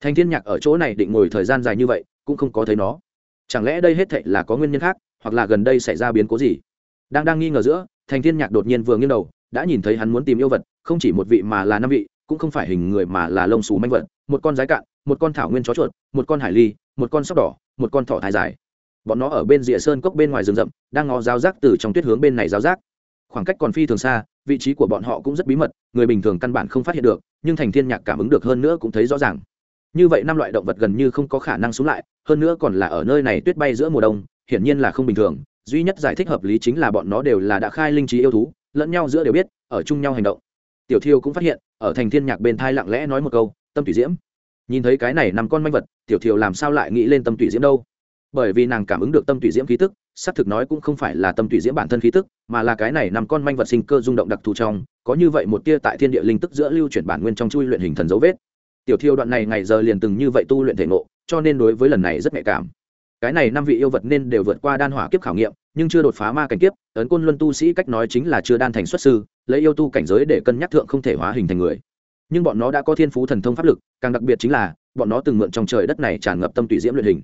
Thành thiên nhạc ở chỗ này định ngồi thời gian dài như vậy, cũng không có thấy nó. Chẳng lẽ đây hết thệ là có nguyên nhân khác, hoặc là gần đây xảy ra biến cố gì? Đang đang nghi ngờ giữa, thành thiên nhạc đột nhiên vừa nghiêng đầu, đã nhìn thấy hắn muốn tìm yêu vật, không chỉ một vị mà là năm vị, cũng không phải hình người mà là lông xù manh vật, một con rái cạn, một con thảo nguyên chó chuột, một con hải ly, một con sóc đỏ, một con thỏ thái dài. Bọn nó ở bên rìa sơn cốc bên ngoài rừng rậm, đang ngó giáo giác từ trong tuyết hướng bên này giáo giác khoảng cách còn phi thường xa, vị trí của bọn họ cũng rất bí mật, người bình thường căn bản không phát hiện được, nhưng thành thiên nhạc cảm ứng được hơn nữa cũng thấy rõ ràng. Như vậy năm loại động vật gần như không có khả năng xuống lại, hơn nữa còn là ở nơi này tuyết bay giữa mùa đông, hiển nhiên là không bình thường, duy nhất giải thích hợp lý chính là bọn nó đều là đã khai linh trí yêu thú, lẫn nhau giữa đều biết, ở chung nhau hành động. Tiểu thiêu cũng phát hiện, ở thành thiên nhạc bên thai lặng lẽ nói một câu, tâm thủy diễm. Nhìn thấy cái này nằm con manh vật, tiểu thiêu làm sao lại nghĩ lên tâm thủy diễm đâu? Bởi vì nàng cảm ứng được tâm thủy diễm khí tức, xác thực nói cũng không phải là tâm thủy diễm bản thân khí tức, mà là cái này nằm con manh vật sinh cơ rung động đặc thù trong, có như vậy một tia tại thiên địa linh tức giữa lưu chuyển bản nguyên trong chui luyện hình thần dấu vết. Tiểu thiêu đoạn này ngày giờ liền từng như vậy tu luyện thể ngộ, cho nên đối với lần này rất nhạy cảm. Cái này năm vị yêu vật nên đều vượt qua đan hỏa kiếp khảo nghiệm, nhưng chưa đột phá ma cảnh kiếp, ấn côn luân tu sĩ cách nói chính là chưa đan thành xuất sư, lấy yêu tu cảnh giới để cân nhắc thượng không thể hóa hình thành người. Nhưng bọn nó đã có thiên phú thần thông pháp lực, càng đặc biệt chính là, bọn nó từng mượn trong trời đất này tràn ngập tâm tùy diễm luyện hình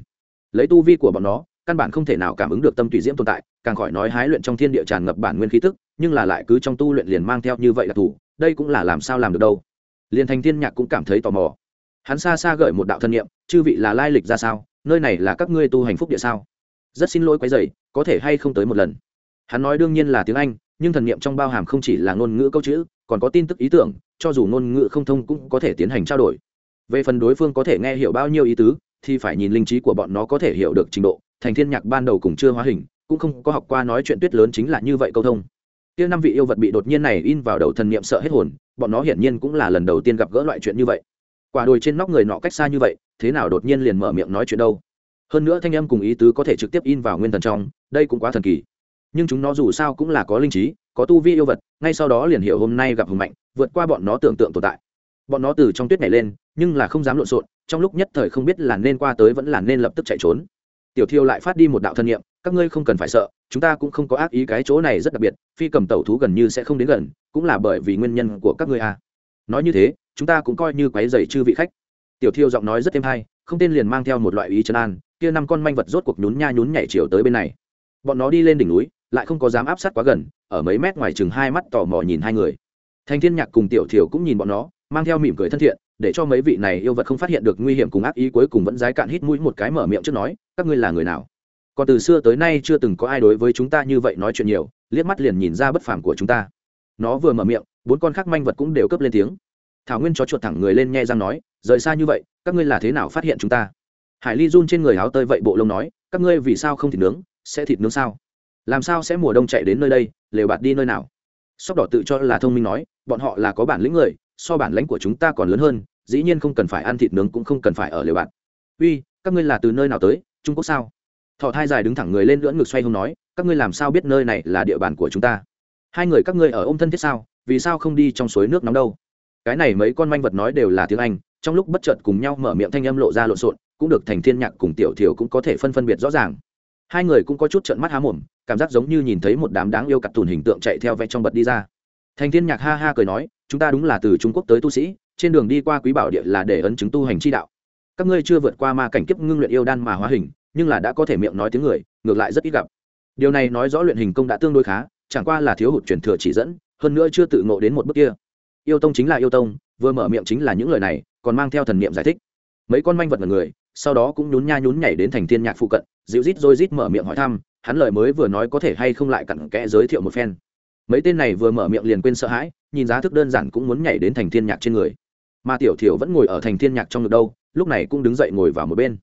lấy tu vi của bọn nó, căn bản không thể nào cảm ứng được tâm tùy diễm tồn tại, càng khỏi nói hái luyện trong thiên địa tràn ngập bản nguyên khí tức, nhưng là lại cứ trong tu luyện liền mang theo như vậy là thủ, đây cũng là làm sao làm được đâu. Liền thành thiên nhạc cũng cảm thấy tò mò. Hắn xa xa gợi một đạo thân nghiệm chư vị là lai lịch ra sao? Nơi này là các ngươi tu hành phúc địa sao? Rất xin lỗi quấy dày có thể hay không tới một lần? Hắn nói đương nhiên là tiếng anh, nhưng thần niệm trong bao hàm không chỉ là ngôn ngữ câu chữ, còn có tin tức ý tưởng, cho dù ngôn ngữ không thông cũng có thể tiến hành trao đổi. Về phần đối phương có thể nghe hiểu bao nhiêu ý tứ thì phải nhìn linh trí của bọn nó có thể hiểu được trình độ. Thành thiên nhạc ban đầu cùng chưa hóa hình, cũng không có học qua nói chuyện tuyết lớn chính là như vậy câu thông. Kia năm vị yêu vật bị đột nhiên này in vào đầu thần niệm sợ hết hồn, bọn nó hiển nhiên cũng là lần đầu tiên gặp gỡ loại chuyện như vậy. Quả đồi trên nóc người nọ cách xa như vậy, thế nào đột nhiên liền mở miệng nói chuyện đâu? Hơn nữa thanh âm cùng ý tứ có thể trực tiếp in vào nguyên thần trong, đây cũng quá thần kỳ. Nhưng chúng nó dù sao cũng là có linh trí, có tu vi yêu vật, ngay sau đó liền hiểu hôm nay gặp hùng mạnh, vượt qua bọn nó tưởng tượng tồn tại bọn nó từ trong tuyết này lên, nhưng là không dám lộn xộn, trong lúc nhất thời không biết là nên qua tới vẫn là nên lập tức chạy trốn. Tiểu thiêu lại phát đi một đạo thân nhiệm các ngươi không cần phải sợ, chúng ta cũng không có ác ý cái chỗ này rất đặc biệt, phi cầm tẩu thú gần như sẽ không đến gần, cũng là bởi vì nguyên nhân của các ngươi à. nói như thế, chúng ta cũng coi như quấy dày chư vị khách. Tiểu thiêu giọng nói rất êm hay, không tên liền mang theo một loại ý chân an, kia năm con manh vật rốt cuộc nhún nha nhún nhảy chiều tới bên này. Bọn nó đi lên đỉnh núi, lại không có dám áp sát quá gần, ở mấy mét ngoài chừng hai mắt tò mò nhìn hai người. Thanh thiên nhạc cùng tiểu thiều cũng nhìn bọn nó mang theo mỉm cười thân thiện, để cho mấy vị này yêu vật không phát hiện được nguy hiểm cùng ác ý cuối cùng vẫn dái cạn hít mũi một cái mở miệng trước nói, các ngươi là người nào? Còn từ xưa tới nay chưa từng có ai đối với chúng ta như vậy nói chuyện nhiều, liếc mắt liền nhìn ra bất phàm của chúng ta. Nó vừa mở miệng, bốn con khác manh vật cũng đều cấp lên tiếng. Thảo nguyên chó chuột thẳng người lên nghe răng nói, rời xa như vậy, các ngươi là thế nào phát hiện chúng ta? Hải ly run trên người áo tơi vậy bộ lông nói, các ngươi vì sao không thịt nướng, sẽ thịt nướng sao? Làm sao sẽ mùa đông chạy đến nơi đây, lều bạt đi nơi nào? Sóc đỏ tự cho là thông minh nói, bọn họ là có bản lĩnh người so bản lãnh của chúng ta còn lớn hơn, dĩ nhiên không cần phải ăn thịt nướng cũng không cần phải ở lều bạn. Uy, các ngươi là từ nơi nào tới? Trung quốc sao? Thọ thai dài đứng thẳng người lên lưỡn ngực xoay không nói, các ngươi làm sao biết nơi này là địa bàn của chúng ta? Hai người các ngươi ở ôm thân thiết sao? Vì sao không đi trong suối nước nóng đâu? Cái này mấy con manh vật nói đều là tiếng anh, trong lúc bất chợt cùng nhau mở miệng thanh âm lộ ra lộn xộn, cũng được thành thiên nhạc cùng tiểu thiểu cũng có thể phân phân biệt rõ ràng. Hai người cũng có chút trợn mắt há mồm, cảm giác giống như nhìn thấy một đám đáng yêu cặp tùn hình tượng chạy theo vẽ trong bật đi ra. Thành thiên nhạc ha ha cười nói chúng ta đúng là từ trung quốc tới tu sĩ, trên đường đi qua quý bảo địa là để ấn chứng tu hành chi đạo. Các ngươi chưa vượt qua ma cảnh kiếp ngưng luyện yêu đan mà hóa hình, nhưng là đã có thể miệng nói tiếng người, ngược lại rất ít gặp. Điều này nói rõ luyện hình công đã tương đối khá, chẳng qua là thiếu hụt truyền thừa chỉ dẫn, hơn nữa chưa tự ngộ đến một bước kia. Yêu tông chính là yêu tông, vừa mở miệng chính là những lời này, còn mang theo thần niệm giải thích. Mấy con manh vật mật người, sau đó cũng nhún nha nhún nhảy đến thành thiên nhạc phụ cận, dịu rít rồi rít mở miệng hỏi thăm, hắn lời mới vừa nói có thể hay không lại cặn kẽ giới thiệu một phen mấy tên này vừa mở miệng liền quên sợ hãi, nhìn giá thức đơn giản cũng muốn nhảy đến thành thiên nhạc trên người. Mà tiểu thiểu vẫn ngồi ở thành thiên nhạc trong ngực đâu, lúc này cũng đứng dậy ngồi vào một bên.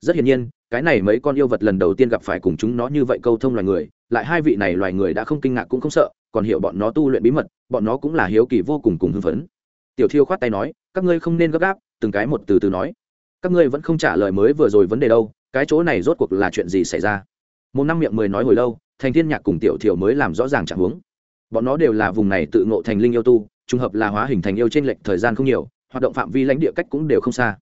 Rất hiển nhiên, cái này mấy con yêu vật lần đầu tiên gặp phải cùng chúng nó như vậy câu thông loài người, lại hai vị này loài người đã không kinh ngạc cũng không sợ, còn hiểu bọn nó tu luyện bí mật, bọn nó cũng là hiếu kỳ vô cùng cùng hưng phấn. Tiểu thiêu khoát tay nói, các ngươi không nên gấp gáp, từng cái một từ từ nói. Các ngươi vẫn không trả lời mới vừa rồi vấn đề đâu, cái chỗ này rốt cuộc là chuyện gì xảy ra? Một năm miệng mười nói hồi lâu, thành thiên nhạc cùng tiểu thiểu mới làm rõ ràng trạng huống bọn nó đều là vùng này tự ngộ thành linh yêu tu, trùng hợp là hóa hình thành yêu trên lệch thời gian không nhiều, hoạt động phạm vi lãnh địa cách cũng đều không xa.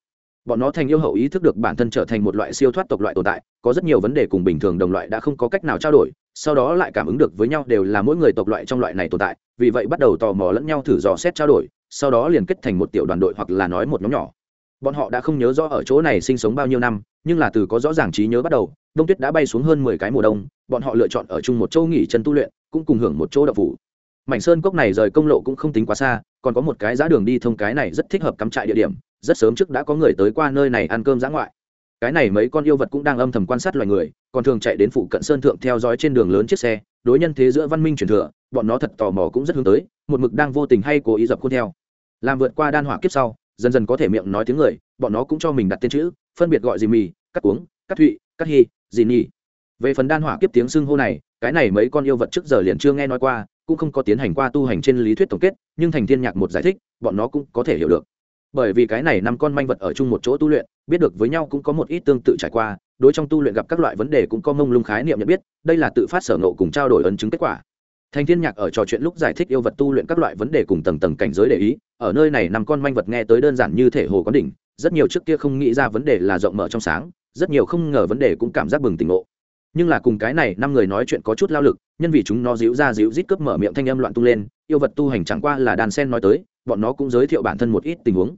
Bọn nó thành yêu hậu ý thức được bản thân trở thành một loại siêu thoát tộc loại tồn tại, có rất nhiều vấn đề cùng bình thường đồng loại đã không có cách nào trao đổi, sau đó lại cảm ứng được với nhau đều là mỗi người tộc loại trong loại này tồn tại, vì vậy bắt đầu tò mò lẫn nhau thử dò xét trao đổi, sau đó liền kết thành một tiểu đoàn đội hoặc là nói một nhóm nhỏ bọn họ đã không nhớ rõ ở chỗ này sinh sống bao nhiêu năm, nhưng là từ có rõ ràng trí nhớ bắt đầu, đông tuyết đã bay xuống hơn mười cái mùa đông, bọn họ lựa chọn ở chung một chỗ nghỉ chân tu luyện, cũng cùng hưởng một chỗ đậu phủ. Mảnh sơn cốc này rời công lộ cũng không tính quá xa, còn có một cái giá đường đi thông cái này rất thích hợp cắm trại địa điểm, rất sớm trước đã có người tới qua nơi này ăn cơm dã ngoại. Cái này mấy con yêu vật cũng đang âm thầm quan sát loài người, còn thường chạy đến phụ cận sơn thượng theo dõi trên đường lớn chiếc xe, đối nhân thế giữa văn minh truyền thừa, bọn nó thật tò mò cũng rất hướng tới, một mực đang vô tình hay cố ý dập khuôn theo. Làm vượt qua đan hỏa kiếp sau dần dần có thể miệng nói tiếng người, bọn nó cũng cho mình đặt tên chữ, phân biệt gọi gì mì, cắt uống cắt thụy, cắt hy gì nhỉ. Về phần đan hỏa kiếp tiếng xưng hô này, cái này mấy con yêu vật trước giờ liền chưa nghe nói qua, cũng không có tiến hành qua tu hành trên lý thuyết tổng kết, nhưng thành thiên nhạc một giải thích, bọn nó cũng có thể hiểu được. Bởi vì cái này năm con manh vật ở chung một chỗ tu luyện, biết được với nhau cũng có một ít tương tự trải qua, đối trong tu luyện gặp các loại vấn đề cũng có mông lung khái niệm nhận biết, đây là tự phát sở ngộ cùng trao đổi ấn chứng kết quả thành thiên nhạc ở trò chuyện lúc giải thích yêu vật tu luyện các loại vấn đề cùng tầng tầng cảnh giới để ý, ở nơi này năm con manh vật nghe tới đơn giản như thể hồ có đỉnh, rất nhiều trước kia không nghĩ ra vấn đề là rộng mở trong sáng, rất nhiều không ngờ vấn đề cũng cảm giác bừng tỉnh ngộ. Nhưng là cùng cái này, năm người nói chuyện có chút lao lực, nhân vì chúng nó díu ra díu rít cướp mở miệng thanh âm loạn tung lên, yêu vật tu hành chẳng qua là đàn sen nói tới, bọn nó cũng giới thiệu bản thân một ít tình huống.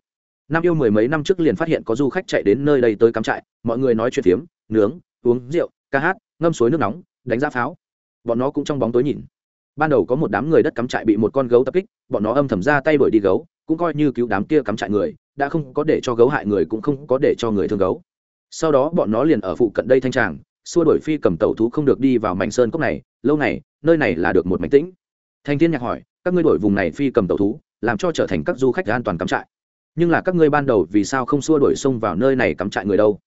Năm yêu mười mấy năm trước liền phát hiện có du khách chạy đến nơi đây tới cắm trại, mọi người nói chuyện phiếm, nướng, uống rượu, ca hát, ngâm suối nước nóng, đánh giá pháo. Bọn nó cũng trong bóng tối nhìn ban đầu có một đám người đất cắm trại bị một con gấu tập kích, bọn nó âm thầm ra tay đuổi đi gấu, cũng coi như cứu đám kia cắm trại người, đã không có để cho gấu hại người cũng không có để cho người thương gấu. Sau đó bọn nó liền ở phụ cận đây thanh tràng, xua đổi phi cầm tẩu thú không được đi vào mảnh sơn cốc này, lâu này nơi này là được một mảnh tĩnh. Thanh thiên nhạc hỏi, các ngươi đổi vùng này phi cầm tẩu thú, làm cho trở thành các du khách an toàn cắm trại? Nhưng là các ngươi ban đầu vì sao không xua đổi xông vào nơi này cắm trại người đâu?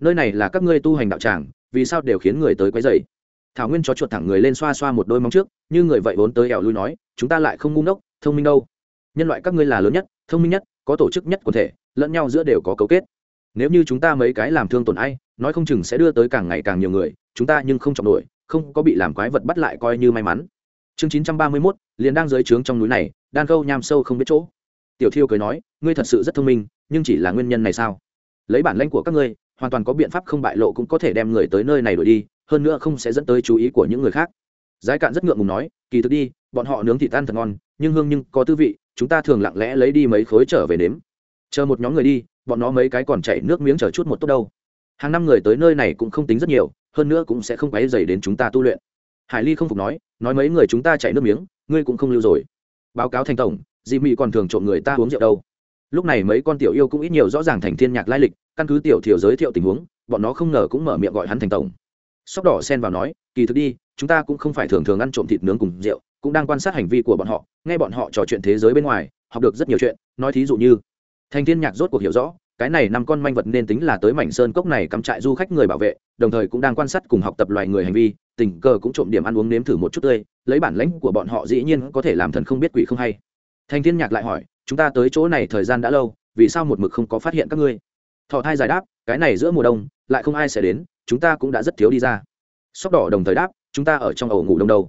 Nơi này là các ngươi tu hành đạo tràng, vì sao đều khiến người tới quấy dày thảo nguyên chó chuột thẳng người lên xoa xoa một đôi móng trước, như người vậy vốn tới ẻo lui nói, chúng ta lại không ngu ngốc, thông minh đâu. Nhân loại các ngươi là lớn nhất, thông minh nhất, có tổ chức nhất quần thể, lẫn nhau giữa đều có cấu kết. Nếu như chúng ta mấy cái làm thương tổn ai, nói không chừng sẽ đưa tới càng ngày càng nhiều người, chúng ta nhưng không chọn nổi, không có bị làm quái vật bắt lại coi như may mắn. Chương chín trăm ba mươi mốt, liền đang dưới trướng trong núi này đan câu nham sâu không biết chỗ. Tiểu thiêu cười nói, ngươi thật sự rất thông minh, nhưng chỉ là nguyên nhân này sao? Lấy bản lãnh của các ngươi, hoàn toàn có biện pháp không bại lộ cũng có thể đem người tới nơi này đuổi đi hơn nữa không sẽ dẫn tới chú ý của những người khác. Giải cạn rất ngượng ngùng nói, kỳ thực đi, bọn họ nướng thịt ăn thật ngon, nhưng hương nhưng có tư vị, chúng ta thường lặng lẽ lấy đi mấy khối trở về nếm. Chờ một nhóm người đi, bọn nó mấy cái còn chảy nước miếng chờ chút một tốt đâu. Hàng năm người tới nơi này cũng không tính rất nhiều, hơn nữa cũng sẽ không quấy dày đến chúng ta tu luyện. Hải ly không phục nói nói mấy người chúng ta chảy nước miếng, ngươi cũng không lưu rồi. Báo cáo thành tổng dị mị còn thường trộm người ta uống rượu đâu. Lúc này mấy con tiểu yêu cũng ít nhiều rõ ràng thành thiên nhạc lai lịch, căn cứ tiểu thiểu giới thiệu tình huống, bọn nó không ngờ cũng mở miệng gọi hắn thành tổng sóc đỏ xen vào nói, kỳ thực đi, chúng ta cũng không phải thường thường ăn trộm thịt nướng cùng rượu, cũng đang quan sát hành vi của bọn họ, nghe bọn họ trò chuyện thế giới bên ngoài, học được rất nhiều chuyện, nói thí dụ như. Thành thiên nhạc rốt cuộc hiểu rõ, cái này năm con manh vật nên tính là tới mảnh sơn cốc này cắm trại du khách người bảo vệ, đồng thời cũng đang quan sát cùng học tập loài người hành vi, tình cờ cũng trộm điểm ăn uống nếm thử một chút tươi, lấy bản lãnh của bọn họ dĩ nhiên có thể làm thần không biết quỷ không hay. Thành thiên nhạc lại hỏi, chúng ta tới chỗ này thời gian đã lâu, vì sao một mực không có phát hiện các ngươi? Thọ thai giải đáp, cái này giữa mùa đông, lại không ai sẽ đến chúng ta cũng đã rất thiếu đi ra. Sóc đỏ đồng thời đáp, chúng ta ở trong ổ ngủ đông đâu.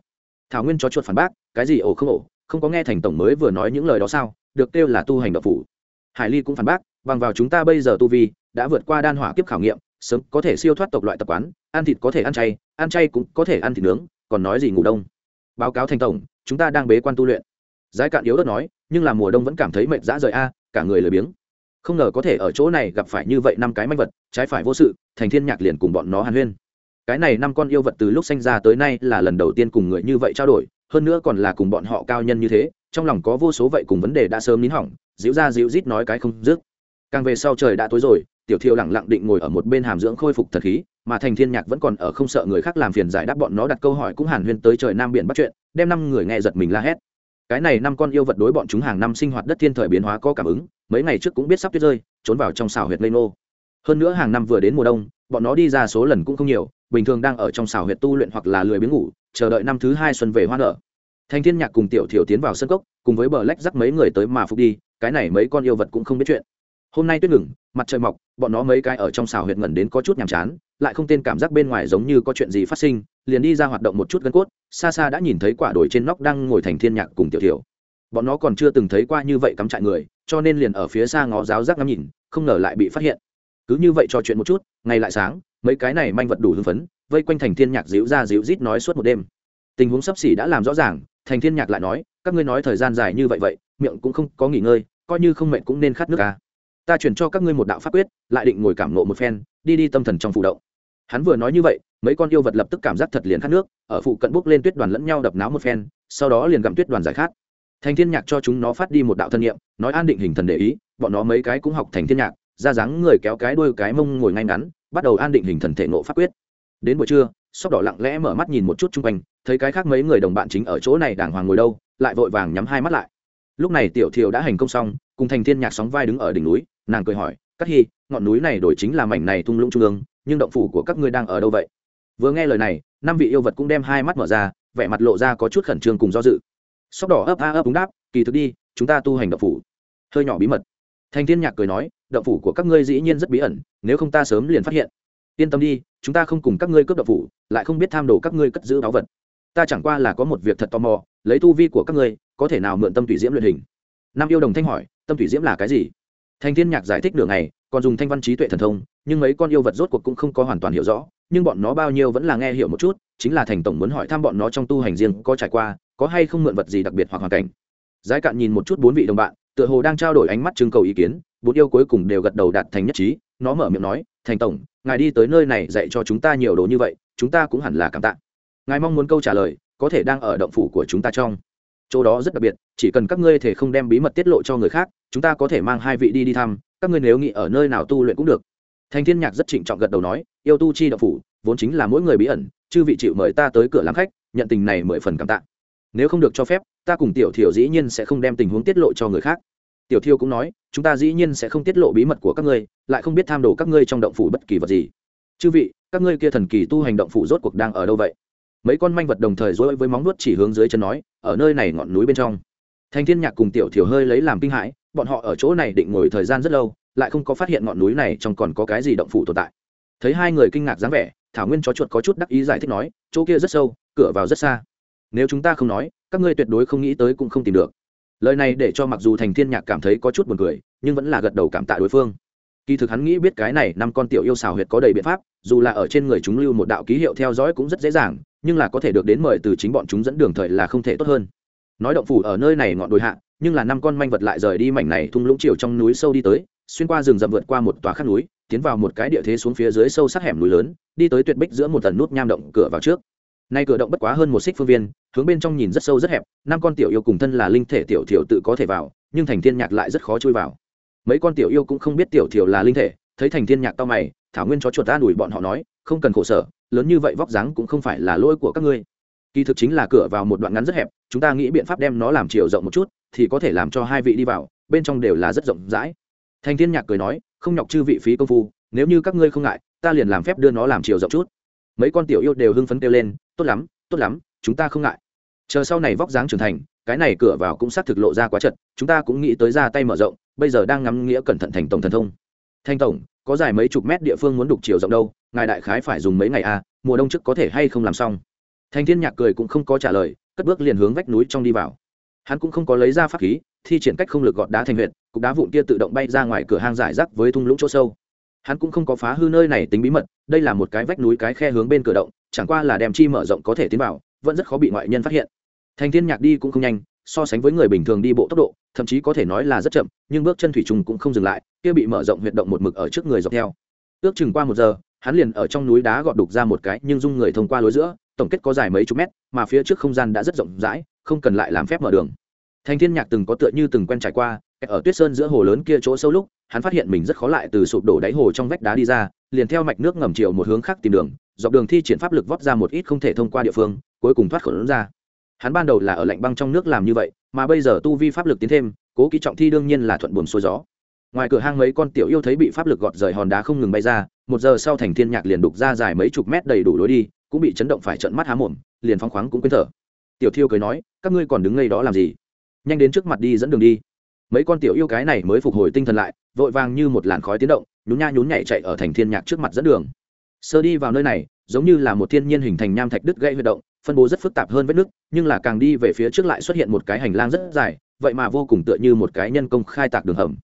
Thảo nguyên chó chuột phản bác, cái gì ổ không ổ, không có nghe thành tổng mới vừa nói những lời đó sao, được kêu là tu hành độc phủ. Hải ly cũng phản bác, bằng vào chúng ta bây giờ tu vi, đã vượt qua đan hỏa kiếp khảo nghiệm, sớm có thể siêu thoát tộc loại tập quán, ăn thịt có thể ăn chay ăn chay cũng có thể ăn thịt nướng, còn nói gì ngủ đông. Báo cáo thành tổng, chúng ta đang bế quan tu luyện. Giải cạn yếu đất nói, nhưng là mùa đông vẫn cảm thấy mệt dã rời a, cả người lười biếng không ngờ có thể ở chỗ này gặp phải như vậy năm cái manh vật, trái phải vô sự, thành thiên nhạc liền cùng bọn nó hàn huyên. Cái này năm con yêu vật từ lúc sinh ra tới nay là lần đầu tiên cùng người như vậy trao đổi, hơn nữa còn là cùng bọn họ cao nhân như thế, trong lòng có vô số vậy cùng vấn đề đã sớm nín hỏng, dịu ra dịu rít nói cái không dứt. Càng về sau trời đã tối rồi, tiểu thiêu lẳng lặng định ngồi ở một bên hàm dưỡng khôi phục thật khí, mà thành thiên nhạc vẫn còn ở không sợ người khác làm phiền giải đáp bọn nó đặt câu hỏi cũng hàn huyên tới trời nam biển bắt chuyện, đem năm người nghe giật mình la hét cái này năm con yêu vật đối bọn chúng hàng năm sinh hoạt đất thiên thời biến hóa có cảm ứng, mấy ngày trước cũng biết sắp tuyết rơi, trốn vào trong xào huyệt lây nô hơn nữa hàng năm vừa đến mùa đông, bọn nó đi ra số lần cũng không nhiều, bình thường đang ở trong xào huyệt tu luyện hoặc là lười biếng ngủ, chờ đợi năm thứ hai xuân về hoa nở. Thanh thiên nhạc cùng tiểu thiểu tiến vào sân cốc, cùng với bờ lách dắt mấy người tới mà phục đi, cái này mấy con yêu vật cũng không biết chuyện. Hôm nay tuyết ngừng, mặt trời mọc bọn nó mấy cái ở trong xào huyệt ngẩn đến có chút nhàm chán, lại không tên cảm giác bên ngoài giống như có chuyện gì phát sinh, liền đi ra hoạt động một chút gân cốt, xa xa đã nhìn thấy quả đồi trên nóc đang ngồi thành thiên nhạc cùng tiểu thiểu bọn nó còn chưa từng thấy qua như vậy cắm trại người, cho nên liền ở phía xa ngó giáo giác ngắm nhìn, không ngờ lại bị phát hiện. Cứ như vậy trò chuyện một chút, ngày lại sáng, mấy cái này manh vật đủ hưng phấn, vây quanh thành thiên nhạc dịu ra dịu rít nói suốt một đêm. Tình huống sắp xỉ đã làm rõ ràng, thành thiên nhạc lại nói, các ngươi nói thời gian dài như vậy vậy, miệng cũng không có nghỉ ngơi, coi như không mệt cũng nên khát nước à ta chuyển cho các ngươi một đạo pháp quyết, lại định ngồi cảm nộ một phen, đi đi tâm thần trong phụ động. Hắn vừa nói như vậy, mấy con yêu vật lập tức cảm giác thật liền khát nước, ở phụ cận bốc lên tuyết đoàn lẫn nhau đập náo một phen, sau đó liền gặm tuyết đoàn giải khát. Thành thiên nhạc cho chúng nó phát đi một đạo thân nhiệm nói an định hình thần để ý, bọn nó mấy cái cũng học thành thiên nhạc, ra dáng người kéo cái đuôi cái mông ngồi ngay ngắn, bắt đầu an định hình thần thể nộ pháp quyết. Đến buổi trưa, sóc đỏ lặng lẽ mở mắt nhìn một chút chung quanh, thấy cái khác mấy người đồng bạn chính ở chỗ này đàng hoàng ngồi đâu, lại vội vàng nhắm hai mắt lại. Lúc này tiểu thiều đã hành công xong, cùng thành thiên nhạc sóng vai đứng ở đỉnh núi nàng cười hỏi các hy ngọn núi này đổi chính là mảnh này thung lũng trung ương, nhưng động phủ của các ngươi đang ở đâu vậy? Vừa nghe lời này, năm vị yêu vật cũng đem hai mắt mở ra, vẻ mặt lộ ra có chút khẩn trương cùng do dự. Sóc đỏ ấp a ấp đúng đáp, kỳ thực đi, chúng ta tu hành động phủ. Hơi nhỏ bí mật. Thành thiên nhạc cười nói, động phủ của các ngươi dĩ nhiên rất bí ẩn, nếu không ta sớm liền phát hiện. Yên tâm đi, chúng ta không cùng các ngươi cướp động phủ, lại không biết tham đồ các ngươi cất giữ báu vật. Ta chẳng qua là có một việc thật tò mò, lấy tu vi của các ngươi, có thể nào mượn tâm thủy diễm luyện hình? Nam yêu đồng thanh hỏi, tâm thủy diễm là cái gì? Thành thiên nhạc giải thích đường ngày, còn dùng thanh văn trí tuệ thần thông, nhưng mấy con yêu vật rốt cuộc cũng không có hoàn toàn hiểu rõ, nhưng bọn nó bao nhiêu vẫn là nghe hiểu một chút, chính là thành tổng muốn hỏi thăm bọn nó trong tu hành riêng có trải qua, có hay không mượn vật gì đặc biệt hoặc hoàn cảnh. Giải cạn nhìn một chút bốn vị đồng bạn, tựa hồ đang trao đổi ánh mắt trưng cầu ý kiến, bốn yêu cuối cùng đều gật đầu đạt thành nhất trí, nó mở miệng nói, thành tổng, ngài đi tới nơi này dạy cho chúng ta nhiều đồ như vậy, chúng ta cũng hẳn là cảm tạ. Ngài mong muốn câu trả lời, có thể đang ở động phủ của chúng ta trong chỗ đó rất đặc biệt, chỉ cần các ngươi thể không đem bí mật tiết lộ cho người khác, chúng ta có thể mang hai vị đi đi thăm, các ngươi nếu nghĩ ở nơi nào tu luyện cũng được. Thành thiên nhạc rất trịnh trọng gật đầu nói, yêu tu chi động phủ, vốn chính là mỗi người bí ẩn, chư vị chịu mời ta tới cửa làm khách, nhận tình này mười phần cảm tạ. Nếu không được cho phép, ta cùng tiểu thiểu dĩ nhiên sẽ không đem tình huống tiết lộ cho người khác. Tiểu thiêu cũng nói, chúng ta dĩ nhiên sẽ không tiết lộ bí mật của các ngươi, lại không biết tham đồ các ngươi trong động phủ bất kỳ vật gì. Chư vị, các ngươi kia thần kỳ tu hành động phủ rốt cuộc đang ở đâu vậy? Mấy con manh vật đồng thời dối với móng nuốt chỉ hướng dưới chân nói, ở nơi này ngọn núi bên trong. Thanh thiên nhạc cùng tiểu thiểu hơi lấy làm kinh hãi, bọn họ ở chỗ này định ngồi thời gian rất lâu, lại không có phát hiện ngọn núi này trong còn có cái gì động phủ tồn tại. Thấy hai người kinh ngạc dáng vẻ, thảo nguyên chó chuột có chút đắc ý giải thích nói, chỗ kia rất sâu, cửa vào rất xa. Nếu chúng ta không nói, các ngươi tuyệt đối không nghĩ tới cũng không tìm được. Lời này để cho mặc dù thành thiên nhạc cảm thấy có chút buồn cười, nhưng vẫn là gật đầu cảm tạ đối phương. Kỳ thực hắn nghĩ biết cái này năm con tiểu yêu xào huyệt có đầy biện pháp, dù là ở trên người chúng lưu một đạo ký hiệu theo dõi cũng rất dễ dàng nhưng là có thể được đến mời từ chính bọn chúng dẫn đường thời là không thể tốt hơn. Nói động phủ ở nơi này ngọn đồi hạ, nhưng là năm con manh vật lại rời đi mảnh này thung lũng chiều trong núi sâu đi tới, xuyên qua rừng rậm vượt qua một tòa khắc núi, tiến vào một cái địa thế xuống phía dưới sâu sát hẻm núi lớn, đi tới tuyệt bích giữa một tần nút nham động cửa vào trước. Nay cửa động bất quá hơn một xích phương viên, hướng bên trong nhìn rất sâu rất hẹp, năm con tiểu yêu cùng thân là linh thể tiểu thiểu tự có thể vào, nhưng thành thiên nhạc lại rất khó chui vào. Mấy con tiểu yêu cũng không biết tiểu thiểu là linh thể, thấy thành thiên nhạc to mày, thảo nguyên chó chuột ta đuổi bọn họ nói, không cần khổ sở lớn như vậy vóc dáng cũng không phải là lỗi của các ngươi. Kỳ thực chính là cửa vào một đoạn ngắn rất hẹp, chúng ta nghĩ biện pháp đem nó làm chiều rộng một chút, thì có thể làm cho hai vị đi vào, bên trong đều là rất rộng rãi. Thành thiên nhạc cười nói, không nhọc chư vị phí công phu, nếu như các ngươi không ngại, ta liền làm phép đưa nó làm chiều rộng chút. Mấy con tiểu yêu đều hưng phấn kêu lên, tốt lắm tốt lắm, chúng ta không ngại. Chờ sau này vóc dáng trưởng thành, cái này cửa vào cũng xác thực lộ ra quá chật, chúng ta cũng nghĩ tới ra tay mở rộng, bây giờ đang ngắm nghĩa cẩn thận thành tổng thần thông. Thanh tổng, có dài mấy chục mét địa phương muốn đục chiều rộng đâu ngài đại khái phải dùng mấy ngày à mùa đông trước có thể hay không làm xong. Thanh thiên nhạc cười cũng không có trả lời, cất bước liền hướng vách núi trong đi vào. Hắn cũng không có lấy ra pháp khí, thi triển cách không lực gọt đá thành huyện cục đá vụn kia tự động bay ra ngoài cửa hang giải rác với thung lũng chỗ sâu. Hắn cũng không có phá hư nơi này tính bí mật, đây là một cái vách núi cái khe hướng bên cửa động, chẳng qua là đem chi mở rộng có thể tiến vào, vẫn rất khó bị ngoại nhân phát hiện. Thành thiên nhạc đi cũng không nhanh, so sánh với người bình thường đi bộ tốc độ, thậm chí có thể nói là rất chậm, nhưng bước chân thủy trùng cũng không dừng lại, kia bị mở rộng huyệt động một mực ở trước người dọc theo. Ước chừng qua một giờ hắn liền ở trong núi đá gọt đục ra một cái, nhưng dung người thông qua lối giữa, tổng kết có dài mấy chục mét, mà phía trước không gian đã rất rộng rãi, không cần lại làm phép mở đường. Thành thiên nhạc từng có tựa như từng quen trải qua ở tuyết sơn giữa hồ lớn kia chỗ sâu lúc, hắn phát hiện mình rất khó lại từ sụp đổ đáy hồ trong vách đá đi ra, liền theo mạch nước ngầm chiều một hướng khác tìm đường, dọc đường thi triển pháp lực vót ra một ít không thể thông qua địa phương, cuối cùng thoát khổ ra. Hắn ban đầu là ở lạnh băng trong nước làm như vậy, mà bây giờ tu vi pháp lực tiến thêm, cố ký trọng thi đương nhiên là thuận buồm xuôi gió ngoài cửa hang mấy con tiểu yêu thấy bị pháp lực gọt rời hòn đá không ngừng bay ra, một giờ sau thành thiên nhạc liền đục ra dài mấy chục mét đầy đủ lối đi, cũng bị chấn động phải trận mắt há mồm, liền phóng khoáng cũng quên thở. Tiểu thiêu cười nói, các ngươi còn đứng ngay đó làm gì? Nhanh đến trước mặt đi dẫn đường đi. Mấy con tiểu yêu cái này mới phục hồi tinh thần lại, vội vàng như một làn khói tiến động, nhún nha nhún nhảy chạy ở thành thiên nhạc trước mặt dẫn đường. Sơ đi vào nơi này, giống như là một thiên nhiên hình thành nham thạch đứt gãy huy động, phân bố rất phức tạp hơn vết nước nhưng là càng đi về phía trước lại xuất hiện một cái hành lang rất dài, vậy mà vô cùng tựa như một cái nhân công khai tạc đường hầm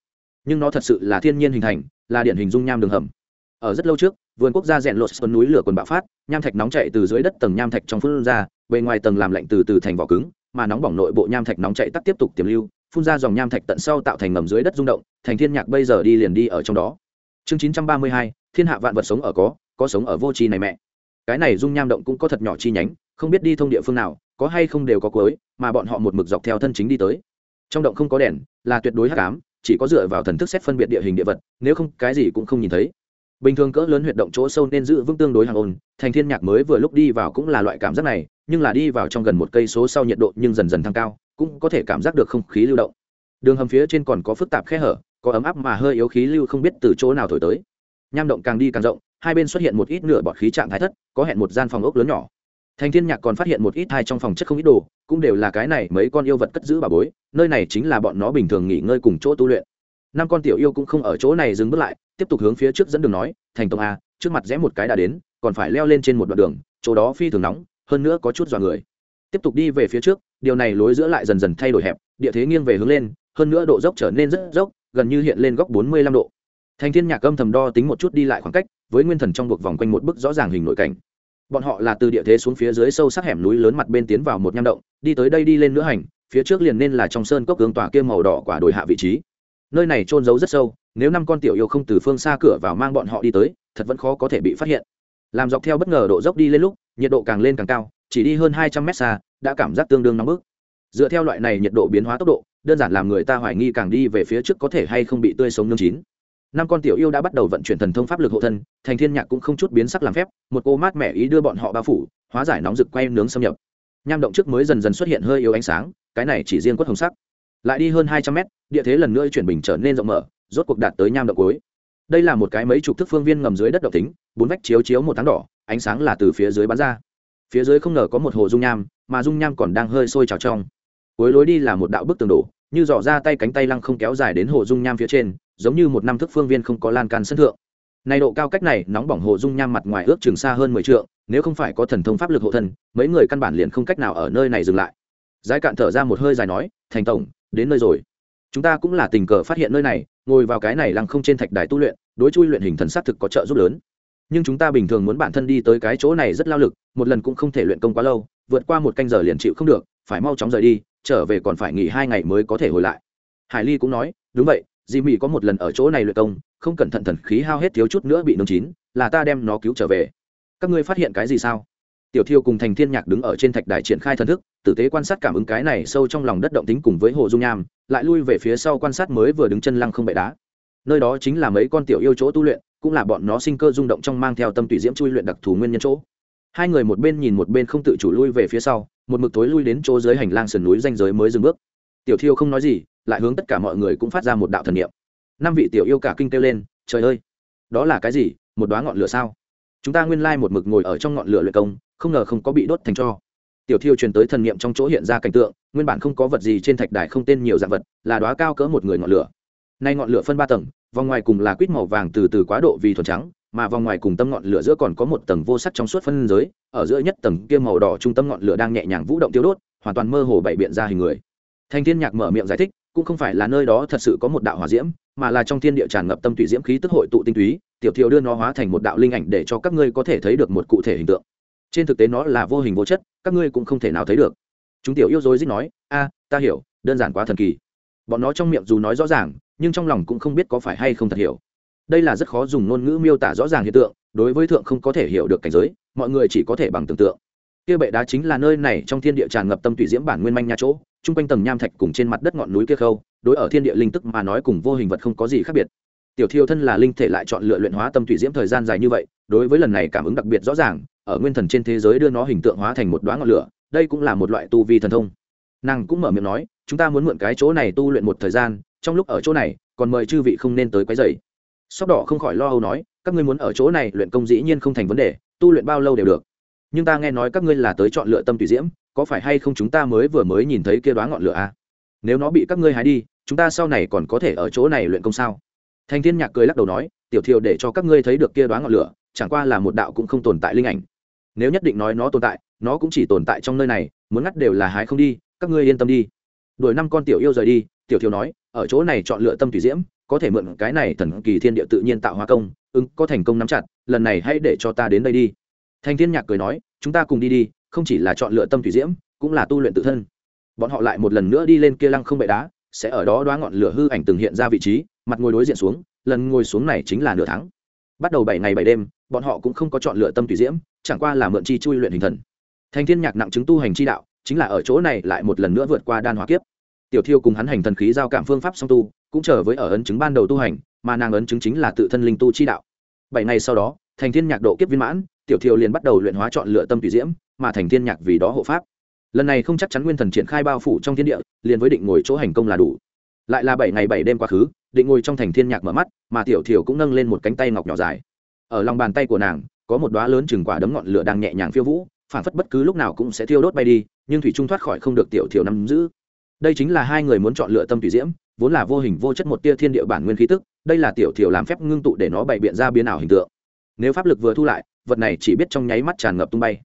nhưng nó thật sự là thiên nhiên hình thành là điển hình dung nham đường hầm. Ở rất lâu trước vườn quốc gia rèn lột xuân núi lửa quần bạo phát nham thạch nóng chạy từ dưới đất tầng nham thạch trong phun ra bề ngoài tầng làm lạnh từ từ thành vỏ cứng mà nóng bỏng nội bộ nham thạch nóng chạy tắt tiếp tục tiềm lưu phun ra dòng nham thạch tận sau tạo thành ngầm dưới đất rung động thành thiên nhạc bây giờ đi liền đi ở trong đó. Chương 932, thiên hạ vạn vật sống ở có có sống ở vô tri này mẹ. Cái này dung nham động cũng có thật nhỏ chi nhánh không biết đi thông địa phương nào có hay không đều có cuối mà bọn họ một mực dọc theo thân chính đi tới. Trong động không có đèn là tuyệt đối hắc ám chỉ có dựa vào thần thức xét phân biệt địa hình địa vật nếu không cái gì cũng không nhìn thấy. Bình thường cỡ lớn huyệt động chỗ sâu nên giữ vững tương đối hàng ổn, thành thiên nhạc mới vừa lúc đi vào cũng là loại cảm giác này nhưng là đi vào trong gần một cây số sau nhiệt độ nhưng dần dần tăng cao cũng có thể cảm giác được không khí lưu động. Đường hầm phía trên còn có phức tạp khe hở có ấm áp mà hơi yếu khí lưu không biết từ chỗ nào thổi tới. Nham động càng đi càng rộng hai bên xuất hiện một ít nửa bọt khí trạng thái thất có hẹn một gian phòng ốc lớn nhỏ thành thiên nhạc còn phát hiện một ít hai trong phòng chất không ít đồ, cũng đều là cái này mấy con yêu vật cất giữ bà bối, nơi này chính là bọn nó bình thường nghỉ ngơi cùng chỗ tu luyện. Năm con tiểu yêu cũng không ở chỗ này dừng bước lại, tiếp tục hướng phía trước dẫn đường nói, thành tông a à, trước mặt rẽ một cái đã đến, còn phải leo lên trên một đoạn đường, chỗ đó phi thường nóng, hơn nữa có chút dọa người. Tiếp tục đi về phía trước, điều này lối giữa lại dần dần thay đổi hẹp, địa thế nghiêng về hướng lên, hơn nữa độ dốc trở nên rất dốc, gần như hiện lên góc bốn mươi lăm độ. Thành thiên nhạc âm thầm đo tính một chút đi lại khoảng cách, với nguyên thần trong buộc vòng quanh một bức rõ ràng hình nội cảnh bọn họ là từ địa thế xuống phía dưới sâu sắc hẻm núi lớn mặt bên tiến vào một nham động, đi tới đây đi lên nữa hành, phía trước liền nên là trong sơn cốc hướng tòa kia màu đỏ quả đồi hạ vị trí. Nơi này trôn giấu rất sâu, nếu năm con tiểu yêu không từ phương xa cửa vào mang bọn họ đi tới, thật vẫn khó có thể bị phát hiện. Làm dọc theo bất ngờ độ dốc đi lên lúc, nhiệt độ càng lên càng cao, chỉ đi hơn hai trăm mét xa, đã cảm giác tương đương nóng bức. Dựa theo loại này nhiệt độ biến hóa tốc độ, đơn giản làm người ta hoài nghi càng đi về phía trước có thể hay không bị tươi sống nương chín năm con tiểu yêu đã bắt đầu vận chuyển thần thông pháp lực hộ thân, thành thiên nhạc cũng không chút biến sắc làm phép, một cô mát mẻ ý đưa bọn họ bao phủ, hóa giải nóng rực quay nướng xâm nhập. Nham động trước mới dần dần xuất hiện hơi yếu ánh sáng, cái này chỉ riêng quất hồng sắc. Lại đi hơn hai trăm mét, địa thế lần nữa chuyển bình trở nên rộng mở, rốt cuộc đạt tới nham động cuối. Đây là một cái mấy chục thước phương viên ngầm dưới đất độc tính, bốn vách chiếu chiếu một tháng đỏ, ánh sáng là từ phía dưới bắn ra. Phía dưới không ngờ có một hồ dung nham, mà dung nham còn đang hơi sôi trào trong. Cuối lối đi là một đạo bức tường đổ, như dò ra tay cánh tay lăng không kéo dài đến hồ dung nham phía trên giống như một năm thước phương viên không có lan can sân thượng. Này độ cao cách này nóng bỏng hồ dung nham mặt ngoài ước chừng xa hơn mười trượng, nếu không phải có thần thông pháp lực hộ thân, mấy người căn bản liền không cách nào ở nơi này dừng lại. Giải cạn thở ra một hơi dài nói, thành tổng, đến nơi rồi. Chúng ta cũng là tình cờ phát hiện nơi này, ngồi vào cái này lăng không trên thạch đài tu luyện, đối chui luyện hình thần xác thực có trợ giúp lớn. Nhưng chúng ta bình thường muốn bản thân đi tới cái chỗ này rất lao lực, một lần cũng không thể luyện công quá lâu, vượt qua một canh giờ liền chịu không được, phải mau chóng rời đi, trở về còn phải nghỉ hai ngày mới có thể hồi lại. Hải ly cũng nói, đúng vậy dì mỹ có một lần ở chỗ này luyện công, không cẩn thận thần khí hao hết thiếu chút nữa bị nướng chín, là ta đem nó cứu trở về. Các ngươi phát hiện cái gì sao? Tiểu thiêu cùng thành thiên nhạc đứng ở trên thạch đài triển khai thần thức, tử tế quan sát cảm ứng cái này sâu trong lòng đất động tính cùng với hồ dung nham, lại lui về phía sau quan sát mới vừa đứng chân lăng không bệ đá. Nơi đó chính là mấy con tiểu yêu chỗ tu luyện, cũng là bọn nó sinh cơ rung động trong mang theo tâm tùy diễm chui luyện đặc thù nguyên nhân chỗ. Hai người một bên nhìn một bên không tự chủ lui về phía sau, một mực tối lui đến chỗ dưới hành lang sườn núi danh giới mới dừng bước. Tiểu thiêu không nói gì lại hướng tất cả mọi người cũng phát ra một đạo thần niệm. Năm vị tiểu yêu cả kinh kêu lên, trời ơi, đó là cái gì? Một đoá ngọn lửa sao? Chúng ta nguyên lai một mực ngồi ở trong ngọn lửa luyện công, không ngờ không có bị đốt thành cho. Tiểu thiêu truyền tới thần niệm trong chỗ hiện ra cảnh tượng, nguyên bản không có vật gì trên thạch đài không tên nhiều dạng vật, là đoá cao cỡ một người ngọn lửa. Nay ngọn lửa phân ba tầng, vòng ngoài cùng là quýt màu vàng từ từ quá độ vì thuần trắng, mà vòng ngoài cùng tâm ngọn lửa giữa còn có một tầng vô sắc trong suốt phân giới, ở giữa nhất tầng kia màu đỏ trung tâm ngọn lửa đang nhẹ nhàng vũ động tiêu đốt, hoàn toàn mơ hồ bảy biện ra hình người. Thanh thiên nhạc mở miệng giải thích cũng không phải là nơi đó thật sự có một đạo hỏa diễm, mà là trong thiên địa tràn ngập tâm tùy diễm khí tức hội tụ tinh túy, tiểu thiều đưa nó hóa thành một đạo linh ảnh để cho các ngươi có thể thấy được một cụ thể hình tượng. Trên thực tế nó là vô hình vô chất, các ngươi cũng không thể nào thấy được. Chúng tiểu yêu dối dích nói, a, ta hiểu, đơn giản quá thần kỳ. Bọn nó trong miệng dù nói rõ ràng, nhưng trong lòng cũng không biết có phải hay không thật hiểu. Đây là rất khó dùng ngôn ngữ miêu tả rõ ràng hiện tượng, đối với thượng không có thể hiểu được cảnh giới, mọi người chỉ có thể bằng tưởng tượng kia bệ đá chính là nơi này trong thiên địa tràn ngập tâm tùy diễm bản nguyên manh nha chỗ, chung quanh tầng nham thạch cùng trên mặt đất ngọn núi kia khâu, đối ở thiên địa linh tức mà nói cùng vô hình vật không có gì khác biệt. Tiểu thiêu thân là linh thể lại chọn lựa luyện hóa tâm tùy diễm thời gian dài như vậy, đối với lần này cảm ứng đặc biệt rõ ràng, ở nguyên thần trên thế giới đưa nó hình tượng hóa thành một đoá ngọn lửa, đây cũng là một loại tu vi thần thông. Nàng cũng mở miệng nói, chúng ta muốn mượn cái chỗ này tu luyện một thời gian, trong lúc ở chỗ này, còn mời chư vị không nên tới quấy rầy. Sóc đỏ không khỏi lo âu nói, các ngươi muốn ở chỗ này luyện công dĩ nhiên không thành vấn đề, tu luyện bao lâu đều được nhưng ta nghe nói các ngươi là tới chọn lựa tâm tùy diễm, có phải hay không chúng ta mới vừa mới nhìn thấy kia đoá ngọn lửa à? nếu nó bị các ngươi hái đi, chúng ta sau này còn có thể ở chỗ này luyện công sao? Thanh thiên nhạc cười lắc đầu nói, tiểu thiều để cho các ngươi thấy được kia đoá ngọn lửa, chẳng qua là một đạo cũng không tồn tại linh ảnh. Nếu nhất định nói nó tồn tại, nó cũng chỉ tồn tại trong nơi này, muốn ngắt đều là hái không đi, các ngươi yên tâm đi. Đuổi năm con tiểu yêu rời đi, tiểu thiều nói, ở chỗ này chọn lựa tâm tùy diễm, có thể mượn cái này thần kỳ thiên địa tự nhiên tạo hóa công, ứng có thành công nắm chặt, lần này hãy để cho ta đến đây đi thanh thiên nhạc cười nói, chúng ta cùng đi đi, không chỉ là chọn lựa tâm thủy diễm, cũng là tu luyện tự thân. Bọn họ lại một lần nữa đi lên kia lăng không bệ đá, sẽ ở đó đoá ngọn lửa hư ảnh từng hiện ra vị trí, mặt ngồi đối diện xuống, lần ngồi xuống này chính là nửa tháng. Bắt đầu bảy ngày bảy đêm, bọn họ cũng không có chọn lựa tâm thủy diễm, chẳng qua là mượn chi chui luyện hình thần. Thanh thiên nhạc nặng chứng tu hành chi đạo, chính là ở chỗ này lại một lần nữa vượt qua đan hóa kiếp. Tiểu thiêu cùng hắn hành thần khí giao cảm phương pháp song tu, cũng trở với ở ấn chứng ban đầu tu hành, mà nàng ấn chứng chính là tự thân linh tu chi đạo. Bảy ngày sau đó thành thiên nhạc độ kiếp viên mãn tiểu thiều liền bắt đầu luyện hóa chọn lựa tâm tùy diễm, mà thành thiên nhạc vì đó hộ pháp. Lần này không chắc chắn nguyên thần triển khai bao phủ trong thiên địa, liền với định ngồi chỗ hành công là đủ. Lại là bảy ngày bảy đêm quá khứ, định ngồi trong thành thiên nhạc mở mắt, mà tiểu thiều cũng nâng lên một cánh tay ngọc nhỏ dài. Ở lòng bàn tay của nàng, có một đóa lớn chừng quả đấm ngọn lửa đang nhẹ nhàng phiêu vũ, phản phất bất cứ lúc nào cũng sẽ thiêu đốt bay đi, nhưng thủy trung thoát khỏi không được tiểu thiều nắm giữ. Đây chính là hai người muốn chọn lựa tâm tùy diễm, vốn là vô hình vô chất một tia thiên địa bản nguyên khí tức, đây là tiểu thiều làm phép ngưng tụ để nó bày biện ra biến ảo hình tượng. Nếu pháp lực vừa thu lại vật này chỉ biết trong nháy mắt tràn ngập tung bay.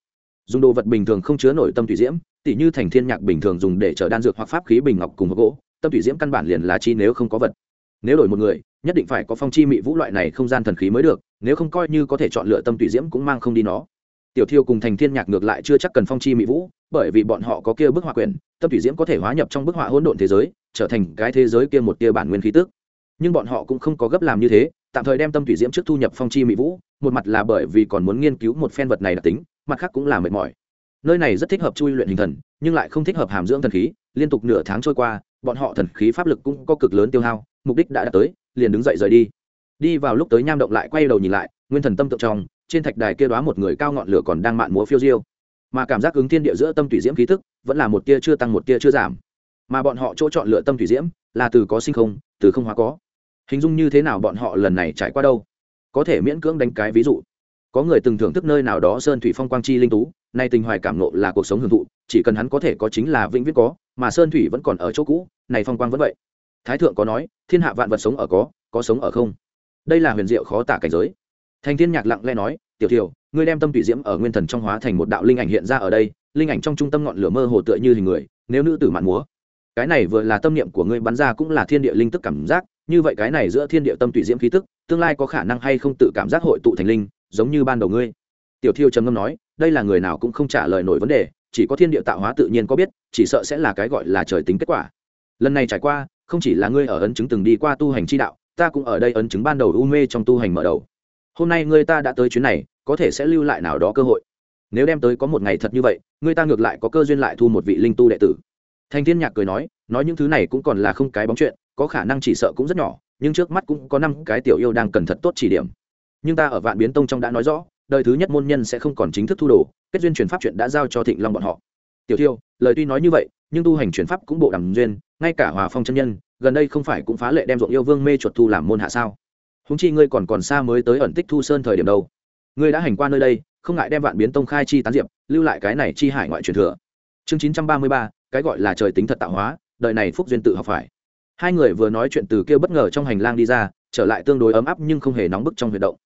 Dùng đồ vật bình thường không chứa nổi tâm thủy diễm, tỉ như thành thiên nhạc bình thường dùng để chở đan dược hoặc pháp khí bình ngọc cùng hộp gỗ, tâm thủy diễm căn bản liền là chi nếu không có vật. Nếu đổi một người, nhất định phải có phong chi mị vũ loại này không gian thần khí mới được, nếu không coi như có thể chọn lựa tâm thủy diễm cũng mang không đi nó. Tiểu thiêu cùng thành thiên nhạc ngược lại chưa chắc cần phong chi mị vũ, bởi vì bọn họ có kia bức họa quyền tâm thủy diễm có thể hóa nhập trong bức họa hỗn độn thế giới, trở thành cái thế giới kia một tia bản nguyên khí tức. Nhưng bọn họ cũng không có gấp làm như thế tạm thời đem tâm thủy diễm trước thu nhập phong chi mỹ vũ, một mặt là bởi vì còn muốn nghiên cứu một phen vật này đặc tính, mặt khác cũng là mệt mỏi. Nơi này rất thích hợp chui luyện hình thần, nhưng lại không thích hợp hàm dưỡng thần khí, liên tục nửa tháng trôi qua, bọn họ thần khí pháp lực cũng có cực lớn tiêu hao, mục đích đã đạt tới, liền đứng dậy rời đi. Đi vào lúc tới nham động lại quay đầu nhìn lại, nguyên thần tâm tượng trong, trên thạch đài kia đoá một người cao ngọn lửa còn đang mạn múa phiêu diêu. Mà cảm giác ứng thiên địa giữa tâm thủy diễm khí thức vẫn là một tia chưa tăng một tia chưa giảm. Mà bọn họ chỗ chọn lựa tâm thủy diễm, là từ có sinh không, từ không hóa có hình dung như thế nào bọn họ lần này trải qua đâu? Có thể miễn cưỡng đánh cái ví dụ. Có người từng thưởng thức nơi nào đó sơn thủy phong quang chi linh tú, nay tình hoài cảm nộ là cuộc sống hưởng thụ, chỉ cần hắn có thể có chính là vĩnh viễn có, mà sơn thủy vẫn còn ở chỗ cũ, này phong quang vẫn vậy. Thái thượng có nói, thiên hạ vạn vật sống ở có có sống ở không. Đây là huyền diệu khó tả cảnh giới. Thành thiên nhạc lặng lẽ nói, tiểu thiểu ngươi đem tâm tùy diễm ở nguyên thần trong hóa thành một đạo linh ảnh hiện ra ở đây, linh ảnh trong trung tâm ngọn lửa mơ hồ tựa như hình người, nếu nữ tử mạn múa cái này vừa là tâm niệm của ngươi bắn ra cũng là thiên địa linh tức cảm giác, như vậy cái này giữa thiên địa tâm tùy diễm khí tức, tương lai có khả năng hay không tự cảm giác hội tụ thành linh, giống như ban đầu ngươi. Tiểu thiêu trầm ngâm nói, đây là người nào cũng không trả lời nổi vấn đề, chỉ có thiên địa tạo hóa tự nhiên có biết, chỉ sợ sẽ là cái gọi là trời tính kết quả. Lần này trải qua, không chỉ là ngươi ở ấn chứng từng đi qua tu hành chi đạo, ta cũng ở đây ấn chứng ban đầu u mê trong tu hành mở đầu. Hôm nay ngươi ta đã tới chuyến này, có thể sẽ lưu lại nào đó cơ hội. Nếu đem tới có một ngày thật như vậy, ngươi ta ngược lại có cơ duyên lại thu một vị linh tu đệ tử thanh thiên nhạc cười nói nói những thứ này cũng còn là không cái bóng chuyện, có khả năng chỉ sợ cũng rất nhỏ, nhưng trước mắt cũng có năm cái tiểu yêu đang cần thật tốt chỉ điểm. Nhưng ta ở vạn biến tông trong đã nói rõ, đời thứ nhất môn nhân sẽ không còn chính thức thu đồ, kết duyên truyền pháp chuyện đã giao cho thịnh long bọn họ. Tiểu thiêu, lời tuy nói như vậy, nhưng tu hành chuyển pháp cũng bộ đẳng duyên, ngay cả hòa phong chân nhân, gần đây không phải cũng phá lệ đem ruộng yêu vương mê chuột thu làm môn hạ sao? Húng chi ngươi còn còn xa mới tới ẩn tích thu sơn thời điểm đâu. Ngươi đã hành qua nơi đây, không ngại đem vạn biến tông khai chi tán diệp, lưu lại cái này chi hải ngoại truyền thừa. Chương chín trăm ba mươi ba cái gọi là trời tính thật tạo hóa, đời này phúc duyên tự học phải. Hai người vừa nói chuyện từ kia bất ngờ trong hành lang đi ra, trở lại tương đối ấm áp nhưng không hề nóng bức trong huyệt động.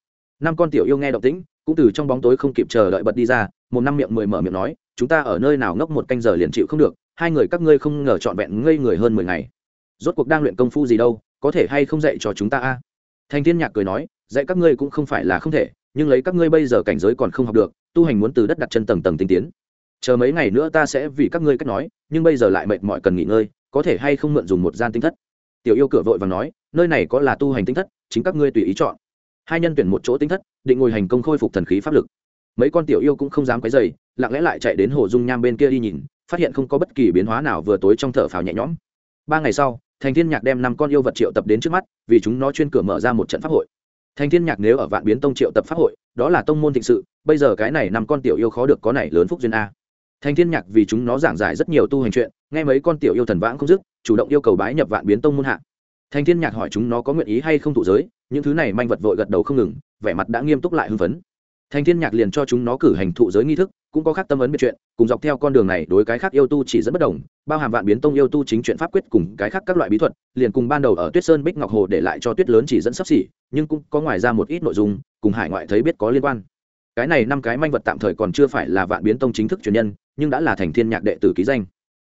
Năm con tiểu yêu nghe động tĩnh, cũng từ trong bóng tối không kịp chờ đợi bật đi ra, một năm miệng mười mở miệng nói, chúng ta ở nơi nào ngốc một canh giờ liền chịu không được, hai người các ngươi không ngờ trọn vẹn ngây người hơn mười ngày. Rốt cuộc đang luyện công phu gì đâu, có thể hay không dạy cho chúng ta a? Thành thiên nhạc cười nói, dạy các ngươi cũng không phải là không thể, nhưng lấy các ngươi bây giờ cảnh giới còn không học được, tu hành muốn từ đất đặt chân tầng tầng tinh tiến chờ mấy ngày nữa ta sẽ vì các ngươi cách nói, nhưng bây giờ lại mệt mỏi cần nghỉ ngơi, có thể hay không mượn dùng một gian tinh thất? Tiểu yêu cửa vội và nói, nơi này có là tu hành tinh thất, chính các ngươi tùy ý chọn. Hai nhân tuyển một chỗ tinh thất, định ngồi hành công khôi phục thần khí pháp lực. Mấy con tiểu yêu cũng không dám quấy dày lặng lẽ lại chạy đến hồ dung nham bên kia đi nhìn, phát hiện không có bất kỳ biến hóa nào vừa tối trong thở phào nhẹ nhõm. Ba ngày sau, thành thiên nhạc đem năm con yêu vật triệu tập đến trước mắt, vì chúng nó chuyên cửa mở ra một trận pháp hội. Thành thiên nhạc nếu ở vạn biến tông triệu tập pháp hội, đó là tông môn thịnh sự, bây giờ cái này năm con tiểu yêu khó được có này lớn phúc duyên a thành thiên nhạc vì chúng nó giảng giải rất nhiều tu hành chuyện, nghe mấy con tiểu yêu thần vãng không dứt, chủ động yêu cầu bái nhập vạn biến tông môn hạ. Thành thiên nhạc hỏi chúng nó có nguyện ý hay không thụ giới, những thứ này manh vật vội gật đầu không ngừng, vẻ mặt đã nghiêm túc lại hưng phấn. Thành thiên nhạc liền cho chúng nó cử hành thụ giới nghi thức, cũng có khác tâm ấn biệt chuyện, cùng dọc theo con đường này đối cái khác yêu tu chỉ dẫn bất đồng, bao hàm vạn biến tông yêu tu chính chuyện pháp quyết cùng cái khác các loại bí thuật, liền cùng ban đầu ở tuyết sơn bích ngọc hồ để lại cho tuyết lớn chỉ dẫn sắp xỉ, nhưng cũng có ngoài ra một ít nội dung, cùng hải ngoại thấy biết có liên quan cái này năm cái manh vật tạm thời còn chưa phải là vạn biến tông chính thức truyền nhân, nhưng đã là thành thiên nhạc đệ tử ký danh.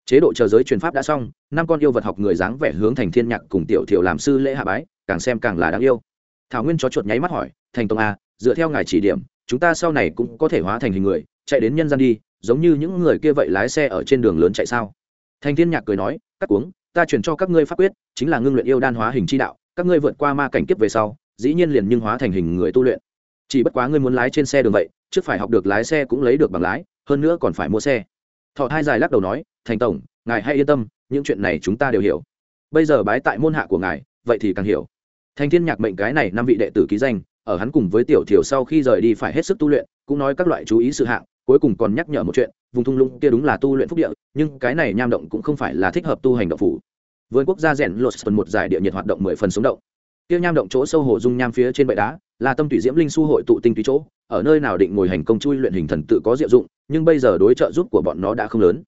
Chế độ chờ giới truyền pháp đã xong, năm con yêu vật học người dáng vẻ hướng thành thiên nhạc cùng tiểu thiểu làm sư lễ hạ bái, càng xem càng là đáng yêu. Thảo nguyên chó chuột nháy mắt hỏi, thành tông a, dựa theo ngài chỉ điểm, chúng ta sau này cũng có thể hóa thành hình người, chạy đến nhân gian đi, giống như những người kia vậy lái xe ở trên đường lớn chạy sao? Thành thiên nhạc cười nói, các uống ta chuyển cho các ngươi pháp quyết, chính là ngưng luyện yêu đan hóa hình chi đạo, các ngươi vượt qua ma cảnh kiếp về sau, dĩ nhiên liền nhưng hóa thành hình người tu luyện chỉ bất quá ngươi muốn lái trên xe đường vậy, trước phải học được lái xe cũng lấy được bằng lái, hơn nữa còn phải mua xe. Thọ hai dài lắc đầu nói, thành tổng, ngài hãy yên tâm, những chuyện này chúng ta đều hiểu. Bây giờ bái tại môn hạ của ngài, vậy thì càng hiểu. Thành thiên nhạc mệnh cái này năm vị đệ tử ký danh, ở hắn cùng với tiểu thiểu sau khi rời đi phải hết sức tu luyện, cũng nói các loại chú ý sự hạng, cuối cùng còn nhắc nhở một chuyện, vùng thung lũng kia đúng là tu luyện phúc địa, nhưng cái này nham động cũng không phải là thích hợp tu hành động phủ. Vườn quốc gia rèn lột phần một giải địa nhiệt hoạt động mười phần sống động. Kia nham động chỗ sâu hồ dung nham phía trên bệ đá là tâm tùy diễm linh su hội tụ tinh túy chỗ, ở nơi nào định ngồi hành công chui luyện hình thần tự có diệu dụng, nhưng bây giờ đối trợ giúp của bọn nó đã không lớn.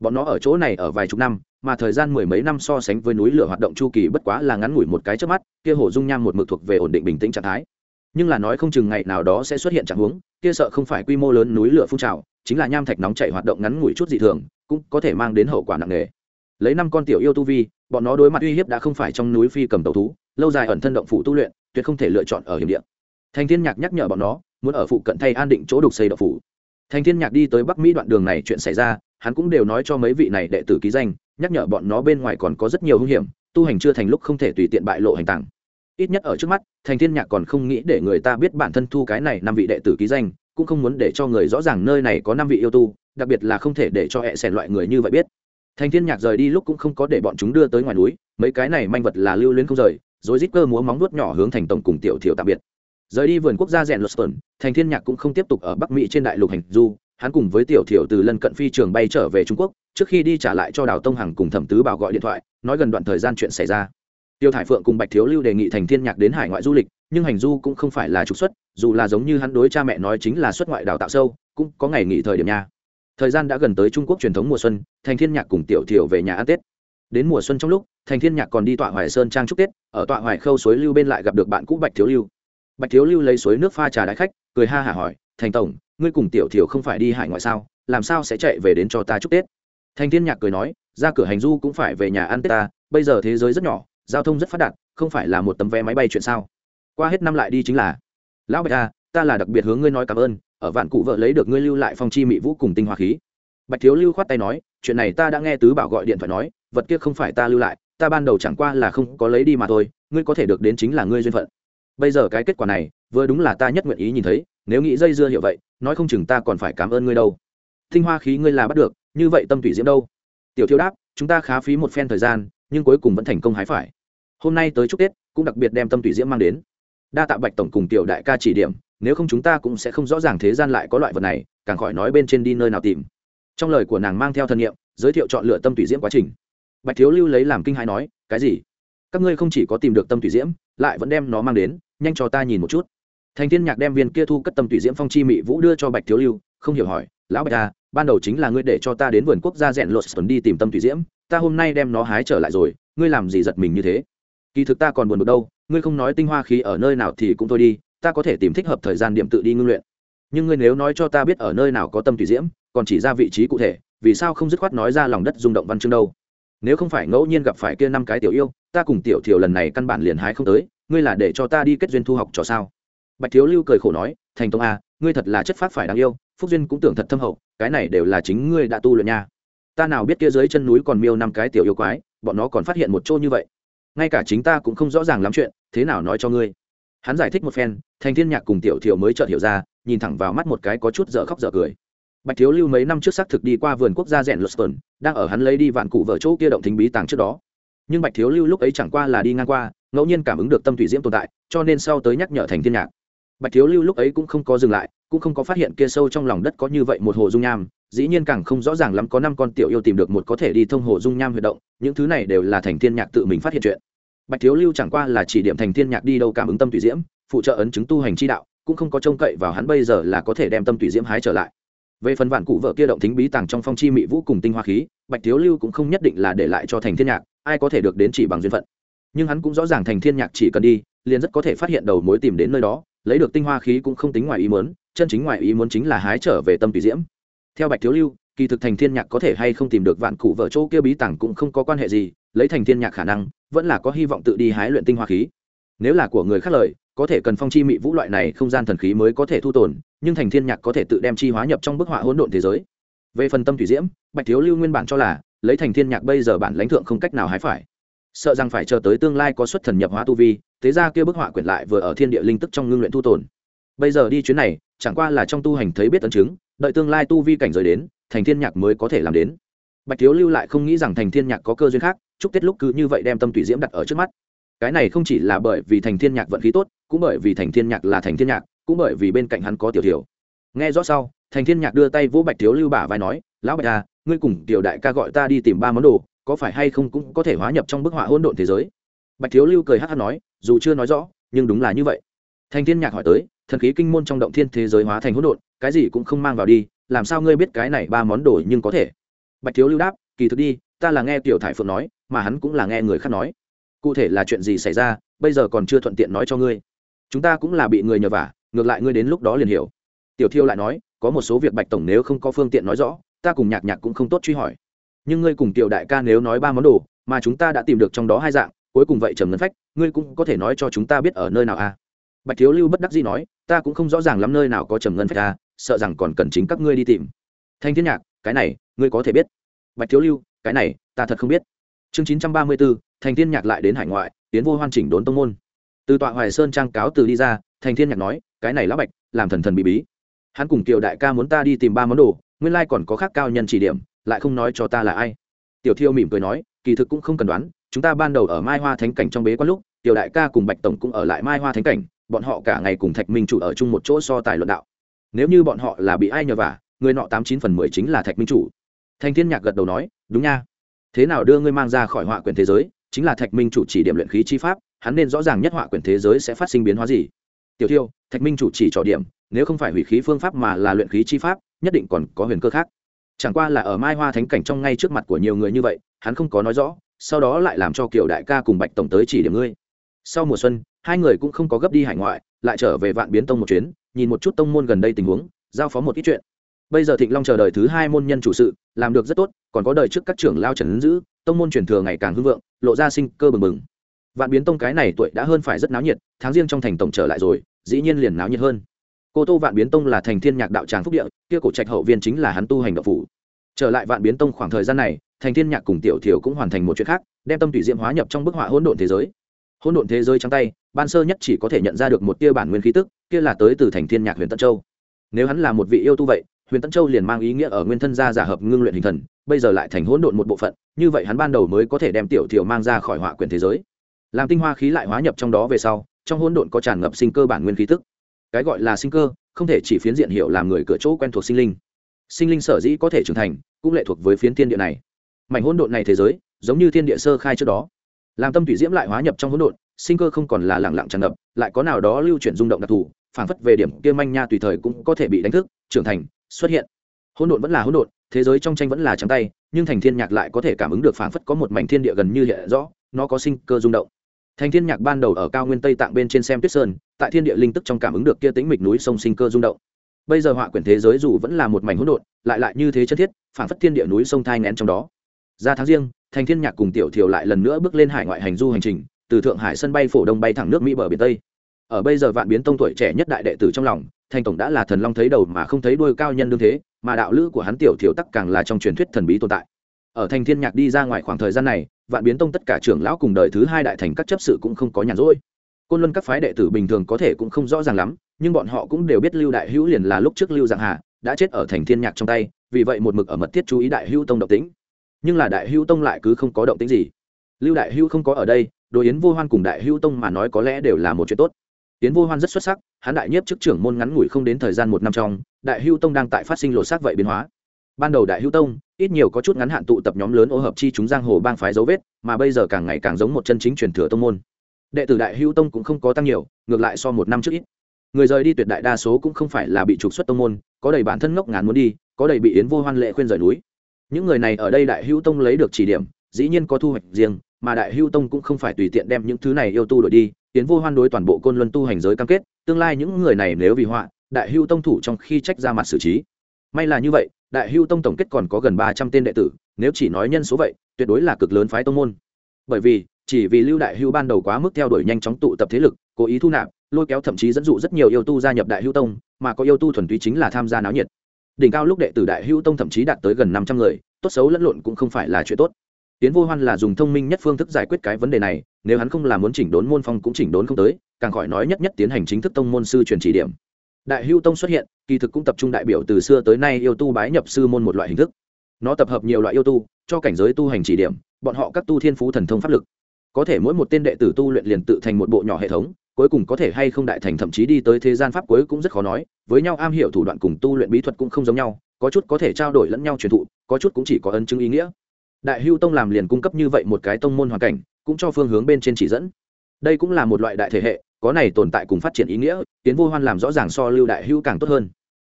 Bọn nó ở chỗ này ở vài chục năm, mà thời gian mười mấy năm so sánh với núi lửa hoạt động chu kỳ bất quá là ngắn ngủi một cái trước mắt, kia hồ dung nham một mực thuộc về ổn định bình tĩnh trạng thái. Nhưng là nói không chừng ngày nào đó sẽ xuất hiện trạng huống, kia sợ không phải quy mô lớn núi lửa phun trào, chính là nham thạch nóng chảy hoạt động ngắn ngủi chút dị thường, cũng có thể mang đến hậu quả nặng nề. Lấy năm con tiểu yêu tu vi, bọn nó đối mặt uy hiếp đã không phải trong núi phi cầm tàu thú, lâu dài ẩn thân động phụ tu luyện, tuyệt không thể lựa chọn ở hiểm địa thành thiên nhạc nhắc nhở bọn nó, muốn ở phụ cận thay an định chỗ đục xây đậu phủ. Thành thiên nhạc đi tới bắc mỹ đoạn đường này chuyện xảy ra, hắn cũng đều nói cho mấy vị này đệ tử ký danh, nhắc nhở bọn nó bên ngoài còn có rất nhiều hung hiểm, tu hành chưa thành lúc không thể tùy tiện bại lộ hành tàng. Ít nhất ở trước mắt, thành thiên nhạc còn không nghĩ để người ta biết bản thân thu cái này năm vị đệ tử ký danh, cũng không muốn để cho người rõ ràng nơi này có năm vị yêu tu, đặc biệt là không thể để cho hệ xẻn loại người như vậy biết. Thành thiên nhạc rời đi lúc cũng không có để bọn chúng đưa tới ngoài núi, mấy cái này manh vật là lưu luyến không rời, rồi rít cơ múa móng nuốt nhỏ hướng thành tổng cùng tiểu thiểu tạm biệt rời đi vườn quốc gia rèn Luston, thành thiên nhạc cũng không tiếp tục ở bắc mỹ trên đại lục hành du. Hắn cùng với tiểu thiểu từ lân cận phi trường bay trở về trung quốc trước khi đi trả lại cho đào tông hằng cùng thẩm tứ bảo gọi điện thoại nói gần đoạn thời gian chuyện xảy ra. Tiêu thải phượng cùng bạch thiếu lưu đề nghị thành thiên nhạc đến hải ngoại du lịch nhưng hành du cũng không phải là trục xuất dù là giống như hắn đối cha mẹ nói chính là xuất ngoại đào tạo sâu cũng có ngày nghỉ thời điểm nha. Thời gian đã gần tới trung quốc truyền thống mùa xuân thành thiên nhạc cùng tiểu thiểu về nhà ăn tết. Đến mùa xuân trong lúc thành thiên nhạc còn đi tọa hoài sơn trang chúc tết ở tọa hoài khâu suối lưu bên lại gặp được bạn cũ bạch thiếu lưu bạch thiếu lưu lấy suối nước pha trà đái khách, cười ha hả hỏi, thành tổng, ngươi cùng tiểu thiểu không phải đi hải ngoại sao? Làm sao sẽ chạy về đến cho ta chúc tết? Thành thiên nhạc cười nói, ra cửa hành du cũng phải về nhà ăn tết ta, bây giờ thế giới rất nhỏ, giao thông rất phát đạt, không phải là một tấm vé máy bay chuyện sao? Qua hết năm lại đi chính là, lão bạch a ta là đặc biệt hướng ngươi nói cảm ơn, ở vạn cụ vợ lấy được ngươi lưu lại phong chi mỹ vũ cùng tinh hoa khí. Bạch thiếu lưu khoát tay nói, chuyện này ta đã nghe tứ bảo gọi điện thoại nói, vật kia không phải ta lưu lại, ta ban đầu chẳng qua là không có lấy đi mà thôi, ngươi có thể được đến chính là ngươi duyên phận bây giờ cái kết quả này, vừa đúng là ta nhất nguyện ý nhìn thấy, nếu nghĩ dây dưa hiệu vậy, nói không chừng ta còn phải cảm ơn ngươi đâu. Thinh hoa khí ngươi là bắt được, như vậy tâm thủy diễm đâu? Tiểu thiếu đáp, chúng ta khá phí một phen thời gian, nhưng cuối cùng vẫn thành công hái phải. Hôm nay tới chúc tết, cũng đặc biệt đem tâm thủy diễm mang đến. Đa tạ bạch tổng cùng tiểu đại ca chỉ điểm, nếu không chúng ta cũng sẽ không rõ ràng thế gian lại có loại vật này, càng khỏi nói bên trên đi nơi nào tìm. Trong lời của nàng mang theo thân nhiệm, giới thiệu chọn lựa tâm thủy diễm quá trình. Bạch thiếu lưu lấy làm kinh hãi nói, cái gì? Các ngươi không chỉ có tìm được tâm thủy diễm lại vẫn đem nó mang đến, nhanh cho ta nhìn một chút. Thành thiên nhạc đem viên kia thu cất tâm tùy diễm phong chi mị vũ đưa cho bạch thiếu lưu, không hiểu hỏi, lão bạch à ban đầu chính là ngươi để cho ta đến vườn quốc gia rèn lột tuần đi tìm tâm tùy diễm, ta hôm nay đem nó hái trở lại rồi, ngươi làm gì giật mình như thế? Kỳ thực ta còn buồn bực đâu, ngươi không nói tinh hoa khí ở nơi nào thì cũng thôi đi, ta có thể tìm thích hợp thời gian điểm tự đi ngưng luyện. Nhưng ngươi nếu nói cho ta biết ở nơi nào có tâm tùy diễm, còn chỉ ra vị trí cụ thể, vì sao không dứt khoát nói ra lòng đất rung động văn chương đâu? Nếu không phải ngẫu nhiên gặp phải kia năm cái tiểu yêu ta cùng tiểu thiểu lần này căn bản liền hái không tới ngươi là để cho ta đi kết duyên thu học trò sao? Bạch thiếu lưu cười khổ nói thành tông a à, ngươi thật là chất phát phải đáng yêu phúc duyên cũng tưởng thật thâm hậu cái này đều là chính ngươi đã tu luyện nha. Ta nào biết kia dưới chân núi còn miêu năm cái tiểu yêu quái bọn nó còn phát hiện một chỗ như vậy. Ngay cả chính ta cũng không rõ ràng lắm chuyện thế nào nói cho ngươi? Hắn giải thích một phen thành thiên nhạc cùng tiểu thiểu mới chợt hiểu ra nhìn thẳng vào mắt một cái có chút dở khóc dở cười. Bạch thiếu lưu mấy năm trước xác thực đi qua vườn quốc gia rèn luston đang ở hắn lấy đi vạn cụ vợ chỗ kia động thính bí tàng trước đó. Nhưng bạch thiếu lưu lúc ấy chẳng qua là đi ngang qua, ngẫu nhiên cảm ứng được tâm thủy diễm tồn tại, cho nên sau tới nhắc nhở thành thiên nhạc. Bạch thiếu lưu lúc ấy cũng không có dừng lại, cũng không có phát hiện kia sâu trong lòng đất có như vậy một hồ dung nham, dĩ nhiên càng không rõ ràng lắm có năm con tiểu yêu tìm được một có thể đi thông hồ dung nham huy động, những thứ này đều là thành thiên nhạc tự mình phát hiện chuyện. Bạch thiếu lưu chẳng qua là chỉ điểm thành thiên nhạc đi đâu cảm ứng tâm thủy diễm, phụ trợ ấn chứng tu hành chi đạo, cũng không có trông cậy vào hắn bây giờ là có thể đem tâm thủy diễm hái trở lại về phần vạn cụ vợ kia động thính bí tàng trong phong chi mỹ vũ cùng tinh hoa khí, bạch thiếu lưu cũng không nhất định là để lại cho thành thiên nhạc, ai có thể được đến chỉ bằng duyên phận. Nhưng hắn cũng rõ ràng thành thiên nhạc chỉ cần đi, liền rất có thể phát hiện đầu mối tìm đến nơi đó, lấy được tinh hoa khí cũng không tính ngoài ý muốn, chân chính ngoài ý muốn chính là hái trở về tâm tùy diễm. Theo bạch thiếu lưu, kỳ thực thành thiên nhạc có thể hay không tìm được vạn cụ vợ chỗ kia bí tàng cũng không có quan hệ gì, lấy thành thiên nhạc khả năng, vẫn là có hy vọng tự đi hái luyện tinh hoa khí. Nếu là của người khác lời có thể cần phong chi mị vũ loại này không gian thần khí mới có thể thu tồn, nhưng thành thiên nhạc có thể tự đem chi hóa nhập trong bức họa hỗn độn thế giới. Về phần tâm thủy diễm, bạch thiếu lưu nguyên bản cho là, lấy thành thiên nhạc bây giờ bản lãnh thượng không cách nào hái phải. Sợ rằng phải chờ tới tương lai có xuất thần nhập hóa tu vi, thế ra kia bức họa quyển lại vừa ở thiên địa linh tức trong ngưng luyện thu tồn. Bây giờ đi chuyến này, chẳng qua là trong tu hành thấy biết ấn chứng, đợi tương lai tu vi cảnh giới đến, thành thiên nhạc mới có thể làm đến. Bạch thiếu lưu lại không nghĩ rằng thành thiên nhạc có cơ duyên khác, chúc tết lúc cứ như vậy đem tâm thủy diễm đặt ở trước mắt. Cái này không chỉ là bởi vì thành thiên nhạc vận khí tốt cũng bởi vì thành thiên nhạc là thành thiên nhạc, cũng bởi vì bên cạnh hắn có tiểu tiểu nghe rõ sau, thành thiên nhạc đưa tay vỗ bạch thiếu lưu bả vai nói, lão bạch à ngươi cùng tiểu đại ca gọi ta đi tìm ba món đồ, có phải hay không cũng có thể hóa nhập trong bức họa hỗn độn thế giới? Bạch thiếu lưu cười hát hát nói, dù chưa nói rõ, nhưng đúng là như vậy. Thành thiên nhạc hỏi tới, thần khí kinh môn trong động thiên thế giới hóa thành hỗn độn, cái gì cũng không mang vào đi, làm sao ngươi biết cái này ba món đồ nhưng có thể? Bạch thiếu lưu đáp, kỳ thực đi, ta là nghe tiểu thải phượng nói, mà hắn cũng là nghe người khác nói. Cụ thể là chuyện gì xảy ra, bây giờ còn chưa thuận tiện nói cho ngươi chúng ta cũng là bị người nhờ vả ngược lại ngươi đến lúc đó liền hiểu. Tiểu thiêu lại nói có một số việc bạch tổng nếu không có phương tiện nói rõ ta cùng nhạc nhạc cũng không tốt truy hỏi. Nhưng ngươi cùng tiểu đại ca nếu nói ba món đồ mà chúng ta đã tìm được trong đó hai dạng cuối cùng vậy trầm ngân phách ngươi cũng có thể nói cho chúng ta biết ở nơi nào a à? bạch thiếu lưu bất đắc dĩ nói ta cũng không rõ ràng lắm nơi nào có trầm ngân phách a à, sợ rằng còn cần chính các ngươi đi tìm. Thanh thiên nhạc cái này ngươi có thể biết. Bạch thiếu lưu cái này ta thật không biết. Chương chín trăm ba mươi bốn thành thiên nhạc lại đến hải ngoại tiến vô hoan chỉnh đốn tông môn từ tọa hoài sơn trang cáo từ đi ra, thành thiên nhạc nói, cái này lão bạch, làm thần thần bí bí. Hắn cùng kiều đại ca muốn ta đi tìm ba món đồ, nguyên lai còn có khác cao nhân chỉ điểm, lại không nói cho ta là ai. Tiểu thiêu mỉm cười nói, kỳ thực cũng không cần đoán, chúng ta ban đầu ở mai hoa thánh cảnh trong bế quan lúc, tiểu đại ca cùng bạch tổng cũng ở lại mai hoa thánh cảnh, bọn họ cả ngày cùng thạch minh chủ ở chung một chỗ so tài luận đạo. Nếu như bọn họ là bị ai nhờ vả, người nọ tám chín phần mười chính là thạch minh chủ. Thanh thiên nhạc gật đầu nói, đúng nha. Thế nào đưa ngươi mang ra khỏi họa quyền thế giới, chính là thạch minh chủ chỉ điểm luyện khí chi pháp hắn nên rõ ràng nhất họa quyển thế giới sẽ phát sinh biến hóa gì. Tiểu thiêu, thạch minh chủ chỉ trò điểm, nếu không phải hủy khí phương pháp mà là luyện khí chi pháp, nhất định còn có huyền cơ khác. Chẳng qua là ở mai hoa thánh cảnh trong ngay trước mặt của nhiều người như vậy, hắn không có nói rõ, sau đó lại làm cho kiều đại ca cùng bạch tổng tới chỉ điểm ngươi. Sau mùa xuân, hai người cũng không có gấp đi hải ngoại, lại trở về vạn biến tông một chuyến, nhìn một chút tông môn gần đây tình huống, giao phó một ít chuyện. Bây giờ thịnh long chờ đợi thứ hai môn nhân chủ sự, làm được rất tốt, còn có đời trước các trưởng lao trần giữ, tông môn truyền thừa ngày càng hưng vượng, lộ ra sinh cơ bừng bừng vạn biến tông cái này tuổi đã hơn phải rất náo nhiệt, tháng riêng trong thành tổng trở lại rồi, dĩ nhiên liền náo nhiệt hơn. Cô tô vạn biến tông là thành thiên nhạc đạo tràng phúc địa, kia cổ trạch hậu viên chính là hắn tu hành đạo phủ. Trở lại vạn biến tông khoảng thời gian này, thành thiên nhạc cùng tiểu thiểu cũng hoàn thành một chuyện khác, đem tâm tùy diệm hóa nhập trong bức họa hỗn độn thế giới. Hỗn độn thế giới trắng tay, ban sơ nhất chỉ có thể nhận ra được một tia bản nguyên khí tức, kia là tới từ thành thiên nhạc huyền tân châu. Nếu hắn là một vị yêu tu vậy, huyền tân châu liền mang ý nghĩa ở nguyên thân gia giả hợp ngưng luyện hình thần, bây giờ lại thành hỗn độn một bộ phận, như vậy hắn ban đầu mới có thể đem tiểu thiểu mang ra khỏi họa quyền thế giới làm tinh hoa khí lại hóa nhập trong đó về sau, trong hỗn độn có tràn ngập sinh cơ bản nguyên khí tức. Cái gọi là sinh cơ, không thể chỉ phiến diện hiệu làm người cửa chỗ quen thuộc sinh linh. Sinh linh sở dĩ có thể trưởng thành, cũng lệ thuộc với phiến thiên địa này. Mảnh hỗn độn này thế giới, giống như thiên địa sơ khai trước đó. Làm tâm thủy diễm lại hóa nhập trong hỗn độn, sinh cơ không còn là lẳng lặng tràn ngập, lại có nào đó lưu chuyển rung động đặc thù, phảng phất về điểm kia manh nha tùy thời cũng có thể bị đánh thức, trưởng thành, xuất hiện. Hỗn độn vẫn là hỗn độn, thế giới trong tranh vẫn là trắng tay, nhưng thành thiên nhạc lại có thể cảm ứng được phảng phất có một mảnh thiên địa gần như hiện rõ, nó có sinh cơ rung động thành thiên nhạc ban đầu ở cao nguyên tây tạng bên trên xem tuyết sơn, tại thiên địa linh tức trong cảm ứng được kia tĩnh mịch núi sông sinh cơ rung động. Bây giờ họa quyển thế giới dù vẫn là một mảnh hỗn độn, lại lại như thế chân thiết, phản phất thiên địa núi sông thai nén trong đó. Ra tháng riêng thành thiên nhạc cùng tiểu thiều lại lần nữa bước lên hải ngoại hành du hành trình, từ thượng hải sân bay phổ đông bay thẳng nước mỹ bờ biển tây. Ở bây giờ vạn biến tông tuổi trẻ nhất đại đệ tử trong lòng thành tổng đã là thần long thấy đầu mà không thấy đuôi cao nhân đương thế, mà đạo lữ của hắn tiểu thiểu tắc càng là trong truyền thuyết thần bí tồn tại ở thành thiên nhạc đi ra ngoài khoảng thời gian này, vạn biến tông tất cả trưởng lão cùng đời thứ hai đại thành các chấp sự cũng không có nhàn rỗi. Côn luân các phái đệ tử bình thường có thể cũng không rõ ràng lắm, nhưng bọn họ cũng đều biết lưu đại hữu liền là lúc trước lưu dạng hà, đã chết ở thành thiên nhạc trong tay, vì vậy một mực ở mật thiết chú ý đại hữu tông động tĩnh. Nhưng là đại hữu tông lại cứ không có động tĩnh gì. Lưu đại hữu không có ở đây, đối yến vô hoan cùng đại hữu tông mà nói có lẽ đều là một chuyện tốt. Yến vô hoan rất xuất sắc, hắn đại nhiếp chức trưởng môn ngắn ngủi không đến thời gian một năm trong, đại hữu tông đang tại phát sinh lột xác vậy biến hóa ban đầu đại hữu tông, ít nhiều có chút ngắn hạn tụ tập nhóm lớn ô hợp chi chúng giang hồ bang phái dấu vết, mà bây giờ càng ngày càng giống một chân chính truyền thừa tông môn. Đệ tử đại hữu tông cũng không có tăng nhiều, ngược lại so một năm trước ít. Người rời đi tuyệt đại đa số cũng không phải là bị trục xuất tông môn, có đầy bản thân ngốc ngàn muốn đi, có đầy bị yến vô hoan lệ khuyên rời núi. Những người này ở đây đại hữu tông lấy được chỉ điểm, dĩ nhiên có thu hoạch riêng, mà đại hữu tông cũng không phải tùy tiện đem những thứ này yêu tu đổi đi. Yến vô hoan đối toàn bộ côn luân tu hành giới cam kết, tương lai những người này nếu vì họa, đại hữu tông thủ trong khi trách ra mặt xử trí. May là như vậy đại Hưu tông tổng kết còn có gần ba trăm tên đệ tử, nếu chỉ nói nhân số vậy, tuyệt đối là cực lớn phái tông môn. Bởi vì, chỉ vì lưu đại Hưu ban đầu quá mức theo đuổi nhanh chóng tụ tập thế lực, cố ý thu nạp, lôi kéo thậm chí dẫn dụ rất nhiều yêu tu gia nhập đại Hưu tông, mà có yêu tu thuần túy chính là tham gia náo nhiệt. Đỉnh cao lúc đệ tử đại Hưu tông thậm chí đạt tới gần năm trăm người, tốt xấu lẫn lộn cũng không phải là chuyện tốt. Tiến vô hoan là dùng thông minh nhất phương thức giải quyết cái vấn đề này, nếu hắn không làm muốn chỉnh đốn môn phong cũng chỉnh đốn không tới, càng khỏi nói nhất nhất tiến hành chính thức tông môn sư truyền chỉ điểm đại hưu tông xuất hiện, kỳ thực cũng tập trung đại biểu từ xưa tới nay yêu tu bái nhập sư môn một loại hình thức. Nó tập hợp nhiều loại yêu tu, cho cảnh giới tu hành chỉ điểm, bọn họ các tu thiên phú thần thông pháp lực. Có thể mỗi một tên đệ tử tu luyện liền tự thành một bộ nhỏ hệ thống, cuối cùng có thể hay không đại thành thậm chí đi tới thế gian pháp cuối cũng rất khó nói, với nhau am hiểu thủ đoạn cùng tu luyện bí thuật cũng không giống nhau, có chút có thể trao đổi lẫn nhau truyền thụ, có chút cũng chỉ có ân chứng ý nghĩa. Đại hưu tông làm liền cung cấp như vậy một cái tông môn hoàn cảnh, cũng cho phương hướng bên trên chỉ dẫn. Đây cũng là một loại đại thể hệ có này tồn tại cùng phát triển ý nghĩa tiến vô hoan làm rõ ràng so lưu đại hưu càng tốt hơn.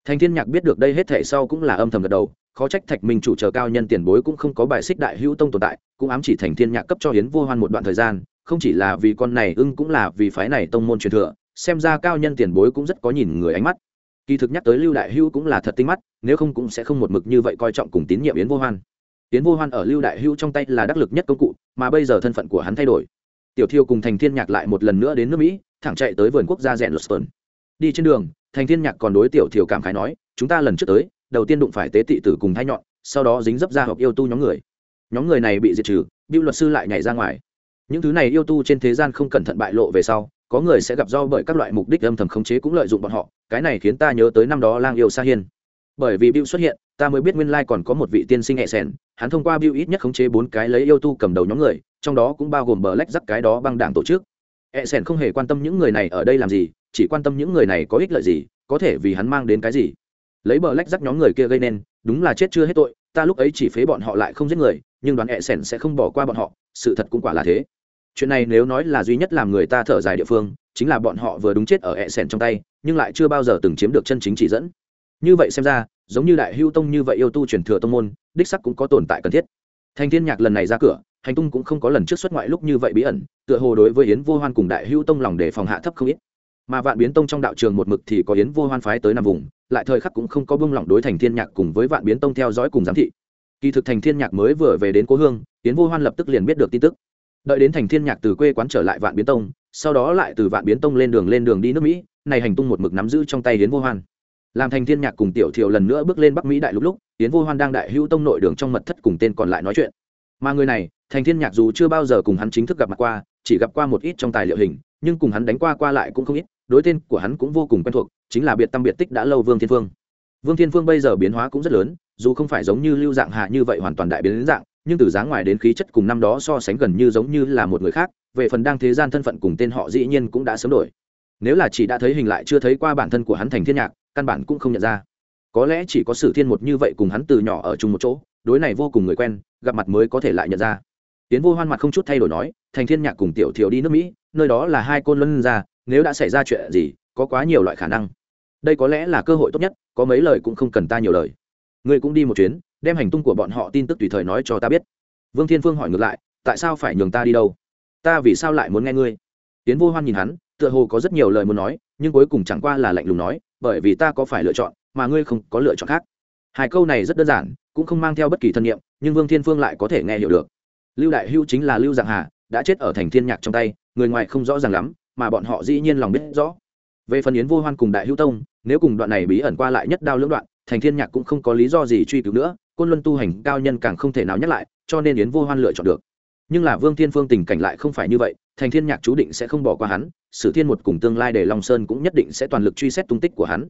Thành thiên nhạc biết được đây hết thể sau cũng là âm thầm gật đầu, khó trách thạch minh chủ chờ cao nhân tiền bối cũng không có bài xích đại hưu tông tồn tại, cũng ám chỉ thành thiên nhạc cấp cho hiến vô hoan một đoạn thời gian, không chỉ là vì con này ưng cũng là vì phái này tông môn truyền thừa, xem ra cao nhân tiền bối cũng rất có nhìn người ánh mắt. Kỳ thực nhắc tới lưu đại hưu cũng là thật tinh mắt, nếu không cũng sẽ không một mực như vậy coi trọng cùng tín nhiệm yến vô hoan. Yến vô hoan ở lưu đại hưu trong tay là đắc lực nhất công cụ, mà bây giờ thân phận của hắn thay đổi tiểu thiêu cùng thành thiên nhạc lại một lần nữa đến nước mỹ thẳng chạy tới vườn quốc gia rèn luật đi trên đường thành thiên nhạc còn đối tiểu thiều cảm khái nói chúng ta lần trước tới đầu tiên đụng phải tế tị tử cùng Thái nhọn sau đó dính dấp ra học yêu tu nhóm người. Nhóm người này bị diệt trừ biêu luật sư lại nhảy ra ngoài. Những thứ này yêu tu trên thế gian không cẩn thận bại lộ về sau có người sẽ gặp do bởi các loại mục đích âm thầm khống chế cũng lợi dụng bọn họ cái này khiến ta nhớ tới năm đó lang yêu sa hiên. Bởi vì Bill xuất hiện, ta mới biết nguyên lai còn có một vị tiên sinh hệ sèn, hắn thông qua Bill ít nhất khống chế bốn cái lấy yêu tu cầm đầu nhóm người, trong đó cũng bao gồm bờ lách dắt cái đó băng đảng tổ chức. E sèn không hề quan tâm những người này ở đây làm gì, chỉ quan tâm những người này có ích lợi gì, có thể vì hắn mang đến cái gì. Lấy bờ lách dắt nhóm người kia gây nên, đúng là chết chưa hết tội, ta lúc ấy chỉ phế bọn họ lại không giết người, nhưng đoán E sèn sẽ không bỏ qua bọn họ, sự thật cũng quả là thế. Chuyện này nếu nói là duy nhất làm người ta thở dài địa phương, chính là bọn họ vừa đúng chết ở E sèn trong tay, nhưng lại chưa bao giờ từng chiếm được chân chính chỉ dẫn như vậy xem ra, giống như đại hưu tông như vậy yêu tu truyền thừa tông môn, đích sắc cũng có tồn tại cần thiết. Thành thiên nhạc lần này ra cửa, hành tung cũng không có lần trước xuất ngoại lúc như vậy bí ẩn, tựa hồ đối với yến vô hoan cùng đại hưu tông lòng để phòng hạ thấp không ít. Mà vạn biến tông trong đạo trường một mực thì có yến vô hoan phái tới năm vùng, lại thời khắc cũng không có bông lỏng đối thành thiên nhạc cùng với vạn biến tông theo dõi cùng giám thị. Kỳ thực thành thiên nhạc mới vừa về đến cố hương, yến vô hoan lập tức liền biết được tin tức. Đợi đến thành thiên nhạc từ quê quán trở lại vạn biến tông, sau đó lại từ vạn biến tông lên đường lên đường đi nước mỹ, này hành tung một mực nắm giữ trong tay yến vô hoan làm thành thiên nhạc cùng tiểu thiệu lần nữa bước lên bắc mỹ đại lục lúc tiến vô hoan đang đại hữu tông nội đường trong mật thất cùng tên còn lại nói chuyện. Mà người này, thành thiên nhạc dù chưa bao giờ cùng hắn chính thức gặp mặt qua, chỉ gặp qua một ít trong tài liệu hình, nhưng cùng hắn đánh qua qua lại cũng không ít, đối tên của hắn cũng vô cùng quen thuộc, chính là biệt tâm biệt tích đã lâu vương thiên phương. Vương thiên phương bây giờ biến hóa cũng rất lớn, dù không phải giống như lưu dạng hạ như vậy hoàn toàn đại biến đến dạng, nhưng từ dáng ngoài đến khí chất cùng năm đó so sánh gần như giống như là một người khác, về phần đang thế gian thân phận cùng tên họ dĩ nhiên cũng đã sớm đổi. Nếu là chỉ đã thấy hình lại chưa thấy qua bản thân của hắn thành thiên nhạc căn bản cũng không nhận ra. Có lẽ chỉ có sử thiên một như vậy cùng hắn từ nhỏ ở chung một chỗ, đối này vô cùng người quen, gặp mặt mới có thể lại nhận ra. Tiến vô hoan mặt không chút thay đổi nói, thành thiên nhạc cùng tiểu thiểu đi nước mỹ, nơi đó là hai côn luân ra, nếu đã xảy ra chuyện gì, có quá nhiều loại khả năng. Đây có lẽ là cơ hội tốt nhất, có mấy lời cũng không cần ta nhiều lời. Ngươi cũng đi một chuyến, đem hành tung của bọn họ tin tức tùy thời nói cho ta biết. Vương thiên phương hỏi ngược lại, tại sao phải nhường ta đi đâu? Ta vì sao lại muốn nghe ngươi? Tiến vô hoan nhìn hắn, tựa hồ có rất nhiều lời muốn nói, nhưng cuối cùng chẳng qua là lạnh lùng nói bởi vì ta có phải lựa chọn, mà ngươi không có lựa chọn khác. Hai câu này rất đơn giản, cũng không mang theo bất kỳ thân nhiệm, nhưng vương thiên phương lại có thể nghe hiểu được. Lưu đại hưu chính là lưu dạng hà, đã chết ở thành thiên nhạc trong tay, người ngoài không rõ ràng lắm, mà bọn họ dĩ nhiên lòng biết rõ. Về phần yến vô hoan cùng đại hữu tông, nếu cùng đoạn này bí ẩn qua lại nhất đao lưỡng đoạn, thành thiên nhạc cũng không có lý do gì truy cứu nữa, côn luân tu hành cao nhân càng không thể nào nhắc lại, cho nên yến vô hoan lựa chọn được nhưng là vương thiên phương tình cảnh lại không phải như vậy, thành thiên nhạc chú định sẽ không bỏ qua hắn, sử thiên một cùng tương lai để long sơn cũng nhất định sẽ toàn lực truy xét tung tích của hắn.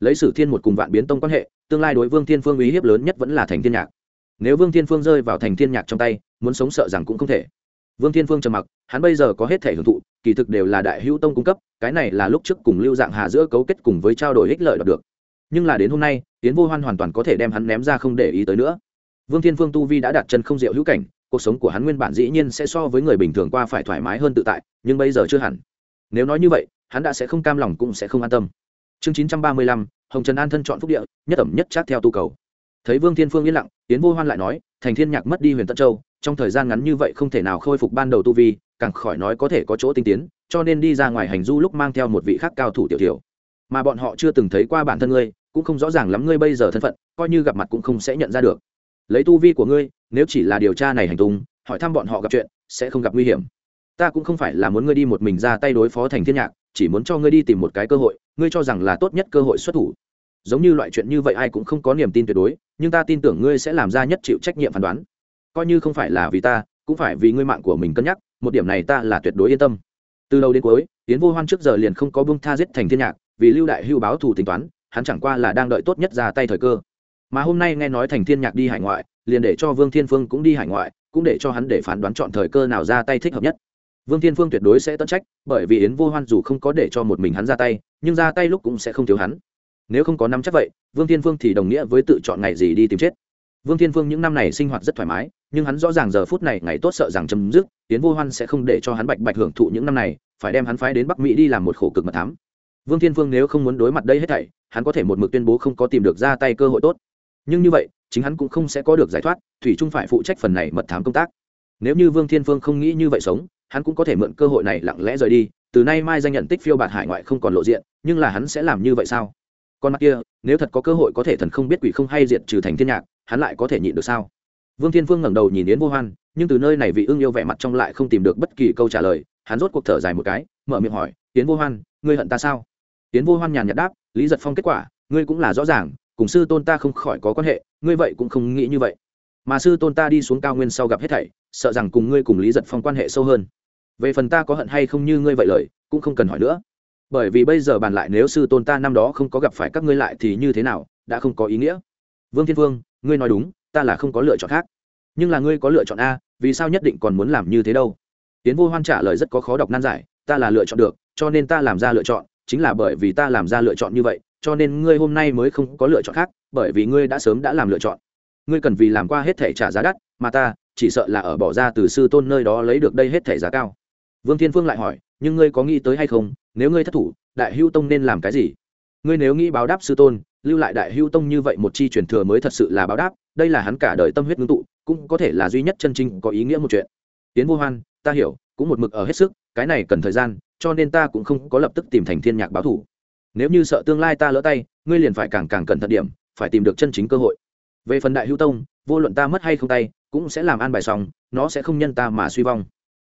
Lấy sử thiên một cùng vạn biến tông quan hệ, tương lai đối vương thiên phương uy hiếp lớn nhất vẫn là thành thiên nhạc. Nếu vương thiên phương rơi vào thành thiên nhạc trong tay, muốn sống sợ rằng cũng không thể. Vương thiên phương trầm mặc, hắn bây giờ có hết thể hưởng thụ, kỳ thực đều là đại hữu tông cung cấp, cái này là lúc trước cùng lưu dạng hà giữa cấu kết cùng với trao đổi ích lợi đạt được. Nhưng là đến hôm nay tiến vô hoan hoàn toàn có thể đem hắn ném ra không để ý tới nữa. Vương thiên phương tu vi đã đặt chân không diệu hữu cảnh cuộc sống của hắn nguyên bản dĩ nhiên sẽ so với người bình thường qua phải thoải mái hơn tự tại, nhưng bây giờ chưa hẳn. Nếu nói như vậy, hắn đã sẽ không cam lòng cũng sẽ không an tâm. Chương chín trăm ba mươi lăm, hồng trần an thân chọn phúc địa, nhất ẩm nhất chát theo tu cầu. Thấy vương thiên phương yên lặng tiến vô hoan lại nói, thành thiên nhạc mất đi huyền tân châu, trong thời gian ngắn như vậy không thể nào khôi phục ban đầu tu vi, càng khỏi nói có thể có chỗ tinh tiến, cho nên đi ra ngoài hành du lúc mang theo một vị khác cao thủ tiểu tiểu. Mà bọn họ chưa từng thấy qua bản thân ngươi, cũng không rõ ràng lắm ngươi bây giờ thân phận, coi như gặp mặt cũng không sẽ nhận ra được. Lấy tu vi của ngươi nếu chỉ là điều tra này hành tung, hỏi thăm bọn họ gặp chuyện, sẽ không gặp nguy hiểm. Ta cũng không phải là muốn ngươi đi một mình ra tay đối phó thành thiên nhạc, chỉ muốn cho ngươi đi tìm một cái cơ hội, ngươi cho rằng là tốt nhất cơ hội xuất thủ. Giống như loại chuyện như vậy ai cũng không có niềm tin tuyệt đối, nhưng ta tin tưởng ngươi sẽ làm ra nhất chịu trách nhiệm phán đoán. Coi như không phải là vì ta, cũng phải vì ngươi mạng của mình cân nhắc, một điểm này ta là tuyệt đối yên tâm. Từ đầu đến cuối tiến vô hoan trước giờ liền không có bông tha giết thành thiên nhạc, vì lưu đại hưu báo thù tính toán, hắn chẳng qua là đang đợi tốt nhất ra tay thời cơ mà hôm nay nghe nói thành thiên nhạc đi hải ngoại, liền để cho vương thiên phương cũng đi hải ngoại, cũng để cho hắn để phán đoán chọn thời cơ nào ra tay thích hợp nhất. Vương thiên phương tuyệt đối sẽ tận trách, bởi vì yến vô hoan dù không có để cho một mình hắn ra tay, nhưng ra tay lúc cũng sẽ không thiếu hắn. Nếu không có năm chắc vậy, vương thiên phương thì đồng nghĩa với tự chọn ngày gì đi tìm chết. Vương thiên phương những năm này sinh hoạt rất thoải mái, nhưng hắn rõ ràng giờ phút này ngày tốt sợ rằng chấm dứt, yến vô hoan sẽ không để cho hắn bạch bạch hưởng thụ những năm này, phải đem hắn phái đến bắc mỹ đi làm một khổ cực mật thám. Vương thiên phương nếu không muốn đối mặt đây hết thảy, hắn có thể một mực tuyên bố không có tìm được ra tay cơ hội tốt nhưng như vậy, chính hắn cũng không sẽ có được giải thoát, thủy trung phải phụ trách phần này mật thám công tác. Nếu như vương thiên phương không nghĩ như vậy sống, hắn cũng có thể mượn cơ hội này lặng lẽ rời đi, từ nay mai danh nhận tích phiêu bạt hải ngoại không còn lộ diện, nhưng là hắn sẽ làm như vậy sao? Con mắt kia, nếu thật có cơ hội có thể thần không biết quỷ không hay diệt trừ thành thiên nhạc, hắn lại có thể nhịn được sao? Vương thiên phương ngẩng đầu nhìn yến vô hoan, nhưng từ nơi này vị ương yêu vẻ mặt trong lại không tìm được bất kỳ câu trả lời, hắn rốt cuộc thở dài một cái, mở miệng hỏi, yến vô hoan, ngươi hận ta sao? Yến vô hoan nhàn nhạt đáp, lý giật phong kết quả, ngươi cũng là rõ ràng cùng sư tôn ta không khỏi có quan hệ, ngươi vậy cũng không nghĩ như vậy. Mà sư tôn ta đi xuống cao nguyên sau gặp hết thảy, sợ rằng cùng ngươi cùng lý giật phong quan hệ sâu hơn. Về phần ta có hận hay không như ngươi vậy lời, cũng không cần hỏi nữa. Bởi vì bây giờ bàn lại nếu sư tôn ta năm đó không có gặp phải các ngươi lại thì như thế nào, đã không có ý nghĩa. Vương thiên vương, ngươi nói đúng, ta là không có lựa chọn khác. Nhưng là ngươi có lựa chọn a, vì sao nhất định còn muốn làm như thế đâu? Tiến vô hoan trả lời rất có khó đọc nan giải, ta là lựa chọn được, cho nên ta làm ra lựa chọn, chính là bởi vì ta làm ra lựa chọn như vậy cho nên ngươi hôm nay mới không có lựa chọn khác, bởi vì ngươi đã sớm đã làm lựa chọn. Ngươi cần vì làm qua hết thể trả giá đắt, mà ta chỉ sợ là ở bỏ ra từ sư tôn nơi đó lấy được đây hết thể giá cao. Vương thiên phương lại hỏi, nhưng ngươi có nghĩ tới hay không, nếu ngươi thất thủ, đại hưu tông nên làm cái gì? Ngươi nếu nghĩ báo đáp sư tôn, lưu lại đại hưu tông như vậy một chi truyền thừa mới thật sự là báo đáp, đây là hắn cả đời tâm huyết ngưng tụ, cũng có thể là duy nhất chân chính có ý nghĩa một chuyện. Tiến vô hoan, ta hiểu, cũng một mực ở hết sức, cái này cần thời gian, cho nên ta cũng không có lập tức tìm thành thiên nhạc báo thủ nếu như sợ tương lai ta lỡ tay, ngươi liền phải càng càng cẩn thận điểm, phải tìm được chân chính cơ hội. Về phần đại hữu tông, vô luận ta mất hay không tay, cũng sẽ làm an bài xong, nó sẽ không nhân ta mà suy vong.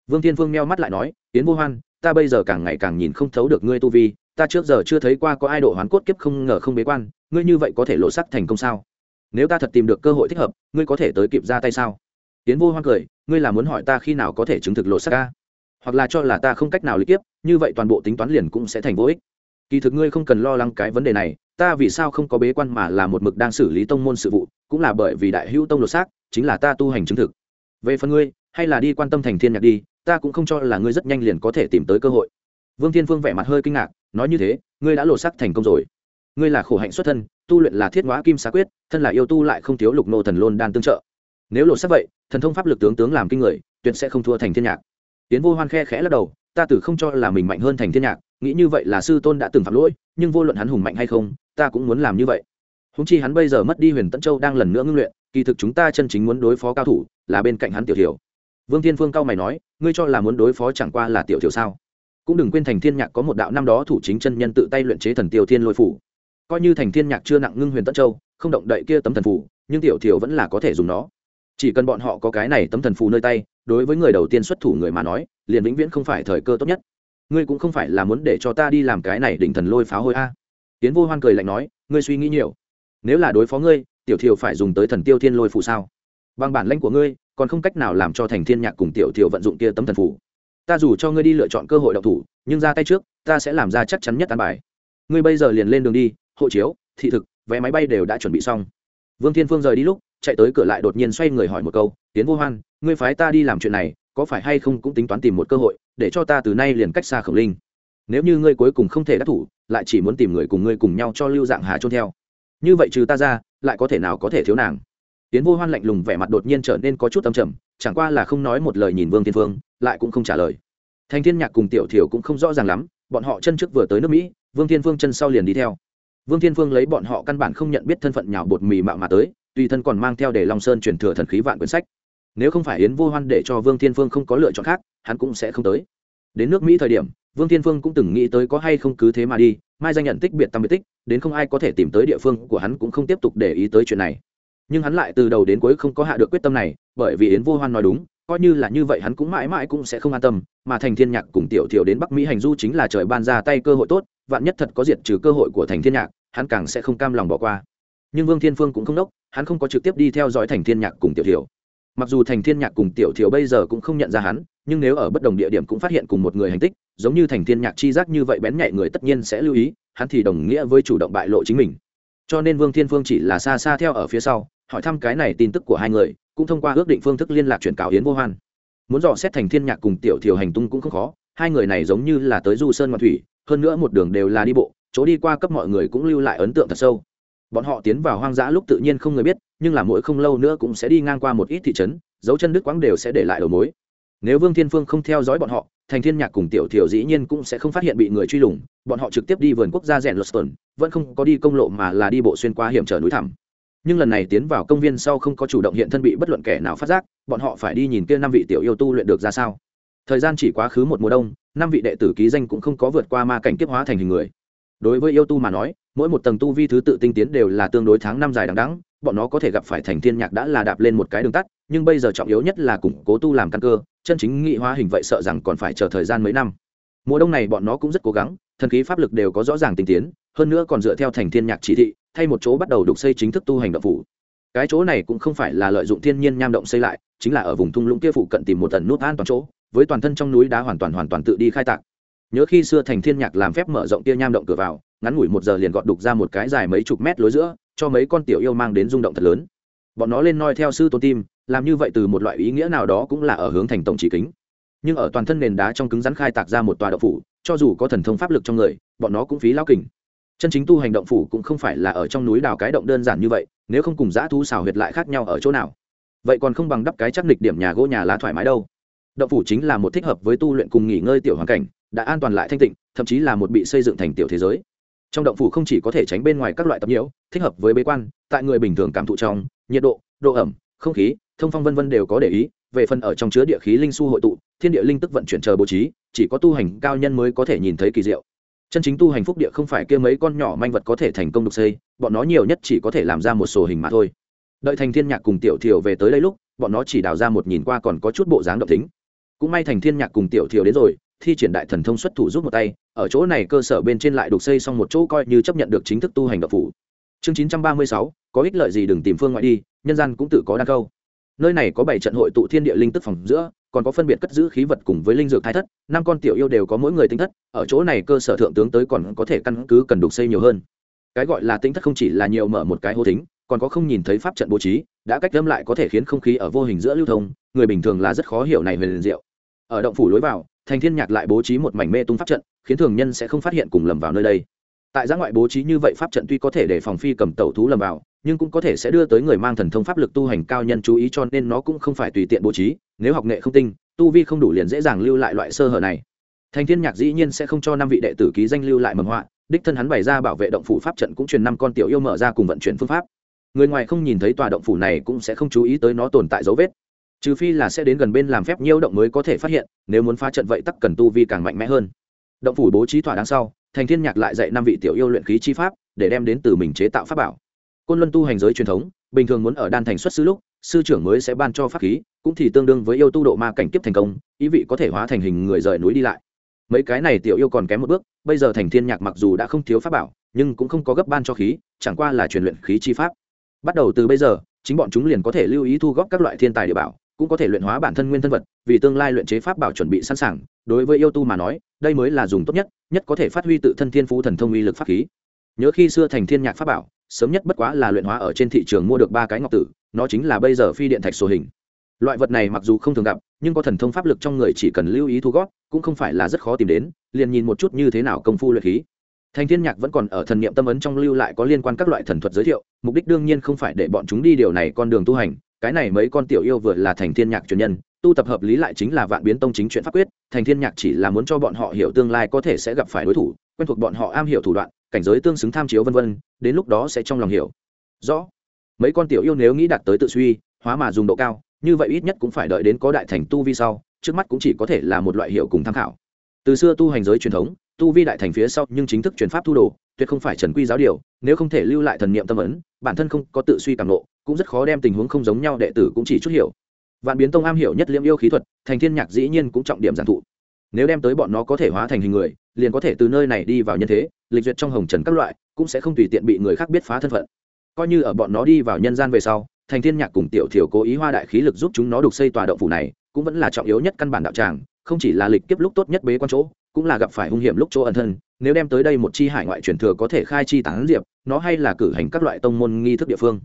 Vương thiên phương meo mắt lại nói, tiến vô hoan, ta bây giờ càng ngày càng nhìn không thấu được ngươi tu vi, ta trước giờ chưa thấy qua có ai độ hoán cốt kiếp không ngờ không bế quan, ngươi như vậy có thể lộ sắc thành công sao? Nếu ta thật tìm được cơ hội thích hợp, ngươi có thể tới kịp ra tay sao? Tiến vô hoan cười, ngươi là muốn hỏi ta khi nào có thể chứng thực lộ sắc ca hoặc là cho là ta không cách nào lý kiếp, như vậy toàn bộ tính toán liền cũng sẽ thành vô ích kỳ thực ngươi không cần lo lắng cái vấn đề này, ta vì sao không có bế quan mà là một mực đang xử lý tông môn sự vụ, cũng là bởi vì đại hữu tông lột xác, chính là ta tu hành chứng thực. Về phần ngươi, hay là đi quan tâm thành thiên nhạc đi, ta cũng không cho là ngươi rất nhanh liền có thể tìm tới cơ hội. Vương thiên phương vẻ mặt hơi kinh ngạc, nói như thế, ngươi đã lột xác thành công rồi. Ngươi là khổ hạnh xuất thân, tu luyện là thiết ngõa kim xá quyết, thân là yêu tu lại không thiếu lục nô thần lôn đan tương trợ. Nếu lột sắc vậy, thần thông pháp lực tướng tướng làm kinh người, tuyệt sẽ không thua thành thiên nhạc. Tiến vô hoan khe khẽ lắc đầu, ta tử không cho là mình mạnh hơn thành thiên nhạc nghĩ như vậy là sư tôn đã từng phạm lỗi, nhưng vô luận hắn hùng mạnh hay không, ta cũng muốn làm như vậy. Húng chi hắn bây giờ mất đi huyền tẫn châu đang lần nữa ngưng luyện, kỳ thực chúng ta chân chính muốn đối phó cao thủ là bên cạnh hắn tiểu thiểu. Vương thiên phương cao mày nói, ngươi cho là muốn đối phó chẳng qua là tiểu thiểu sao? Cũng đừng quên thành thiên nhạc có một đạo năm đó thủ chính chân nhân tự tay luyện chế thần tiêu thiên lôi phủ. Coi như thành thiên nhạc chưa nặng ngưng huyền tẫn châu, không động đậy kia tấm thần phủ, nhưng tiểu thiểu vẫn là có thể dùng nó. Chỉ cần bọn họ có cái này tấm thần phù nơi tay, đối với người đầu tiên xuất thủ người mà nói, liền vĩnh viễn không phải thời cơ tốt nhất ngươi cũng không phải là muốn để cho ta đi làm cái này đỉnh thần lôi phá hôi a. Tiến vô hoan cười lạnh nói, ngươi suy nghĩ nhiều. Nếu là đối phó ngươi, tiểu thiều phải dùng tới thần tiêu thiên lôi phù sao? Bằng bản lãnh của ngươi, còn không cách nào làm cho thành thiên nhạc cùng tiểu thiều vận dụng kia tấm thần phù. Ta dù cho ngươi đi lựa chọn cơ hội đậu thủ, nhưng ra tay trước, ta sẽ làm ra chắc chắn nhất an bài. Ngươi bây giờ liền lên đường đi, hộ chiếu, thị thực, vé máy bay đều đã chuẩn bị xong. Vương thiên phương rời đi lúc, chạy tới cửa lại đột nhiên xoay người hỏi một câu tiến vô hoan, ngươi phái ta đi làm chuyện này, có phải hay không cũng tính toán tìm một cơ hội? Để cho ta từ nay liền cách xa khổng linh. Nếu như ngươi cuối cùng không thể đắc thủ, lại chỉ muốn tìm người cùng ngươi cùng nhau cho lưu dạng hà trôn theo. Như vậy trừ ta ra, lại có thể nào có thể thiếu nàng? Tiến vô hoan lạnh lùng vẻ mặt đột nhiên trở nên có chút âm trầm, chẳng qua là không nói một lời nhìn vương thiên phương lại cũng không trả lời. Thành thiên nhạc cùng tiểu thiểu cũng không rõ ràng lắm, bọn họ chân trước vừa tới nước mỹ, vương thiên phương chân sau liền đi theo. Vương thiên phương lấy bọn họ căn bản không nhận biết thân phận nhào bột mì mạo mà tới, tùy thân còn mang theo để long sơn truyền thừa thần khí vạn quyển sách nếu không phải yến vô hoan để cho vương thiên phương không có lựa chọn khác, hắn cũng sẽ không tới. Đến nước mỹ thời điểm, vương thiên phương cũng từng nghĩ tới có hay không cứ thế mà đi, mai danh nhận tích biệt tâm biệt tích, đến không ai có thể tìm tới địa phương của hắn cũng không tiếp tục để ý tới chuyện này. Nhưng hắn lại từ đầu đến cuối không có hạ được quyết tâm này, bởi vì yến vô hoan nói đúng, coi như là như vậy hắn cũng mãi mãi cũng sẽ không an tâm, mà thành thiên nhạc cùng tiểu thiểu đến bắc mỹ hành du chính là trời ban ra tay cơ hội tốt, vạn nhất thật có diệt trừ cơ hội của thành thiên nhạc, hắn càng sẽ không cam lòng bỏ qua. Nhưng vương thiên phương cũng không đốc, hắn không có trực tiếp đi theo dõi thành thiên nhạc cùng tiểu thiểu mặc dù thành thiên nhạc cùng tiểu thiểu bây giờ cũng không nhận ra hắn, nhưng nếu ở bất đồng địa điểm cũng phát hiện cùng một người hành tích, giống như thành thiên nhạc chi giác như vậy bén nhạy người tất nhiên sẽ lưu ý, hắn thì đồng nghĩa với chủ động bại lộ chính mình. Cho nên vương thiên phương chỉ là xa xa theo ở phía sau, hỏi thăm cái này tin tức của hai người, cũng thông qua ước định phương thức liên lạc chuyển cáo hiến vô hoan. Muốn dò xét thành thiên nhạc cùng tiểu thiểu hành tung cũng không khó, hai người này giống như là tới du sơn ngoạn thủy, hơn nữa một đường đều là đi bộ, chỗ đi qua cấp mọi người cũng lưu lại ấn tượng thật sâu bọn họ tiến vào hoang dã lúc tự nhiên không người biết, nhưng là mỗi không lâu nữa cũng sẽ đi ngang qua một ít thị trấn, dấu chân đức quãng đều sẽ để lại đầu mối. Nếu vương thiên phương không theo dõi bọn họ, thành thiên nhạc cùng tiểu thiểu dĩ nhiên cũng sẽ không phát hiện bị người truy lùng, bọn họ trực tiếp đi vườn quốc gia rèn loston vẫn không có đi công lộ mà là đi bộ xuyên qua hiểm trở núi thẳm. Nhưng lần này tiến vào công viên sau không có chủ động hiện thân bị bất luận kẻ nào phát giác, bọn họ phải đi nhìn kia năm vị tiểu yêu tu luyện được ra sao. Thời gian chỉ quá khứ một mùa đông, năm vị đệ tử ký danh cũng không có vượt qua ma cảnh kiếp hóa thành hình người. Đối với yêu tu mà nói mỗi một tầng tu vi thứ tự tinh tiến đều là tương đối tháng năm dài đằng đẵng, bọn nó có thể gặp phải thành thiên nhạc đã là đạp lên một cái đường tắt, nhưng bây giờ trọng yếu nhất là củng cố tu làm căn cơ, chân chính nghị hóa hình vậy sợ rằng còn phải chờ thời gian mấy năm. Mùa đông này bọn nó cũng rất cố gắng, thần khí pháp lực đều có rõ ràng tinh tiến, hơn nữa còn dựa theo thành thiên nhạc chỉ thị, thay một chỗ bắt đầu đục xây chính thức tu hành động phủ. Cái chỗ này cũng không phải là lợi dụng thiên nhiên nham động xây lại, chính là ở vùng thung lũng kia phụ cận tìm một tần nút an toàn chỗ, với toàn thân trong núi đá hoàn toàn hoàn toàn tự đi khai tạc. Nhớ khi xưa thành thiên nhạc làm phép mở rộng kia nham động cửa vào ngắn ngủi một giờ liền gọt đục ra một cái dài mấy chục mét lối giữa, cho mấy con tiểu yêu mang đến rung động thật lớn. Bọn nó lên noi theo sư tôn tim, làm như vậy từ một loại ý nghĩa nào đó cũng là ở hướng thành tổng chỉ kính. Nhưng ở toàn thân nền đá trong cứng rắn khai tạc ra một tòa động phủ, cho dù có thần thông pháp lực trong người, bọn nó cũng phí lao kình. Chân chính tu hành động phủ cũng không phải là ở trong núi đào cái động đơn giản như vậy, nếu không cùng dã thu xào huyệt lại khác nhau ở chỗ nào. Vậy còn không bằng đắp cái chắc nịch điểm nhà gỗ nhà lá thoải mái đâu. Động phủ chính là một thích hợp với tu luyện cùng nghỉ ngơi tiểu hoàn cảnh, đã an toàn lại thanh tịnh, thậm chí là một bị xây dựng thành tiểu thế giới trong động phủ không chỉ có thể tránh bên ngoài các loại tập nhiễu, thích hợp với bế quan, tại người bình thường cảm thụ trong, nhiệt độ độ ẩm, không khí, thông phong vân vân đều có để ý, về phần ở trong chứa địa khí linh su hội tụ, thiên địa linh tức vận chuyển chờ bố trí, chỉ có tu hành cao nhân mới có thể nhìn thấy kỳ diệu. Chân chính tu hành phúc địa không phải kia mấy con nhỏ manh vật có thể thành công đục xây, bọn nó nhiều nhất chỉ có thể làm ra một sổ hình mà thôi. Đợi thành thiên nhạc cùng tiểu thiểu về tới đây lúc, bọn nó chỉ đào ra một nhìn qua còn có chút bộ dáng động tính. Cũng may thành thiên nhạc cùng tiểu thiểu đến rồi thi triển đại thần thông xuất thủ giúp một tay, ở chỗ này cơ sở bên trên lại đục xây xong một chỗ coi như chấp nhận được chính thức tu hành độc phủ. Chương chín trăm ba mươi sáu, có ích lợi gì đừng tìm phương ngoại đi, nhân gian cũng tự có đa câu. Nơi này có bảy trận hội tụ thiên địa linh tức phòng giữa, còn có phân biệt cất giữ khí vật cùng với linh dược thái thất, năm con tiểu yêu đều có mỗi người tính thất, ở chỗ này cơ sở thượng tướng tới còn có thể căn cứ cần đục xây nhiều hơn. Cái gọi là tính thất không chỉ là nhiều mở một cái hô thính, còn có không nhìn thấy pháp trận bố trí, đã cách lâm lại có thể khiến không khí ở vô hình giữa lưu thông, người bình thường là rất khó hiểu này về liền diệu. Ở động phủ lối vào thành thiên nhạc lại bố trí một mảnh mê tung pháp trận, khiến thường nhân sẽ không phát hiện cùng lầm vào nơi đây. Tại giã ngoại bố trí như vậy pháp trận tuy có thể để phòng phi cầm tẩu thú lầm vào, nhưng cũng có thể sẽ đưa tới người mang thần thông pháp lực tu hành cao nhân chú ý cho nên nó cũng không phải tùy tiện bố trí, nếu học nghệ không tinh, tu vi không đủ liền dễ dàng lưu lại loại sơ hở này. Thành thiên nhạc dĩ nhiên sẽ không cho năm vị đệ tử ký danh lưu lại mầm họa, đích thân hắn bày ra bảo vệ động phủ pháp trận cũng truyền năm con tiểu yêu mở ra cùng vận chuyển phương pháp. Người ngoài không nhìn thấy tòa động phủ này cũng sẽ không chú ý tới nó tồn tại dấu vết trừ phi là sẽ đến gần bên làm phép nhiêu động mới có thể phát hiện, nếu muốn phá trận vậy tắc cần tu vi càng mạnh mẽ hơn. Động phủ bố trí thỏa đáng sau, thành thiên nhạc lại dạy năm vị tiểu yêu luyện khí chi pháp, để đem đến từ mình chế tạo pháp bảo. Côn luân tu hành giới truyền thống, bình thường muốn ở đan thành xuất sư lúc, sư trưởng mới sẽ ban cho pháp khí, cũng thì tương đương với yêu tu độ ma cảnh kiếp thành công, ý vị có thể hóa thành hình người rời núi đi lại. Mấy cái này tiểu yêu còn kém một bước, bây giờ thành thiên nhạc mặc dù đã không thiếu pháp bảo, nhưng cũng không có gấp ban cho khí, chẳng qua là truyền luyện khí chi pháp. Bắt đầu từ bây giờ, chính bọn chúng liền có thể lưu ý thu góp các loại thiên tài địa bảo cũng có thể luyện hóa bản thân nguyên thân vật, vì tương lai luyện chế pháp bảo chuẩn bị sẵn sàng, đối với yêu tu mà nói, đây mới là dùng tốt nhất nhất có thể phát huy tự thân thiên phú thần thông uy lực pháp khí. Nhớ khi xưa thành thiên nhạc pháp bảo, sớm nhất bất quá là luyện hóa ở trên thị trường mua được ba cái ngọc tử, nó chính là bây giờ phi điện thạch sổ hình. Loại vật này mặc dù không thường gặp, nhưng có thần thông pháp lực trong người chỉ cần lưu ý thu gót cũng không phải là rất khó tìm đến, liền nhìn một chút như thế nào công phu luyện khí. Thành thiên nhạc vẫn còn ở thần niệm tâm ấn trong lưu lại có liên quan các loại thần thuật giới thiệu, mục đích đương nhiên không phải để bọn chúng đi điều này con đường tu hành cái này mấy con tiểu yêu vừa là thành thiên nhạc truyền nhân, tu tập hợp lý lại chính là vạn biến tông chính chuyện pháp quyết, thành thiên nhạc chỉ là muốn cho bọn họ hiểu tương lai có thể sẽ gặp phải đối thủ, quen thuộc bọn họ am hiểu thủ đoạn, cảnh giới tương xứng tham chiếu vân vân, đến lúc đó sẽ trong lòng hiểu. Rõ. Mấy con tiểu yêu nếu nghĩ đạt tới tự suy, hóa mà dùng độ cao, như vậy ít nhất cũng phải đợi đến có đại thành tu vi sau, trước mắt cũng chỉ có thể là một loại hiệu cùng tham khảo. Từ xưa tu hành giới truyền thống tu vi đại thành phía sau nhưng chính thức truyền pháp thu đồ, tuyệt không phải trần quy giáo điều, nếu không thể lưu lại thần niệm tâm ấn, bản thân không có tự suy cảm nộ cũng rất khó đem tình huống không giống nhau đệ tử cũng chỉ chút hiểu. Vạn biến tông am hiểu nhất liễm yêu khí thuật, thành thiên nhạc dĩ nhiên cũng trọng điểm giảng thụ. Nếu đem tới bọn nó có thể hóa thành hình người, liền có thể từ nơi này đi vào nhân thế, lịch duyệt trong hồng trần các loại, cũng sẽ không tùy tiện bị người khác biết phá thân phận. Coi như ở bọn nó đi vào nhân gian về sau, thành thiên nhạc cùng tiểu thiểu cố ý hoa đại khí lực giúp chúng nó đục xây tòa động phủ này, cũng vẫn là trọng yếu nhất căn bản đạo tràng, không chỉ là lịch kiếp lúc tốt nhất bế quan chỗ cũng là gặp phải hung hiểm lúc chỗ ẩn thân, nếu đem tới đây một chi hải ngoại truyền thừa có thể khai chi tán diệp, nó hay là cử hành các loại tông môn nghi thức địa phương.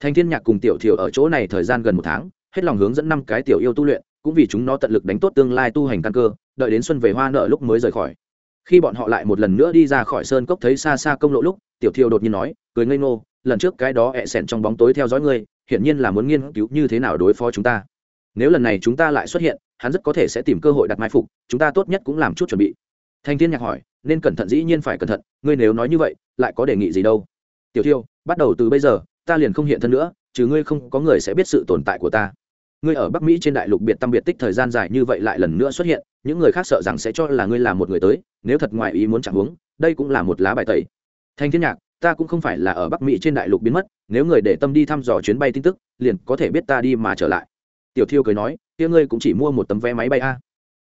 Thanh thiên nhạc cùng tiểu thiểu ở chỗ này thời gian gần một tháng, hết lòng hướng dẫn năm cái tiểu yêu tu luyện, cũng vì chúng nó tận lực đánh tốt tương lai tu hành căn cơ, đợi đến xuân về hoa nợ lúc mới rời khỏi. Khi bọn họ lại một lần nữa đi ra khỏi sơn cốc thấy xa xa công lộ lúc, tiểu Thiều đột nhiên nói, cười ngây ngô, lần trước cái đó ẹ sẹn trong bóng tối theo dõi ngươi, hiển nhiên là muốn nghiên cứu như thế nào đối phó chúng ta nếu lần này chúng ta lại xuất hiện, hắn rất có thể sẽ tìm cơ hội đặt mai phục, chúng ta tốt nhất cũng làm chút chuẩn bị. Thanh thiên nhạc hỏi, nên cẩn thận dĩ nhiên phải cẩn thận, ngươi nếu nói như vậy, lại có đề nghị gì đâu? Tiểu thiêu, bắt đầu từ bây giờ, ta liền không hiện thân nữa chứ ngươi không có người sẽ biết sự tồn tại của ta. Ngươi ở bắc mỹ trên đại lục biệt tâm biệt tích thời gian dài như vậy lại lần nữa xuất hiện, những người khác sợ rằng sẽ cho là ngươi là một người tới, nếu thật ngoài ý muốn chẳng uống đây cũng là một lá bài tẩy. Thanh thiên nhạc, ta cũng không phải là ở bắc mỹ trên đại lục biến mất, nếu người để tâm đi thăm dò chuyến bay tin tức, liền có thể biết ta đi mà trở lại tiểu thiêu cười nói, kia ngươi cũng chỉ mua một tấm vé máy bay a?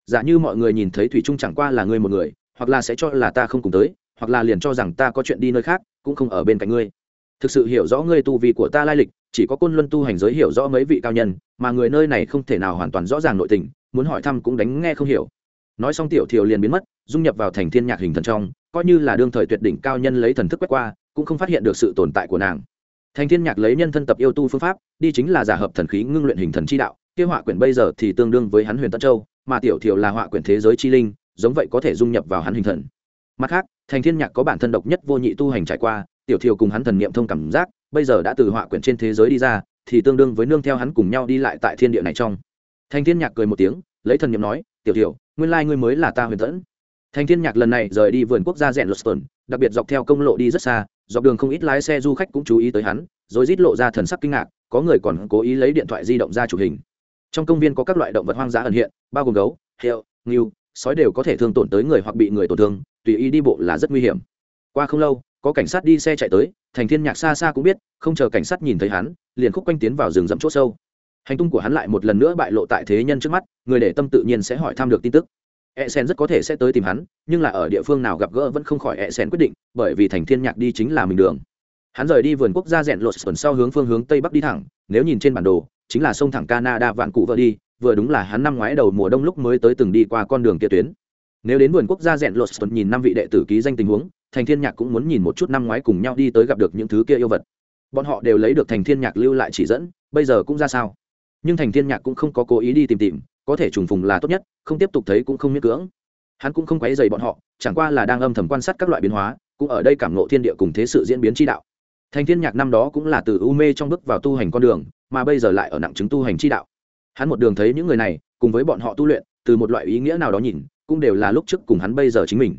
Giả như mọi người nhìn thấy thủy trung chẳng qua là ngươi một người, hoặc là sẽ cho là ta không cùng tới, hoặc là liền cho rằng ta có chuyện đi nơi khác, cũng không ở bên cạnh ngươi. Thực sự hiểu rõ ngươi tu vi của ta lai lịch, chỉ có côn luân tu hành giới hiểu rõ mấy vị cao nhân, mà người nơi này không thể nào hoàn toàn rõ ràng nội tình, muốn hỏi thăm cũng đánh nghe không hiểu. Nói xong tiểu thiều liền biến mất, dung nhập vào thành thiên nhạc hình thần trong, coi như là đương thời tuyệt đỉnh cao nhân lấy thần thức quét qua, cũng không phát hiện được sự tồn tại của nàng thành thiên nhạc lấy nhân thân tập yêu tu phương pháp, đi chính là giả hợp thần khí ngưng luyện hình thần chi đạo, kia họa quyển bây giờ thì tương đương với hắn huyền tân châu, mà tiểu thiều là họa quyển thế giới chi linh, giống vậy có thể dung nhập vào hắn hình thần. Mặt khác thành thiên nhạc có bản thân độc nhất vô nhị tu hành trải qua, tiểu thiều cùng hắn thần niệm thông cảm giác, bây giờ đã từ họa quyển trên thế giới đi ra, thì tương đương với nương theo hắn cùng nhau đi lại tại thiên địa này trong. Thành thiên nhạc cười một tiếng, lấy thần niệm nói, tiểu thiều nguyên lai ngươi mới là ta huyền tẫn thành thiên nhạc lần này rời đi vườn quốc gia rèn Luston, đặc biệt dọc theo công lộ đi rất xa dọc đường không ít lái xe du khách cũng chú ý tới hắn rồi rít lộ ra thần sắc kinh ngạc có người còn cố ý lấy điện thoại di động ra chụp hình. Trong công viên có các loại động vật hoang dã ẩn hiện bao gồm gấu heo ngưu sói đều có thể thương tổn tới người hoặc bị người tổn thương tùy ý đi bộ là rất nguy hiểm. Qua không lâu có cảnh sát đi xe chạy tới thành thiên nhạc xa xa cũng biết không chờ cảnh sát nhìn thấy hắn liền khúc quanh tiến vào rừng rậm chỗ sâu. Hành tung của hắn lại một lần nữa bại lộ tại thế nhân trước mắt người để tâm tự nhiên sẽ hỏi thăm được tin tức e sen rất có thể sẽ tới tìm hắn, nhưng là ở địa phương nào gặp gỡ vẫn không khỏi e sen quyết định, bởi vì thành thiên nhạc đi chính là mình đường. Hắn rời đi vườn quốc gia rèn lột tuần sau hướng phương hướng tây bắc đi thẳng, nếu nhìn trên bản đồ, chính là sông thẳng canada vạn cụ vợ đi, vừa đúng là hắn năm ngoái đầu mùa đông lúc mới tới từng đi qua con đường kia tuyến. Nếu đến vườn quốc gia rèn lột tuần nhìn năm vị đệ tử ký danh tình huống, thành thiên nhạc cũng muốn nhìn một chút năm ngoái cùng nhau đi tới gặp được những thứ kia yêu vật. Bọn họ đều lấy được thành thiên nhạc lưu lại chỉ dẫn, bây giờ cũng ra sao? Nhưng thành thiên nhạc cũng không có cố ý đi tìm tìm có thể trùng phùng là tốt nhất, không tiếp tục thấy cũng không miễn cưỡng. Hắn cũng không quấy dày bọn họ, chẳng qua là đang âm thầm quan sát các loại biến hóa, cũng ở đây cảm ngộ thiên địa cùng thế sự diễn biến chi đạo. Thành thiên nhạc năm đó cũng là từ u mê trong bước vào tu hành con đường, mà bây giờ lại ở nặng chứng tu hành chi đạo. Hắn một đường thấy những người này, cùng với bọn họ tu luyện, từ một loại ý nghĩa nào đó nhìn, cũng đều là lúc trước cùng hắn bây giờ chính mình.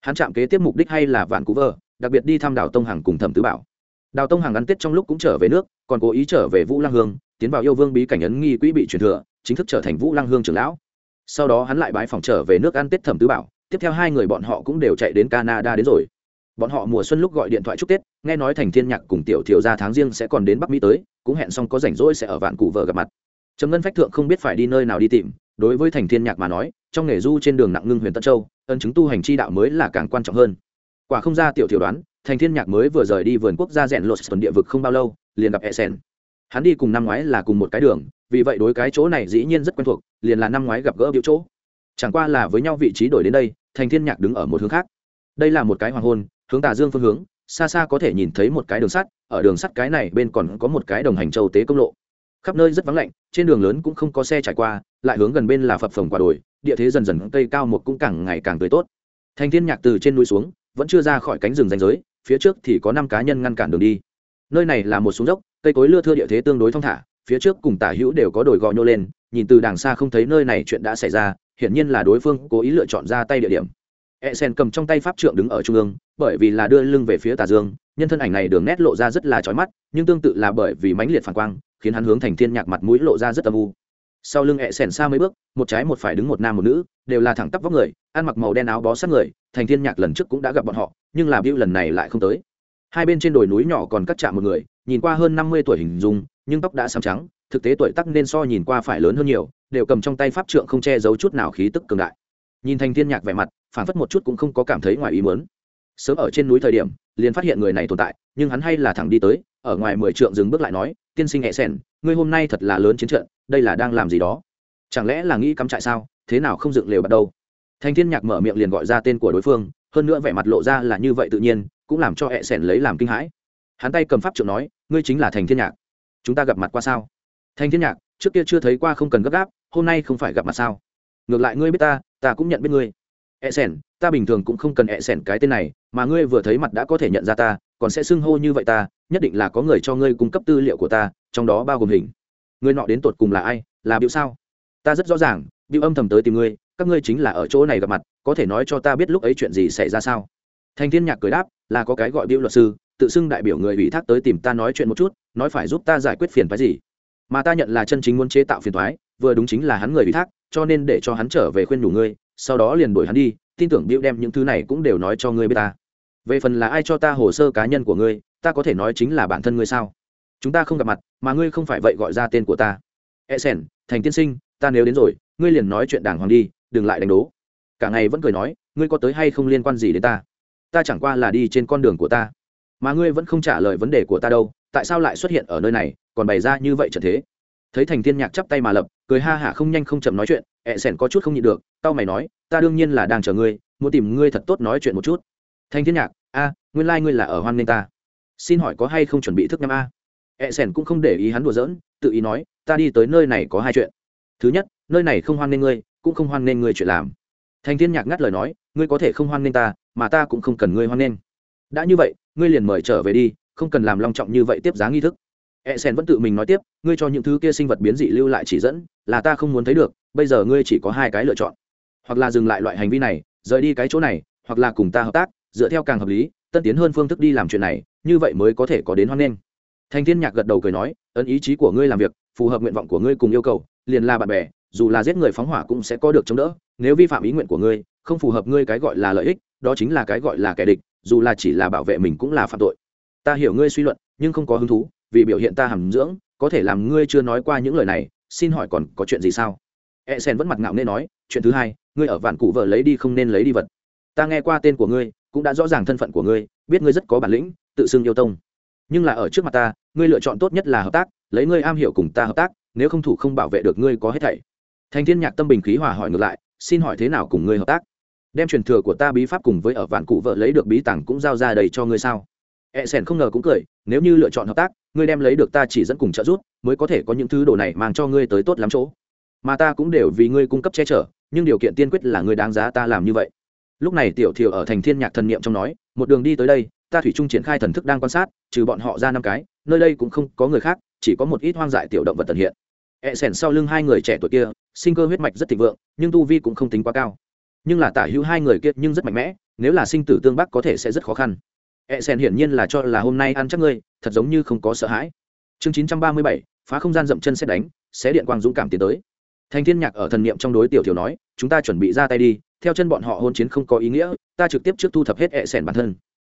Hắn chạm kế tiếp mục đích hay là vạn cú vơ, đặc biệt đi thăm đào tông hằng cùng thẩm tứ bảo. Đào tông hằng ăn tết trong lúc cũng trở về nước, còn cố ý trở về vũ lang hương, tiến vào yêu vương bí cảnh ấn nghi quỹ bị truyền thừa chính thức trở thành vũ lăng hương trưởng lão. Sau đó hắn lại bái phòng trở về nước ăn tết thẩm tứ bảo, tiếp theo hai người bọn họ cũng đều chạy đến canada đến rồi. Bọn họ mùa xuân lúc gọi điện thoại chúc tết, nghe nói thành thiên nhạc cùng tiểu Thiều ra tháng riêng sẽ còn đến bắc mỹ tới, cũng hẹn xong có rảnh rỗi sẽ ở vạn cụ vợ gặp mặt. Trầm ngân phách thượng không biết phải đi nơi nào đi tìm, đối với thành thiên nhạc mà nói, trong nghề du trên đường nặng ngưng huyền tân châu, ân chứng tu hành chi đạo mới là càng quan trọng hơn. Quả không ra tiểu thiểu đoán, thành thiên nhạc mới vừa rời đi vườn quốc gia rèn lột tuần địa vực không bao lâu, liền gặp Essen. hắn đi cùng năm ngoái là cùng một cái đường vì vậy đối cái chỗ này dĩ nhiên rất quen thuộc, liền là năm ngoái gặp gỡ biểu chỗ. Chẳng qua là với nhau vị trí đổi đến đây, thành thiên nhạc đứng ở một hướng khác. Đây là một cái hoàng hôn, hướng tà dương phương hướng, xa xa có thể nhìn thấy một cái đường sắt, ở đường sắt cái này bên còn có một cái đồng hành châu tế công lộ. Khắp nơi rất vắng lạnh, trên đường lớn cũng không có xe trải qua, lại hướng gần bên là phập phồng quả đồi, địa thế dần dần cây cao một cũng càng ngày càng tươi tốt. Thành thiên nhạc từ trên núi xuống, vẫn chưa ra khỏi cánh rừng ranh giới, phía trước thì có năm cá nhân ngăn cản đường đi. Nơi này là một xuống dốc, cây cối lưa thưa địa thế tương đối thong thả phía trước cùng tả hữu đều có đồi gò nhô lên, nhìn từ đàng xa không thấy nơi này chuyện đã xảy ra, hiển nhiên là đối phương cố ý lựa chọn ra tay địa điểm. E sen cầm trong tay pháp trượng đứng ở trung ương, bởi vì là đưa lưng về phía tà dương, nhân thân ảnh này đường nét lộ ra rất là chói mắt, nhưng tương tự là bởi vì mãnh liệt phản quang, khiến hắn hướng thành thiên nhạc mặt mũi lộ ra rất âm u. Sau lưng ẹ sèn xa mấy bước, một trái một phải đứng một nam một nữ, đều là thẳng tắp vóc người, ăn mặc màu đen áo bó sát người, thành thiên nhạc lần trước cũng đã gặp bọn họ, nhưng là biêu lần này lại không tới hai bên trên đồi núi nhỏ còn cắt chạm một người, nhìn qua hơn năm mươi tuổi hình dung, nhưng tóc đã xám trắng, thực tế tuổi tắc nên so nhìn qua phải lớn hơn nhiều, đều cầm trong tay pháp trượng không che giấu chút nào khí tức cường đại. Nhìn thành thiên nhạc vẻ mặt phản phất một chút cũng không có cảm thấy ngoài ý muốn. Sớm ở trên núi thời điểm, liền phát hiện người này tồn tại, nhưng hắn hay là thẳng đi tới, ở ngoài mười trượng dừng bước lại nói, tiên sinh hẹ sen ngươi hôm nay thật là lớn chiến trận, đây là đang làm gì đó? Chẳng lẽ là nghĩ cắm trại sao? Thế nào không dựng lều bắt đầu thanh thiên nhạc mở miệng liền gọi ra tên của đối phương, hơn nữa vẻ mặt lộ ra là như vậy tự nhiên cũng làm cho hẹ sẻn lấy làm kinh hãi. Hắn tay cầm pháp trượng nói, ngươi chính là thành thiên nhạc. Chúng ta gặp mặt qua sao? Thanh thiên nhạc, trước kia chưa thấy qua không cần gấp gáp, hôm nay không phải gặp mặt sao? Ngược lại ngươi biết ta ta cũng nhận biết ngươi. E sẻn, ta bình thường cũng không cần e sẻn cái tên này, mà ngươi vừa thấy mặt đã có thể nhận ra ta, còn sẽ xưng hô như vậy ta, nhất định là có người cho ngươi cung cấp tư liệu của ta, trong đó bao gồm hình. Ngươi nọ đến tột cùng là ai, là biểu sao? Ta rất rõ ràng, biểu âm thầm tới tìm ngươi, các ngươi chính là ở chỗ này gặp mặt, có thể nói cho ta biết lúc ấy chuyện gì xảy ra sao? Thành thiên nhạc cười đáp là có cái gọi biểu luật sư, tự xưng đại biểu người ủy thác tới tìm ta nói chuyện một chút, nói phải giúp ta giải quyết phiền phái gì. Mà ta nhận là chân chính muốn chế tạo phiền thoái vừa đúng chính là hắn người ủy thác, cho nên để cho hắn trở về khuyên đủ ngươi, sau đó liền đuổi hắn đi, tin tưởng biểu đem những thứ này cũng đều nói cho ngươi biết ta. Về phần là ai cho ta hồ sơ cá nhân của ngươi, ta có thể nói chính là bản thân ngươi sao? Chúng ta không gặp mặt, mà ngươi không phải vậy gọi ra tên của ta. E sen, thành tiên sinh, ta nếu đến rồi, ngươi liền nói chuyện đàng hoàng đi, đừng lại đánh đố. Cả ngày vẫn cười nói, ngươi có tới hay không liên quan gì đến ta? Ta chẳng qua là đi trên con đường của ta. Mà ngươi vẫn không trả lời vấn đề của ta đâu, tại sao lại xuất hiện ở nơi này, còn bày ra như vậy trở thế? Thấy thành Thiên nhạc chắp tay mà lập, cười ha hả không nhanh không chậm nói chuyện, ẹ sẻn có chút không nhịn được tao mày nói, ta đương nhiên là đang chờ ngươi, muốn tìm ngươi thật tốt nói chuyện một chút. Thanh thiên nhạc, a, nguyên lai、like、ngươi là ở hoan nghênh ta. Xin hỏi có hay không chuẩn bị thức nhắm a? Ẹ sẻn cũng không để ý hắn đùa giỡn, tự ý nói, ta đi tới nơi này có hai chuyện. Thứ nhất, nơi này không hoan nghênh ngươi, cũng không hoan nghênh ngươi chuyện làm. Thanh thiên nhạc ngắt lời nói, ngươi có thể không hoan nghênh ta mà ta cũng không cần ngươi hoan nghênh. Đã như vậy, ngươi liền mời trở về đi, không cần làm long trọng như vậy tiếp giá nghi thức. E sen vẫn tự mình nói tiếp, ngươi cho những thứ kia sinh vật biến dị lưu lại chỉ dẫn, là ta không muốn thấy được, bây giờ ngươi chỉ có hai cái lựa chọn. Hoặc là dừng lại loại hành vi này, rời đi cái chỗ này, hoặc là cùng ta hợp tác, dựa theo càng hợp lý, tân tiến hơn phương thức đi làm chuyện này, như vậy mới có thể có đến hoan nghênh. Thanh thiên nhạc gật đầu cười nói, ấn ý chí của ngươi làm việc, phù hợp nguyện vọng của ngươi cùng yêu cầu, liền là bạn bè, dù là giết người phóng hỏa cũng sẽ có được chống đỡ, nếu vi phạm ý nguyện của ngươi, không phù hợp ngươi cái gọi là lợi ích đó chính là cái gọi là kẻ địch, dù là chỉ là bảo vệ mình cũng là phạm tội. Ta hiểu ngươi suy luận, nhưng không có hứng thú, vì biểu hiện ta hàm dưỡng, có thể làm ngươi chưa nói qua những lời này, xin hỏi còn có chuyện gì sao? E sen vẫn mặt ngạo nên nói, chuyện thứ hai, ngươi ở vạn cụ vợ lấy đi không nên lấy đi vật. Ta nghe qua tên của ngươi, cũng đã rõ ràng thân phận của ngươi, biết ngươi rất có bản lĩnh, tự xưng yêu tông. Nhưng là ở trước mặt ta, ngươi lựa chọn tốt nhất là hợp tác, lấy ngươi am hiểu cùng ta hợp tác, nếu không thủ không bảo vệ được ngươi có hết thảy. Thành thiên nhạc tâm bình khí hòa hỏi ngược lại, xin hỏi thế nào cùng ngươi hợp tác? Đem truyền thừa của ta bí pháp cùng với ở vạn cụ vợ lấy được bí tàng cũng giao ra đầy cho ngươi sao? E sen không ngờ cũng cười, nếu như lựa chọn hợp tác, ngươi đem lấy được ta chỉ dẫn cùng trợ giúp, mới có thể có những thứ đồ này mang cho ngươi tới tốt lắm chỗ. Mà ta cũng đều vì ngươi cung cấp che chở, nhưng điều kiện tiên quyết là ngươi đáng giá ta làm như vậy. Lúc này tiểu thiều ở thành thiên nhạc thần niệm trong nói, một đường đi tới đây, ta thủy trung triển khai thần thức đang quan sát, trừ bọn họ ra năm cái, nơi đây cũng không có người khác, chỉ có một ít hoang dại tiểu động vật tận hiện. E sèn sau lưng hai người trẻ tuổi kia, sinh cơ huyết mạch rất thịnh vượng, nhưng tu vi cũng không tính quá cao nhưng là tả hữu hai người kia nhưng rất mạnh mẽ, nếu là sinh tử tương bắc có thể sẽ rất khó khăn. E sen hiển nhiên là cho là hôm nay ăn chắc ngươi, thật giống như không có sợ hãi. Chương chín trăm ba mươi bảy, phá không gian dậm chân xét đánh, xé điện quang dũng cảm tiến tới. Thành thiên nhạc ở thần niệm trong đối tiểu thiểu nói, chúng ta chuẩn bị ra tay đi, theo chân bọn họ hôn chiến không có ý nghĩa, ta trực tiếp trước thu thập hết e sen bản thân.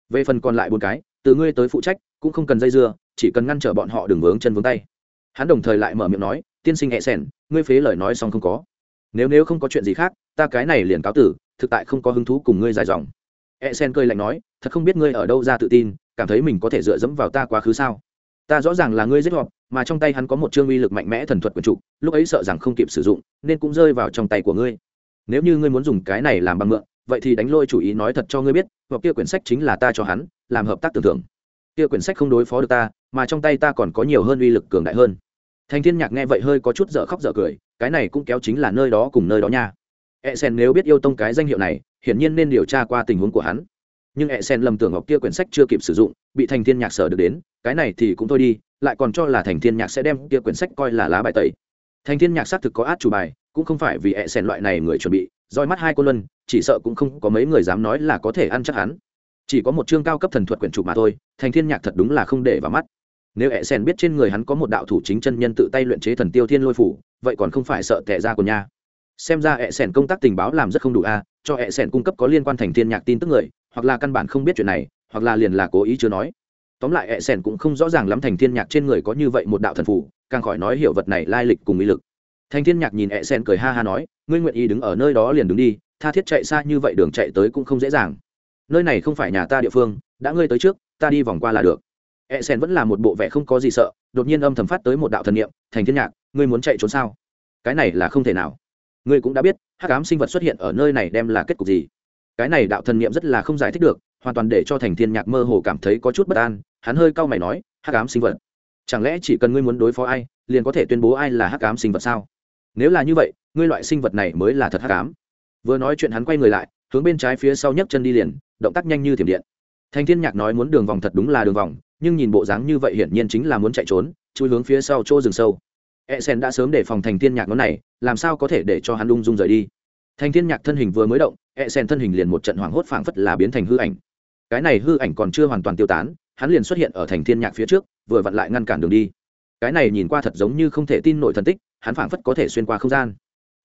Về phần còn lại bốn cái, từ ngươi tới phụ trách, cũng không cần dây dưa, chỉ cần ngăn trở bọn họ đừng vướng chân vướng tay. Hắn đồng thời lại mở miệng nói, tiên sinh e sen, ngươi phế lời nói xong không có. Nếu nếu không có chuyện gì khác ta cái này liền cáo tử, thực tại không có hứng thú cùng ngươi dài dòng. E sen cười lạnh nói, thật không biết ngươi ở đâu ra tự tin, cảm thấy mình có thể dựa dẫm vào ta quá khứ sao? Ta rõ ràng là ngươi giết họp mà trong tay hắn có một chương uy lực mạnh mẽ thần thuật quần trục lúc ấy sợ rằng không kịp sử dụng, nên cũng rơi vào trong tay của ngươi. Nếu như ngươi muốn dùng cái này làm bằng mượn, vậy thì đánh lôi chủ ý nói thật cho ngươi biết, hoặc kia quyển sách chính là ta cho hắn, làm hợp tác tưởng thưởng. Kia quyển sách không đối phó được ta, mà trong tay ta còn có nhiều hơn uy lực cường đại hơn. Thành thiên nhạc nghe vậy hơi có chút dở khóc dở cười, cái này cũng kéo chính là nơi đó cùng nơi đó nha e sen nếu biết yêu tông cái danh hiệu này, hiển nhiên nên điều tra qua tình huống của hắn. Nhưng e sen lầm tưởng ngọc kia quyển sách chưa kịp sử dụng, bị thành thiên nhạc sở được đến, cái này thì cũng thôi đi, lại còn cho là thành thiên nhạc sẽ đem kia quyển sách coi là lá bài tẩy. Thành thiên nhạc xác thực có át chủ bài, cũng không phải vì e sen loại này người chuẩn bị, roi mắt hai cô luân, chỉ sợ cũng không có mấy người dám nói là có thể ăn chắc hắn. Chỉ có một chương cao cấp thần thuật quyển trục mà thôi, thành thiên nhạc thật đúng là không để vào mắt. Nếu e sen biết trên người hắn có một đạo thủ chính chân nhân tự tay luyện chế thần tiêu thiên lôi phủ, vậy còn không phải sợ tệ ra của nha xem ra hệ sẻn công tác tình báo làm rất không đủ a, cho hệ sẻn cung cấp có liên quan thành thiên nhạc tin tức người, hoặc là căn bản không biết chuyện này, hoặc là liền là cố ý chưa nói. Tóm lại hệ sẻn cũng không rõ ràng lắm thành thiên nhạc trên người có như vậy một đạo thần phủ càng khỏi nói hiểu vật này lai lịch cùng ý lực. Thành thiên nhạc nhìn hệ sẻn cười ha ha nói, ngươi nguyện ý đứng ở nơi đó liền đứng đi, tha thiết chạy xa như vậy đường chạy tới cũng không dễ dàng. Nơi này không phải nhà ta địa phương, đã ngươi tới trước, ta đi vòng qua là được. E sen vẫn là một bộ vẻ không có gì sợ, đột nhiên âm thầm phát tới một đạo thần niệm, thành thiên nhạc, ngươi muốn chạy trốn sao? Cái này là không thể nào ngươi cũng đã biết, hắc ám sinh vật xuất hiện ở nơi này đem là kết cục gì. Cái này đạo thần niệm rất là không giải thích được, hoàn toàn để cho thành thiên nhạc mơ hồ cảm thấy có chút bất an, hắn hơi cau mày nói, hắc ám sinh vật? Chẳng lẽ chỉ cần ngươi muốn đối phó ai, liền có thể tuyên bố ai là hắc ám sinh vật sao? Nếu là như vậy, ngươi loại sinh vật này mới là thật hắc ám. Vừa nói chuyện hắn quay người lại, hướng bên trái phía sau nhấc chân đi liền, động tác nhanh như thiểm điện. Thành thiên nhạc nói muốn đường vòng thật đúng là đường vòng, nhưng nhìn bộ dáng như vậy hiển nhiên chính là muốn chạy trốn, chui hướng phía sau chỗ rừng sâu e sen đã sớm để phòng thành thiên nhạc nó này, làm sao có thể để cho hắn ung dung rời đi? Thành thiên nhạc thân hình vừa mới động e sen thân hình liền một trận hoảng hốt phảng phất là biến thành hư ảnh. Cái này hư ảnh còn chưa hoàn toàn tiêu tán, hắn liền xuất hiện ở thành thiên nhạc phía trước, vừa vặn lại ngăn cản đường đi. Cái này nhìn qua thật giống như không thể tin nổi thần tích, hắn phảng phất có thể xuyên qua không gian.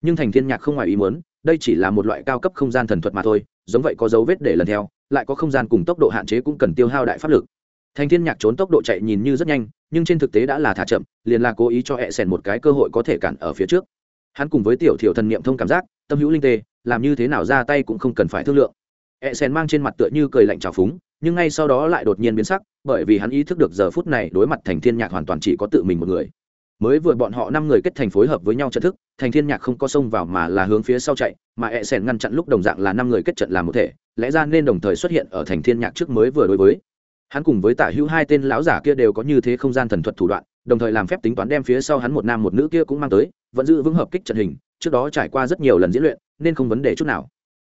Nhưng thành thiên nhạc không ngoài ý muốn, đây chỉ là một loại cao cấp không gian thần thuật mà thôi, giống vậy có dấu vết để lần theo, lại có không gian cùng tốc độ hạn chế cũng cần tiêu hao đại pháp lực thành thiên nhạc trốn tốc độ chạy nhìn như rất nhanh, nhưng trên thực tế đã là thả chậm, liền là cố ý cho hẹ sèn một cái cơ hội có thể cản ở phía trước. Hắn cùng với tiểu thiểu thần niệm thông cảm giác, tâm hữu linh tê, làm như thế nào ra tay cũng không cần phải thương lượng. Hẹ sèn mang trên mặt tựa như cười lạnh trào phúng, nhưng ngay sau đó lại đột nhiên biến sắc, bởi vì hắn ý thức được giờ phút này đối mặt thành thiên nhạc hoàn toàn chỉ có tự mình một người. Mới vừa bọn họ năm người kết thành phối hợp với nhau trận thức, thành thiên nhạc không có xông vào mà là hướng phía sau chạy, mà ẹ sèn ngăn chặn lúc đồng dạng là năm người kết trận làm một thể, lẽ ra nên đồng thời xuất hiện ở thành thiên nhạc trước mới vừa đối với hắn cùng với tả hữu hai tên lão giả kia đều có như thế không gian thần thuật thủ đoạn, đồng thời làm phép tính toán đem phía sau hắn một nam một nữ kia cũng mang tới, vẫn giữ vững hợp kích trận hình, trước đó trải qua rất nhiều lần diễn luyện, nên không vấn đề chút nào.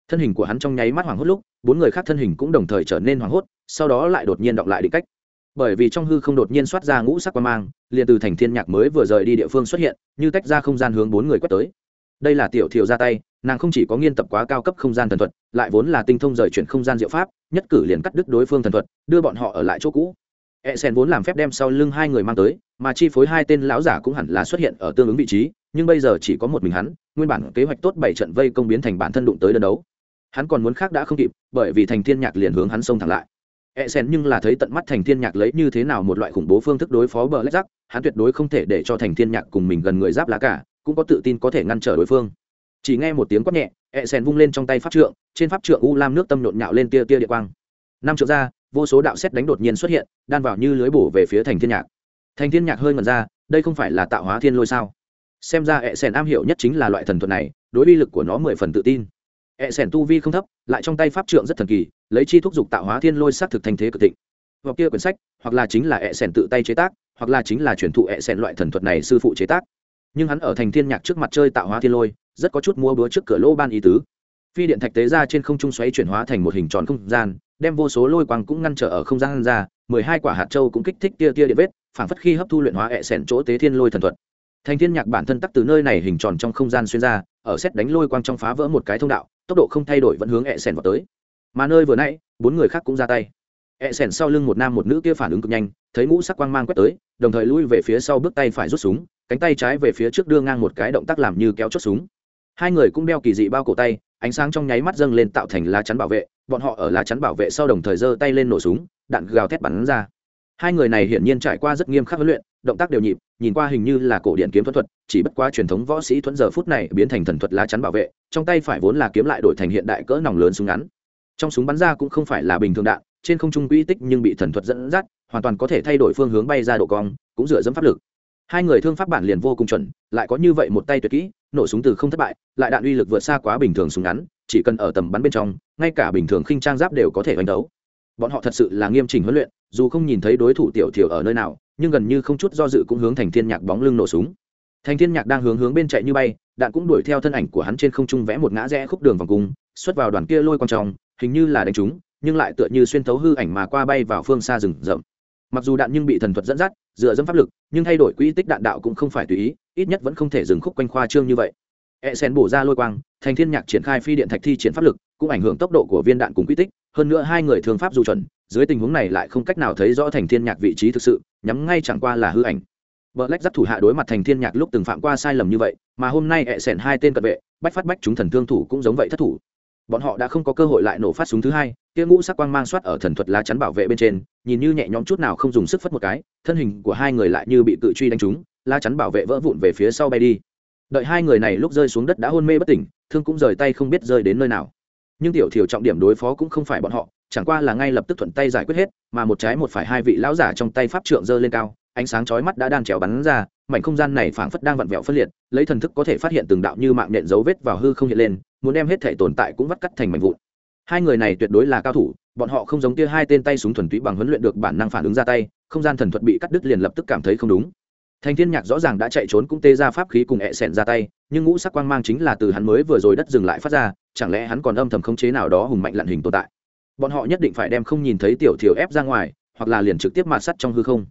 Thân hình của hắn trong nháy mắt hoảng hốt lúc, bốn người khác thân hình cũng đồng thời trở nên hoảng hốt, sau đó lại đột nhiên động lại định cách. Bởi vì trong hư không đột nhiên soát ra ngũ sắc quan mang, liền từ thành thiên nhạc mới vừa rời đi địa phương xuất hiện, như tách ra không gian hướng bốn người quét tới. Đây là tiểu Thiều ra tay, nàng không chỉ có nghiên tập quá cao cấp không gian thần thuật, lại vốn là tinh thông rời chuyển không gian diệu pháp nhất cử liền cắt đứt đối phương thần thuật, đưa bọn họ ở lại chỗ cũ. E sen vốn làm phép đem sau lưng hai người mang tới, mà chi phối hai tên lão giả cũng hẳn là xuất hiện ở tương ứng vị trí, nhưng bây giờ chỉ có một mình hắn, nguyên bản kế hoạch tốt bảy trận vây công biến thành bản thân đụng tới đơn đấu. Hắn còn muốn khác đã không kịp, bởi vì thành thiên nhạc liền hướng hắn xông thẳng lại. E sen nhưng là thấy tận mắt thành thiên nhạc lấy như thế nào một loại khủng bố phương thức đối phó bờ lách rắc hắn tuyệt đối không thể để cho thành thiên nhạc cùng mình gần người giáp lá cả, cũng có tự tin có thể ngăn trở đối phương. Chỉ nghe một tiếng quát nhẹ e sèn vung lên trong tay pháp trượng, trên pháp trượng u lam nước tâm nhộn nhạo lên tia tia địa quang. Năm trượng ra, vô số đạo xét đánh đột nhiên xuất hiện, đan vào như lưới bổ về phía thành thiên nhạc. Thành thiên nhạc hơi ngẩn ra, đây không phải là tạo hóa thiên lôi sao? Xem ra e sèn am hiểu nhất chính là loại thần thuật này, đối uy lực của nó mười phần tự tin. E sèn tu vi không thấp, lại trong tay pháp trượng rất thần kỳ, lấy chi thúc giục tạo hóa thiên lôi xác thực thành thế cực thịnh. Hoặc kia quyển sách, hoặc là chính là e sèn tự tay chế tác, hoặc là chính là truyền thụ e sèn loại thần thuật này sư phụ chế tác nhưng hắn ở thành thiên nhạc trước mặt chơi tạo hóa thiên lôi, rất có chút mua búa trước cửa lỗ ban ý tứ. Phi điện thạch tế ra trên không trung xoáy chuyển hóa thành một hình tròn không gian, đem vô số lôi quang cũng ngăn trở ở không gian ra, mười hai quả hạt châu cũng kích thích tia tia điện vết, phảng phất khi hấp thu luyện hóa ẹ sẻn chỗ tế thiên lôi thần thuật. Thành thiên nhạc bản thân tắc từ nơi này hình tròn trong không gian xuyên ra, ở xét đánh lôi quang trong phá vỡ một cái thông đạo, tốc độ không thay đổi vẫn hướng ẹ sẻn vào tới. Mà nơi vừa nãy, bốn người khác cũng ra tay. Ẹ sẻn sau lưng một nam một nữ kia phản ứng cực nhanh, thấy ngũ sắc quang mang quét tới, đồng thời lui về phía sau bước tay phải rút súng cánh tay trái về phía trước đưa ngang một cái động tác làm như kéo chốt súng. Hai người cũng đeo kỳ dị bao cổ tay, ánh sáng trong nháy mắt dâng lên tạo thành lá chắn bảo vệ, bọn họ ở lá chắn bảo vệ sau đồng thời giơ tay lên nổ súng, đạn gào thét bắn ra. Hai người này hiển nhiên trải qua rất nghiêm khắc huấn luyện, động tác đều nhịp, nhìn qua hình như là cổ điện kiếm thuật thuật, chỉ bất quá truyền thống võ sĩ thuẫn giờ phút này biến thành thần thuật lá chắn bảo vệ, trong tay phải vốn là kiếm lại đổi thành hiện đại cỡ nòng lớn súng ngắn. Trong súng bắn ra cũng không phải là bình thường đạn, trên không trung quỹ tích nhưng bị thần thuật dẫn dắt, hoàn toàn có thể thay đổi phương hướng bay ra độ cong, cũng dựa dẫm pháp lực hai người thương pháp bản liền vô cùng chuẩn, lại có như vậy một tay tuyệt kỹ, nổ súng từ không thất bại, lại đạn uy lực vượt xa quá bình thường súng ngắn, chỉ cần ở tầm bắn bên trong, ngay cả bình thường khinh trang giáp đều có thể đánh đấu. Bọn họ thật sự là nghiêm chỉnh huấn luyện, dù không nhìn thấy đối thủ tiểu thiểu ở nơi nào, nhưng gần như không chút do dự cũng hướng thành thiên nhạc bóng lưng nổ súng. Thành thiên nhạc đang hướng hướng bên chạy như bay, đạn cũng đuổi theo thân ảnh của hắn trên không trung vẽ một ngã rẽ khúc đường vòng cung, xuất vào đoàn kia lôi quan trọng hình như là đánh trúng, nhưng lại tựa như xuyên thấu hư ảnh mà qua bay vào phương xa rừng rậm mặc dù đạn nhưng bị thần thuật dẫn dắt, dựa dẫm pháp lực, nhưng thay đổi quỹ tích đạn đạo cũng không phải tùy ý, ít nhất vẫn không thể dừng khúc quanh khoa trương như vậy. E sen bổ ra lôi quang, thành thiên nhạc triển khai phi điện thạch thi triển pháp lực, cũng ảnh hưởng tốc độ của viên đạn cùng quỹ tích, hơn nữa hai người thường pháp dù chuẩn, dưới tình huống này lại không cách nào thấy rõ thành thiên nhạc vị trí thực sự, nhắm ngay chẳng qua là hư ảnh. Bờ lách giáp thủ hạ đối mặt thành thiên nhạc lúc từng phạm qua sai lầm như vậy, mà hôm nay e sen hai tên cận vệ, bách phát bách chúng thần thương thủ cũng giống vậy thất thủ. Bọn họ đã không có cơ hội lại nổ phát súng thứ hai kia ngũ sắc quang mang soát ở thần thuật lá chắn bảo vệ bên trên, nhìn như nhẹ nhõm chút nào không dùng sức phất một cái, thân hình của hai người lại như bị cự truy đánh trúng, lá chắn bảo vệ vỡ vụn về phía sau bay đi. Đợi hai người này lúc rơi xuống đất đã hôn mê bất tỉnh, thương cũng rời tay không biết rơi đến nơi nào. Nhưng tiểu thiểu trọng điểm đối phó cũng không phải bọn họ, chẳng qua là ngay lập tức thuận tay giải quyết hết, mà một trái một phải hai vị lão giả trong tay pháp trượng giơ lên cao, ánh sáng chói mắt đã đan trèo bắn ra, mảnh không gian này phảng phất đang vặn vẹo phân liệt, lấy thần thức có thể phát hiện từng đạo như mạng nhện dấu vết vào hư không hiện lên, muốn đem hết thể tồn tại cũng vắt cắt thành mảnh vụn hai người này tuyệt đối là cao thủ, bọn họ không giống kia hai tên tay súng thuần túy bằng huấn luyện được bản năng phản ứng ra tay, không gian thần thuật bị cắt đứt liền lập tức cảm thấy không đúng. Thành thiên nhạc rõ ràng đã chạy trốn cũng tê ra pháp khí cùng ẹ sẹn ra tay, nhưng ngũ sắc quang mang chính là từ hắn mới vừa rồi đất dừng lại phát ra, chẳng lẽ hắn còn âm thầm khống chế nào đó hùng mạnh lặn hình tồn tại? Bọn họ nhất định phải đem không nhìn thấy tiểu thiểu ép ra ngoài, hoặc là liền trực tiếp mạt sắt trong hư không.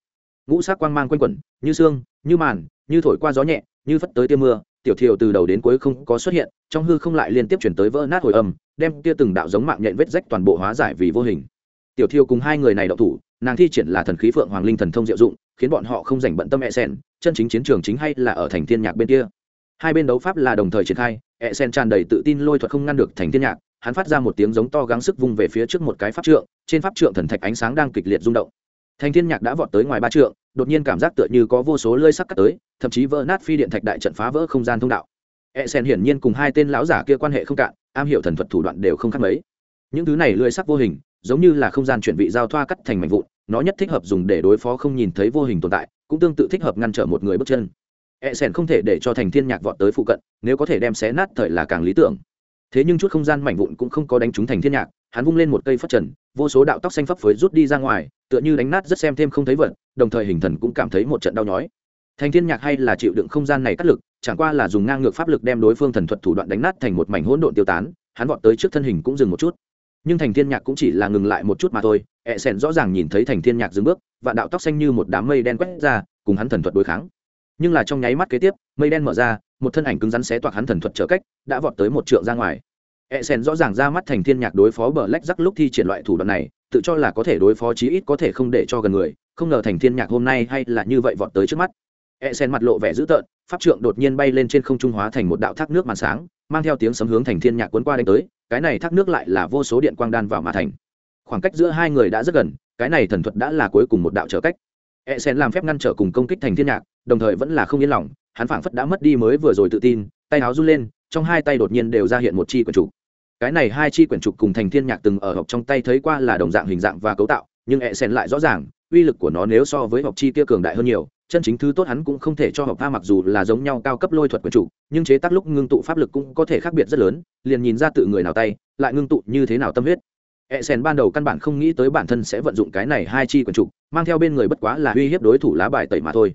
Ngũ sắc quang mang quanh quẩn, như xương như màn, như thổi qua gió nhẹ, như phất tới tia mưa tiểu thiều từ đầu đến cuối không có xuất hiện, trong hư không lại liên tiếp chuyển tới vỡ nát hồi âm, đem tia từng đạo giống mạng nhện vết rách toàn bộ hóa giải vì vô hình. Tiểu thiều cùng hai người này đậu thủ, nàng thi triển là thần khí phượng hoàng linh thần thông diệu dụng, khiến bọn họ không giành bận tâm e sen chân chính chiến trường chính hay là ở thành thiên nhạc bên kia. Hai bên đấu pháp là đồng thời triển khai e sen tràn đầy tự tin lôi thuật không ngăn được thành thiên nhạc, hắn phát ra một tiếng giống to gắng sức vung về phía trước một cái pháp trượng, trên pháp trượng thần thạch ánh sáng đang kịch liệt rung động. Thành thiên nhạc đã vọt tới ngoài ba trượng đột nhiên cảm giác tựa như có vô số lơi sắc cắt tới, thậm chí vỡ nát phi điện thạch đại trận phá vỡ không gian thông đạo. E sen hiển nhiên cùng hai tên lão giả kia quan hệ không cạn, am hiểu thần thuật thủ đoạn đều không khác mấy. Những thứ này lơi sắc vô hình, giống như là không gian chuyển vị giao thoa cắt thành mảnh vụn, nó nhất thích hợp dùng để đối phó không nhìn thấy vô hình tồn tại, cũng tương tự thích hợp ngăn trở một người bước chân. E sen không thể để cho thành thiên nhạc vọt tới phụ cận, nếu có thể đem xé nát thời là càng lý tưởng. Thế nhưng chút không gian mảnh vụn cũng không có đánh trúng thành thiên nhạc hắn vung lên một cây phất trần, vô số đạo tóc xanh phấp phới rút đi ra ngoài, tựa như đánh nát rất xem thêm không thấy vật, đồng thời hình thần cũng cảm thấy một trận đau nhói. Thành thiên nhạc hay là chịu đựng không gian này cắt lực, chẳng qua là dùng ngang ngược pháp lực đem đối phương thần thuật thủ đoạn đánh nát thành một mảnh hỗn độn tiêu tán, hắn vọt tới trước thân hình cũng dừng một chút. Nhưng thành thiên nhạc cũng chỉ là ngừng lại một chút mà thôi, ẹ sẻn rõ ràng nhìn thấy thành thiên nhạc dừng bước và đạo tóc xanh như một đám mây đen quét ra, cùng hắn thần thuật đối kháng. Nhưng là trong nháy mắt kế tiếp, mây đen mở ra, một thân ảnh cứng rắn xé toạc hắn thần thuật trở cách, đã vọt tới một trượng ra ngoài e sen rõ ràng ra mắt thành thiên nhạc đối phó bờ lách rắc lúc thi triển loại thủ đoạn này, tự cho là có thể đối phó chí ít có thể không để cho gần người, không ngờ thành thiên nhạc hôm nay hay là như vậy vọt tới trước mắt. E sen mặt lộ vẻ dữ tợn, pháp trượng đột nhiên bay lên trên không trung hóa thành một đạo thác nước màn sáng, mang theo tiếng sấm hướng thành thiên nhạc cuốn qua đánh tới, cái này thác nước lại là vô số điện quang đan vào mà thành. Khoảng cách giữa hai người đã rất gần, cái này thần thuật đã là cuối cùng một đạo trở cách. E sen làm phép ngăn trở cùng công kích thành thiên nhạc, đồng thời vẫn là không yên lòng, hắn phảng phất đã mất đi mới vừa rồi tự tin, tay áo run lên, trong hai tay đột nhiên đều ra hiện một chi quần trục cái này hai chi quyển trục cùng thành thiên nhạc từng ở học trong tay thấy qua là đồng dạng hình dạng và cấu tạo, nhưng e sen lại rõ ràng, uy lực của nó nếu so với học chi kia cường đại hơn nhiều, chân chính thứ tốt hắn cũng không thể cho học a mặc dù là giống nhau cao cấp lôi thuật quyển trục, nhưng chế tác lúc ngưng tụ pháp lực cũng có thể khác biệt rất lớn, liền nhìn ra tự người nào tay, lại ngưng tụ như thế nào tâm huyết. E sen ban đầu căn bản không nghĩ tới bản thân sẽ vận dụng cái này hai chi quyển trục, mang theo bên người bất quá là uy hiếp đối thủ lá bài tẩy mà thôi.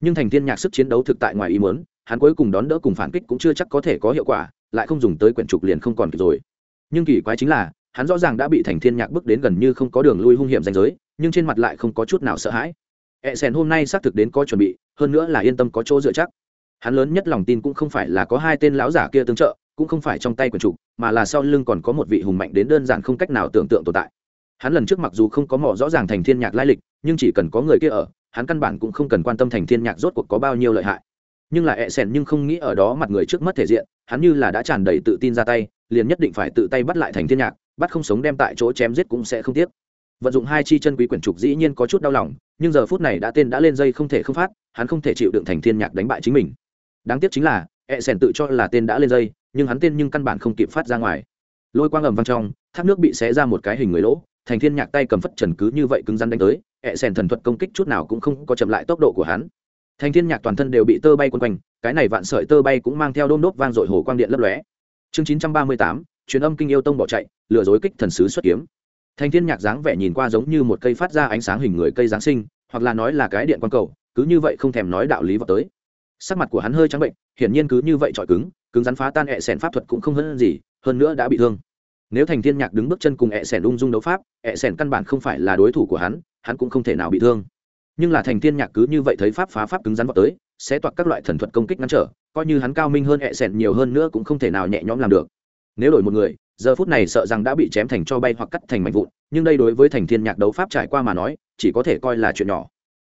Nhưng thành thiên nhạc sức chiến đấu thực tại ngoài ý muốn hắn cuối cùng đón đỡ cùng phản kích cũng chưa chắc có thể có hiệu quả, lại không dùng tới quyển trục liền không còn kịp rồi. Nhưng kỳ quái chính là, hắn rõ ràng đã bị thành thiên nhạc bước đến gần như không có đường lui hung hiểm danh giới, nhưng trên mặt lại không có chút nào sợ hãi. E sen hôm nay xác thực đến có chuẩn bị, hơn nữa là yên tâm có chỗ dựa chắc. Hắn lớn nhất lòng tin cũng không phải là có hai tên lão giả kia tương trợ, cũng không phải trong tay quyển trục, mà là sau lưng còn có một vị hùng mạnh đến đơn giản không cách nào tưởng tượng tồn tại. Hắn lần trước mặc dù không có mỏ rõ ràng thành thiên nhạc lai lịch, nhưng chỉ cần có người kia ở, hắn căn bản cũng không cần quan tâm thành thiên nhạc rốt cuộc có bao nhiêu lợi hại nhưng là e sen nhưng không nghĩ ở đó mặt người trước mất thể diện, hắn như là đã tràn đầy tự tin ra tay, liền nhất định phải tự tay bắt lại thành thiên nhạc, bắt không sống đem tại chỗ chém giết cũng sẽ không tiếc. Vận dụng hai chi chân quý quyển trục dĩ nhiên có chút đau lòng, nhưng giờ phút này đã tên đã lên dây không thể không phát, hắn không thể chịu đựng thành thiên nhạc đánh bại chính mình. Đáng tiếc chính là E sèn tự cho là tên đã lên dây, nhưng hắn tên nhưng căn bản không kịp phát ra ngoài. Lôi quang ầm vang trong, thác nước bị xé ra một cái hình người lỗ, thành thiên nhạc tay cầm phất trần cứ như vậy cứng rắn đánh tới E sèn thần thuật công kích chút nào cũng không có chậm lại tốc độ của hắn thành thiên nhạc toàn thân đều bị tơ bay quấn quanh, cái này vạn sợi tơ bay cũng mang theo đôm đốt vang dội hồ quang điện lấp lóe. Chương chín trăm ba mươi tám, truyền âm kinh yêu tông bỏ chạy, lừa dối kích thần sứ xuất kiếm. Thành thiên nhạc dáng vẻ nhìn qua giống như một cây phát ra ánh sáng hình người cây giáng sinh, hoặc là nói là cái điện quang cầu, cứ như vậy không thèm nói đạo lý vào tới. Sắc mặt của hắn hơi trắng bệnh, hiển nhiên cứ như vậy trọi cứng cứng rắn phá tan ẹ sẻn pháp thuật cũng không hơn gì, hơn nữa đã bị thương. Nếu thành thiên nhạc đứng bước chân cùng ẹ sẻn ung dung đấu pháp, ẹ sẻn căn bản không phải là đối thủ của hắn hắn cũng không thể nào bị thương nhưng là thành thiên nhạc cứ như vậy thấy pháp phá pháp cứng rắn vào tới, sẽ toạc các loại thần thuật công kích ngăn trở, coi như hắn cao minh hơn ẹ sẹn nhiều hơn nữa cũng không thể nào nhẹ nhõm làm được. Nếu đổi một người, giờ phút này sợ rằng đã bị chém thành cho bay hoặc cắt thành mảnh vụn, nhưng đây đối với thành thiên nhạc đấu pháp trải qua mà nói, chỉ có thể coi là chuyện nhỏ.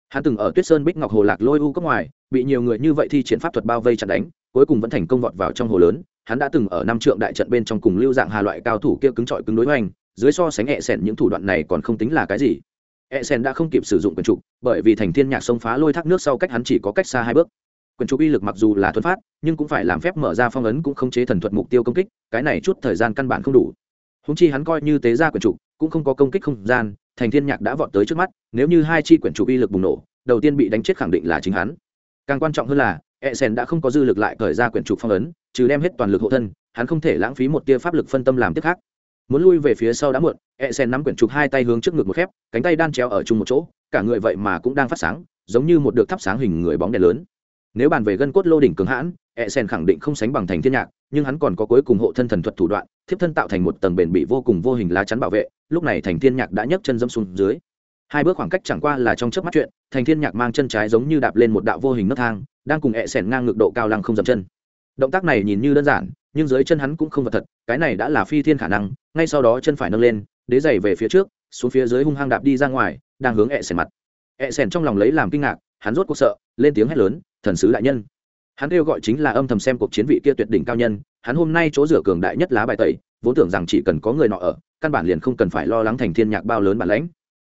Hắn từng ở tuyết sơn bích ngọc hồ lạc lôi u cấp ngoài, bị nhiều người như vậy thi triển pháp thuật bao vây chặn đánh, cuối cùng vẫn thành công vọt vào trong hồ lớn. Hắn đã từng ở năm trượng đại trận bên trong cùng lưu dạng hà loại cao thủ kia cứng trọi cứng đối hoành, dưới so sánh hẹ sẹn những thủ đoạn này còn không tính là cái gì e sen đã không kịp sử dụng quyền trục, bởi vì thành thiên nhạc xông phá lôi thác nước sau cách hắn chỉ có cách xa hai bước. Quyền trục uy lực mặc dù là thuần phát, nhưng cũng phải làm phép mở ra phong ấn cũng không chế thần thuật mục tiêu công kích, cái này chút thời gian căn bản không đủ. Húng chi hắn coi như tế ra quyền trục, cũng không có công kích không gian, thành thiên nhạc đã vọt tới trước mắt, nếu như hai chi quyển trục uy lực bùng nổ, đầu tiên bị đánh chết khẳng định là chính hắn. Càng quan trọng hơn là e sen đã không có dư lực lại cởi ra quyển trục phong ấn, trừ đem hết toàn lực hộ thân, hắn không thể lãng phí một tia pháp lực phân tâm làm tiếp khác muốn lui về phía sau đã muộn e sen nắm quyển trục hai tay hướng trước ngực một khép, cánh tay đan treo ở chung một chỗ, cả người vậy mà cũng đang phát sáng, giống như một được thắp sáng hình người bóng đèn lớn. Nếu bàn về gân cốt lô đỉnh cường hãn e sen khẳng định không sánh bằng thành thiên nhạc, nhưng hắn còn có cuối cùng hộ thân thần thuật thủ đoạn, thiếp thân tạo thành một tầng bền bị vô cùng vô hình lá chắn bảo vệ, lúc này thành thiên nhạc đã nhấc chân dâm xuống dưới. Hai bước khoảng cách chẳng qua là trong chớp mắt chuyện, thành thiên nhạc mang chân trái giống như đạp lên một đạo vô hình nấc thang, đang cùng e ẹ sẻn ngang ngược độ cao lăng không dậm chân. Động tác này nhìn như đơn giản, nhưng dưới chân hắn cũng không vật thật, cái này đã là phi thiên khả năng ngay sau đó chân phải nâng lên, đế giày về phía trước, xuống phía dưới hung hăng đạp đi ra ngoài, đang hướng ẹ sẻn mặt. Ẹ sẻn trong lòng lấy làm kinh ngạc, hắn rốt cuộc sợ, lên tiếng hét lớn, thần sứ đại nhân. Hắn kêu gọi chính là âm thầm xem cuộc chiến vị kia tuyệt đỉnh cao nhân, hắn hôm nay chỗ rửa cường đại nhất lá bài tẩy, vốn tưởng rằng chỉ cần có người nọ ở, căn bản liền không cần phải lo lắng thành thiên nhạc bao lớn bản lãnh.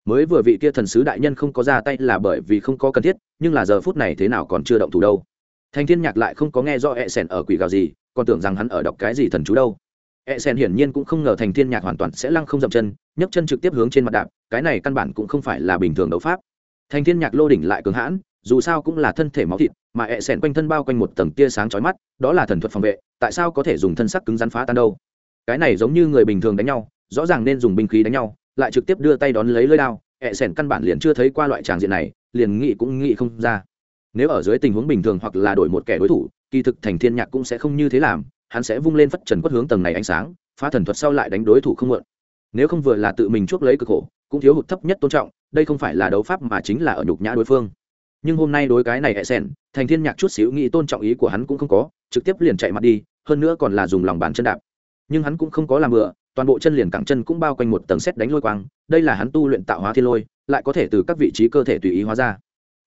Mới vừa vị kia thần sứ đại nhân không có ra tay là bởi vì không có cần thiết, nhưng là giờ phút này thế nào còn chưa động thủ đâu. Thành thiên nhạc lại không có nghe do e sẻn ở quỷ gào gì, còn tưởng rằng hắn ở đọc cái gì thần chú đâu e sen hiển nhiên cũng không ngờ thành thiên nhạc hoàn toàn sẽ lăng không dậm chân, nhấc chân trực tiếp hướng trên mặt đạp, cái này căn bản cũng không phải là bình thường đấu pháp. Thành thiên nhạc lô đỉnh lại cường hãn, dù sao cũng là thân thể máu thịt, mà e sen quanh thân bao quanh một tầng tia sáng chói mắt, đó là thần thuật phòng vệ, tại sao có thể dùng thân sắc cứng rắn phá tan đâu? Cái này giống như người bình thường đánh nhau, rõ ràng nên dùng binh khí đánh nhau, lại trực tiếp đưa tay đón lấy lưỡi đao e sen căn bản liền chưa thấy qua loại tràng diện này, liền nghĩ cũng nghĩ không ra. Nếu ở dưới tình huống bình thường hoặc là đổi một kẻ đối thủ, kỳ thực thành thiên nhạc cũng sẽ không như thế làm hắn sẽ vung lên phất trần quất hướng tầng này ánh sáng, phá thần thuật sau lại đánh đối thủ không mượn. Nếu không vừa là tự mình chuốc lấy cực khổ, cũng thiếu hụt thấp nhất tôn trọng, đây không phải là đấu pháp mà chính là ở nhục nhã đối phương. Nhưng hôm nay đối cái này hẹ sẻn thành thiên nhạc chút xíu nghĩ tôn trọng ý của hắn cũng không có, trực tiếp liền chạy mặt đi, hơn nữa còn là dùng lòng bàn chân đạp. Nhưng hắn cũng không có làm bựa toàn bộ chân liền cẳng chân cũng bao quanh một tầng xét đánh lôi quang, đây là hắn tu luyện tạo hóa thiên lôi, lại có thể từ các vị trí cơ thể tùy ý hóa ra.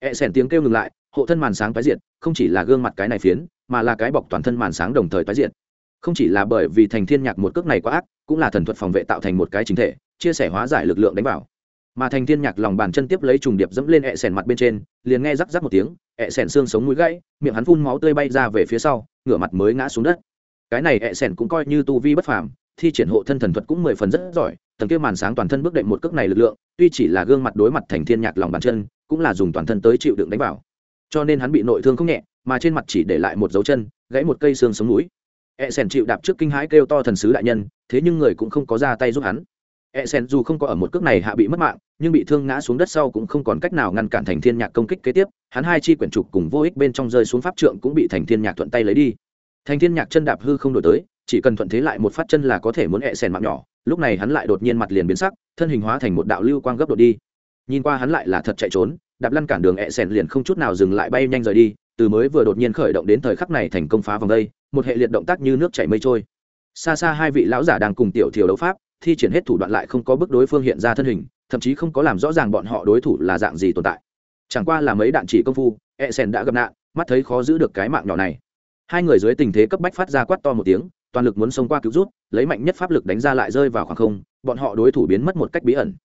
Hẹ xẻn tiếng kêu ngừng lại hộ thân màn sáng tái diện không chỉ là gương mặt cái này phiến, mà là cái bọc toàn thân màn sáng đồng thời tái diện không chỉ là bởi vì thành thiên nhạc một cước này quá ác, cũng là thần thuật phòng vệ tạo thành một cái chính thể, chia sẻ hóa giải lực lượng đánh vào. Mà thành thiên nhạc lòng bàn chân tiếp lấy trùng điệp dẫm lên ẹ sèn mặt bên trên, liền nghe rắc rắc một tiếng, ẹ sèn xương sống mũi gãy, miệng hắn phun máu tươi bay ra về phía sau, ngửa mặt mới ngã xuống đất. Cái này ẹ sèn cũng coi như tu vi bất phàm, thi triển hộ thân thần thuật cũng mười phần rất giỏi, tầng kia màn sáng toàn thân bước đệm một cước này lực lượng, tuy chỉ là gương mặt đối mặt thành thiên nhạc lòng bàn chân, cũng là dùng toàn thân tới chịu đựng đánh vào cho nên hắn bị nội thương không nhẹ, mà trên mặt chỉ để lại một dấu chân, gãy một cây xương sống núi. E sen chịu đạp trước kinh hãi kêu to thần sứ đại nhân, thế nhưng người cũng không có ra tay giúp hắn. E sen dù không có ở một cước này hạ bị mất mạng, nhưng bị thương ngã xuống đất sau cũng không còn cách nào ngăn cản thành thiên nhạc công kích kế tiếp, hắn hai chi quyển trục cùng vô ích bên trong rơi xuống pháp trượng cũng bị thành thiên nhạc thuận tay lấy đi. Thành thiên nhạc chân đạp hư không đổi tới, chỉ cần thuận thế lại một phát chân là có thể muốn E sèn mạng nhỏ, lúc này hắn lại đột nhiên mặt liền biến sắc, thân hình hóa thành một đạo lưu quang gấp đột đi. Nhìn qua hắn lại là thật chạy trốn đạp lăn cản đường ẹ sèn liền không chút nào dừng lại bay nhanh rời đi, từ mới vừa đột nhiên khởi động đến thời khắc này thành công phá vòng đây, một hệ liệt động tác như nước chảy mây trôi. Xa xa hai vị lão giả đang cùng tiểu thiểu đấu pháp, thi triển hết thủ đoạn lại không có bước đối phương hiện ra thân hình, thậm chí không có làm rõ ràng bọn họ đối thủ là dạng gì tồn tại. Chẳng qua là mấy đạn chỉ công phu e sen đã gặp nạn, mắt thấy khó giữ được cái mạng nhỏ này. Hai người dưới tình thế cấp bách phát ra quát to một tiếng, toàn lực muốn xông qua cứu rút lấy mạnh nhất pháp lực đánh ra lại rơi vào khoảng không, bọn họ đối thủ biến mất một cách bí ẩn.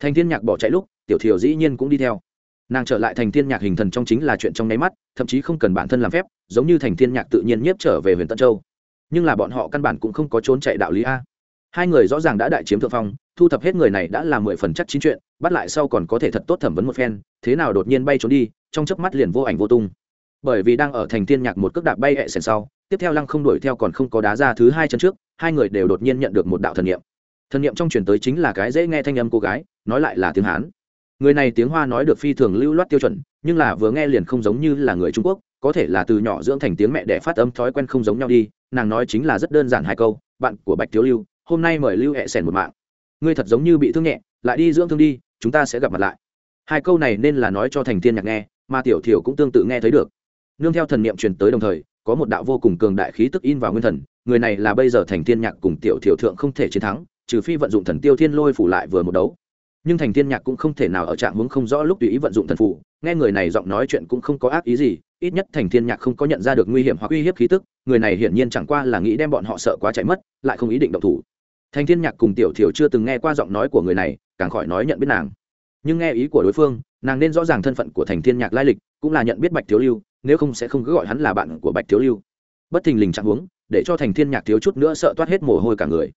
Thành thiên nhạc bỏ chạy lúc, tiểu thiểu dĩ nhiên cũng đi theo nàng trở lại thành thiên nhạc hình thần trong chính là chuyện trong nháy mắt, thậm chí không cần bản thân làm phép, giống như thành thiên nhạc tự nhiên nhiếp trở về huyện tân châu. Nhưng là bọn họ căn bản cũng không có trốn chạy đạo lý a. Hai người rõ ràng đã đại chiếm thượng phong, thu thập hết người này đã là mười phần chắc chín chuyện, bắt lại sau còn có thể thật tốt thẩm vấn một phen, thế nào đột nhiên bay trốn đi, trong chớp mắt liền vô ảnh vô tung. Bởi vì đang ở thành thiên nhạc một cước đạp bay hẹ sèn sau, tiếp theo lăng không đuổi theo còn không có đá ra thứ hai chân trước, hai người đều đột nhiên nhận được một đạo thần niệm. Thần niệm trong truyền tới chính là cái dễ nghe thanh âm cô gái, nói lại là tiếng hán người này tiếng hoa nói được phi thường lưu loát tiêu chuẩn, nhưng là vừa nghe liền không giống như là người trung quốc, có thể là từ nhỏ dưỡng thành tiếng mẹ để phát âm thói quen không giống nhau đi, nàng nói chính là rất đơn giản hai câu, bạn của bạch thiếu lưu, hôm nay mời lưu hẹ sèn một mạng. Ngươi thật giống như bị thương nhẹ, lại đi dưỡng thương đi, chúng ta sẽ gặp mặt lại. Hai câu này nên là nói cho thành thiên nhạc nghe, mà tiểu thiểu cũng tương tự nghe thấy được. Nương theo thần niệm truyền tới đồng thời, có một đạo vô cùng cường đại khí tức in vào nguyên thần, người này là bây giờ thành thiên nhạc cùng tiểu thiểu thượng không thể chiến thắng, trừ phi vận dụng thần tiêu thiên lôi phủ lại vừa một đấu nhưng thành thiên nhạc cũng không thể nào ở trạng hướng không rõ lúc tùy ý vận dụng thần phủ nghe người này giọng nói chuyện cũng không có ác ý gì, ít nhất thành thiên nhạc không có nhận ra được nguy hiểm hoặc uy hiếp khí tức, người này hiển nhiên chẳng qua là nghĩ đem bọn họ sợ quá chạy mất, lại không ý định động thủ. Thành thiên nhạc cùng tiểu thiểu chưa từng nghe qua giọng nói của người này, càng khỏi nói nhận biết nàng. Nhưng nghe ý của đối phương, nàng nên rõ ràng thân phận của thành thiên nhạc lai lịch, cũng là nhận biết bạch thiếu lưu, nếu không sẽ không cứ gọi hắn là bạn của bạch thiếu lưu. Bất thình lình trạng huống để cho thành thiên nhạc thiếu chút nữa sợ toát hết mồ hôi cả người.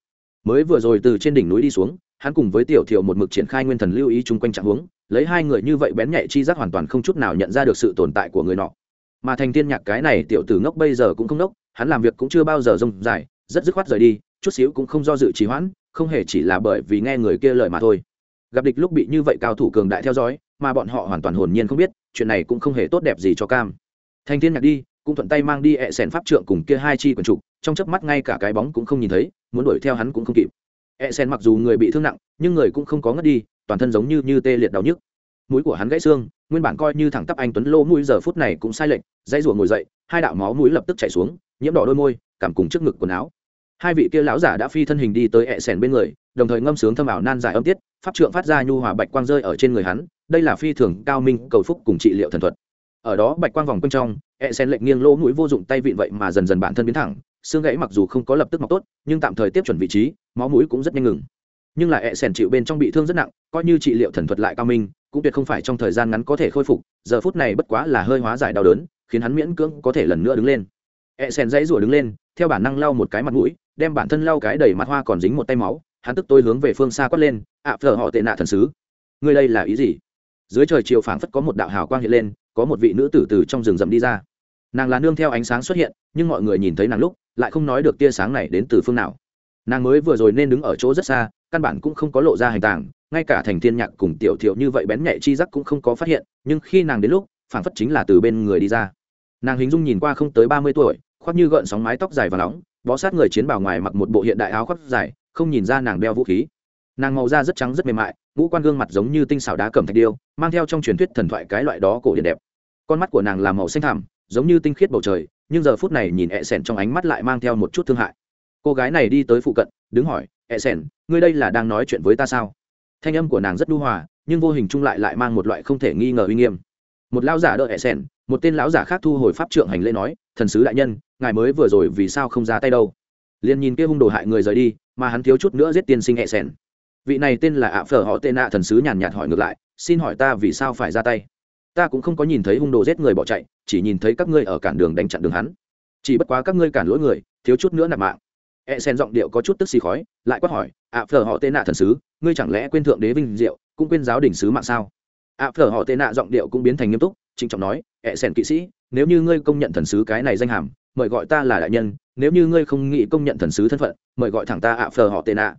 Mới vừa rồi từ trên đỉnh núi đi xuống hắn cùng với tiểu thiệu một mực triển khai nguyên thần lưu ý chung quanh trạng huống, lấy hai người như vậy bén nhạy chi giác hoàn toàn không chút nào nhận ra được sự tồn tại của người nọ. Mà thành thiên nhạc cái này tiểu tử ngốc bây giờ cũng không ngốc hắn làm việc cũng chưa bao giờ rông dài, rất dứt khoát rời đi, chút xíu cũng không do dự trì hoãn, không hề chỉ là bởi vì nghe người kia lời mà thôi. Gặp địch lúc bị như vậy cao thủ cường đại theo dõi, mà bọn họ hoàn toàn hồn nhiên không biết, chuyện này cũng không hề tốt đẹp gì cho cam. Thành thiên nhạc đi, cũng thuận tay mang đi ẹ sèn pháp trượng cùng kia hai chi quần trục, trong chớp mắt ngay cả cái bóng cũng không nhìn thấy, muốn đuổi theo hắn cũng không kịp e sen mặc dù người bị thương nặng, nhưng người cũng không có ngất đi, toàn thân giống như như tê liệt đau nhức. Mũi của hắn gãy xương, nguyên bản coi như thẳng tắp anh tuấn lô mũi giờ phút này cũng sai lệch, dãy rủa ngồi dậy, hai đạo máu mũi lập tức chảy xuống, nhiễm đỏ đôi môi, cảm cùng trước ngực quần áo. Hai vị kia lão giả đã phi thân hình đi tới e ẹ sèn bên người, đồng thời ngâm sướng thâm ảo nan giải âm tiết, pháp trượng phát ra nhu hòa bạch quang rơi ở trên người hắn, đây là phi thường cao minh, cầu phúc cùng trị liệu thần thuật. Ở đó bạch quang vòng quanh trong e ẹ sèn lệnh nghiêng lỗ mũi vô dụng tay vịn vậy mà dần dần bản thân biến thẳng xương gãy mặc dù không có lập tức mọc tốt, nhưng tạm thời tiếp chuẩn vị trí, máu mũi cũng rất nhanh ngừng. Nhưng là ẹ sẻn chịu bên trong bị thương rất nặng, coi như trị liệu thần thuật lại cao minh, cũng tuyệt không phải trong thời gian ngắn có thể khôi phục, giờ phút này bất quá là hơi hóa giải đau đớn, khiến hắn miễn cưỡng có thể lần nữa đứng lên. Ẹ sẻn dãy rủa đứng lên, theo bản năng lau một cái mặt mũi, đem bản thân lau cái đầy mặt hoa còn dính một tay máu, hắn tức tôi hướng về phương xa quát lên, ạ, phở họ tệ nạ thần sứ, ngươi đây là ý gì? Dưới trời chiều phảng phất có một đạo hào quang hiện lên, có một vị nữ tử từ trong rừng rậm đi ra. Nàng là nương theo ánh sáng xuất hiện, nhưng mọi người nhìn thấy nàng lúc lại không nói được tia sáng này đến từ phương nào. Nàng mới vừa rồi nên đứng ở chỗ rất xa, căn bản cũng không có lộ ra hành tàng, ngay cả thành thiên nhạc cùng tiểu thiệu như vậy bén nhạy chi giác cũng không có phát hiện, nhưng khi nàng đến lúc, phảng phất chính là từ bên người đi ra. Nàng hình dung nhìn qua không tới ba mươi tuổi, khoác như gợn sóng mái tóc dài và nóng, bó sát người chiến bào ngoài mặc một bộ hiện đại áo khoác dài, không nhìn ra nàng đeo vũ khí. Nàng màu da rất trắng rất mềm mại, ngũ quan gương mặt giống như tinh xảo đá cẩm thạch điêu, mang theo trong truyền thuyết thần thoại cái loại đó cổ điển đẹp. Con mắt của nàng là màu xanh thẳm, giống như tinh khiết bầu trời nhưng giờ phút này nhìn ẹ sẻn trong ánh mắt lại mang theo một chút thương hại. Cô gái này đi tới phụ cận, đứng hỏi ẹ sẻn ngươi đây là đang nói chuyện với ta sao? Thanh âm của nàng rất đu hòa, nhưng vô hình chung lại lại mang một loại không thể nghi ngờ uy nghiêm. Một lão giả đỡ ẹ sẻn một tên lão giả khác thu hồi pháp trượng hành lễ nói, thần sứ đại nhân, ngài mới vừa rồi vì sao không ra tay đâu? Liền nhìn kia hung đồ hại người rời đi, mà hắn thiếu chút nữa giết tiên sinh ẹ sẻn vị này tên là ạ phở họ tên nạ thần sứ nhàn nhạt hỏi ngược lại, xin hỏi ta vì sao phải ra tay? Ta cũng không có nhìn thấy hung đồ giết người bỏ chạy, chỉ nhìn thấy các ngươi ở cản đường đánh chặn đường hắn. Chỉ bất quá các ngươi cản lỗi người, thiếu chút nữa nạp mạng. E sen giọng điệu có chút tức xì khói, lại quát hỏi ạ phở họ tên nạ thần sứ, ngươi chẳng lẽ quên thượng đế vinh diệu, cũng quên giáo đỉnh sứ mạng sao? Ạ phở họ tên nạ giọng điệu cũng biến thành nghiêm túc, trịnh trọng nói e sen kỵ sĩ, nếu như ngươi công nhận thần sứ cái này danh hàm, mời gọi ta là đại nhân, nếu như ngươi không nghĩ công nhận thần sứ thân phận, mời gọi thẳng ta ạ phở họ tên nạ.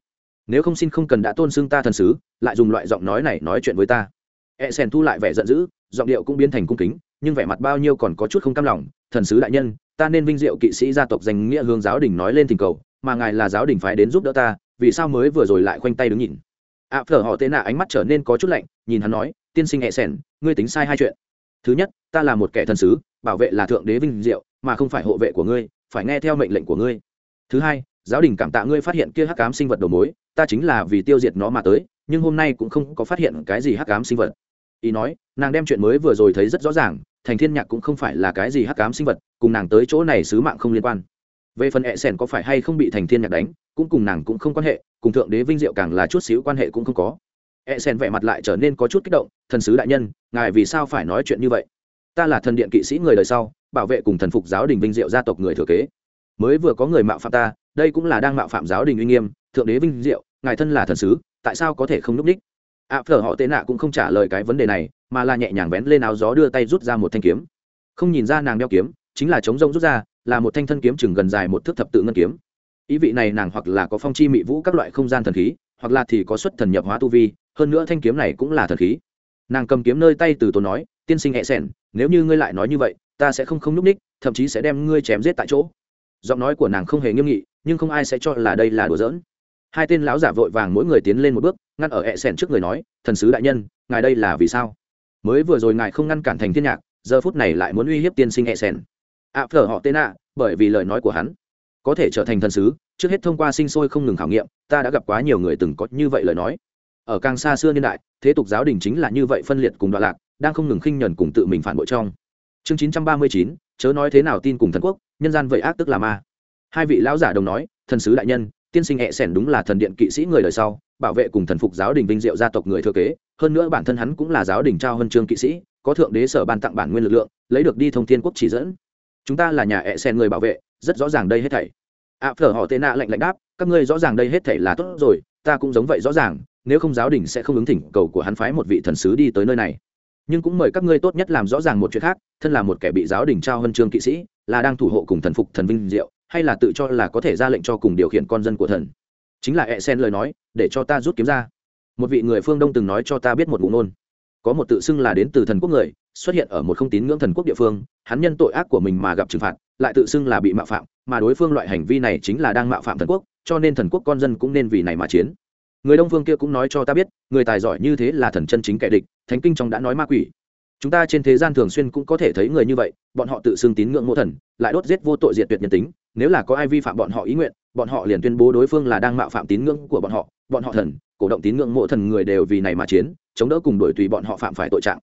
Nếu không xin không cần đã tôn xưng ta thần sứ, lại dùng loại giọng nói này nói chuyện với ta e sen thu lại vẻ giận dữ, giọng điệu cũng biến thành cung kính, nhưng vẻ mặt bao nhiêu còn có chút không cam lòng. Thần sứ đại nhân, ta nên vinh diệu kỵ sĩ gia tộc danh nghĩa hướng giáo đình nói lên tình cầu, mà ngài là giáo đình phái đến giúp đỡ ta, vì sao mới vừa rồi lại khoanh tay đứng nhìn? Ạ phở họ tệ nạ ánh mắt trở nên có chút lạnh, nhìn hắn nói, tiên sinh e hẹ sẻn ngươi tính sai hai chuyện. Thứ nhất, ta là một kẻ thần sứ, bảo vệ là thượng đế vinh diệu, mà không phải hộ vệ của ngươi, phải nghe theo mệnh lệnh của ngươi. Thứ hai, giáo đình cảm tạ ngươi phát hiện kia hắc cám sinh vật đầu mối, ta chính là vì tiêu diệt nó mà tới, nhưng hôm nay cũng không có phát hiện cái gì hắc cám sinh vật ý nói, nàng đem chuyện mới vừa rồi thấy rất rõ ràng, thành thiên nhạc cũng không phải là cái gì hắc cám sinh vật, cùng nàng tới chỗ này sứ mạng không liên quan. Về phần hệ sẻn có phải hay không bị thành thiên nhạc đánh, cũng cùng nàng cũng không quan hệ, cùng thượng đế vinh diệu càng là chút xíu quan hệ cũng không có. Hệ sẻn vẻ mặt lại trở nên có chút kích động, thần sứ đại nhân, ngài vì sao phải nói chuyện như vậy? Ta là thần điện kỵ sĩ người đời sau, bảo vệ cùng thần phục giáo đình vinh diệu gia tộc người thừa kế. Mới vừa có người mạo phạm ta, đây cũng là đang mạo phạm giáo đình uy nghiêm, thượng đế vinh diệu, ngài thân là thần sứ, tại sao có thể không núp đích ạ phở họ tệ nạ cũng không trả lời cái vấn đề này, mà là nhẹ nhàng vén lên áo gió đưa tay rút ra một thanh kiếm. Không nhìn ra nàng đeo kiếm, chính là chống rông rút ra, là một thanh thân kiếm chừng gần dài một thước thập tự ngân kiếm. Ý vị này nàng hoặc là có phong chi mị vũ các loại không gian thần khí, hoặc là thì có xuất thần nhập hóa tu vi, hơn nữa thanh kiếm này cũng là thần khí. Nàng cầm kiếm nơi tay từ tốn nói, tiên sinh hẹ xẻn nếu như ngươi lại nói như vậy, ta sẽ không không núp ních, thậm chí sẽ đem ngươi chém giết tại chỗ. Giọng nói của nàng không hề nghiêm nghị, nhưng không ai sẽ cho là đây là đùa giỡn hai tên lão giả vội vàng mỗi người tiến lên một bước, ngăn ở hẹ sẻn trước người nói, thần sứ đại nhân, ngài đây là vì sao? Mới vừa rồi ngài không ngăn cản thành thiên nhạc, giờ phút này lại muốn uy hiếp tiên sinh hẹ sẻn ạ phở họ tên ạ, bởi vì lời nói của hắn có thể trở thành thần sứ, trước hết thông qua sinh sôi không ngừng khảo nghiệm, ta đã gặp quá nhiều người từng có như vậy lời nói. Ở càng xa xưa niên đại, thế tục giáo đình chính là như vậy phân liệt cùng đoạn lạc, đang không ngừng khinh nhẫn cùng tự mình phản bội trong. Chương chín trăm ba mươi chín, chớ nói thế nào tin cùng thần quốc, nhân gian vậy ác tức là ma. Hai vị lão giả đồng nói, thần sứ đại nhân tiên sinh hẹ sẻn đúng là thần điện kỵ sĩ người đời sau, bảo vệ cùng thần phục giáo đình vinh diệu gia tộc người thừa kế, hơn nữa bản thân hắn cũng là giáo đình trao huân chương kỵ sĩ, có thượng đế sở ban tặng bản nguyên lực lượng, lấy được đi thông thiên quốc chỉ dẫn. Chúng ta là nhà hẹ sẻn người bảo vệ, rất rõ ràng đây hết thảy. Ạ phở họ tệ nạ lạnh lạnh đáp, các ngươi rõ ràng đây hết thảy là tốt rồi, ta cũng giống vậy rõ ràng, nếu không giáo đình sẽ không ứng thỉnh cầu của hắn phái một vị thần sứ đi tới nơi này. Nhưng cũng mời các ngươi tốt nhất làm rõ ràng một chuyện khác, thân là một kẻ bị giáo đình trao huân chương kỵ sĩ, là đang thủ hộ cùng thần phục thần vinh diệu hay là tự cho là có thể ra lệnh cho cùng điều khiển con dân của thần? Chính là e sen lời nói, để cho ta rút kiếm ra. Một vị người phương đông từng nói cho ta biết một ngụ ngôn. Có một tự xưng là đến từ thần quốc người, xuất hiện ở một không tín ngưỡng thần quốc địa phương, hắn nhân tội ác của mình mà gặp trừng phạt, lại tự xưng là bị mạo phạm, mà đối phương loại hành vi này chính là đang mạo phạm thần quốc, cho nên thần quốc con dân cũng nên vì này mà chiến. Người đông phương kia cũng nói cho ta biết, người tài giỏi như thế là thần chân chính kẻ địch, thánh kinh trong đã nói ma quỷ chúng ta trên thế gian thường xuyên cũng có thể thấy người như vậy, bọn họ tự xưng tín ngưỡng mộ thần, lại đốt giết vô tội diệt tuyệt nhân tính. Nếu là có ai vi phạm bọn họ ý nguyện, bọn họ liền tuyên bố đối phương là đang mạo phạm tín ngưỡng của bọn họ. Bọn họ thần, cổ động tín ngưỡng mộ thần người đều vì này mà chiến, chống đỡ cùng đổi tùy bọn họ phạm phải tội trạng.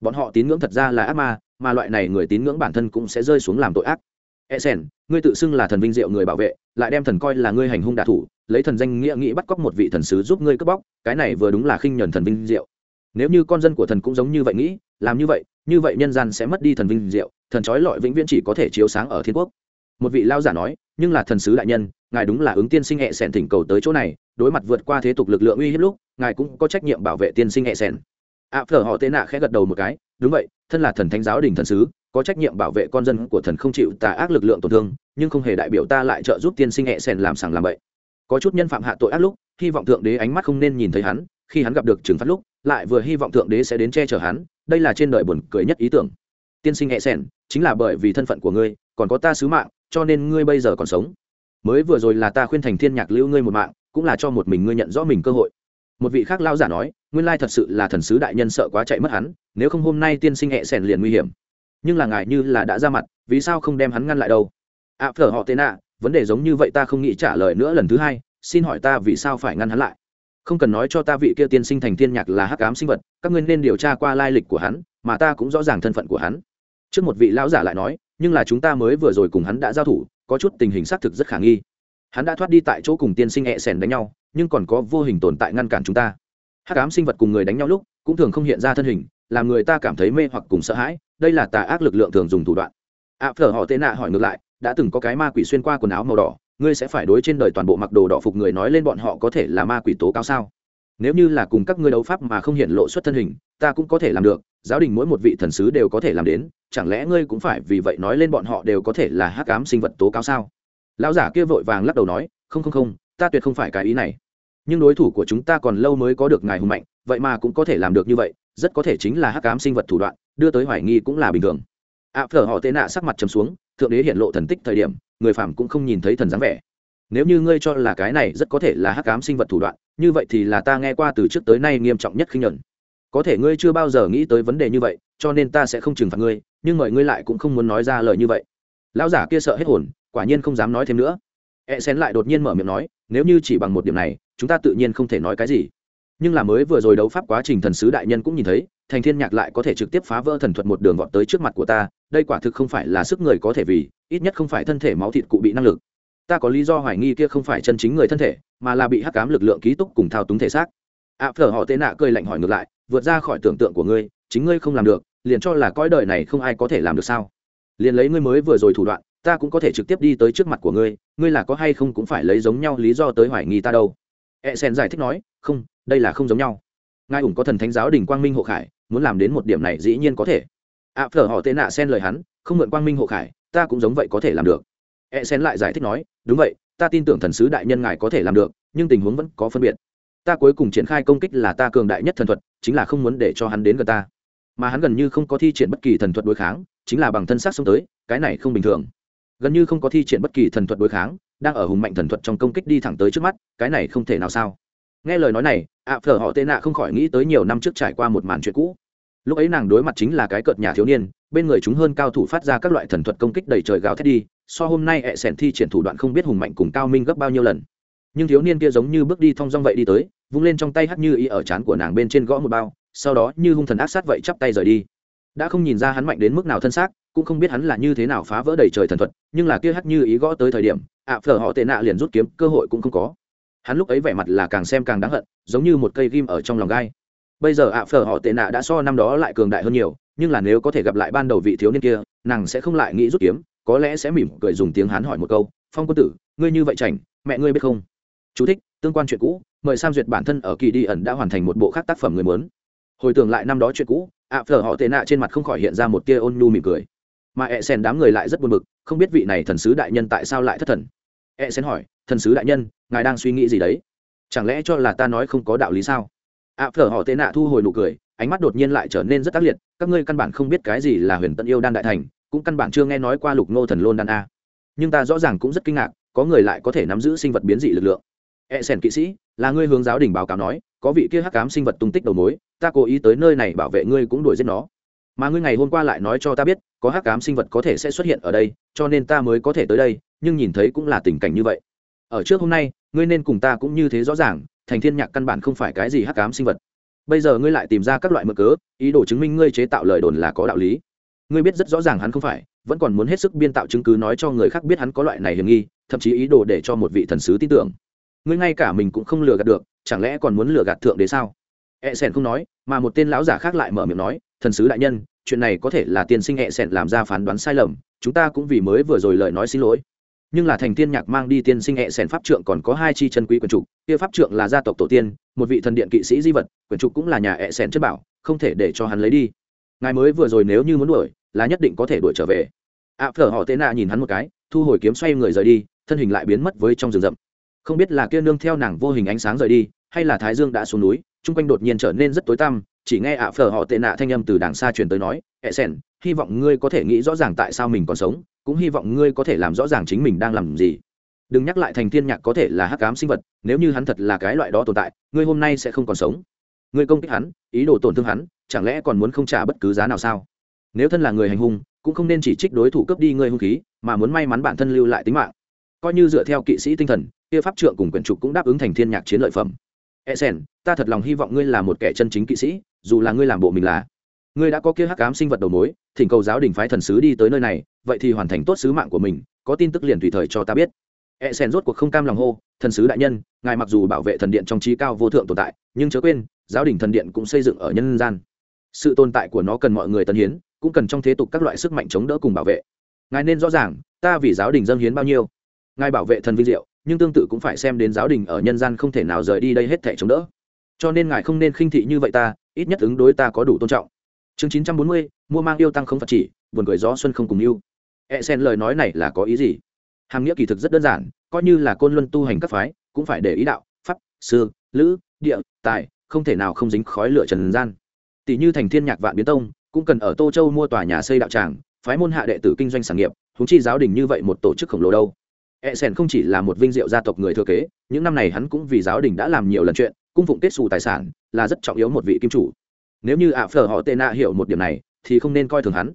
Bọn họ tín ngưỡng thật ra là ác ma, mà loại này người tín ngưỡng bản thân cũng sẽ rơi xuống làm tội ác. E sen ngươi tự xưng là thần vinh diệu người bảo vệ, lại đem thần coi là ngươi hành hung đạ thủ, lấy thần danh nghĩa nghĩ bắt cóc một vị thần sứ giúp ngươi cướp bóc, cái này vừa đúng là khinh nhuần thần vinh diệu. Nếu như con dân của thần cũng giống như vậy nghĩ làm như vậy như vậy nhân gian sẽ mất đi thần vinh diệu, thần trói lọi vĩnh viễn chỉ có thể chiếu sáng ở thiên quốc. Một vị lao giả nói, nhưng là thần sứ đại nhân, ngài đúng là ứng tiên sinh hệ sẻn thỉnh cầu tới chỗ này, đối mặt vượt qua thế tục lực lượng uy hiếp lúc, ngài cũng có trách nhiệm bảo vệ tiên sinh hệ sẻn ạ phở họ tệ nạ khẽ gật đầu một cái, đúng vậy, thân là thần thánh giáo đình thần sứ, có trách nhiệm bảo vệ con dân của thần không chịu tà ác lực lượng tổn thương, nhưng không hề đại biểu ta lại trợ giúp tiên sinh hệ sẻn làm sàng làm bậy. Có chút nhân phạm hạ tội ác lúc, hy vọng thượng đế ánh mắt không nên nhìn thấy hắn khi hắn gặp được trừng phạt lúc lại vừa hy vọng thượng đế sẽ đến che chở hắn đây là trên đời buồn cười nhất ý tưởng. Tiên sinh hẹ sẻn chính là bởi vì thân phận của ngươi còn có ta sứ mạng cho nên ngươi bây giờ còn sống. Mới vừa rồi là ta khuyên thành thiên nhạc lưu ngươi một mạng cũng là cho một mình ngươi nhận rõ mình cơ hội. Một vị khác lao giả nói nguyên lai thật sự là thần sứ đại nhân sợ quá chạy mất hắn nếu không hôm nay tiên sinh hẹ sẻn liền nguy hiểm. Nhưng là ngài như là đã ra mặt vì sao không đem hắn ngăn lại đâu? Ạ à, phở họ tên ạ vấn đề giống như vậy ta không nghĩ trả lời nữa lần thứ hai xin hỏi ta vì sao phải ngăn hắn lại? Không cần nói cho ta vị kia tiên sinh thành thiên nhạc là hắc ám sinh vật các ngươi nên điều tra qua lai lịch của hắn mà ta cũng rõ ràng thân phận của hắn. Trước một vị lão giả lại nói nhưng là chúng ta mới vừa rồi cùng hắn đã giao thủ có chút tình hình xác thực rất khả nghi. Hắn đã thoát đi tại chỗ cùng tiên sinh hẹ sèn đánh nhau nhưng còn có vô hình tồn tại ngăn cản chúng ta. Hắc ám sinh vật cùng người đánh nhau lúc cũng thường không hiện ra thân hình làm người ta cảm thấy mê hoặc cùng sợ hãi đây là tà ác lực lượng thường dùng thủ đoạn. Ạ à, phở họ tệ nạ hỏi ngược lại đã từng có cái ma quỷ xuyên qua quần áo màu đỏ ngươi sẽ phải đối trên đời toàn bộ mặc đồ đỏ phục người nói lên bọn họ có thể là ma quỷ tố cao sao? Nếu như là cùng các ngươi đấu pháp mà không hiện lộ xuất thân hình ta cũng có thể làm được giáo đình mỗi một vị thần sứ đều có thể làm đến chẳng lẽ ngươi cũng phải vì vậy nói lên bọn họ đều có thể là hắc ám sinh vật tố cao sao? Lão giả kia vội vàng lắc đầu nói không không không ta tuyệt không phải cái ý này. Nhưng đối thủ của chúng ta còn lâu mới có được ngài hùng mạnh vậy mà cũng có thể làm được như vậy rất có thể chính là hắc ám sinh vật thủ đoạn đưa tới hoài nghi cũng là bình thường. Ạ à, phở họ tệ nạ sắc mặt chấm xuống thượng đế hiện lộ thần tích thời điểm người phạm cũng không nhìn thấy thần dáng vẻ. Nếu như ngươi cho là cái này rất có thể là hắc ám sinh vật thủ đoạn, như vậy thì là ta nghe qua từ trước tới nay nghiêm trọng nhất khinh nhuận. Có thể ngươi chưa bao giờ nghĩ tới vấn đề như vậy, cho nên ta sẽ không trừng phạt ngươi, nhưng mời ngươi lại cũng không muốn nói ra lời như vậy. Lão giả kia sợ hết hồn, quả nhiên không dám nói thêm nữa. E xén lại đột nhiên mở miệng nói, nếu như chỉ bằng một điểm này, chúng ta tự nhiên không thể nói cái gì. Nhưng là mới vừa rồi đấu pháp quá trình thần sứ đại nhân cũng nhìn thấy thành thiên nhạc lại có thể trực tiếp phá vỡ thần thuật một đường vọt tới trước mặt của ta đây quả thực không phải là sức người có thể vì ít nhất không phải thân thể máu thịt cụ bị năng lực. Ta có lý do hoài nghi kia không phải chân chính người thân thể mà là bị hắc cám lực lượng ký túc cùng thao túng thể xác. Ạ à, phở họ tệ nạ cười lạnh hỏi ngược lại vượt ra khỏi tưởng tượng của ngươi chính ngươi không làm được liền cho là cõi đời này không ai có thể làm được sao? Liền lấy ngươi mới vừa rồi thủ đoạn ta cũng có thể trực tiếp đi tới trước mặt của ngươi ngươi là có hay không cũng phải lấy giống nhau lý do tới hoài nghi ta đâu? E sen giải thích nói không đây là không giống nhau. Ngài ủng có thần thánh giáo đình quang minh hộ khải muốn làm đến một điểm này dĩ nhiên có thể. Ạ à, phở họ tệ nạ xen lời hắn không mượn quang minh hộ khải ta cũng giống vậy có thể làm được. E sen lại giải thích nói đúng vậy ta tin tưởng thần sứ đại nhân ngài có thể làm được nhưng tình huống vẫn có phân biệt. Ta cuối cùng triển khai công kích là ta cường đại nhất thần thuật chính là không muốn để cho hắn đến gần ta. Mà hắn gần như không có thi triển bất kỳ thần thuật đối kháng chính là bằng thân xác xông tới cái này không bình thường. Gần như không có thi triển bất kỳ thần thuật đối kháng đang ở hùng mạnh thần thuật trong công kích đi thẳng tới trước mắt cái này không thể nào sao? Nghe lời nói này ạ phở họ tệ nạ không khỏi nghĩ tới nhiều năm trước trải qua một màn chuyện cũ lúc ấy nàng đối mặt chính là cái cợt nhà thiếu niên, bên người chúng hơn cao thủ phát ra các loại thần thuật công kích đầy trời gào thét đi, so hôm nay ẹ sẻn thi triển thủ đoạn không biết hùng mạnh cùng cao minh gấp bao nhiêu lần. Nhưng thiếu niên kia giống như bước đi thong dong vậy đi tới, vung lên trong tay hắt như ý ở trán của nàng bên trên gõ một bao, sau đó như hung thần ác sát vậy chắp tay rời đi. Đã không nhìn ra hắn mạnh đến mức nào thân xác, cũng không biết hắn là như thế nào phá vỡ đầy trời thần thuật, nhưng là kia hắt như ý gõ tới thời điểm, ạ phở họ tệ nạ liền rút kiếm, cơ hội cũng không có. Hắn lúc ấy vẻ mặt là càng xem càng đáng hận, giống như một cây ghim ở trong lòng gai bây giờ ạ phở họ tệ nạ đã so năm đó lại cường đại hơn nhiều nhưng là nếu có thể gặp lại ban đầu vị thiếu niên kia nàng sẽ không lại nghĩ rút kiếm có lẽ sẽ mỉm cười dùng tiếng hán hỏi một câu phong quân tử ngươi như vậy chảnh mẹ ngươi biết không? Chú thích, tương quan chuyện cũ mời sam duyệt bản thân ở kỳ đi ẩn đã hoàn thành một bộ khác tác phẩm người muốn. Hồi tưởng lại năm đó chuyện cũ ạ phở họ tệ nạ trên mặt không khỏi hiện ra một tia ôn nhu mỉm cười. Mà ẹ sen đám người lại rất buồn bực không biết vị này thần sứ đại nhân tại sao lại thất thần. Ẹ sen hỏi thần sứ đại nhân ngài đang suy nghĩ gì đấy? Chẳng lẽ cho là ta nói không có đạo lý sao? Ạ phở họ tệ nạ thu hồi nụ cười, ánh mắt đột nhiên lại trở nên rất tác liệt, các ngươi căn bản không biết cái gì là huyền tận yêu đan đại thành, cũng căn bản chưa nghe nói qua lục Ngô thần lôn đan a. Nhưng ta rõ ràng cũng rất kinh ngạc, có người lại có thể nắm giữ sinh vật biến dị lực lượng. E sen kỵ sĩ, là ngươi hướng giáo đình báo cáo nói, có vị kia hắc cám sinh vật tung tích đầu mối, ta cố ý tới nơi này bảo vệ ngươi cũng đuổi giết nó. Mà ngươi ngày hôm qua lại nói cho ta biết, có hắc cám sinh vật có thể sẽ xuất hiện ở đây, cho nên ta mới có thể tới đây, nhưng nhìn thấy cũng là tình cảnh như vậy. Ở trước hôm nay, ngươi nên cùng ta cũng như thế rõ ràng thành thiên nhạc căn bản không phải cái gì hắc ám sinh vật. Bây giờ ngươi lại tìm ra các loại mực cớ, ý đồ chứng minh ngươi chế tạo lời đồn là có đạo lý. Ngươi biết rất rõ ràng hắn không phải, vẫn còn muốn hết sức biên tạo chứng cứ nói cho người khác biết hắn có loại này hiểm nghi, thậm chí ý đồ để cho một vị thần sứ tin tưởng. Ngươi ngay cả mình cũng không lừa gạt được, chẳng lẽ còn muốn lừa gạt thượng đế sao? E sen không nói, mà một tên lão giả khác lại mở miệng nói, thần sứ đại nhân, chuyện này có thể là tiên sinh e sen làm ra phán đoán sai lầm, chúng ta cũng vì mới vừa rồi lời nói xin lỗi nhưng là thành tiên nhạc mang đi tiên sinh hệ sen pháp trượng còn có hai chi chân quý quyền trục kia pháp trượng là gia tộc tổ tiên một vị thần điện kỵ sĩ di vật quyền trục cũng là nhà hệ sen chất bảo không thể để cho hắn lấy đi. Ngài mới vừa rồi nếu như muốn đuổi là nhất định có thể đuổi trở về. Ạ à, phở họ tế nạ nhìn hắn một cái thu hồi kiếm xoay người rời đi thân hình lại biến mất với trong rừng rậm. Không biết là kia nương theo nàng vô hình ánh sáng rời đi hay là thái dương đã xuống núi chung quanh đột nhiên trở nên rất tối tăm chỉ nghe ạ à phở họ tệ nạ thanh âm từ đàng xa truyền tới nói ẹ sen hy vọng ngươi có thể nghĩ rõ ràng tại sao mình còn sống, cũng hy vọng ngươi có thể làm rõ ràng chính mình đang làm gì. Đừng nhắc lại thành thiên nhạc có thể là hắc ám sinh vật, nếu như hắn thật là cái loại đó tồn tại, ngươi hôm nay sẽ không còn sống. Ngươi công kích hắn, ý đồ tổn thương hắn, chẳng lẽ còn muốn không trả bất cứ giá nào sao? Nếu thân là người hành hung, cũng không nên chỉ trích đối thủ cướp đi ngươi hung khí, mà muốn may mắn bản thân lưu lại tính mạng. Coi như dựa theo kỵ sĩ tinh thần, kia pháp trượng cùng quyển trục cũng đáp ứng thành thiên nhạc chiến lợi phẩm. E sen ta thật lòng hy vọng ngươi là một kẻ chân chính kỵ sĩ, dù là ngươi làm bộ mình là ngươi đã có kia hắc ám sinh vật đầu mối, thỉnh cầu giáo đình phái thần sứ đi tới nơi này, vậy thì hoàn thành tốt sứ mạng của mình, có tin tức liền tùy thời cho ta biết. E sen rốt cuộc không cam lòng hô, thần sứ đại nhân, ngài mặc dù bảo vệ thần điện trong trí cao vô thượng tồn tại, nhưng chớ quên, giáo đình thần điện cũng xây dựng ở nhân gian. Sự tồn tại của nó cần mọi người tân hiến, cũng cần trong thế tục các loại sức mạnh chống đỡ cùng bảo vệ. Ngài nên rõ ràng, ta vì giáo đình dâng hiến bao nhiêu. Ngài bảo vệ thần vinh diệu, nhưng tương tự cũng phải xem đến giáo đình ở nhân gian không thể nào rời đi đây hết thể chống đỡ. Cho nên ngài không nên khinh thị như vậy ta, ít nhất ứng đối ta có đủ tôn trọng chương chín trăm bốn mươi, mua mang yêu tăng không phật chỉ, buồn cười gió xuân không cùng yêu. E sen lời nói này là có ý gì? Hàm nghĩa kỳ thực rất đơn giản, coi như là côn luân tu hành các phái, cũng phải để ý đạo, pháp, sư, lữ, địa, tài, không thể nào không dính khói lửa trần gian. Tỷ như thành thiên nhạc vạn biến tông, cũng cần ở tô châu mua tòa nhà xây đạo tràng, phái môn hạ đệ tử kinh doanh sản nghiệp húng chi giáo đình như vậy một tổ chức khổng lồ đâu. E sen không chỉ là một vinh diệu gia tộc người thừa kế, những năm này hắn cũng vì giáo đình đã làm nhiều lần chuyện, cung phụng kết xù tài sản, là rất trọng yếu một vị kim chủ nếu như ạ phở họ tệ nạ hiểu một điểm này, thì không nên coi thường hắn.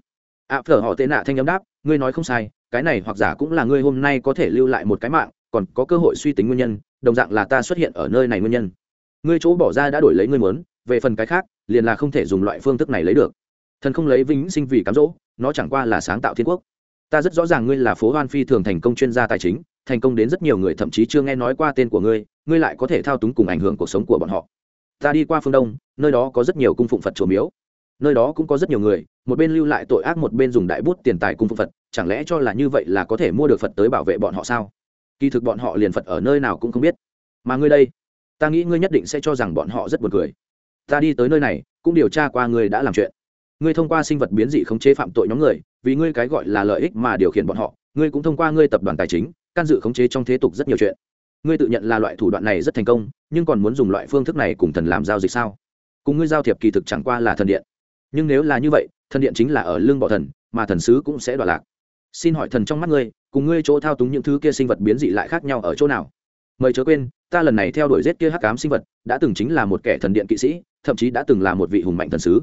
ạ phở họ tệ nạ thanh âm đáp, ngươi nói không sai, cái này hoặc giả cũng là ngươi hôm nay có thể lưu lại một cái mạng, còn có cơ hội suy tính nguyên nhân, đồng dạng là ta xuất hiện ở nơi này nguyên nhân. Ngươi chỗ bỏ ra đã đổi lấy ngươi muốn, về phần cái khác, liền là không thể dùng loại phương thức này lấy được. Thần không lấy vĩnh sinh vì cám dỗ, nó chẳng qua là sáng tạo thiên quốc. Ta rất rõ ràng ngươi là phố hoan phi thường thành công chuyên gia tài chính, thành công đến rất nhiều người thậm chí chưa nghe nói qua tên của ngươi ngươi lại có thể thao túng cùng ảnh hưởng cuộc sống của bọn họ ta đi qua phương đông, nơi đó có rất nhiều cung phụng phật chùa miếu. Nơi đó cũng có rất nhiều người, một bên lưu lại tội ác, một bên dùng đại bút tiền tài cung phụng phật, chẳng lẽ cho là như vậy là có thể mua được phật tới bảo vệ bọn họ sao? Kỳ thực bọn họ liền phật ở nơi nào cũng không biết. Mà ngươi đây, ta nghĩ ngươi nhất định sẽ cho rằng bọn họ rất buồn cười. Ta đi tới nơi này, cũng điều tra qua ngươi đã làm chuyện. Ngươi thông qua sinh vật biến dị khống chế phạm tội nhóm người, vì ngươi cái gọi là lợi ích mà điều khiển bọn họ, ngươi cũng thông qua ngươi tập đoàn tài chính, can dự khống chế trong thế tục rất nhiều chuyện ngươi tự nhận là loại thủ đoạn này rất thành công, nhưng còn muốn dùng loại phương thức này cùng thần làm giao dịch sao? Cùng ngươi giao thiệp kỳ thực chẳng qua là thần điện. Nhưng nếu là như vậy, thần điện chính là ở lưng bọ thần, mà thần sứ cũng sẽ đoạt lạc. Xin hỏi thần trong mắt ngươi, cùng ngươi chỗ thao túng những thứ kia sinh vật biến dị lại khác nhau ở chỗ nào? Mời chớ quên, ta lần này theo đuổi giết kia hắc cám sinh vật, đã từng chính là một kẻ thần điện kỵ sĩ, thậm chí đã từng là một vị hùng mạnh thần sứ.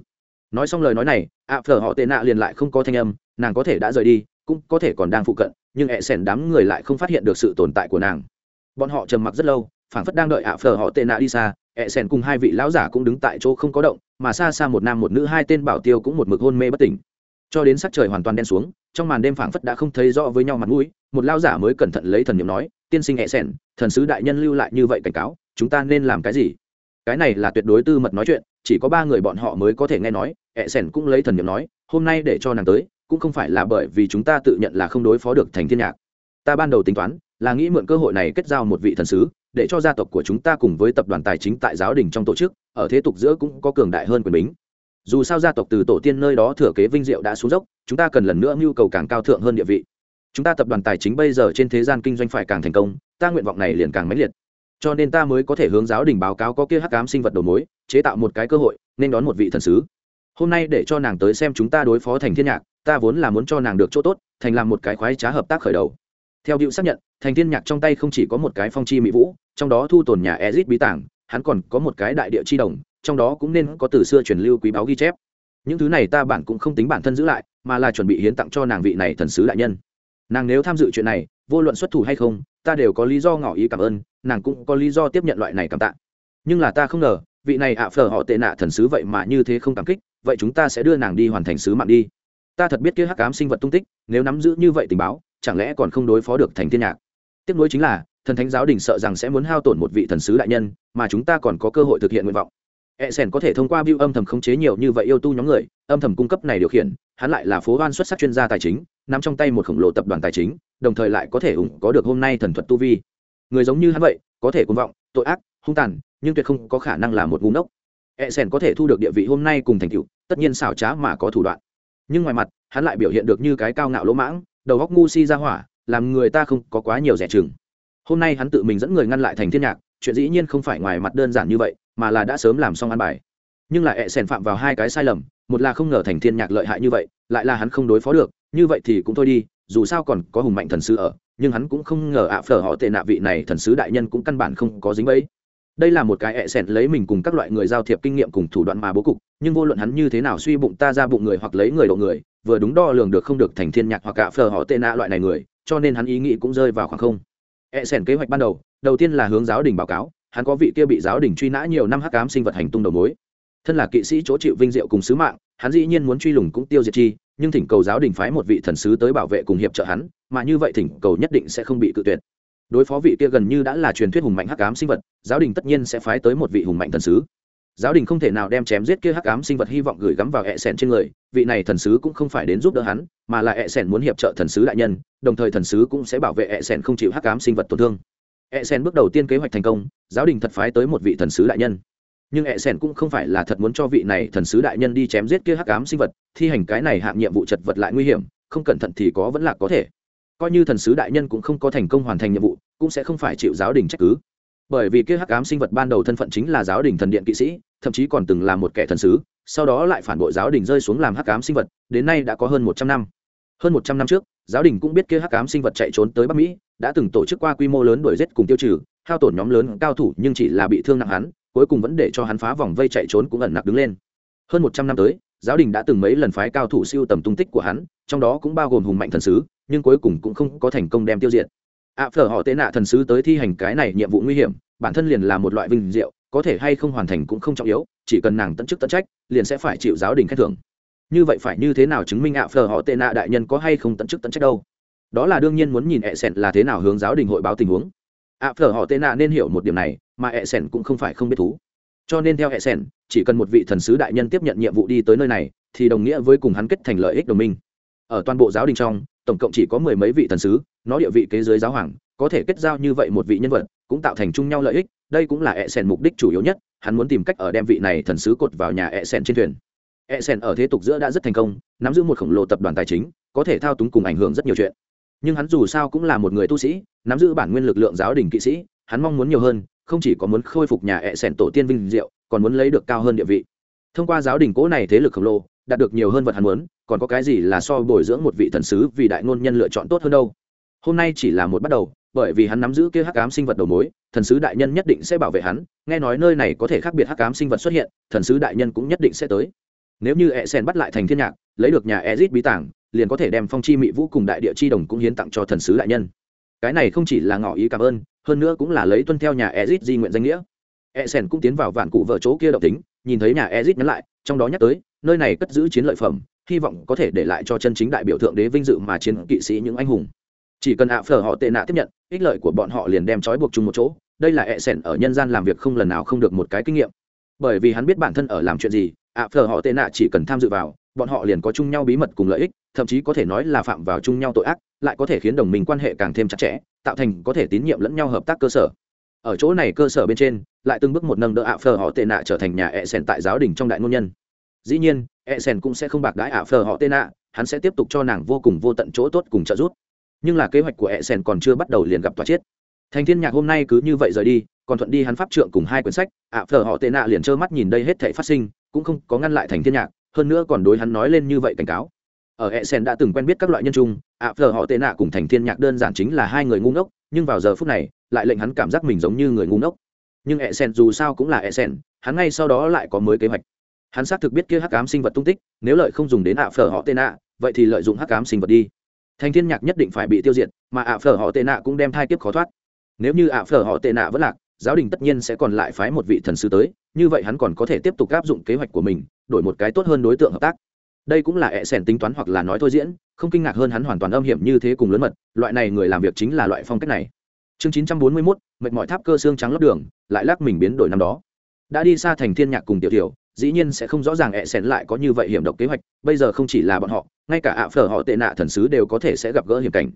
Nói xong lời nói này, ạ phở họ tệ nạ liền lại không có thanh âm, nàng có thể đã rời đi, cũng có thể còn đang phụ cận, nhưng ẹ sẻn đám người lại không phát hiện được sự tồn tại của nàng bọn họ trầm mặc rất lâu, phảng phất đang đợi ạ phở họ tệ nạ đi xa, ẹ sẻn cùng hai vị lão giả cũng đứng tại chỗ không có động, mà xa xa một nam một nữ hai tên bảo tiêu cũng một mực hôn mê bất tỉnh. Cho đến sắc trời hoàn toàn đen xuống, trong màn đêm phảng phất đã không thấy rõ với nhau mặt mũi, một lão giả mới cẩn thận lấy thần n nói, tiên sinh ẹ sẻn thần sứ đại nhân lưu lại như vậy cảnh cáo, chúng ta nên làm cái gì? Cái này là tuyệt đối tư mật nói chuyện, chỉ có ba người bọn họ mới có thể nghe nói, ẹ sẻn cũng lấy thần n nói, hôm nay để cho nàng tới, cũng không phải là bởi vì chúng ta tự nhận là không đối phó được thành thiên nhạc. Ta ban đầu tính toán là nghĩ mượn cơ hội này kết giao một vị thần sứ, để cho gia tộc của chúng ta cùng với tập đoàn tài chính tại giáo đình trong tổ chức, ở thế tục giữa cũng có cường đại hơn quyền bính. Dù sao gia tộc từ tổ tiên nơi đó thừa kế vinh diệu đã xuống dốc, chúng ta cần lần nữa nhu cầu càng cao thượng hơn địa vị. Chúng ta tập đoàn tài chính bây giờ trên thế gian kinh doanh phải càng thành công, ta nguyện vọng này liền càng mãnh liệt. Cho nên ta mới có thể hướng giáo đình báo cáo có kia hắc ám sinh vật đầu mối, chế tạo một cái cơ hội, nên đón một vị thần sứ. Hôm nay để cho nàng tới xem chúng ta đối phó thành thiên nhạc, ta vốn là muốn cho nàng được chỗ tốt, thành làm một cái khoái trá hợp tác khởi đầu theo hữu xác nhận, thành thiên nhạc trong tay không chỉ có một cái phong chi mỹ vũ, trong đó thu tồn nhà ezit bí tảng, hắn còn có một cái đại địa chi đồng, trong đó cũng nên có từ xưa truyền lưu quý báu ghi chép. Những thứ này ta bản cũng không tính bản thân giữ lại, mà là chuẩn bị hiến tặng cho nàng vị này thần sứ đại nhân. Nàng nếu tham dự chuyện này, vô luận xuất thủ hay không, ta đều có lý do ngỏ ý cảm ơn, nàng cũng có lý do tiếp nhận loại này cảm tạ. Nhưng là ta không ngờ, vị này ạ phở họ tệ nạ thần sứ vậy mà như thế không cảm kích, vậy chúng ta sẽ đưa nàng đi hoàn thành sứ mạng đi. Ta thật biết kia hắc ám sinh vật tung tích, nếu nắm giữ như vậy tình báo chẳng lẽ còn không đối phó được thành thiên nhạc? Tiếp nối chính là, thần thánh giáo đình sợ rằng sẽ muốn hao tổn một vị thần sứ đại nhân, mà chúng ta còn có cơ hội thực hiện nguyện vọng. E sen có thể thông qua biêu âm thầm khống chế nhiều như vậy yêu tu nhóm người, âm thầm cung cấp này điều khiển, hắn lại là phố van xuất sắc chuyên gia tài chính, nắm trong tay một khổng lồ tập đoàn tài chính, đồng thời lại có thể ủng có được hôm nay thần thuật tu vi. Người giống như hắn vậy, có thể cuồng vọng, tội ác, hung tàn, nhưng tuyệt không có khả năng là một ngu ngốc. E sen có thể thu được địa vị hôm nay cùng thành tựu, tất nhiên xảo trá mà có thủ đoạn. Nhưng ngoài mặt, hắn lại biểu hiện được như cái cao ngạo lỗ mãng đầu góc ngu si ra hỏa, làm người ta không có quá nhiều rẻ chừng. Hôm nay hắn tự mình dẫn người ngăn lại thành thiên nhạc, chuyện dĩ nhiên không phải ngoài mặt đơn giản như vậy, mà là đã sớm làm xong ăn bài. Nhưng lại ẹ sèn phạm vào hai cái sai lầm, một là không ngờ thành thiên nhạc lợi hại như vậy, lại là hắn không đối phó được, như vậy thì cũng thôi đi, dù sao còn có hùng mạnh thần sứ ở, nhưng hắn cũng không ngờ ạ phở họ tệ nạ vị này thần sứ đại nhân cũng căn bản không có dính bẫy. Đây là một cái ẹ sẹn lấy mình cùng các loại người giao thiệp kinh nghiệm cùng thủ đoạn mà bố cục, nhưng vô luận hắn như thế nào suy bụng ta ra bụng người hoặc lấy người độ người vừa đúng đo lường được không được thành thiên nhạc hoặc cả phờ họ tệ nạ loại này người, cho nên hắn ý nghĩ cũng rơi vào khoảng không. E sẻn kế hoạch ban đầu đầu tiên là hướng giáo đình báo cáo, hắn có vị kia bị giáo đình truy nã nhiều năm hắc ám sinh vật hành tung đầu mối. Thân là kỵ sĩ chỗ chịu vinh diệu cùng sứ mạng, hắn dĩ nhiên muốn truy lùng cũng tiêu diệt chi, nhưng thỉnh cầu giáo đình phái một vị thần sứ tới bảo vệ cùng hiệp trợ hắn, mà như vậy thỉnh cầu nhất định sẽ không bị cự tuyệt. Đối phó vị kia gần như đã là truyền thuyết hùng mạnh hắc ám sinh vật, giáo đình tất nhiên sẽ phái tới một vị hùng mạnh thần sứ giáo đình không thể nào đem chém giết kia hắc ám sinh vật hy vọng gửi gắm vào hệ sẻn trên người, vị này thần sứ cũng không phải đến giúp đỡ hắn, mà là hệ sẻn muốn hiệp trợ thần sứ đại nhân, đồng thời thần sứ cũng sẽ bảo vệ hệ sẻn không chịu hắc ám sinh vật tổn thương. Hệ sẻn bước đầu tiên kế hoạch thành công, giáo đình thật phái tới một vị thần sứ đại nhân. Nhưng hệ sẻn cũng không phải là thật muốn cho vị này thần sứ đại nhân đi chém giết kia hắc ám sinh vật, thi hành cái này hạng nhiệm vụ chật vật lại nguy hiểm, không cẩn thận thì có vẫn là có thể. Coi như thần sứ đại nhân cũng không có thành công hoàn thành nhiệm vụ, cũng sẽ không phải chịu giáo đình trách cứ bởi vì kia hắc ám sinh vật ban đầu thân phận chính là giáo đình thần điện kỵ sĩ, thậm chí còn từng là một kẻ thần sứ, sau đó lại phản bội giáo đình rơi xuống làm hắc ám sinh vật, đến nay đã có hơn một trăm năm. Hơn một trăm năm trước, giáo đình cũng biết kia hắc ám sinh vật chạy trốn tới bắc mỹ, đã từng tổ chức qua quy mô lớn đuổi giết cùng tiêu trừ, hao tổn nhóm lớn cao thủ nhưng chỉ là bị thương nặng hắn, cuối cùng vẫn để cho hắn phá vòng vây chạy trốn cũng ẩn nặc đứng lên. Hơn một trăm năm tới, giáo đình đã từng mấy lần phái cao thủ siêu tầm tung tích của hắn, trong đó cũng bao gồm hùng mạnh thần sứ, nhưng cuối cùng cũng không có thành công đem tiêu diệt ạ phở họ tệ nạ thần sứ tới thi hành cái này nhiệm vụ nguy hiểm, bản thân liền là một loại vinh diệu, có thể hay không hoàn thành cũng không trọng yếu, chỉ cần nàng tận chức tận trách, liền sẽ phải chịu giáo đình khen thưởng. Như vậy phải như thế nào chứng minh ạ phở họ tệ nạ đại nhân có hay không tận chức tận trách đâu? Đó là đương nhiên muốn nhìn ẹ sẻn là thế nào hướng giáo đình hội báo tình huống. Ạ phở họ tệ nạ nên hiểu một điểm này, mà ẹ sẻn cũng không phải không biết thú. Cho nên theo ẹ sẻn, chỉ cần một vị thần sứ đại nhân tiếp nhận nhiệm vụ đi tới nơi này, thì đồng nghĩa với cùng hắn kết thành lợi ích đồng minh. Ở toàn bộ giáo đình trong tổng cộng chỉ có mười mấy vị thần sứ, nó địa vị kế dưới giáo hoàng, có thể kết giao như vậy một vị nhân vật, cũng tạo thành chung nhau lợi ích, đây cũng là e sen mục đích chủ yếu nhất, hắn muốn tìm cách ở đem vị này thần sứ cột vào nhà e sen trên thuyền. E sen ở thế tục giữa đã rất thành công, nắm giữ một khổng lồ tập đoàn tài chính, có thể thao túng cùng ảnh hưởng rất nhiều chuyện. Nhưng hắn dù sao cũng là một người tu sĩ, nắm giữ bản nguyên lực lượng giáo đình kỵ sĩ, hắn mong muốn nhiều hơn, không chỉ có muốn khôi phục nhà e sen tổ tiên vinh diệu, còn muốn lấy được cao hơn địa vị. Thông qua giáo đình cố này thế lực khổng lồ đạt được nhiều hơn vật hắn muốn, còn có cái gì là so bồi dưỡng một vị thần sứ vì đại ngôn nhân lựa chọn tốt hơn đâu? Hôm nay chỉ là một bắt đầu, bởi vì hắn nắm giữ kia hắc ám sinh vật đầu mối, thần sứ đại nhân nhất định sẽ bảo vệ hắn, nghe nói nơi này có thể khác biệt hắc ám sinh vật xuất hiện, thần sứ đại nhân cũng nhất định sẽ tới. Nếu như e sen bắt lại thành thiên nhạc, lấy được nhà ezit bí tảng, liền có thể đem phong chi mỹ vũ cùng đại địa chi đồng cũng hiến tặng cho thần sứ đại nhân. Cái này không chỉ là ngỏ ý cảm ơn, hơn nữa cũng là lấy tuân theo nhà ezit di nguyện danh nghĩa. E sen cũng tiến vào vạn cụ vợ chỗ kia động tính, nhìn thấy nhà ezit nhắn lại, trong đó nhắc tới nơi này cất giữ chiến lợi phẩm, hy vọng có thể để lại cho chân chính đại biểu thượng đế vinh dự mà chiến kỵ sĩ những anh hùng. Chỉ cần ạ phở họ tệ nạ tiếp nhận, ích lợi của bọn họ liền đem trói buộc chung một chỗ. Đây là hẹ sẻn ở nhân gian làm việc không lần nào không được một cái kinh nghiệm. Bởi vì hắn biết bản thân ở làm chuyện gì, ạ phở họ tệ nạ chỉ cần tham dự vào, bọn họ liền có chung nhau bí mật cùng lợi ích, thậm chí có thể nói là phạm vào chung nhau tội ác, lại có thể khiến đồng minh quan hệ càng thêm chặt chẽ, tạo thành có thể tín nhiệm lẫn nhau hợp tác cơ sở. Ở chỗ này cơ sở bên trên, lại từng bước một nâng đỡ ạ phở họ tệ nạ trở thành nhà hẹ sẻn tại giáo đình trong đại ngôn nhân dĩ nhiên e sen cũng sẽ không bạc đãi ạ phở họ tên nạ hắn sẽ tiếp tục cho nàng vô cùng vô tận chỗ tốt cùng trợ giúp. Nhưng là kế hoạch của e sen còn chưa bắt đầu liền gặp tòa chết. Thành thiên nhạc hôm nay cứ như vậy rời đi, còn thuận đi hắn pháp trượng cùng hai quyển sách ạ phở họ tên nạ liền trơ mắt nhìn đây hết thể phát sinh, cũng không có ngăn lại thành thiên nhạc, hơn nữa còn đối hắn nói lên như vậy cảnh cáo. Ở e sen đã từng quen biết các loại nhân trung ạ phở họ tên nạ cùng thành thiên nhạc đơn giản chính là hai người ngu ngốc, nhưng vào giờ phút này, lại lệnh hắn cảm giác mình giống như người ngu ngốc. Nhưng e sen dù sao cũng là e sen hắn ngay sau đó lại có mới kế hoạch hắn xác thực biết kia hắc ám sinh vật tung tích nếu lợi không dùng đến ạ phở họ tên nạ vậy thì lợi dụng hắc ám sinh vật đi. Thành thiên nhạc nhất định phải bị tiêu diệt mà ạ phở họ tên nạ cũng đem thai kiếp khó thoát. Nếu như ạ phở họ tên nạ vẫn lạc giáo đình tất nhiên sẽ còn lại phái một vị thần sư tới như vậy hắn còn có thể tiếp tục áp dụng kế hoạch của mình đổi một cái tốt hơn đối tượng hợp tác. Đây cũng là hệ sẻn tính toán hoặc là nói thôi diễn không kinh ngạc hơn hắn hoàn toàn âm hiểm như thế cùng lớn mật loại này người làm việc chính là loại phong cách này. Chương 941, mệt mỏi tháp cơ xương trắng lót đường lại lắc mình biến đổi năm đó. Đã đi xa thành thiên nhạc cùng tiểu tiểu dĩ nhiên sẽ không rõ ràng ẹ xén lại có như vậy hiểm độc kế hoạch, bây giờ không chỉ là bọn họ, ngay cả ạ phở họ tệ nạ thần sứ đều có thể sẽ gặp gỡ hiểm cảnh.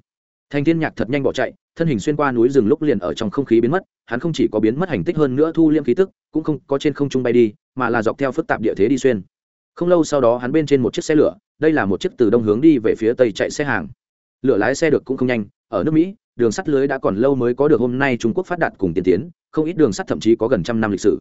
Thành thiên nhạc thật nhanh bỏ chạy, thân hình xuyên qua núi rừng lúc liền ở trong không khí biến mất, hắn không chỉ có biến mất hành tích hơn nữa thu liêm khí tức, cũng không có trên không trung bay đi, mà là dọc theo phức tạp địa thế đi xuyên. Không lâu sau đó hắn bên trên một chiếc xe lửa, đây là một chiếc từ đông hướng đi về phía tây chạy xe hàng. Lửa lái xe được cũng không nhanh, ở nước mỹ, đường sắt lưới đã còn lâu mới có được hôm nay trung quốc phát đạt cùng tiên tiến, không ít đường sắt thậm chí có gần trăm năm lịch sử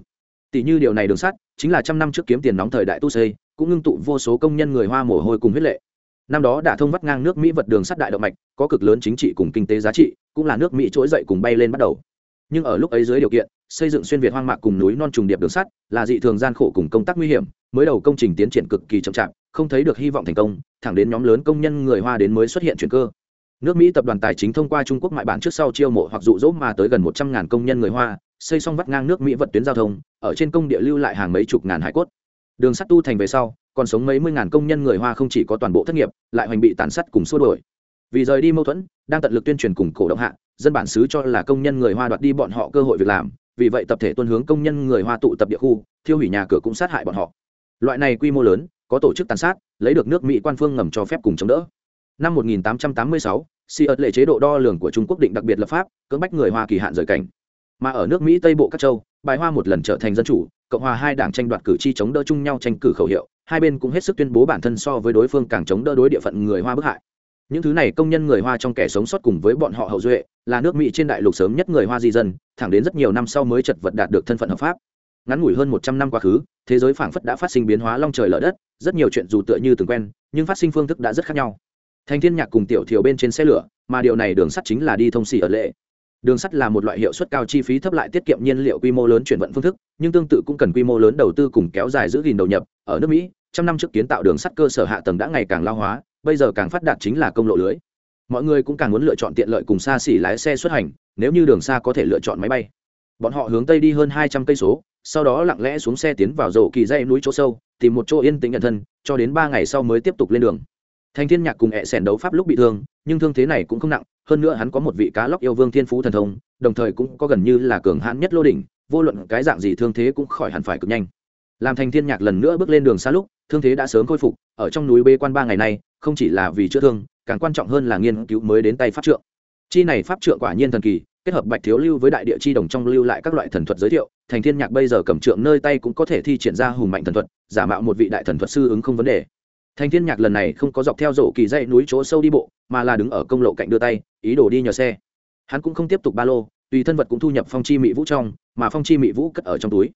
tỷ như điều này đường sắt, chính là trăm năm trước kiếm tiền nóng thời đại tu xây, cũng ngưng tụ vô số công nhân người hoa mồ hôi cùng huyết lệ. Năm đó đã thông vắt ngang nước mỹ vật đường sắt đại động mạch, có cực lớn chính trị cùng kinh tế giá trị, cũng là nước mỹ trỗi dậy cùng bay lên bắt đầu. Nhưng ở lúc ấy dưới điều kiện, xây dựng xuyên việt hoang mạc cùng núi non trùng điệp đường sắt, là dị thường gian khổ cùng công tác nguy hiểm, mới đầu công trình tiến triển cực kỳ chậm chạp, không thấy được hy vọng thành công, thẳng đến nhóm lớn công nhân người hoa đến mới xuất hiện chuyển cơ. Nước mỹ tập đoàn tài chính thông qua trung quốc mại bản trước sau chiêu mộ hoặc dụ dỗ mà tới gần một trăm ngàn công nhân người hoa xây xong vắt ngang nước mỹ vật tuyến giao thông ở trên công địa lưu lại hàng mấy chục ngàn hải cốt. Đường sắt tu thành về sau còn sống mấy mươi ngàn công nhân người hoa không chỉ có toàn bộ thất nghiệp lại hoành bị tàn sát cùng xua đổi vì rời đi mâu thuẫn đang tận lực tuyên truyền cùng cổ động hạ dân bản xứ cho là công nhân người hoa đoạt đi bọn họ cơ hội việc làm vì vậy tập thể tuân hướng công nhân người hoa tụ tập địa khu thiêu hủy nhà cửa cũng sát hại bọn họ. Loại này quy mô lớn có tổ chức tàn sát lấy được nước mỹ quan phương ngầm cho phép cùng chống đỡ. Năm 1886, si ớt lệ chế độ đo lường của trung quốc định đặc biệt lập pháp cưỡng bách người hoa kỳ hạn rời cảnh mà ở nước mỹ tây bộ các châu, bài hoa một lần trở thành dân chủ, cộng hòa hai đảng tranh đoạt cử tri chống đỡ chung nhau tranh cử khẩu hiệu, hai bên cũng hết sức tuyên bố bản thân so với đối phương càng chống đỡ đối địa phận người hoa bức hại. Những thứ này công nhân người hoa trong kẻ sống sót cùng với bọn họ hậu duệ, là nước mỹ trên đại lục sớm nhất người hoa di dân, thẳng đến rất nhiều năm sau mới chật vật đạt được thân phận hợp pháp. Ngắn ngủi hơn một trăm năm quá khứ, thế giới phảng phất đã phát sinh biến hóa long trời lở đất, rất nhiều chuyện dù tựa như từng quen, nhưng phát sinh phương thức đã rất khác nhau. Thành thiên nhạc cùng tiểu thiều bên trên xe lửa, mà điều này đường sắt chính là đi thông xỉ ở lệ đường sắt là một loại hiệu suất cao chi phí thấp lại tiết kiệm nhiên liệu quy mô lớn chuyển vận phương thức, nhưng tương tự cũng cần quy mô lớn đầu tư cùng kéo dài giữ gìn đầu nhập. Ở nước mỹ, trăm năm trước kiến tạo đường sắt cơ sở hạ tầng đã ngày càng lao hóa, bây giờ càng phát đạt chính là công lộ lưới. Mọi người cũng càng muốn lựa chọn tiện lợi cùng xa xỉ lái xe xuất hành, nếu như đường xa có thể lựa chọn máy bay. Bọn họ hướng tây đi hơn hai trăm cây số, sau đó lặng lẽ xuống xe tiến vào rổ kỳ dây núi chỗ sâu, tìm một chỗ yên tĩnh nhận thân, cho đến ba ngày sau mới tiếp tục lên đường. Thành thiên nhạc cùng hẹ sẻn đấu pháp lúc bị thương, nhưng thương thế này cũng không nặng hơn nữa hắn có một vị cá lóc yêu vương thiên phú thần thông, đồng thời cũng có gần như là cường hãn nhất lô đỉnh, vô luận cái dạng gì thương thế cũng khỏi hẳn phải cực nhanh. Làm thành thiên nhạc lần nữa bước lên đường xa lúc, thương thế đã sớm khôi phục, ở trong núi bê quan ba ngày nay, không chỉ là vì chữa thương, càng quan trọng hơn là nghiên cứu mới đến tay pháp trượng. Chi này pháp trượng quả nhiên thần kỳ, kết hợp bạch thiếu lưu với đại địa chi đồng trong lưu lại các loại thần thuật giới thiệu, thành thiên nhạc bây giờ cầm trượng nơi tay cũng có thể thi triển ra hùng mạnh thần thuật, giả mạo một vị đại thần thuật sư ứng không vấn đề thành thiên nhạc lần này không có dọc theo rổ kỳ dãy núi chỗ sâu đi bộ, mà là đứng ở công lộ cạnh đưa tay, ý đồ đi nhờ xe. Hắn cũng không tiếp tục ba lô, tùy thân vật cũng thu nhập phong chi mỹ vũ trong, mà phong chi mỹ vũ cất ở trong túi.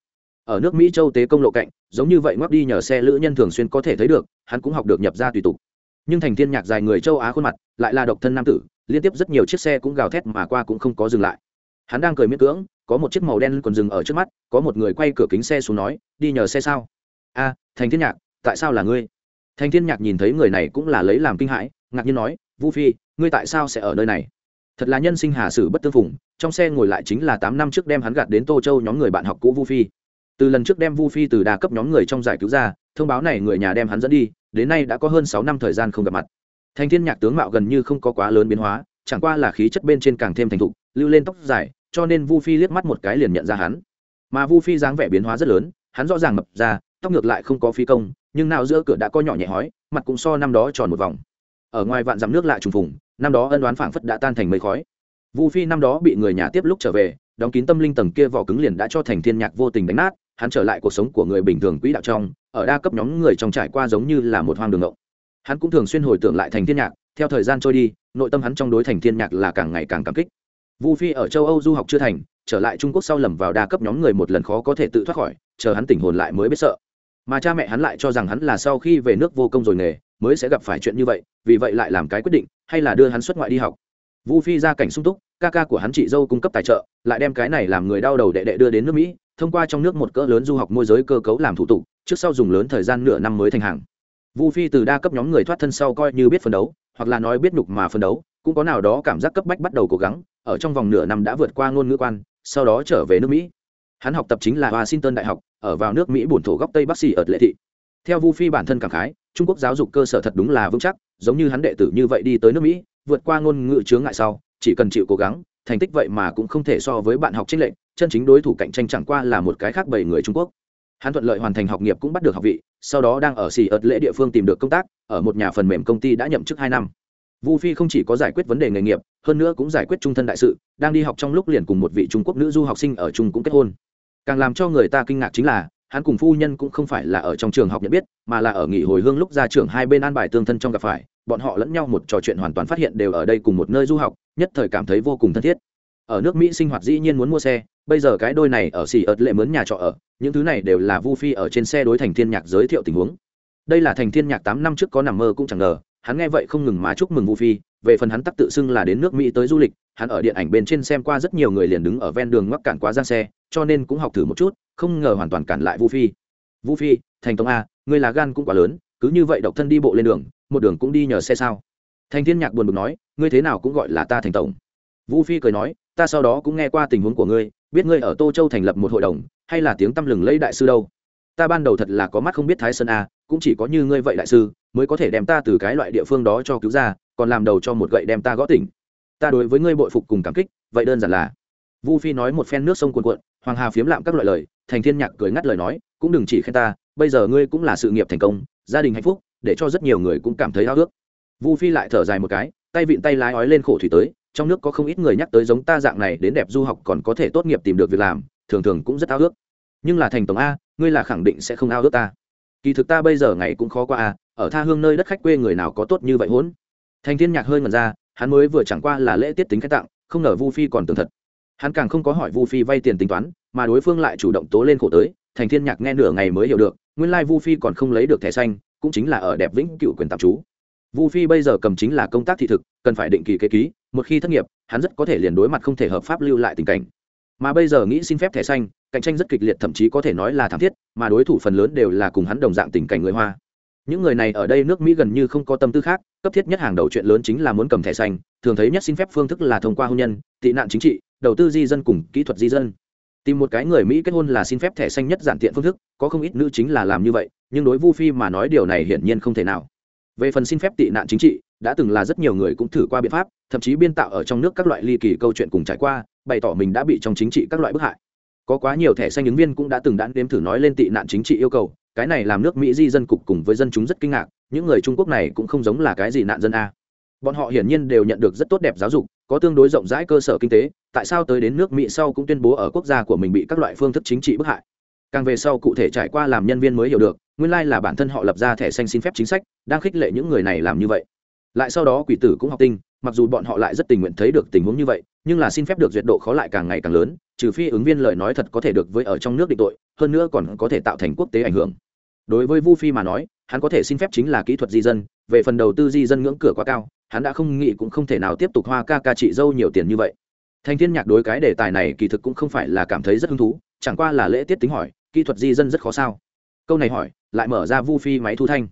Ở nước mỹ châu tế công lộ cạnh, giống như vậy ngoắc đi nhờ xe lữ nhân thường xuyên có thể thấy được, hắn cũng học được nhập ra tùy tục. Nhưng thành thiên nhạc dài người châu á khuôn mặt, lại là độc thân nam tử, liên tiếp rất nhiều chiếc xe cũng gào thét mà qua cũng không có dừng lại. Hắn đang cười miễn cưỡng, có một chiếc màu đen còn dừng ở trước mắt, có một người quay cửa kính xe xuống nói, đi nhờ xe sao? A, thành thiên nhạc, tại sao là ngươi? Thành thiên nhạc nhìn thấy người này cũng là lấy làm kinh hãi, ngạc nhiên nói, vu phi, ngươi tại sao sẽ ở nơi này? Thật là nhân sinh hà sử bất tương phùng, trong xe ngồi lại chính là tám năm trước đem hắn gạt đến tô châu nhóm người bạn học cũ vu phi. Từ lần trước đem vu phi từ đa cấp nhóm người trong giải cứu ra, thông báo này người nhà đem hắn dẫn đi, đến nay đã có hơn sáu năm thời gian không gặp mặt. Thành thiên nhạc tướng mạo gần như không có quá lớn biến hóa, chẳng qua là khí chất bên trên càng thêm thành thục, lưu lên tóc dài, cho nên vu phi liếc mắt một cái liền nhận ra hắn. Mà vu phi dáng vẻ biến hóa rất lớn, hắn rõ ràng mập ra, tóc ngược lại không có phi công nhưng nào giữa cửa đã có nhỏ nhẹ hói, mặt cũng so năm đó tròn một vòng. Ở ngoài vạn dặm nước lạ trùng phùng, năm đó ân đoán phảng phất đã tan thành mây khói. Vu phi năm đó bị người nhà tiếp lúc trở về, đóng kín tâm linh tầng kia vỏ cứng liền đã cho thành thiên nhạc vô tình đánh nát, hắn trở lại cuộc sống của người bình thường quỹ đạo trong, ở đa cấp nhóm người trong trải qua giống như là một hoang đường ngộng. Hắn cũng thường xuyên hồi tưởng lại thành thiên nhạc, theo thời gian trôi đi, nội tâm hắn trong đối thành thiên nhạc là càng ngày càng cảm kích. Vu phi ở châu âu du học chưa thành, trở lại trung quốc sau lầm vào đa cấp nhóm người một lần khó có thể tự thoát khỏi, chờ hắn tỉnh hồn lại mới biết sợ mà cha mẹ hắn lại cho rằng hắn là sau khi về nước vô công rồi nghề, mới sẽ gặp phải chuyện như vậy, vì vậy lại làm cái quyết định, hay là đưa hắn xuất ngoại đi học. Vu phi ra cảnh sung túc, ca ca của hắn chị dâu cung cấp tài trợ, lại đem cái này làm người đau đầu đệ đệ đưa đến nước mỹ, thông qua trong nước một cỡ lớn du học môi giới cơ cấu làm thủ tục, trước sau dùng lớn thời gian nửa năm mới thành hàng. Vu phi từ đa cấp nhóm người thoát thân sau coi như biết phấn đấu, hoặc là nói biết nhục mà phấn đấu, cũng có nào đó cảm giác cấp bách bắt đầu cố gắng, ở trong vòng nửa năm đã vượt qua ngôn ngữ quan, sau đó trở về nước mỹ. Hắn học tập chính là washington đại học ở vào nước mỹ bổn thổ góc tây bắc xì ở lệ thị. Theo vu phi bản thân cảm khái, trung quốc giáo dục cơ sở thật đúng là vững chắc, giống như hắn đệ tử như vậy đi tới nước mỹ, vượt qua ngôn ngữ chướng ngại sau, chỉ cần chịu cố gắng, thành tích vậy mà cũng không thể so với bạn học trích lệnh chân chính đối thủ cạnh tranh chẳng qua là một cái khác bảy người trung quốc. Hắn thuận lợi hoàn thành học nghiệp cũng bắt được học vị, sau đó đang ở xì ợt lễ địa phương tìm được công tác, ở một nhà phần mềm công ty đã nhậm chức hai năm. Vu phi không chỉ có giải quyết vấn đề nghề nghiệp, hơn nữa cũng giải quyết trung thân đại sự, đang đi học trong lúc liền cùng một vị trung quốc nữ du học sinh ở trung cũng kết hôn càng làm cho người ta kinh ngạc chính là, hắn cùng phu nhân cũng không phải là ở trong trường học nhận biết, mà là ở nghỉ hồi hương lúc ra trường hai bên an bài tương thân trong gặp phải, bọn họ lẫn nhau một trò chuyện hoàn toàn phát hiện đều ở đây cùng một nơi du học, nhất thời cảm thấy vô cùng thân thiết. Ở nước mỹ sinh hoạt dĩ nhiên muốn mua xe, bây giờ cái đôi này ở xì ợt lệ mướn nhà trọ ở, những thứ này đều là vu phi ở trên xe đối thành thiên nhạc giới thiệu tình huống. Đây là thành thiên nhạc tám năm trước có nằm mơ cũng chẳng ngờ, hắn nghe vậy không ngừng má chúc mừng vu phi, về phần hắn tắc tự xưng là đến nước mỹ tới du lịch, hắn ở điện ảnh bên trên xem qua rất nhiều người liền đứng ở ven đường ngoắc cản quá giang xe cho nên cũng học thử một chút, không ngờ hoàn toàn cản lại vu phi. Vu phi, thành tông a, ngươi là gan cũng quá lớn, cứ như vậy độc thân đi bộ lên đường, một đường cũng đi nhờ xe sao? Thành thiên nhạc buồn bực nói, ngươi thế nào cũng gọi là ta thành tổng. Vu phi cười nói, ta sau đó cũng nghe qua tình huống của ngươi, biết ngươi ở tô châu thành lập một hội đồng, hay là tiếng tăm lừng lấy đại sư đâu? Ta ban đầu thật là có mắt không biết thái sơn a, cũng chỉ có như ngươi vậy đại sư, mới có thể đem ta từ cái loại địa phương đó cho cứu ra, còn làm đầu cho một gậy đem ta gõ tỉnh. Ta đối với ngươi bội phục cùng cảm kích, vậy đơn giản là. Vu phi nói một phen nước sông cuồn cuộn hoàng hà phiếm lạm các loại lời, thành thiên nhạc cười ngắt lời nói, cũng đừng chỉ khen ta, bây giờ ngươi cũng là sự nghiệp thành công, gia đình hạnh phúc, để cho rất nhiều người cũng cảm thấy háo ước vu phi lại thở dài một cái, tay vịn tay lái ói lên khổ thủy tới, trong nước có không ít người nhắc tới giống ta dạng này đến đẹp du học còn có thể tốt nghiệp tìm được việc làm, thường thường cũng rất ao ước nhưng là thành tổng a, ngươi là khẳng định sẽ không ao ước ta. Kỳ thực ta bây giờ ngày cũng khó qua a, ở tha hương nơi đất khách quê người nào có tốt như vậy hỗn thành thiên nhạc hơi ngần ra, hắn mới vừa chẳng qua là lễ tiết tính khách tặng, không ngờ vu phi còn tường thật hắn càng không có hỏi vu phi vay tiền tính toán, mà đối phương lại chủ động tố lên khổ tới, thành thiên nhạc nghe nửa ngày mới hiểu được, nguyên lai vu phi còn không lấy được thẻ xanh, cũng chính là ở đẹp vĩnh cựu quyền tạm trú. Vu phi bây giờ cầm chính là công tác thị thực, cần phải định kỳ kế ký, một khi thất nghiệp, hắn rất có thể liền đối mặt không thể hợp pháp lưu lại tình cảnh. Mà bây giờ nghĩ xin phép thẻ xanh, cạnh tranh rất kịch liệt, thậm chí có thể nói là thảm thiết, mà đối thủ phần lớn đều là cùng hắn đồng dạng tình cảnh người hoa. Những người này ở đây nước mỹ gần như không có tâm tư khác, cấp thiết nhất hàng đầu chuyện lớn chính là muốn cầm thẻ xanh, thường thấy nhất xin phép phương thức là thông qua hôn nhân, tị nạn chính trị đầu tư di dân cùng kỹ thuật di dân. Tìm một cái người mỹ kết hôn là xin phép thẻ xanh nhất giản tiện phương thức, có không ít nữ chính là làm như vậy, nhưng đối vu phi mà nói điều này hiển nhiên không thể nào. Về phần xin phép tị nạn chính trị, đã từng là rất nhiều người cũng thử qua biện pháp, thậm chí biên tạo ở trong nước các loại ly kỳ câu chuyện cùng trải qua, bày tỏ mình đã bị trong chính trị các loại bức hại. Có quá nhiều thẻ xanh ứng viên cũng đã từng đã đếm thử nói lên tị nạn chính trị yêu cầu, cái này làm nước mỹ di dân cục cùng với dân chúng rất kinh ngạc, những người trung quốc này cũng không giống là cái gì nạn dân a. Bọn họ hiển nhiên đều nhận được rất tốt đẹp giáo dục có tương đối rộng rãi cơ sở kinh tế, tại sao tới đến nước mỹ sau cũng tuyên bố ở quốc gia của mình bị các loại phương thức chính trị bức hại? Càng về sau cụ thể trải qua làm nhân viên mới hiểu được, nguyên lai là bản thân họ lập ra thẻ xanh xin phép chính sách, đang khích lệ những người này làm như vậy. Lại sau đó quỷ tử cũng học tinh, mặc dù bọn họ lại rất tình nguyện thấy được tình huống như vậy, nhưng là xin phép được duyệt độ khó lại càng ngày càng lớn, trừ phi ứng viên lời nói thật có thể được với ở trong nước định tội, hơn nữa còn có thể tạo thành quốc tế ảnh hưởng. Đối với vu phi mà nói, hắn có thể xin phép chính là kỹ thuật di dân, về phần đầu tư di dân ngưỡng cửa quá cao hắn đã không nghĩ cũng không thể nào tiếp tục hoa ca ca trị dâu nhiều tiền như vậy. Thành thiên nhạc đối cái đề tài này kỳ thực cũng không phải là cảm thấy rất hứng thú, chẳng qua là lễ tiết tính hỏi, kỹ thuật di dân rất khó sao? Câu này hỏi, lại mở ra vu phi máy thu thanh.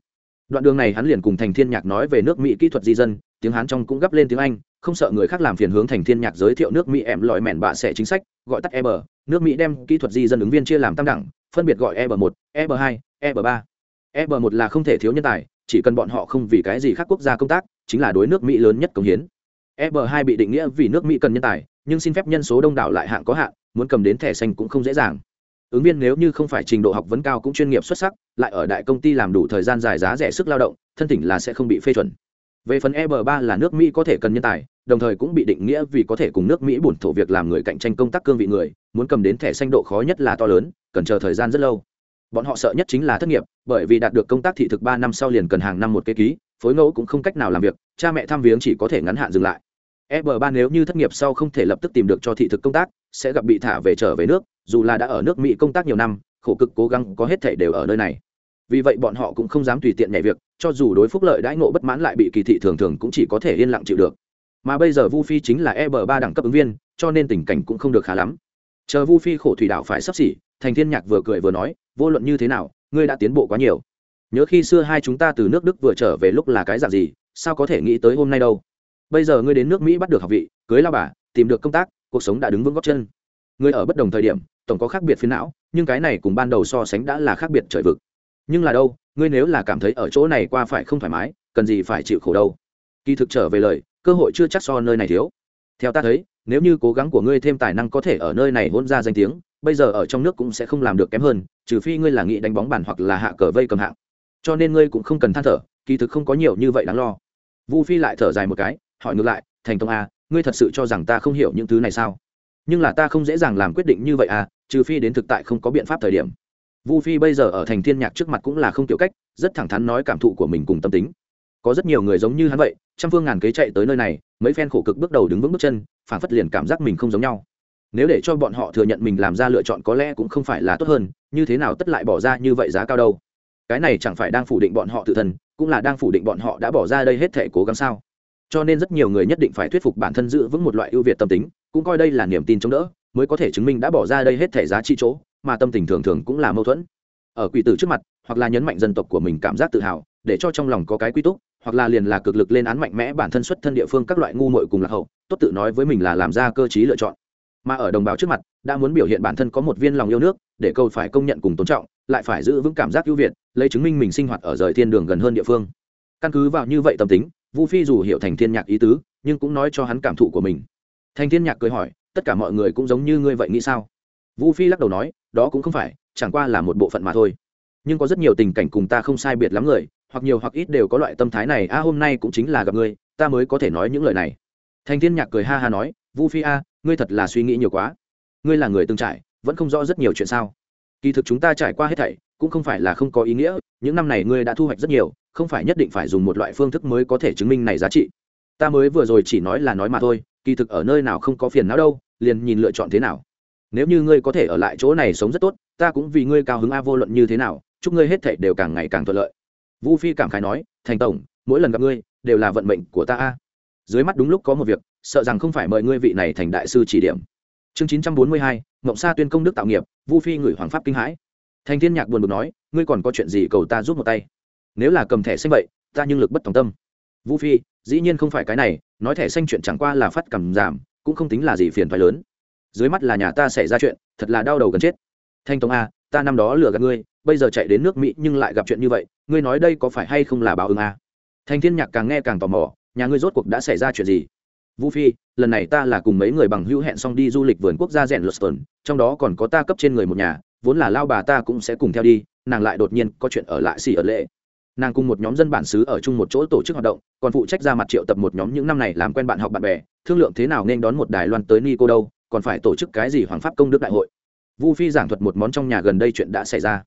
Đoạn đường này hắn liền cùng thành thiên nhạc nói về nước mỹ kỹ thuật di dân, tiếng hán trong cũng gấp lên tiếng anh, không sợ người khác làm phiền hướng thành thiên nhạc giới thiệu nước mỹ em lòi mẻn bạ sẽ chính sách, gọi tắt e bờ nước mỹ đem kỹ thuật di dân ứng viên chia làm tam đẳng, phân biệt gọi e bờ một e bờ hai e bờ ba. E bờ một là không thể thiếu nhân tài, chỉ cần bọn họ không vì cái gì khác quốc gia công tác chính là đối nước mỹ lớn nhất công hiến. Eb hai bị định nghĩa vì nước mỹ cần nhân tài, nhưng xin phép nhân số đông đảo lại hạng có hạn, muốn cầm đến thẻ xanh cũng không dễ dàng. Ứng viên nếu như không phải trình độ học vấn cao cũng chuyên nghiệp xuất sắc, lại ở đại công ty làm đủ thời gian dài giá rẻ sức lao động, thân tỉnh là sẽ không bị phê chuẩn. Về phần eb ba là nước mỹ có thể cần nhân tài, đồng thời cũng bị định nghĩa vì có thể cùng nước mỹ bổn thổ việc làm người cạnh tranh công tác cương vị người, muốn cầm đến thẻ xanh độ khó nhất là to lớn, cần chờ thời gian rất lâu. Bọn họ sợ nhất chính là thất nghiệp, bởi vì đạt được công tác thị thực ba năm sau liền cần hàng năm một kế ký phối ngẫu cũng không cách nào làm việc, cha mẹ thăm viếng chỉ có thể ngắn hạn dừng lại. Eb ba nếu như thất nghiệp sau không thể lập tức tìm được cho thị thực công tác, sẽ gặp bị thả về trở về nước, dù là đã ở nước mỹ công tác nhiều năm, khổ cực cố gắng có hết thể đều ở nơi này. Vì vậy bọn họ cũng không dám tùy tiện nhảy việc, cho dù đối phúc lợi đãi ngộ bất mãn lại bị kỳ thị thường thường cũng chỉ có thể yên lặng chịu được. Mà bây giờ vu phi chính là e b ba đẳng cấp ứng viên, cho nên tình cảnh cũng không được khá lắm. Chờ vu phi khổ thủy đạo phải sắp xỉ, thành thiên nhạc vừa cười vừa nói, vô luận như thế nào, ngươi đã tiến bộ quá nhiều nhớ khi xưa hai chúng ta từ nước đức vừa trở về lúc là cái dạng gì, sao có thể nghĩ tới hôm nay đâu? Bây giờ ngươi đến nước mỹ bắt được học vị, cưới lao bà, tìm được công tác, cuộc sống đã đứng vững góc chân. Ngươi ở bất đồng thời điểm, tổng có khác biệt phiến não, nhưng cái này cùng ban đầu so sánh đã là khác biệt trời vực. Nhưng là đâu, ngươi nếu là cảm thấy ở chỗ này qua phải không thoải mái, cần gì phải chịu khổ đâu. Kỳ thực trở về lời, cơ hội chưa chắc so nơi này thiếu. Theo ta thấy, nếu như cố gắng của ngươi thêm tài năng có thể ở nơi này hôn ra danh tiếng, bây giờ ở trong nước cũng sẽ không làm được kém hơn, trừ phi ngươi là nghị đánh bóng bàn hoặc là hạ cờ vây cầm hạng cho nên ngươi cũng không cần than thở kỳ thực không có nhiều như vậy đáng lo. Vu phi lại thở dài một cái hỏi ngược lại thành công a à, ngươi thật sự cho rằng ta không hiểu những thứ này sao? Nhưng là ta không dễ dàng làm quyết định như vậy à trừ phi đến thực tại không có biện pháp thời điểm. Vu phi bây giờ ở thành thiên nhạc trước mặt cũng là không tiểu cách rất thẳng thắn nói cảm thụ của mình cùng tâm tính. Có rất nhiều người giống như hắn vậy trăm phương ngàn kế chạy tới nơi này mấy phen khổ cực bước đầu đứng vững bước chân phản phất liền cảm giác mình không giống nhau. Nếu để cho bọn họ thừa nhận mình làm ra lựa chọn có lẽ cũng không phải là tốt hơn như thế nào tất lại bỏ ra như vậy giá cao đâu? Cái này chẳng phải đang phủ định bọn họ tự thân, cũng là đang phủ định bọn họ đã bỏ ra đây hết thể cố gắng sao? Cho nên rất nhiều người nhất định phải thuyết phục bản thân giữ vững một loại ưu việt tâm tính, cũng coi đây là niềm tin chống đỡ, mới có thể chứng minh đã bỏ ra đây hết thể giá trị chỗ, mà tâm tình thường thường cũng là mâu thuẫn. Ở quỷ tử trước mặt, hoặc là nhấn mạnh dân tộc của mình cảm giác tự hào, để cho trong lòng có cái quy túc, hoặc là liền là cực lực lên án mạnh mẽ bản thân xuất thân địa phương các loại ngu muội cùng lạc hậu, tốt tự nói với mình là làm ra cơ chí lựa chọn. Mà ở đồng bào trước mặt, đã muốn biểu hiện bản thân có một viên lòng yêu nước, để câu phải công nhận cùng tôn trọng lại phải giữ vững cảm giác ưu việt, lấy chứng minh mình sinh hoạt ở rời thiên đường gần hơn địa phương. Căn cứ vào như vậy tâm tính, vu phi dù hiểu thành thiên nhạc ý tứ, nhưng cũng nói cho hắn cảm thụ của mình. Thành thiên nhạc cười hỏi, tất cả mọi người cũng giống như ngươi vậy nghĩ sao? Vu phi lắc đầu nói, đó cũng không phải, chẳng qua là một bộ phận mà thôi. Nhưng có rất nhiều tình cảnh cùng ta không sai biệt lắm người, hoặc nhiều hoặc ít đều có loại tâm thái này, a, hôm nay cũng chính là gặp ngươi, ta mới có thể nói những lời này. Thành thiên nhạc cười ha ha nói, vu phi a, ngươi thật là suy nghĩ nhiều quá. Ngươi là người từng trải, vẫn không rõ rất nhiều chuyện sao? Kỳ thực chúng ta trải qua hết thảy, cũng không phải là không có ý nghĩa, những năm này ngươi đã thu hoạch rất nhiều, không phải nhất định phải dùng một loại phương thức mới có thể chứng minh này giá trị. Ta mới vừa rồi chỉ nói là nói mà thôi, kỳ thực ở nơi nào không có phiền não đâu, liền nhìn lựa chọn thế nào. Nếu như ngươi có thể ở lại chỗ này sống rất tốt, ta cũng vì ngươi cao hứng a vô luận như thế nào, chúc ngươi hết thảy đều càng ngày càng thuận lợi. Vũ phi cảm khái nói, thành tổng, mỗi lần gặp ngươi, đều là vận mệnh của ta a. Dưới mắt đúng lúc có một việc, sợ rằng không phải mời ngươi vị này thành đại sư chỉ điểm chương chín trăm bốn mươi hai mộng sa tuyên công đức tạo nghiệp, vu phi gửi hoàng pháp kinh hãi. Thành thiên nhạc buồn bực nói, ngươi còn có chuyện gì cầu ta giúp một tay? Nếu là cầm thẻ xanh vậy, ta nhưng lực bất tòng tâm. Vu phi, dĩ nhiên không phải cái này, nói thẻ xanh chuyện chẳng qua là phát cầm giảm, cũng không tính là gì phiền thoái lớn. Dưới mắt là nhà ta xảy ra chuyện, thật là đau đầu gần chết. Thanh tông a, ta năm đó lừa gạt ngươi, bây giờ chạy đến nước mỹ nhưng lại gặp chuyện như vậy, ngươi nói đây có phải hay không là báo ứng a? Thanh thiên nhạc càng nghe càng tò mò, nhà ngươi rốt cuộc đã xảy ra chuyện gì? Vũ phi, lần này ta là cùng mấy người bằng hữu hẹn xong đi du lịch vườn quốc gia rèn luston trong đó còn có ta cấp trên người một nhà, vốn là lao bà ta cũng sẽ cùng theo đi, nàng lại đột nhiên có chuyện ở lại xỉ ở lệ. Nàng cùng một nhóm dân bản xứ ở chung một chỗ tổ chức hoạt động, còn phụ trách ra mặt triệu tập một nhóm những năm này làm quen bạn học bạn bè, thương lượng thế nào nên đón một đài loan tới nico đâu, còn phải tổ chức cái gì hoàng pháp công đức đại hội. Vu phi giảng thuật một món trong nhà gần đây chuyện đã xảy ra.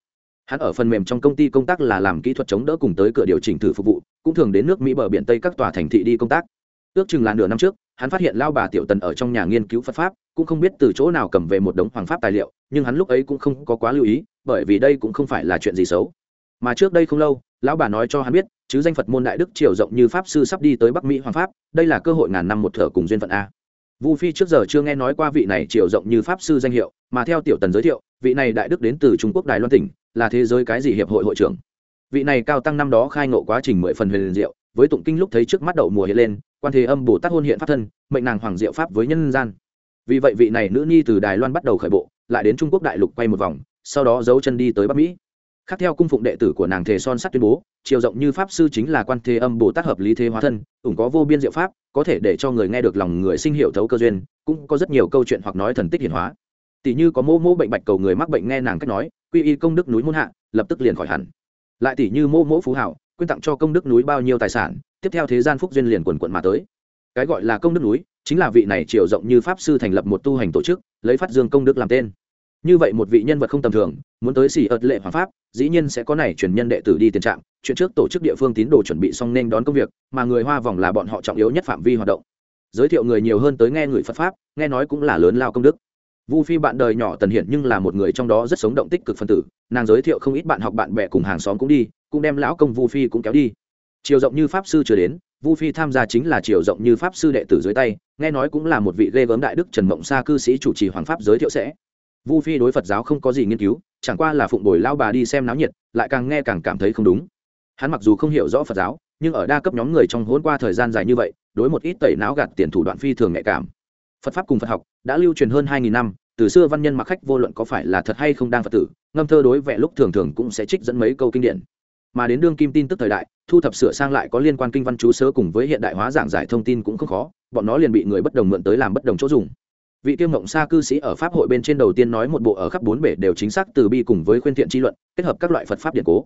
Hắn ở phần mềm trong công ty công tác là làm kỹ thuật chống đỡ cùng tới cửa điều chỉnh thử phục vụ, cũng thường đến nước mỹ bờ biển tây các tòa thành thị đi công tác ước chừng là nửa năm trước, hắn phát hiện lao bà tiểu tần ở trong nhà nghiên cứu phật pháp, cũng không biết từ chỗ nào cầm về một đống hoàng pháp tài liệu, nhưng hắn lúc ấy cũng không có quá lưu ý, bởi vì đây cũng không phải là chuyện gì xấu. Mà trước đây không lâu, lão bà nói cho hắn biết, chứ danh phật môn đại đức triều rộng như pháp sư sắp đi tới bắc mỹ hoàng pháp, đây là cơ hội ngàn năm một thở cùng duyên phận a. Vu phi trước giờ chưa nghe nói qua vị này triều rộng như pháp sư danh hiệu, mà theo tiểu tần giới thiệu, vị này đại đức đến từ trung quốc đài loan tỉnh, là thế giới cái gì hiệp hội hội trưởng. Vị này cao tăng năm đó khai ngộ quá trình mười phần huyền diệu, với tụng kinh lúc thấy trước mắt đậu mùa hiện lên quan thế âm bồ tát hôn hiện pháp thân, mệnh nàng hoàng diệu pháp với nhân gian. Vì vậy vị này nữ nhi từ đài loan bắt đầu khởi bộ, lại đến trung quốc đại lục quay một vòng, sau đó giấu chân đi tới bắc mỹ. Khác theo cung phụng đệ tử của nàng thề son sắt tuyên bố, chiều rộng như pháp sư chính là quan thế âm bồ tát hợp lý thế hóa thân, ủng có vô biên diệu pháp, có thể để cho người nghe được lòng người sinh hiệu thấu cơ duyên, cũng có rất nhiều câu chuyện hoặc nói thần tích hiển hóa. Tỷ như có mô mô bệnh bạch cầu người mắc bệnh nghe nàng cách nói, quy y công đức núi muôn hạ, lập tức liền khỏi hẳn. Lại tỷ như mô mô phú hảo, quyên tặng cho công đức núi bao nhiêu tài sản tiếp theo thế gian phúc duyên liền quần quận mà tới. Cái gọi là công đức núi, chính là vị này chiều rộng như pháp sư thành lập một tu hành tổ chức, lấy phát dương công đức làm tên. Như vậy một vị nhân vật không tầm thường, muốn tới xỉ ợt lệ hoàng pháp, dĩ nhiên sẽ có này truyền nhân đệ tử đi tiền trạm, chuyện trước tổ chức địa phương tín đồ chuẩn bị xong nên đón công việc, mà người hoa vòng là bọn họ trọng yếu nhất phạm vi hoạt động. Giới thiệu người nhiều hơn tới nghe người phật pháp, nghe nói cũng là lớn lao công đức. Vu phi bạn đời nhỏ tần hiển nhưng là một người trong đó rất sống động tích cực phân tử, nàng giới thiệu không ít bạn học bạn bè cùng hàng xóm cũng đi, cũng đem lão công vu phi cũng kéo đi chiều rộng như pháp sư chưa đến, vu phi tham gia chính là chiều rộng như pháp sư đệ tử dưới tay, nghe nói cũng là một vị ghê gớm đại đức trần mộng sa cư sĩ chủ trì hoàng pháp giới thiệu sẽ. Vu phi đối phật giáo không có gì nghiên cứu, chẳng qua là phụng bồi lao bà đi xem náo nhiệt, lại càng nghe càng cảm thấy không đúng. Hắn mặc dù không hiểu rõ phật giáo, nhưng ở đa cấp nhóm người trong hôn qua thời gian dài như vậy, đối một ít tẩy não gạt tiền thủ đoạn phi thường nhạy cảm. Phật pháp cùng phật học đã lưu truyền hơn hai nghìn năm, từ xưa văn nhân mặc khách vô luận có phải là thật hay không đang phật tử, ngâm thơ đối vẽ lúc thường thường cũng sẽ trích dẫn mấy câu kinh điển mà đến đương kim tin tức thời đại, thu thập sửa sang lại có liên quan kinh văn chú sớ cùng với hiện đại hóa giảng giải thông tin cũng không khó, bọn nó liền bị người bất đồng mượn tới làm bất đồng chỗ dùng. Vị tiêu mộng xa cư sĩ ở pháp hội bên trên đầu tiên nói một bộ ở khắp bốn bể đều chính xác từ bi cùng với khuyên thiện tri luận, kết hợp các loại phật pháp điện cố.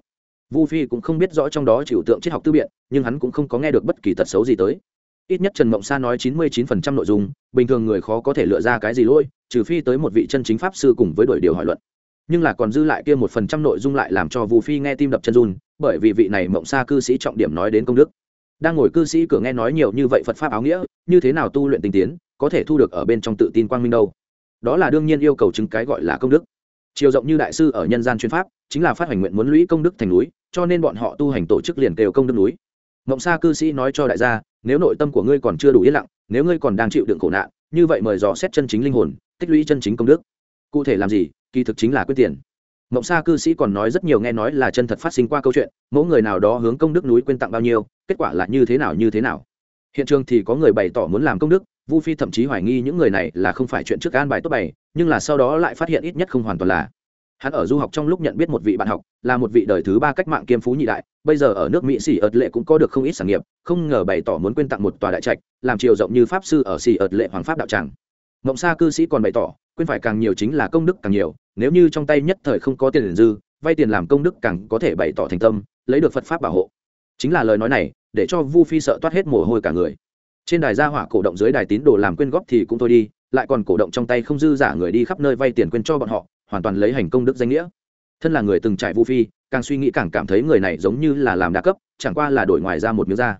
Vu phi cũng không biết rõ trong đó chịu tượng triết học tư biện, nhưng hắn cũng không có nghe được bất kỳ tật xấu gì tới. Ít nhất trần mộng sa nói chín mươi chín phần trăm nội dung, bình thường người khó có thể lựa ra cái gì lỗi, trừ phi tới một vị chân chính pháp sư cùng với đổi điều hỏi luận nhưng là còn dư lại kia một phần trăm nội dung lại làm cho vu phi nghe tim đập chân run, bởi vì vị này mộng sa cư sĩ trọng điểm nói đến công đức. Đang ngồi cư sĩ cửa nghe nói nhiều như vậy phật pháp áo nghĩa, như thế nào tu luyện tinh tiến, có thể thu được ở bên trong tự tin quang minh đâu? Đó là đương nhiên yêu cầu chứng cái gọi là công đức. Chiều rộng như đại sư ở nhân gian chuyên pháp, chính là phát hành nguyện muốn lũy công đức thành núi, cho nên bọn họ tu hành tổ chức liền kêu công đức núi. Mộng sa cư sĩ nói cho đại gia, nếu nội tâm của ngươi còn chưa đủ yên lặng, nếu ngươi còn đang chịu đựng khổ nạn, như vậy mời dò xét chân chính linh hồn, tích lũy chân chính công đức. Cụ thể làm gì kỳ thực chính là quyết tiền. Mộng sa cư sĩ còn nói rất nhiều nghe nói là chân thật phát sinh qua câu chuyện, mẫu người nào đó hướng công đức núi quên tặng bao nhiêu, kết quả là như thế nào như thế nào. Hiện trường thì có người bày tỏ muốn làm công đức, vu phi thậm chí hoài nghi những người này là không phải chuyện trước an bài tốt bày, nhưng là sau đó lại phát hiện ít nhất không hoàn toàn là. Hắn ở du học trong lúc nhận biết một vị bạn học, là một vị đời thứ ba cách mạng kiêm phú nhị đại, bây giờ ở nước mỹ xỉ ợt lệ cũng có được không ít sản nghiệp, không ngờ bày tỏ muốn quên tặng một tòa đại trạch, làm chiều rộng như pháp sư ở xỉ ợt lệ hoàng pháp đạo tràng. Mộng sa cư sĩ còn bày tỏ quên phải càng nhiều chính là công đức càng nhiều, nếu như trong tay nhất thời không có tiền dư, vay tiền làm công đức càng có thể bày tỏ thành tâm, lấy được phật pháp bảo hộ. Chính là lời nói này, để cho vu phi sợ toát hết mồ hôi cả người. Trên đài gia hỏa cổ động dưới đài tín đồ làm quyên góp thì cũng thôi đi, lại còn cổ động trong tay không dư giả người đi khắp nơi vay tiền quên cho bọn họ, hoàn toàn lấy hành công đức danh nghĩa. Thân là người từng trải vu phi, càng suy nghĩ càng cảm thấy người này giống như là làm đa cấp, chẳng qua là đổi ngoài ra một miếng da.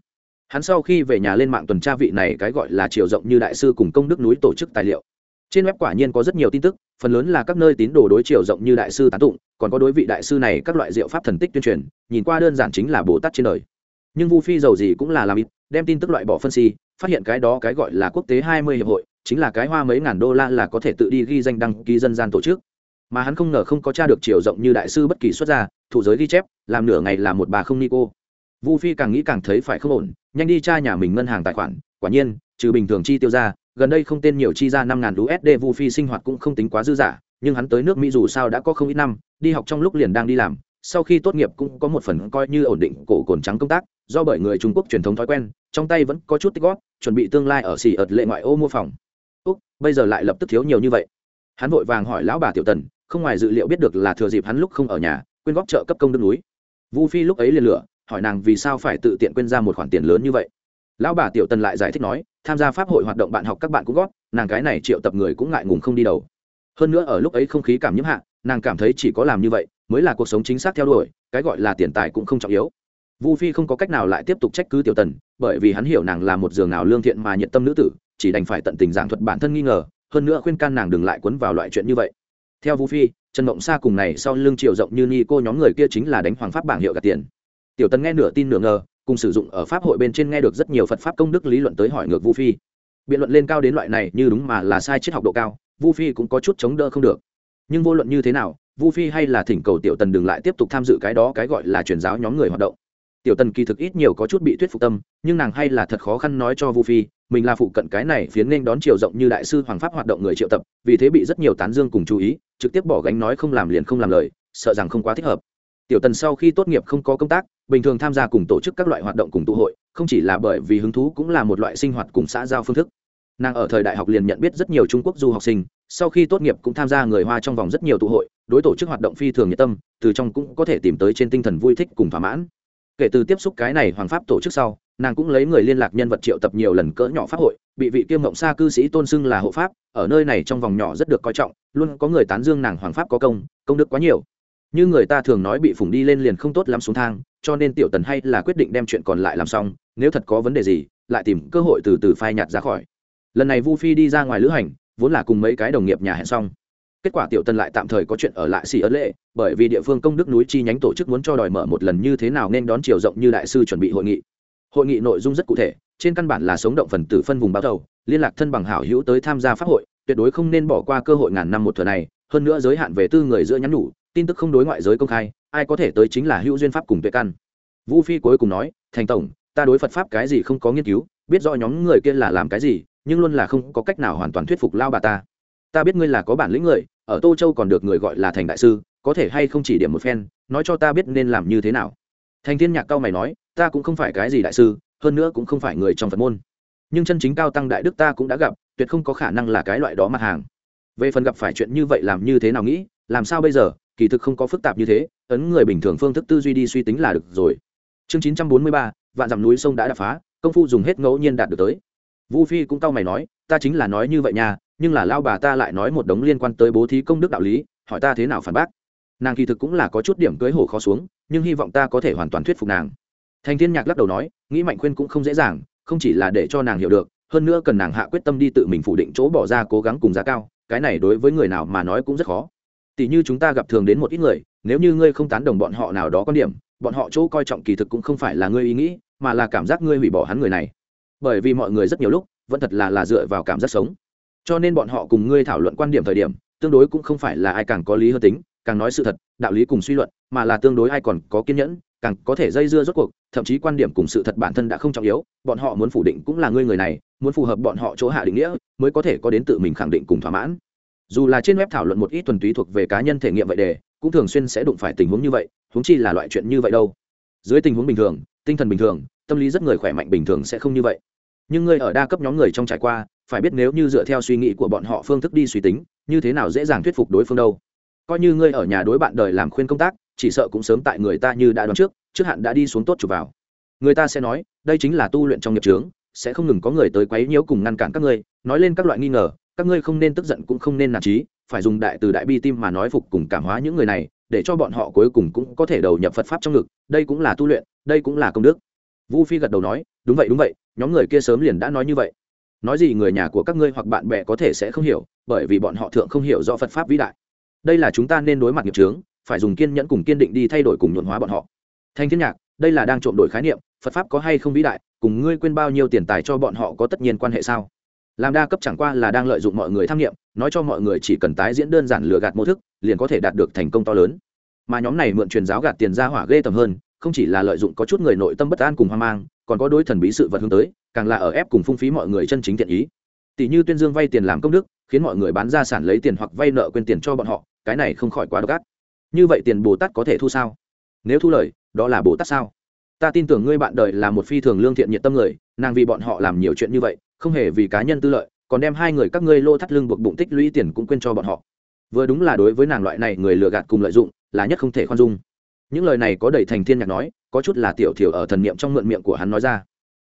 Hắn sau khi về nhà lên mạng tuần tra vị này cái gọi là chiều rộng như đại sư cùng công đức núi tổ chức tài liệu trên web quả nhiên có rất nhiều tin tức, phần lớn là các nơi tín đồ đối chiều rộng như đại sư tán tụng, còn có đối vị đại sư này các loại diệu pháp thần tích tuyên truyền, nhìn qua đơn giản chính là bồ tát trên đời. Nhưng vu phi giàu gì cũng là làm ít, đem tin tức loại bỏ phân si, phát hiện cái đó cái gọi là quốc tế hai mươi hiệp hội, chính là cái hoa mấy ngàn đô la là có thể tự đi ghi danh đăng ký dân gian tổ chức. Mà hắn không ngờ không có t r a được chiều rộng như đại sư bất kỳ xuất gia, thủ giới ghi chép, làm nửa ngày là một bà không ni cô. Vu phi càng nghĩ càng thấy phải không ổn, nhanh đi tra nhà mình ngân hàng tài khoản, quả nhiên, trừ bình thường chi tiêu ra gần đây không tên nhiều chi ra năm ngàn usd vu phi sinh hoạt cũng không tính quá dư giả, nhưng hắn tới nước mỹ dù sao đã có không ít năm đi học trong lúc liền đang đi làm sau khi tốt nghiệp cũng có một phần coi như ổn định cổ cồn trắng công tác do bởi người trung quốc truyền thống thói quen trong tay vẫn có chút tích góp chuẩn bị tương lai ở xỉ ợt lệ ngoại ô mua phòng. Úc bây giờ lại lập tức thiếu nhiều như vậy. Hắn vội vàng hỏi lão bà tiểu tần không ngoài dự liệu biết được là thừa dịp hắn lúc không ở nhà quyên góp trợ cấp công đức núi. Vu phi lúc ấy liền lửa hỏi nàng vì sao phải tự tiện quên ra một khoản tiền lớn như vậy lão bà tiểu tần lại giải thích nói, tham gia pháp hội hoạt động bạn học các bạn cũng góp, nàng cái này triệu tập người cũng ngại ngùng không đi đầu. Hơn nữa ở lúc ấy không khí cảm nhiễm hạ, nàng cảm thấy chỉ có làm như vậy mới là cuộc sống chính xác theo đuổi, cái gọi là tiền tài cũng không trọng yếu. Vu phi không có cách nào lại tiếp tục trách cứ tiểu tần, bởi vì hắn hiểu nàng là một giường nào lương thiện mà nhiệt tâm nữ tử, chỉ đành phải tận tình giảng thuật bản thân nghi ngờ, hơn nữa khuyên can nàng đừng lại quấn vào loại chuyện như vậy. Theo vu phi, trần mộng sa cùng này sau lưng triệu rộng như ni cô nhóm người kia chính là đánh hoàng pháp bảng hiệu gạt tiền. Tiểu tần nghe nửa tin nửa ngờ cùng sử dụng ở pháp hội bên trên nghe được rất nhiều phật pháp công đức lý luận tới hỏi ngược vu phi. Biện luận lên cao đến loại này như đúng mà là sai triết học độ cao, vu phi cũng có chút chống đỡ không được. Nhưng vô luận như thế nào, vu phi hay là thỉnh cầu tiểu tần đừng lại tiếp tục tham dự cái đó cái gọi là truyền giáo nhóm người hoạt động. Tiểu tần kỳ thực ít nhiều có chút bị thuyết phục tâm, nhưng nàng hay là thật khó khăn nói cho vu phi, mình là phụ cận cái này phiến nên đón chiều rộng như đại sư hoàng pháp hoạt động người triệu tập, vì thế bị rất nhiều tán dương cùng chú ý, trực tiếp bỏ gánh nói không làm liền không làm lời, sợ rằng không quá thích hợp. Tiểu tần sau khi tốt nghiệp không có công tác bình thường tham gia cùng tổ chức các loại hoạt động cùng tụ hội, không chỉ là bởi vì hứng thú cũng là một loại sinh hoạt cùng xã giao phương thức. Nàng ở thời đại học liền nhận biết rất nhiều trung quốc du học sinh, sau khi tốt nghiệp cũng tham gia người hoa trong vòng rất nhiều tụ hội, đối tổ chức hoạt động phi thường nhiệt tâm, từ trong cũng có thể tìm tới trên tinh thần vui thích cùng thỏa mãn. Kể từ tiếp xúc cái này hoàng pháp tổ chức sau, nàng cũng lấy người liên lạc nhân vật triệu tập nhiều lần cỡ nhỏ pháp hội, bị vị kiêm mộng xa cư sĩ tôn xưng là hộ pháp, ở nơi này trong vòng nhỏ rất được coi trọng, luôn có người tán dương nàng hoàng pháp có công công đức quá nhiều. Như người ta thường nói bị phủng đi lên liền không tốt lắm xuống thang cho nên tiểu tần hay là quyết định đem chuyện còn lại làm xong, nếu thật có vấn đề gì, lại tìm cơ hội từ từ phai nhạt ra khỏi. Lần này vu phi đi ra ngoài lữ hành, vốn là cùng mấy cái đồng nghiệp nhà hẹn xong. Kết quả tiểu tần lại tạm thời có chuyện ở lại xì ấn lệ, bởi vì địa phương công đức núi chi nhánh tổ chức muốn cho đòi mở một lần như thế nào nên đón chiều rộng như đại sư chuẩn bị hội nghị. Hội nghị nội dung rất cụ thể, trên căn bản là sống động phần tử phân vùng bao đầu liên lạc thân bằng hảo hữu tới tham gia pháp hội, tuyệt đối không nên bỏ qua cơ hội ngàn năm một thừa này, hơn nữa giới hạn về tư người giữa nhắn nhủ, tin tức không đối ngoại giới công khai ai có thể tới chính là hữu duyên pháp cùng tuệ căn. Vũ phi cuối cùng nói, thành tổng, ta đối phật pháp cái gì không có nghiên cứu, biết rõ nhóm người kia là làm cái gì, nhưng luôn là không có cách nào hoàn toàn thuyết phục lao bà ta. Ta biết ngươi là có bản lĩnh người, ở tô châu còn được người gọi là thành đại sư, có thể hay không chỉ điểm một phen, nói cho ta biết nên làm như thế nào. Thành thiên nhạc cao mày nói, ta cũng không phải cái gì đại sư, hơn nữa cũng không phải người trong phật môn. Nhưng chân chính cao tăng đại đức ta cũng đã gặp, tuyệt không có khả năng là cái loại đó mặt hàng. Về phần gặp phải chuyện như vậy làm như thế nào nghĩ, làm sao bây giờ, kỳ thực không có phức tạp như thế ấn người bình thường phương thức tư duy đi suy tính là được rồi. Chương chín trăm bốn mươi ba, vạn dặm núi sông đã đập phá, công phu dùng hết ngẫu nhiên đạt được tới. Vu phi cũng cau mày nói, ta chính là nói như vậy nha, nhưng là lao bà ta lại nói một đống liên quan tới bố thí công đức đạo lý, hỏi ta thế nào phản bác? Nàng kỳ thực cũng là có chút điểm cưới hổ khó xuống, nhưng hy vọng ta có thể hoàn toàn thuyết phục nàng. Thành thiên nhạc lắc đầu nói, nghĩ mạnh khuyên cũng không dễ dàng, không chỉ là để cho nàng hiểu được, hơn nữa cần nàng hạ quyết tâm đi tự mình phủ định chỗ bỏ ra cố gắng cùng giá cao, cái này đối với người nào mà nói cũng rất khó. Tỷ như chúng ta gặp thường đến một ít người nếu như ngươi không tán đồng bọn họ nào đó quan điểm, bọn họ chỗ coi trọng kỳ thực cũng không phải là ngươi ý nghĩ, mà là cảm giác ngươi hủy bỏ hắn người này. Bởi vì mọi người rất nhiều lúc vẫn thật là là dựa vào cảm giác sống. Cho nên bọn họ cùng ngươi thảo luận quan điểm thời điểm, tương đối cũng không phải là ai càng có lý hơn tính, càng nói sự thật, đạo lý cùng suy luận, mà là tương đối ai còn có kiên nhẫn, càng có thể dây dưa rốt cuộc, thậm chí quan điểm cùng sự thật bản thân đã không trọng yếu, bọn họ muốn phủ định cũng là ngươi người này, muốn phù hợp bọn họ chỗ hạ định nghĩa, mới có thể có đến tự mình khẳng định cùng thỏa mãn. Dù là trên web thảo luận một ít thuần túy thuộc về cá nhân thể nghiệm vậy đề cũng thường xuyên sẽ đụng phải tình huống như vậy, huống chi là loại chuyện như vậy đâu. Dưới tình huống bình thường, tinh thần bình thường, tâm lý rất người khỏe mạnh bình thường sẽ không như vậy. Nhưng ngươi ở đa cấp nhóm người trong trải qua, phải biết nếu như dựa theo suy nghĩ của bọn họ phương thức đi suy tính, như thế nào dễ dàng thuyết phục đối phương đâu. Coi như ngươi ở nhà đối bạn đời làm khuyên công tác, chỉ sợ cũng sớm tại người ta như đã đoán trước trước hạn đã đi xuống tốt chụp vào. Người ta sẽ nói, đây chính là tu luyện trong nghiệp trướng sẽ không ngừng có người tới quấy nhiễu cùng ngăn cản các ngươi, nói lên các loại nghi ngờ, các ngươi không nên tức giận cũng không nên nản trí phải dùng đại từ đại bi tim mà nói phục cùng cảm hóa những người này, để cho bọn họ cuối cùng cũng có thể đầu nhập phật pháp trong ngực, đây cũng là tu luyện, đây cũng là công đức. Vu phi gật đầu nói, đúng vậy đúng vậy, nhóm người kia sớm liền đã nói như vậy. Nói gì người nhà của các ngươi hoặc bạn bè có thể sẽ không hiểu, bởi vì bọn họ thượng không hiểu do phật pháp vĩ đại. Đây là chúng ta nên đối mặt nghiệp trướng phải dùng kiên nhẫn cùng kiên định đi thay đổi cùng nhuận hóa bọn họ. Thanh thiên nhạc, đây là đang trộm đổi khái niệm, phật pháp có hay không vĩ đại, cùng ngươi quên bao nhiêu tiền tài cho bọn họ có tất nhiên quan hệ sao? Làm đa cấp chẳng qua là đang lợi dụng mọi người tham nghiệm nói cho mọi người chỉ cần tái diễn đơn giản lừa gạt mô thức, liền có thể đạt được thành công to lớn. Mà nhóm này mượn truyền giáo gạt tiền ra hỏa ghê tầm hơn, không chỉ là lợi dụng có chút người nội tâm bất an cùng hoang mang, còn có đối thần bí sự vật hướng tới, càng là ở ép cùng phung phí mọi người chân chính thiện ý. Tỷ như tuyên dương vay tiền làm công đức, khiến mọi người bán gia sản lấy tiền hoặc vay nợ quên tiền cho bọn họ, cái này không khỏi quá độc ác. Như vậy tiền bồ tát có thể thu sao? Nếu thu lời, đó là bồ tát sao? Ta tin tưởng ngươi bạn đời là một phi thường lương thiện nhiệt tâm người, nàng vì bọn họ làm nhiều chuyện như vậy, không hề vì cá nhân tư lợi còn đem hai người các ngươi lô thắt lưng buộc bụng tích lũy tiền cũng quên cho bọn họ. Vừa đúng là đối với nàng loại này người lừa gạt cùng lợi dụng, là nhất không thể khoan dung. Những lời này có đầy thành thiên nhạc nói, có chút là tiểu thiểu ở thần niệm trong mượn miệng của hắn nói ra.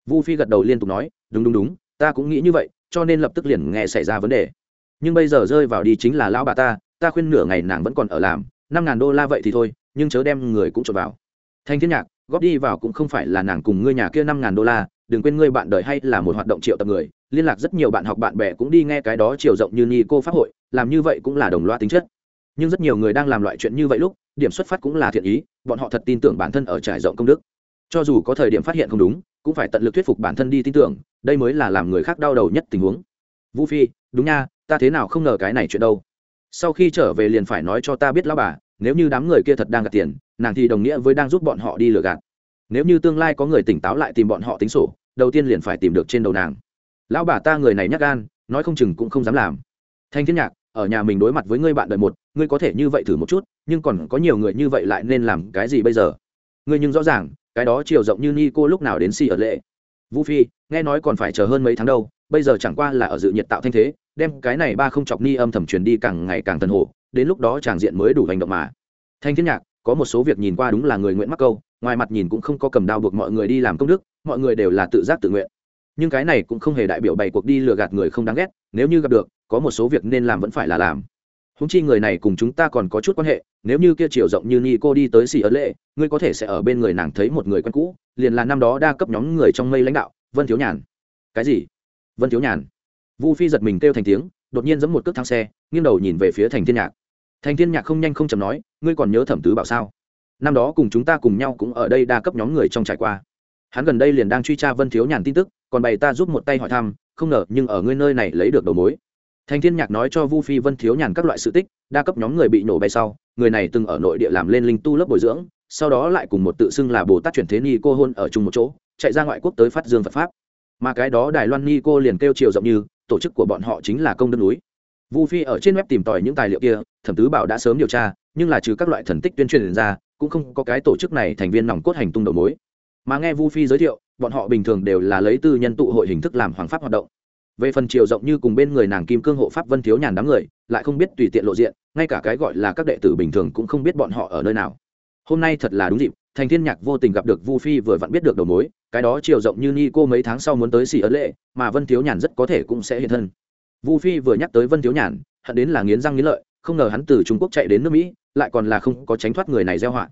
Vu phi gật đầu liên tục nói, đúng đúng đúng, ta cũng nghĩ như vậy, cho nên lập tức liền nghe xảy ra vấn đề. Nhưng bây giờ rơi vào đi chính là lão bà ta ta khuyên nửa ngày nàng vẫn còn ở làm, năm ngàn đô la vậy thì thôi, nhưng chớ đem người cũng trộm vào. Thanh thiên nhạc, góp đi vào cũng không phải là nàng cùng ngươi nhà kia năm ngàn đô la, đừng quên ngươi bạn đời hay là một hoạt động triệu tập người liên lạc rất nhiều bạn học bạn bè cũng đi nghe cái đó chiều rộng như ni cô pháp hội, làm như vậy cũng là đồng loa tính chất. Nhưng rất nhiều người đang làm loại chuyện như vậy lúc, điểm xuất phát cũng là thiện ý, bọn họ thật tin tưởng bản thân ở trải rộng công đức. Cho dù có thời điểm phát hiện không đúng, cũng phải tận lực thuyết phục bản thân đi tin tưởng, đây mới là làm người khác đau đầu nhất tình huống. Vũ phi, đúng nha, ta thế nào không ngờ cái này chuyện đâu. Sau khi trở về liền phải nói cho ta biết lão bà, nếu như đám người kia thật đang gạt tiền, nàng thì đồng nghĩa với đang giúp bọn họ đi lừa gạt. Nếu như tương lai có người tỉnh táo lại tìm bọn họ tính sổ, đầu tiên liền phải tìm được trên đầu nàng lão bà ta người này nhắc gan, nói không chừng cũng không dám làm. Thanh thiên nhạc, ở nhà mình đối mặt với ngươi bạn đời một, ngươi có thể như vậy thử một chút, nhưng còn có nhiều người như vậy lại nên làm cái gì bây giờ? Ngươi nhưng rõ ràng, cái đó chiều rộng như ni cô lúc nào đến si ở lệ. Vũ phi, nghe nói còn phải chờ hơn mấy tháng đâu, bây giờ chẳng qua là ở dự nhiệt tạo thanh thế, đem cái này ba không chọc ni âm thầm truyền đi càng ngày càng tần hồ, đến lúc đó tràng diện mới đủ hành động mà. Thanh thiên nhạc, có một số việc nhìn qua đúng là người nguyện mắc câu, ngoài mặt nhìn cũng không có cầm đao buộc mọi người đi làm công đức, mọi người đều là tự giác tự nguyện nhưng cái này cũng không hề đại biểu bày cuộc đi lừa gạt người không đáng ghét, nếu như gặp được, có một số việc nên làm vẫn phải là làm. Húng chi người này cùng chúng ta còn có chút quan hệ, nếu như kia chiều rộng như ni cô đi tới xì ấn lệ, ngươi có thể sẽ ở bên người nàng thấy một người quen cũ, liền là năm đó đa cấp nhóm người trong mây lãnh đạo, vân thiếu nhàn. Cái gì? Vân thiếu nhàn. Vu phi giật mình kêu thành tiếng, đột nhiên giẫm một cước thang xe, nghiêng đầu nhìn về phía thành thiên nhạc. Thành thiên nhạc không nhanh không chầm nói, ngươi còn nhớ thẩm tứ bảo sao? Năm đó cùng chúng ta cùng nhau cũng ở đây đa cấp nhóm người trong trải qua. Hắn gần đây liền đang truy tra vân thiếu nhàn tin tức còn bày ta giúp một tay hỏi thăm, không ngờ nhưng ở ngươi nơi này lấy được đầu mối. Thành thiên nhạc nói cho vu phi vân thiếu nhàn các loại sự tích, đa cấp nhóm người bị nổ bay sau, người này từng ở nội địa làm lên linh tu lớp bồi dưỡng, sau đó lại cùng một tự xưng là bồ tát chuyển thế ni cô hôn ở chung một chỗ, chạy ra ngoại quốc tới phát dương phật pháp. Mà cái đó đài loan ni cô liền kêu chiều rộng như, tổ chức của bọn họ chính là công đất núi. Vu phi ở trên web tìm tòi những tài liệu kia, thẩm tứ bảo đã sớm điều tra, nhưng là trừ các loại thần tích tuyên truyền ra, cũng không có cái tổ chức này thành viên nòng cốt hành tung đầu mối mà nghe vu phi giới thiệu, bọn họ bình thường đều là lấy tư nhân tụ hội hình thức làm hoàng pháp hoạt động. Về phần chiều rộng như cùng bên người nàng kim cương hộ pháp vân thiếu nhàn đám người, lại không biết tùy tiện lộ diện, ngay cả cái gọi là các đệ tử bình thường cũng không biết bọn họ ở nơi nào. Hôm nay thật là đúng dịp, thành thiên nhạc vô tình gặp được vu phi vừa vặn biết được đầu mối, cái đó chiều rộng như ni cô mấy tháng sau muốn tới xì ấn lệ, mà vân thiếu nhàn rất có thể cũng sẽ hiện thân. Vu phi vừa nhắc tới vân thiếu nhàn, hận đến là nghiến răng nghiến lợi, không ngờ hắn từ trung quốc chạy đến nước mỹ, lại còn là không có tránh thoát người này gieo họa.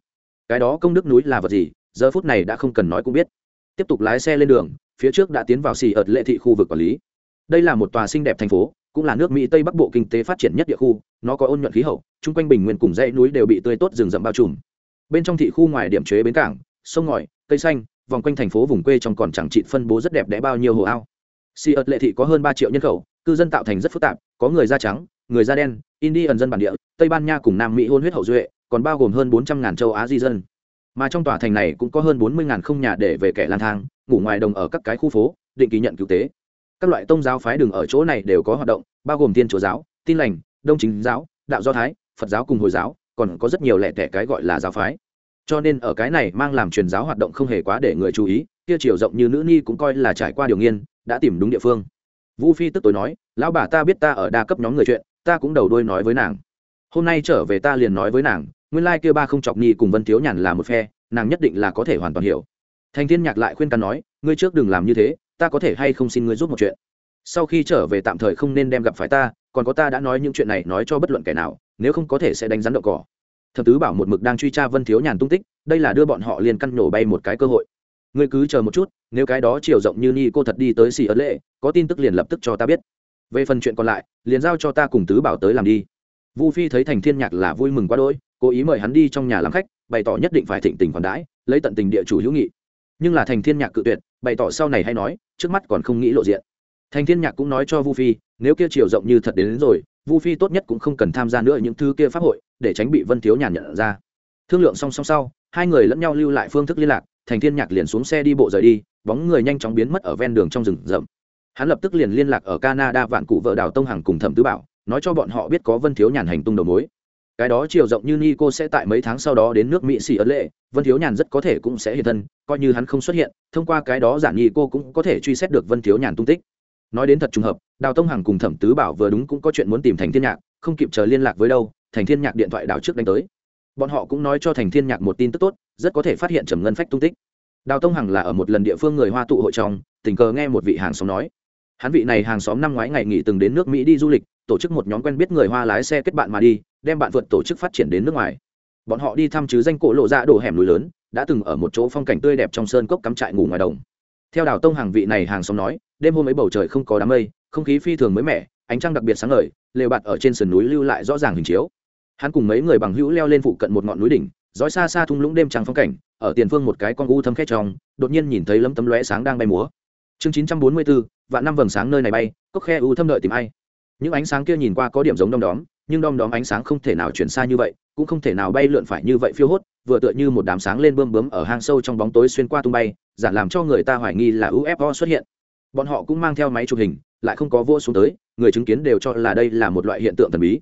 Cái đó công đức núi là vật gì giờ phút này đã không cần nói cũng biết. Tiếp tục lái xe lên đường, phía trước đã tiến vào xì ợt lệ thị khu vực quản lý. Đây là một tòa xinh đẹp thành phố, cũng là nước mỹ tây bắc bộ kinh tế phát triển nhất địa khu, nó có ôn nhuận khí hậu, chung quanh bình nguyên cùng dãy núi đều bị tươi tốt rừng rậm bao trùm. Bên trong thị khu ngoài điểm chế bến cảng, sông ngòi, cây xanh, vòng quanh thành phố vùng quê trong còn chẳng trị phân bố rất đẹp đẽ bao nhiêu hồ ao. Xì ợt lệ thị có hơn ba triệu nhân khẩu, cư dân tạo thành rất phức tạp, có người da trắng, người da đen, indian dân bản địa, tây ban nha cùng nam mỹ hôn huyết hậu duệ, còn bao gồm hơn bốn trăm ngàn châu á di dân mà trong tòa thành này cũng có hơn bốn mươi ngàn không nhà để về kẻ lang thang, ngủ ngoài đồng ở các cái khu phố, định kỳ nhận cứu tế. Các loại tôn giáo phái đường ở chỗ này đều có hoạt động, bao gồm tiên chúa giáo, tin lành, đông chính giáo, đạo do thái, phật giáo cùng hồi giáo, còn có rất nhiều lẻ tẻ cái gọi là giáo phái. Cho nên ở cái này mang làm truyền giáo hoạt động không hề quá để người chú ý, kia chiều rộng như nữ ni cũng coi là trải qua điều nghiên, đã tìm đúng địa phương. Vũ phi tức tối nói, lão bà ta biết ta ở đa cấp nhóm người chuyện, ta cũng đầu đuôi nói với nàng. Hôm nay trở về ta liền nói với nàng nguyên lai kia ba không chọc ni cùng vân thiếu nhàn là một phe, nàng nhất định là có thể hoàn toàn hiểu. Thành thiên nhạc lại khuyên can nói, ngươi trước đừng làm như thế, ta có thể hay không xin ngươi giúp một chuyện? Sau khi trở về tạm thời không nên đem gặp phải ta, còn có ta đã nói những chuyện này nói cho bất luận kẻ nào, nếu không có thể sẽ đánh rắn đậu cỏ. Thập tứ bảo một mực đang truy tra vân thiếu nhàn tung tích, đây là đưa bọn họ liền căn nổ bay một cái cơ hội. Ngươi cứ chờ một chút, nếu cái đó chiều rộng như ni cô thật đi tới xì ấn lệ, có tin tức liền lập tức cho ta biết. Về phần chuyện còn lại, liền giao cho ta cùng tứ bảo tới làm đi. Vu phi thấy thành thiên nhạc là vui mừng quá đỗi cố ý mời hắn đi trong nhà làm khách bày tỏ nhất định phải thịnh tình khoản đãi lấy tận tình địa chủ hữu nghị. Nhưng là thành thiên nhạc cự tuyệt bày tỏ sau này hay nói trước mắt còn không nghĩ lộ diện. Thành thiên nhạc cũng nói cho vu phi nếu kia chiều rộng như thật đến, đến rồi vu phi tốt nhất cũng không cần tham gia nữa những thứ kia pháp hội để tránh bị vân thiếu nhàn nhận ra. Thương lượng song song sau hai người lẫn nhau lưu lại phương thức liên lạc thành thiên nhạc liền xuống xe đi bộ rời đi bóng người nhanh chóng biến mất ở ven đường trong rừng rậm. Hắn lập tức liền liên lạc ở canada vạn cụ vợ đào tông hằng cùng thẩm tứ bảo nói cho bọn họ biết có vân thiếu nhàn hành tung đầu mối cái đó chiều rộng như ni cô sẽ tại mấy tháng sau đó đến nước mỹ xỉ ấn lệ, vân thiếu nhàn rất có thể cũng sẽ hiện thân, coi như hắn không xuất hiện, thông qua cái đó giản nico cũng có thể truy xét được vân thiếu nhàn tung tích. Nói đến thật trùng hợp, đào tông hằng cùng thẩm tứ bảo vừa đúng cũng có chuyện muốn tìm thành thiên nhạc, không kịp chờ liên lạc với đâu, thành thiên nhạc điện thoại đào trước đánh tới. Bọn họ cũng nói cho thành thiên nhạc một tin tức tốt, rất có thể phát hiện trầm ngân phách tung tích. Đào tông hằng là ở một lần địa phương người hoa tụ hội trong, tình cờ nghe một vị hàng xóm nói. Hắn vị này hàng xóm năm ngoái ngày nghỉ từng đến nước mỹ đi du lịch tổ chức một nhóm quen biết người hoa lái xe kết bạn mà đi, đem bạn vượt tổ chức phát triển đến nước ngoài. Bọn họ đi thăm chứ danh cổ lộ ra đổ hẻm núi lớn, đã từng ở một chỗ phong cảnh tươi đẹp trong sơn cốc cắm trại ngủ ngoài đồng. Theo đào tông hàng vị này hàng xóm nói, đêm hôm ấy bầu trời không có đám mây, không khí phi thường mới mẻ, ánh trăng đặc biệt sáng ngời, lều bạt ở trên sườn núi lưu lại rõ ràng hình chiếu. Hắn cùng mấy người bằng hữu leo lên phụ cận một ngọn núi đỉnh, dõi xa xa thung lũng đêm trăng phong cảnh, ở tiền phương một cái con u thâm khét trong đột nhiên nhìn thấy lấm tấm lóe sáng đang bay múa. Chương chín trăm bốn mươi bốn vạn năm vầng sáng nơi này bay, cốc khe u thâm đợi tìm ai những ánh sáng kia nhìn qua có điểm giống đom đóm, nhưng đom đóm ánh sáng không thể nào chuyển xa như vậy, cũng không thể nào bay lượn phải như vậy phiêu hốt, vừa tựa như một đám sáng lên bơm bướm ở hang sâu trong bóng tối xuyên qua tung bay giản làm cho người ta hoài nghi là ufo xuất hiện. Bọn họ cũng mang theo máy chụp hình, lại không có vô xuống tới, người chứng kiến đều cho là đây là một loại hiện tượng thần bí.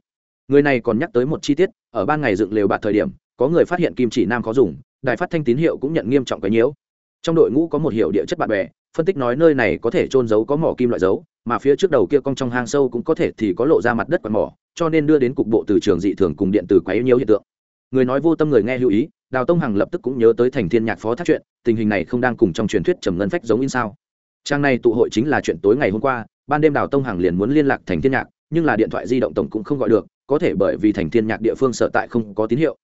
Người này còn nhắc tới một chi tiết, ở ban ngày dựng lều bạt thời điểm, có người phát hiện kim chỉ nam có dùng, đài phát thanh tín hiệu cũng nhận nghiêm trọng cái nhiễu. Trong đội ngũ có một hiệu địa chất bạn bè phân tích nói nơi này có thể trôn giấu có mỏ kim loại dấu mà phía trước đầu kia cong trong hang sâu cũng có thể thì có lộ ra mặt đất quạt mỏ, cho nên đưa đến cục bộ từ trường dị thường cùng điện từ quấy nhiều hiện tượng. Người nói vô tâm người nghe lưu ý, đào tông hằng lập tức cũng nhớ tới thành thiên nhạc phó thác chuyện, tình hình này không đang cùng trong truyền thuyết trầm ngân phách giống in sao. Trang này tụ hội chính là chuyện tối ngày hôm qua, ban đêm đào tông hằng liền muốn liên lạc thành thiên nhạc, nhưng là điện thoại di động tổng cũng không gọi được, có thể bởi vì thành thiên nhạc địa phương sở tại không có tín hiệu.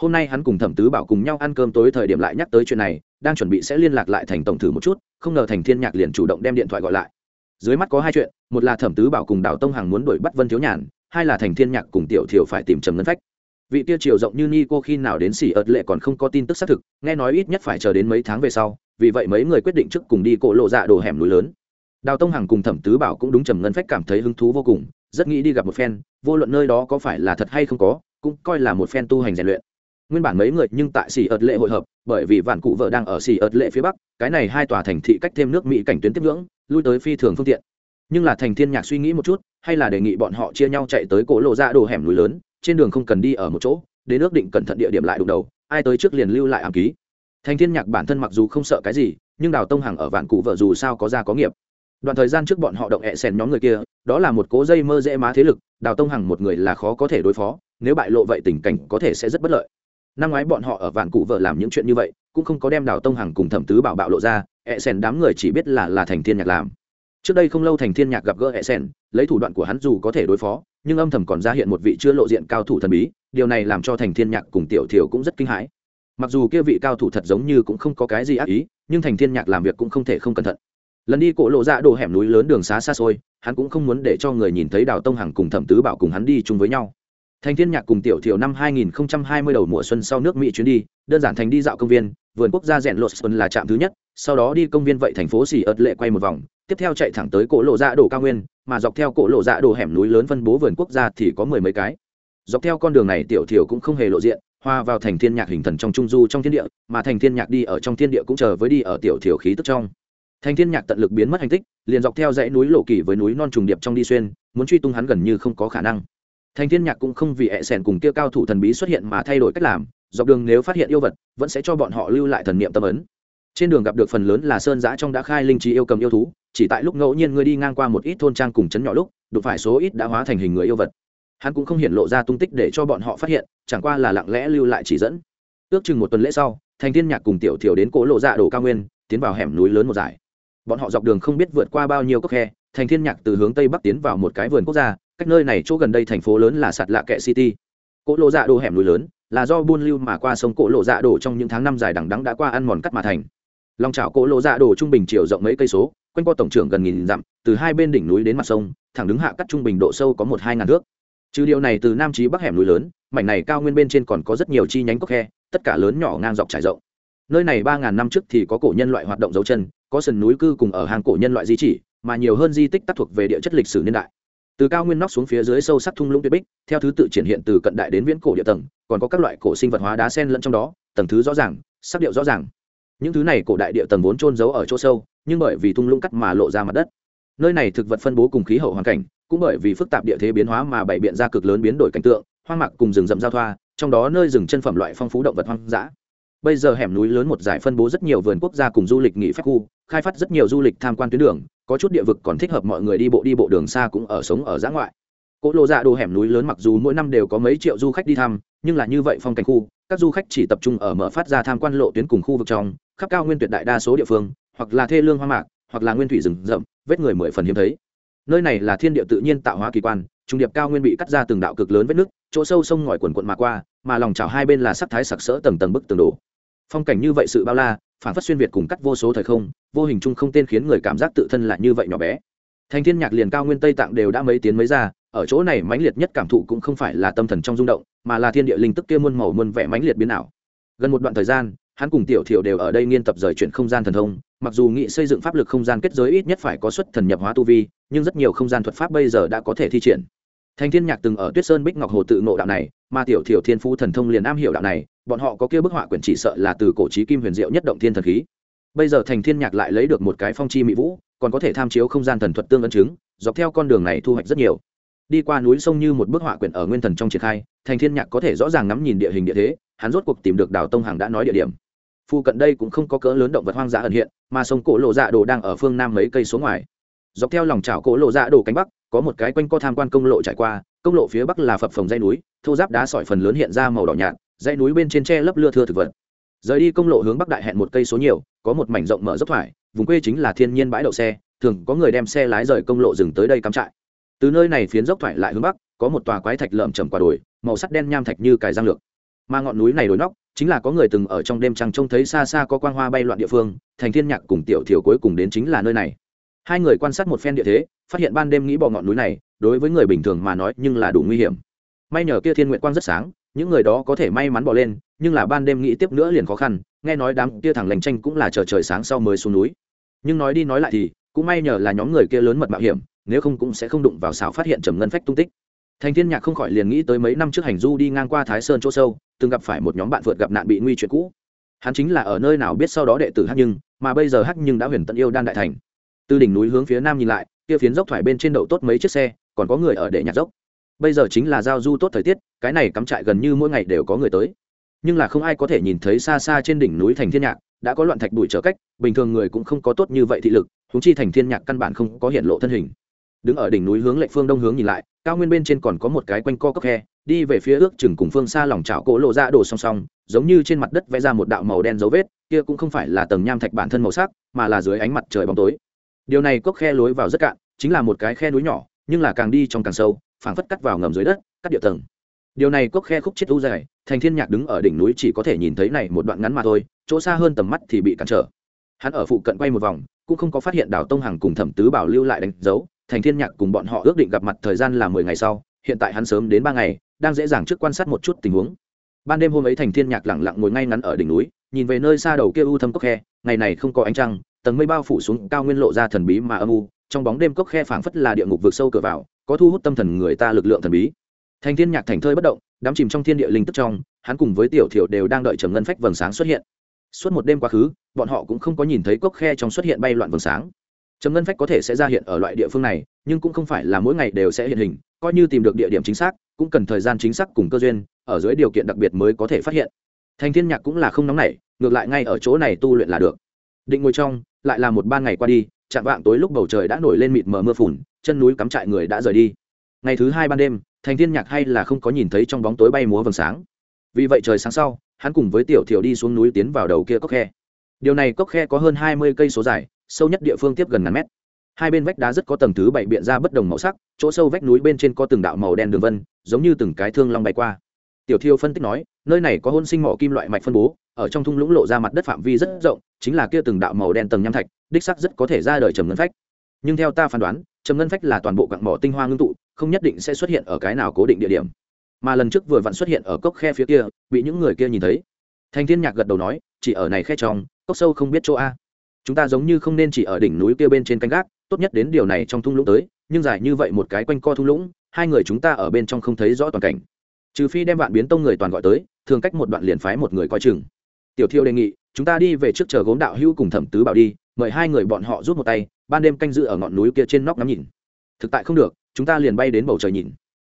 Hôm nay hắn cùng thẩm tứ bảo cùng nhau ăn cơm tối thời điểm lại nhắc tới chuyện này đang chuẩn bị sẽ liên lạc lại thành tổng thử một chút, không ngờ thành thiên nhạc liền chủ động đem điện thoại gọi lại. Dưới mắt có hai chuyện, một là thẩm tứ bảo cùng đào tông hằng muốn đuổi bắt vân thiếu nhàn, hai là thành thiên nhạc cùng tiểu thiểu phải tìm trầm ngân phách. Vị tiêu chiều rộng như ni cô khi nào đến xỉ ợt lệ còn không có tin tức xác thực, nghe nói ít nhất phải chờ đến mấy tháng về sau, vì vậy mấy người quyết định trước cùng đi cổ lộ dạ đồ hẻm núi lớn. Đào tông hằng cùng thẩm tứ bảo cũng đúng trầm ngân phách cảm thấy hứng thú vô cùng, rất nghĩ đi gặp một phen, vô luận nơi đó có phải là thật hay không có, cũng coi là một phen tu hành rèn luyện nguyên bản mấy người nhưng tại xỉ ợt lệ hội hợp, bởi vì vạn cụ vợ đang ở xỉ ợt lệ phía bắc, cái này hai tòa thành thị cách thêm nước mỹ cảnh tuyến tiếp ngưỡng, lui tới phi thường phương tiện. Nhưng là thành thiên nhạc suy nghĩ một chút, hay là đề nghị bọn họ chia nhau chạy tới cổ lộ ra đồ hẻm núi lớn, trên đường không cần đi ở một chỗ đến ước định cẩn thận địa điểm lại đụng đầu, ai tới trước liền lưu lại ám ký. Thành thiên nhạc bản thân mặc dù không sợ cái gì, nhưng đào tông hằng ở vạn cụ vợ dù sao có ra có nghiệp. Đoạn thời gian trước bọn họ động hẹ xèn nhóm người kia, đó là một cố dây mơ dễ má thế lực, đào tông hằng một người là khó có thể đối phó, nếu bại lộ vậy tình cảnh có thể sẽ rất bất lợi năm ngoái bọn họ ở vạn cụ vợ làm những chuyện như vậy, cũng không có đem đào tông hằng cùng thẩm tứ bảo bạo lộ ra hẹ sèn đám người chỉ biết là là thành thiên nhạc làm. Trước đây không lâu thành thiên nhạc gặp gỡ hẹ sèn, lấy thủ đoạn của hắn dù có thể đối phó, nhưng âm thầm còn ra hiện một vị chưa lộ diện cao thủ thần bí, điều này làm cho thành thiên nhạc cùng tiểu thiểu cũng rất kinh hãi. Mặc dù kia vị cao thủ thật giống như cũng không có cái gì ác ý, nhưng thành thiên nhạc làm việc cũng không thể không cẩn thận. Lần đi cổ lộ ra đồ hẻm núi lớn đường xá xa xôi, hắn cũng không muốn để cho người nhìn thấy đào tông hằng cùng thẩm tứ bảo cùng hắn đi chung với nhau thành thiên nhạc cùng tiểu thiểu năm 2020 đầu mùa xuân sau nước mỹ chuyến đi, đơn giản thành đi dạo công viên, vườn quốc gia rèn lột xuân là trạm thứ nhất, sau đó đi công viên vậy thành phố xỉ ớt lệ quay một vòng, tiếp theo chạy thẳng tới cổ lộ dạ đổ cao nguyên, mà dọc theo cổ lộ dạ đổ hẻm núi lớn phân bố vườn quốc gia thì có mười mấy cái. Dọc theo con đường này tiểu thiểu cũng không hề lộ diện, hòa vào thành thiên nhạc hình thần trong trung du trong thiên địa, mà thành thiên nhạc đi ở trong thiên địa cũng chờ với đi ở tiểu thiểu khí tức trong. Thành thiên nhạc tận lực biến mất hành tích, liền dọc theo dãy núi lộ kỳ với núi non trùng điệp trong đi xuyên, muốn truy tung hắn gần như không có khả năng thành thiên nhạc cũng không vì hẹ sẻn cùng kia cao thủ thần bí xuất hiện mà thay đổi cách làm, dọc đường nếu phát hiện yêu vật, vẫn sẽ cho bọn họ lưu lại thần niệm tâm ấn. Trên đường gặp được phần lớn là sơn giã trong đã khai linh trí yêu cầm yêu thú, chỉ tại lúc ngẫu nhiên ngươi đi ngang qua một ít thôn trang cùng chấn nhỏ lúc, đụng phải số ít đã hóa thành hình người yêu vật. Hắn cũng không hiện lộ ra tung tích để cho bọn họ phát hiện, chẳng qua là lặng lẽ lưu lại chỉ dẫn. Ước chừng một tuần lễ sau, thành thiên nhạc cùng tiểu thiểu đến cố lộ dạ đồ cao nguyên, tiến vào hẻm núi lớn một giải bọn họ dọc đường không biết vượt qua bao nhiêu cốc khe, thành thiên nhạc từ hướng tây bắc tiến vào một cái vườn quốc gia cách nơi này chỗ gần đây thành phố lớn là sạt lạ kệ city. Cỗ lộ dạ đồ hẻm núi lớn là do buôn lưu mà qua sông cỗ lộ dạ đồ trong những tháng năm dài đằng đắng đã qua ăn mòn cắt mà thành. Lòng trào cỗ lộ dạ đồ trung bình chiều rộng mấy cây số, quanh qua tổng trưởng gần nghìn dặm, từ hai bên đỉnh núi đến mặt sông, thẳng đứng hạ cắt trung bình độ sâu có một hai ngàn thước. Trừ điều này, từ nam chí bắc hẻm núi lớn, mảnh này cao nguyên bên trên còn có rất nhiều chi nhánh cốc khe, tất cả lớn nhỏ ngang dọc trải rộng. Nơi này ba ngàn năm trước thì có cổ nhân loại hoạt động dấu chân, có sườn núi cư cùng ở hàng cổ nhân loại di chỉ, mà nhiều hơn di tích tác thuộc về địa chất lịch sử niên đại từ cao nguyên nóc xuống phía dưới sâu sắc thung lũng tuyệt bích, theo thứ tự triển hiện từ cận đại đến viễn cổ địa tầng, còn có các loại cổ sinh vật hóa đá sen lẫn trong đó, tầng thứ rõ ràng, sắc điệu rõ ràng. Những thứ này cổ đại địa tầng vốn trôn giấu ở chỗ sâu, nhưng bởi vì thung lũng cắt mà lộ ra mặt đất. Nơi này thực vật phân bố cùng khí hậu hoàn cảnh, cũng bởi vì phức tạp địa thế biến hóa mà bày biện ra cực lớn biến đổi cảnh tượng, hoang mạc cùng rừng rậm giao thoa, trong đó nơi rừng chân phẩm loại phong phú động vật hoang dã. Bây giờ hẻm núi lớn một giải phân bố rất nhiều vườn quốc gia cùng du lịch nghỉ phép khu, khai phát rất nhiều du lịch tham quan tuyến đường có chút địa vực còn thích hợp mọi người đi bộ đi bộ đường xa cũng ở sống ở giã ngoại. Cỗ lộ dạ đồ hẻm núi lớn mặc dù mỗi năm đều có mấy triệu du khách đi thăm, nhưng là như vậy phong cảnh khu, các du khách chỉ tập trung ở mở phát ra tham quan lộ tuyến cùng khu vực trong, khắp cao nguyên tuyệt đại đa số địa phương, hoặc là thê lương hoa mạc, hoặc là nguyên thủy rừng rậm, vết người mười phần hiếm thấy. Nơi này là thiên địa tự nhiên tạo hóa kỳ quan, trung điệp cao nguyên bị cắt ra từng đạo cực lớn vết nước, chỗ sâu sông ngòi quần quận mà qua, mà lòng chảo hai bên là sắc thái sặc sỡ tầng tầng bức tường đổ phong cảnh như vậy sự bao la, phản phát xuyên việt cùng cắt vô số thời không, vô hình chung không tên khiến người cảm giác tự thân là như vậy nhỏ bé. Thành thiên nhạc liền cao nguyên tây tạng đều đã mấy tiến mấy ra, ở chỗ này mãnh liệt nhất cảm thụ cũng không phải là tâm thần trong rung động, mà là thiên địa linh tức kia muôn màu muôn vẻ mãnh liệt biến ảo. Gần một đoạn thời gian, hắn cùng tiểu thiểu đều ở đây nghiên tập rời chuyển không gian thần thông, mặc dù nghị xây dựng pháp lực không gian kết giới ít nhất phải có xuất thần nhập hóa tu vi, nhưng rất nhiều không gian thuật pháp bây giờ đã có thể thi triển. Thành thiên nhạc từng ở tuyết sơn bích ngọc hồ tự ngộ đạo này mà tiểu thiểu thiên phú thần thông liền am hiểu đạo này, bọn họ có kia bức họa quyển chỉ sợ là từ cổ trí kim huyền diệu nhất động thiên thần khí. Bây giờ thành thiên nhạc lại lấy được một cái phong chi mỹ vũ, còn có thể tham chiếu không gian thần thuật tương ấn chứng, dọc theo con đường này thu hoạch rất nhiều. Đi qua núi sông như một bức họa quyển ở nguyên thần trong triển khai, thành thiên nhạc có thể rõ ràng ngắm nhìn địa hình địa thế, hắn rốt cuộc tìm được đào tông hàng đã nói địa điểm. Phu cận đây cũng không có cỡ lớn động vật hoang dã ẩn hiện, mà sông cổ lộ dạ đồ đang ở phương nam mấy cây số ngoài. Dọc theo lòng chảo cổ lộ dạ đồ cánh bắc, có một cái quanh co tham quan công lộ trải qua công lộ phía bắc là phập phồng dây núi, thô giáp đá sỏi phần lớn hiện ra màu đỏ nhạt, dãy núi bên trên tre lấp lưa thưa thực vật. Rời đi công lộ hướng bắc đại hẹn một cây số nhiều, có một mảnh rộng mở dốc thoải, vùng quê chính là thiên nhiên bãi đậu xe, thường có người đem xe lái rời công lộ dừng tới đây cắm trại. Từ nơi này phiến dốc thoải lại hướng bắc, có một tòa quái thạch lợm chầm quả đồi, màu sắt đen nham thạch như cài giang lược. Mà ngọn núi này đồi nóc, chính là có người từng ở trong đêm trăng trông thấy xa xa có quang hoa bay loạn địa phương, thành thiên nhạc cùng tiểu thiểu cuối cùng đến chính là nơi này hai người quan sát một phen địa thế, phát hiện ban đêm nghĩ bỏ ngọn núi này, đối với người bình thường mà nói nhưng là đủ nguy hiểm. May nhờ kia thiên nguyện quang rất sáng, những người đó có thể may mắn bỏ lên, nhưng là ban đêm nghĩ tiếp nữa liền khó khăn, nghe nói đám kia thẳng lành tranh cũng là chờ trời sáng sau mới xuống núi. Nhưng nói đi nói lại thì, cũng may nhờ là nhóm người kia lớn mật mạo hiểm, nếu không cũng sẽ không đụng vào xảo phát hiện trầm ngân phách tung tích. Thành thiên nhạc không khỏi liền nghĩ tới mấy năm trước hành du đi ngang qua thái sơn chỗ sâu, từng gặp phải một nhóm bạn vượt gặp nạn bị nguy chuyện cũ. Hắn chính là ở nơi nào biết sau đó đệ tử hắc nhưng, mà bây giờ hắc nhưng đã huyền tận yêu đan đại thành từ đỉnh núi hướng phía nam nhìn lại, kia phiến dốc thoải bên trên đậu tốt mấy chiếc xe, còn có người ở để nhặt dốc. Bây giờ chính là giao du tốt thời tiết, cái này cắm trại gần như mỗi ngày đều có người tới. Nhưng là không ai có thể nhìn thấy xa xa trên đỉnh núi thành thiên nhạc, đã có loạn thạch bụi trở cách, bình thường người cũng không có tốt như vậy thị lực húng chi thành thiên nhạc căn bản không có hiện lộ thân hình. Đứng ở đỉnh núi hướng lệ phương đông hướng nhìn lại, cao nguyên bên trên còn có một cái quanh co cốc khe, đi về phía ước chừng cùng phương xa lòng chảo cỗ lộ ra đổ song song, giống như trên mặt đất vẽ ra một đạo màu đen dấu vết, kia cũng không phải là tầng nham thạch bản thân màu sắc, mà là dưới ánh mặt trời bóng tối điều này cốc khe lối vào rất cạn, chính là một cái khe núi nhỏ, nhưng là càng đi trong càng sâu, phảng phất cắt vào ngầm dưới đất, cắt địa tầng. Điều này cốc khe khúc chết u dài, thành thiên nhạc đứng ở đỉnh núi chỉ có thể nhìn thấy này một đoạn ngắn mà thôi, chỗ xa hơn tầm mắt thì bị cản trở. Hắn ở phụ cận quay một vòng, cũng không có phát hiện đảo tông hằng cùng thẩm tứ bảo lưu lại đánh dấu, thành thiên nhạc cùng bọn họ ước định gặp mặt thời gian là mười ngày sau, hiện tại hắn sớm đến ba ngày, đang dễ dàng trước quan sát một chút tình huống. Ban đêm hôm ấy thành thiên nhạc lặng lặng ngồi ngay ngắn ở đỉnh núi, nhìn về nơi xa đầu kia u thâm cốc khe, ngày này không có ánh trăng tầng mây bao phủ xuống cao nguyên lộ ra thần bí mà âm u, trong bóng đêm cốc khe phảng phất là địa ngục vượt sâu cửa vào, có thu hút tâm thần người ta lực lượng thần bí. Thành thiên nhạc thành thơi bất động, đắm chìm trong thiên địa linh tức trong, hắn cùng với tiểu thiểu đều đang đợi trầm ngân phách vầng sáng xuất hiện. Suốt một đêm quá khứ, bọn họ cũng không có nhìn thấy cốc khe trong xuất hiện bay loạn vầng sáng. Trầm ngân phách có thể sẽ ra hiện ở loại địa phương này, nhưng cũng không phải là mỗi ngày đều sẽ hiện hình, coi như tìm được địa điểm chính xác, cũng cần thời gian chính xác cùng cơ duyên, ở dưới điều kiện đặc biệt mới có thể phát hiện. Thành thiên nhạc cũng là không nóng nảy, ngược lại ngay ở chỗ này tu luyện là được. Định ngồi trong lại là một ban ngày qua đi, chạm vạng tối lúc bầu trời đã nổi lên mịt mờ mưa phùn, chân núi cắm trại người đã rời đi. Ngày thứ hai ban đêm, thành thiên nhạc hay là không có nhìn thấy trong bóng tối bay múa vầng sáng. Vì vậy trời sáng sau, hắn cùng với tiểu thiểu đi xuống núi tiến vào đầu kia cốc khe. Điều này cốc khe có hơn hai mươi cây số dài, sâu nhất địa phương tiếp gần ngàn mét. Hai bên vách đá rất có tầng thứ bảy biện ra bất đồng màu sắc, chỗ sâu vách núi bên trên có từng đạo màu đen đường vân, giống như từng cái thương long bay qua tiểu thiêu phân tích nói, nơi này có hôn sinh mỏ kim loại mạch phân bố, ở trong thung lũng lộ ra mặt đất phạm vi rất rộng, chính là kia từng đạo màu đen tầng nham thạch, đích sắc rất có thể ra đời trầm ngân phách. Nhưng theo ta phán đoán, trầm ngân phách là toàn bộ cặn mỏ tinh hoa ngưng tụ, không nhất định sẽ xuất hiện ở cái nào cố định địa điểm. Mà lần trước vừa vặn xuất hiện ở cốc khe phía kia, bị những người kia nhìn thấy. Thành thiên nhạc gật đầu nói, chỉ ở này khe trong, cốc sâu không biết chỗ a. Chúng ta giống như không nên chỉ ở đỉnh núi kia bên trên canh gác, tốt nhất đến điều này trong thung lũng tới, nhưng dài như vậy một cái quanh co thung lũng, hai người chúng ta ở bên trong không thấy rõ toàn cảnh trừ phi đem vạn biến tông người toàn gọi tới, thường cách một đoạn liền phái một người coi chừng. Tiểu thiêu đề nghị, chúng ta đi về trước chờ gốm đạo hữu cùng thẩm tứ bảo đi, mời hai người bọn họ rút một tay, ban đêm canh giữ ở ngọn núi kia trên nóc ngắm nhìn. Thực tại không được, chúng ta liền bay đến bầu trời nhìn.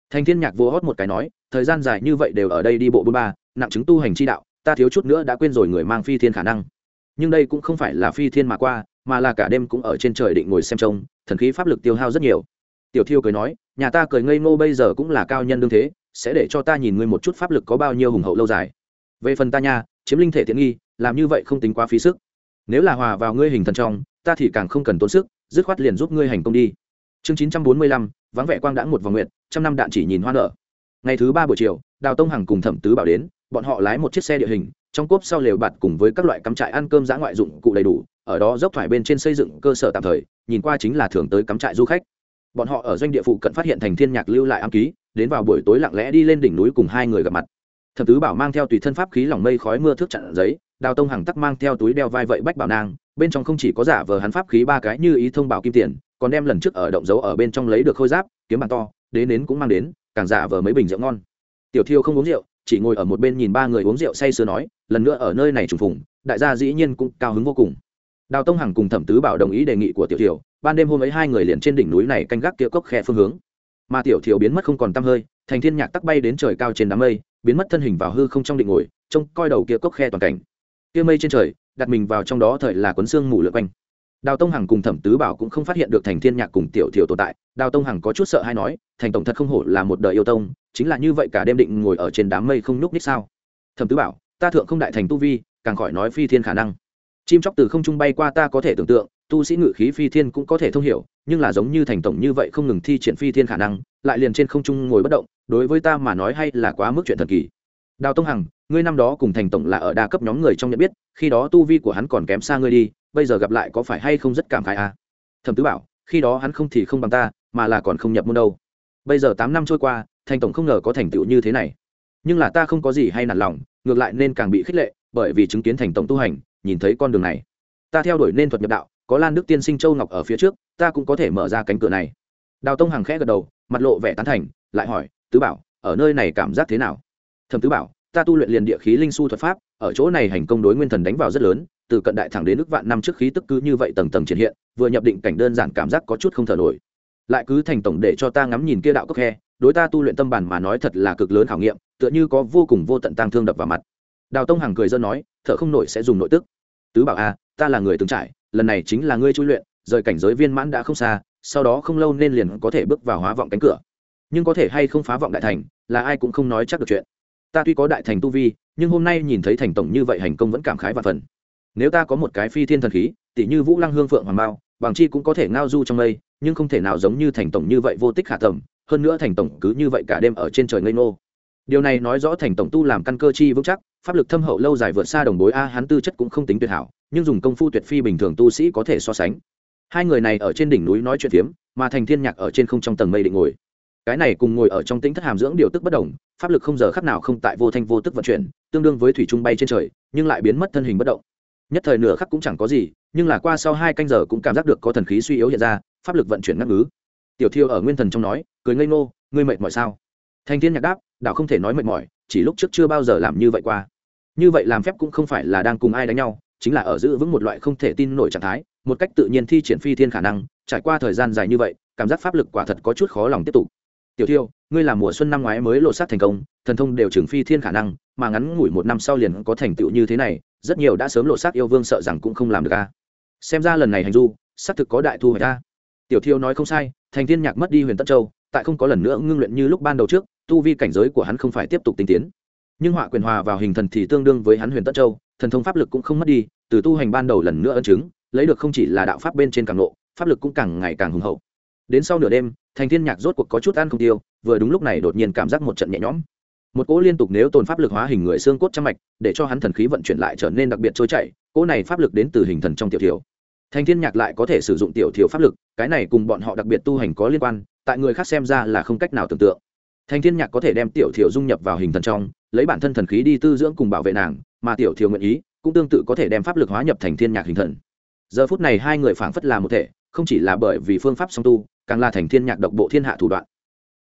Thành thiên nhạc vô hót một cái nói, thời gian dài như vậy đều ở đây đi bộ bôn ba, nặng chứng tu hành chi đạo, ta thiếu chút nữa đã quên rồi người mang phi thiên khả năng. Nhưng đây cũng không phải là phi thiên mà qua, mà là cả đêm cũng ở trên trời định ngồi xem trông, thần khí pháp lực tiêu hao rất nhiều. Tiểu thiêu cười nói, nhà ta cười ngây ngô bây giờ cũng là cao nhân đương thế sẽ để cho ta nhìn ngươi một chút pháp lực có bao nhiêu hùng hậu lâu dài. Về phần ta nha, chiếm linh thể tiện nghi, làm như vậy không tính quá phí sức. Nếu là hòa vào ngươi hình thần trong, ta thì càng không cần tốn sức, dứt khoát liền giúp ngươi hành công đi. Chương chín trăm bốn mươi lăm, vắng vẻ quang đãng một vòng nguyện trăm năm đạn chỉ nhìn hoa nở. Ngày thứ ba buổi chiều, đào tông hằng cùng thẩm tứ bảo đến, bọn họ lái một chiếc xe địa hình, trong cốp sau lều bạt cùng với các loại cắm trại ăn cơm giã ngoại dụng cụ đầy đủ, ở đó dốc thoải bên trên xây dựng cơ sở tạm thời, nhìn qua chính là thường tới cắm trại du khách. Bọn họ ở doanh địa phụ cận phát hiện thành thiên nhạc lưu lại ám ký đến vào buổi tối lặng lẽ đi lên đỉnh núi cùng hai người gặp mặt. Thẩm tứ bảo mang theo tùy thân pháp khí lỏng mây khói mưa thước chặn giấy, đào tông hằng tắc mang theo túi đeo vai vậy bách bảo nang bên trong không chỉ có giả vờ hắn pháp khí ba cái như ý thông bảo kim tiền, còn đem lần trước ở động dấu ở bên trong lấy được khôi giáp, kiếm bàn to, đến đến cũng mang đến, càng giả vờ mấy bình rượu ngon. Tiểu thiêu không uống rượu, chỉ ngồi ở một bên nhìn ba người uống rượu say sưa nói, lần nữa ở nơi này trùng phùng, đại gia dĩ nhiên cũng cao hứng vô cùng. Đào tông hằng cùng thẩm tứ bảo đồng ý đề nghị của tiểu thiều, ban đêm hôm ấy hai người liền trên đỉnh núi này canh gác kia cốc khe phương hướng mà tiểu thiểu biến mất không còn tăm hơi, thành thiên nhạc tắc bay đến trời cao trên đám mây, biến mất thân hình vào hư không trong định ngồi, trông coi đầu kia cốc khe toàn cảnh. Kia mây trên trời, đặt mình vào trong đó thời là cuốn xương mù lượn quanh. Đào tông hằng cùng thẩm tứ bảo cũng không phát hiện được thành thiên nhạc cùng tiểu thiểu tồn tại. Đào tông hằng có chút sợ hay nói, thành tổng thật không hổ là một đời yêu tông, chính là như vậy cả đêm định ngồi ở trên đám mây không nhúc ních sao? Thẩm tứ bảo, ta thượng không đại thành tu vi, càng khỏi nói phi thiên khả năng. Chim chóc từ không trung bay qua ta có thể tưởng tượng tu sĩ ngự khí phi thiên cũng có thể thông hiểu, nhưng là giống như thành tổng như vậy không ngừng thi triển phi thiên khả năng, lại liền trên không trung ngồi bất động, đối với ta mà nói hay là quá mức chuyện thần kỳ. Đào tông hằng, ngươi năm đó cùng thành tổng là ở đa cấp nhóm người trong nhận biết, khi đó tu vi của hắn còn kém xa ngươi đi, bây giờ gặp lại có phải hay không rất cảm khái à? thẩm tứ bảo, khi đó hắn không thì không bằng ta, mà là còn không nhập môn đâu. Bây giờ tám năm trôi qua, thành tổng không ngờ có thành tựu như thế này. Nhưng là ta không có gì hay nản lòng, ngược lại nên càng bị khích lệ, bởi vì chứng kiến thành tổng tu hành, nhìn thấy con đường này. Ta theo đuổi nên thuật nhập đạo có lan đức tiên sinh châu ngọc ở phía trước ta cũng có thể mở ra cánh cửa này. Đào tông hàng khẽ gật đầu mặt lộ vẻ tán thành lại hỏi tứ bảo ở nơi này cảm giác thế nào? Thầm tứ bảo ta tu luyện liền địa khí linh su thuật pháp ở chỗ này hành công đối nguyên thần đánh vào rất lớn từ cận đại thẳng đến nước vạn năm trước khí tức cứ như vậy tầng tầng triển hiện vừa nhập định cảnh đơn giản cảm giác có chút không thở nổi. Lại cứ thành tổng để cho ta ngắm nhìn kia đạo cốc khe đối ta tu luyện tâm bản mà nói thật là cực lớn khảo nghiệm tựa như có vô cùng vô tận tang thương đập vào mặt. Đào tông hằng cười dân nói thở không nổi sẽ dùng nội tức. Tứ bảo a à, ta là người từng trải lần này chính là ngươi chui luyện rời cảnh giới viên mãn đã không xa sau đó không lâu nên liền có thể bước vào hóa vọng cánh cửa. Nhưng có thể hay không phá vọng đại thành là ai cũng không nói chắc được chuyện. Ta tuy có đại thành tu vi nhưng hôm nay nhìn thấy thành tổng như vậy hành công vẫn cảm khái và phần. Nếu ta có một cái phi thiên thần khí tỷ như vũ lăng hương phượng hoàng mao, bằng chi cũng có thể ngao du trong mây nhưng không thể nào giống như thành tổng như vậy vô tích khả tầm hơn nữa thành tổng cứ như vậy cả đêm ở trên trời ngây ngô điều này nói rõ thành tổng tu làm căn cơ chi vững chắc, pháp lực thâm hậu lâu dài vượt xa đồng bối a, hắn tư chất cũng không tính tuyệt hảo, nhưng dùng công phu tuyệt phi bình thường tu sĩ có thể so sánh. Hai người này ở trên đỉnh núi nói chuyện phiếm, mà thành thiên nhạc ở trên không trong tầng mây định ngồi. Cái này cùng ngồi ở trong tính thất hàm dưỡng điều tức bất đồng, pháp lực không giờ khắc nào không tại vô thanh vô tức vận chuyển, tương đương với thủy trung bay trên trời, nhưng lại biến mất thân hình bất động. Nhất thời nửa khắc cũng chẳng có gì, nhưng là qua sau hai canh giờ cũng cảm giác được có thần khí suy yếu hiện ra, pháp lực vận chuyển ngắt ngứ. Tiểu thiêu ở nguyên thần trong nói, cười ngây ngô, ngươi mệt mỏi sao? Thành thiên nhạc đáp đạo không thể nói mệt mỏi, chỉ lúc trước chưa bao giờ làm như vậy qua. Như vậy làm phép cũng không phải là đang cùng ai đánh nhau, chính là ở giữ vững một loại không thể tin nổi trạng thái, một cách tự nhiên thi triển phi thiên khả năng, trải qua thời gian dài như vậy, cảm giác pháp lực quả thật có chút khó lòng tiếp tục. Tiểu thiêu, ngươi làm mùa xuân năm ngoái mới lộ sát thành công, thần thông đều trừng phi thiên khả năng, mà ngắn ngủi một năm sau liền có thành tựu như thế này, rất nhiều đã sớm lộ sát yêu vương sợ rằng cũng không làm được a. Xem ra lần này hành du, xác thực có đại thu hoạch a. Tiểu thiêu nói không sai, thành thiên nhạc mất đi huyền tất châu, tại không có lần nữa ngưng luyện như lúc ban đầu trước tu vi cảnh giới của hắn không phải tiếp tục tinh tiến. Nhưng họa quyền hòa vào hình thần thì tương đương với hắn huyền tất châu, thần thông pháp lực cũng không mất đi, từ tu hành ban đầu lần nữa ân chứng, lấy được không chỉ là đạo pháp bên trên càng lộ, pháp lực cũng càng ngày càng hùng hậu. Đến sau nửa đêm, thành thiên nhạc rốt cuộc có chút ăn không tiêu, vừa đúng lúc này đột nhiên cảm giác một trận nhẹ nhõm. Một cỗ liên tục nếu tồn pháp lực hóa hình người xương cốt trăm mạch, để cho hắn thần khí vận chuyển lại trở nên đặc biệt trôi chảy, cỗ này pháp lực đến từ hình thần trong tiểu thiểu. Thành thiên nhạc lại có thể sử dụng tiểu thiểu pháp lực, cái này cùng bọn họ đặc biệt tu hành có liên quan, tại người khác xem ra là không cách nào tưởng tượng thành thiên nhạc có thể đem tiểu thiểu dung nhập vào hình thần trong, lấy bản thân thần khí đi tư dưỡng cùng bảo vệ nàng, mà tiểu thiểu nguyện ý, cũng tương tự có thể đem pháp lực hóa nhập thành thiên nhạc hình thần. Giờ phút này hai người phảng phất là một thể, không chỉ là bởi vì phương pháp song tu, càng là thành thiên nhạc độc bộ thiên hạ thủ đoạn.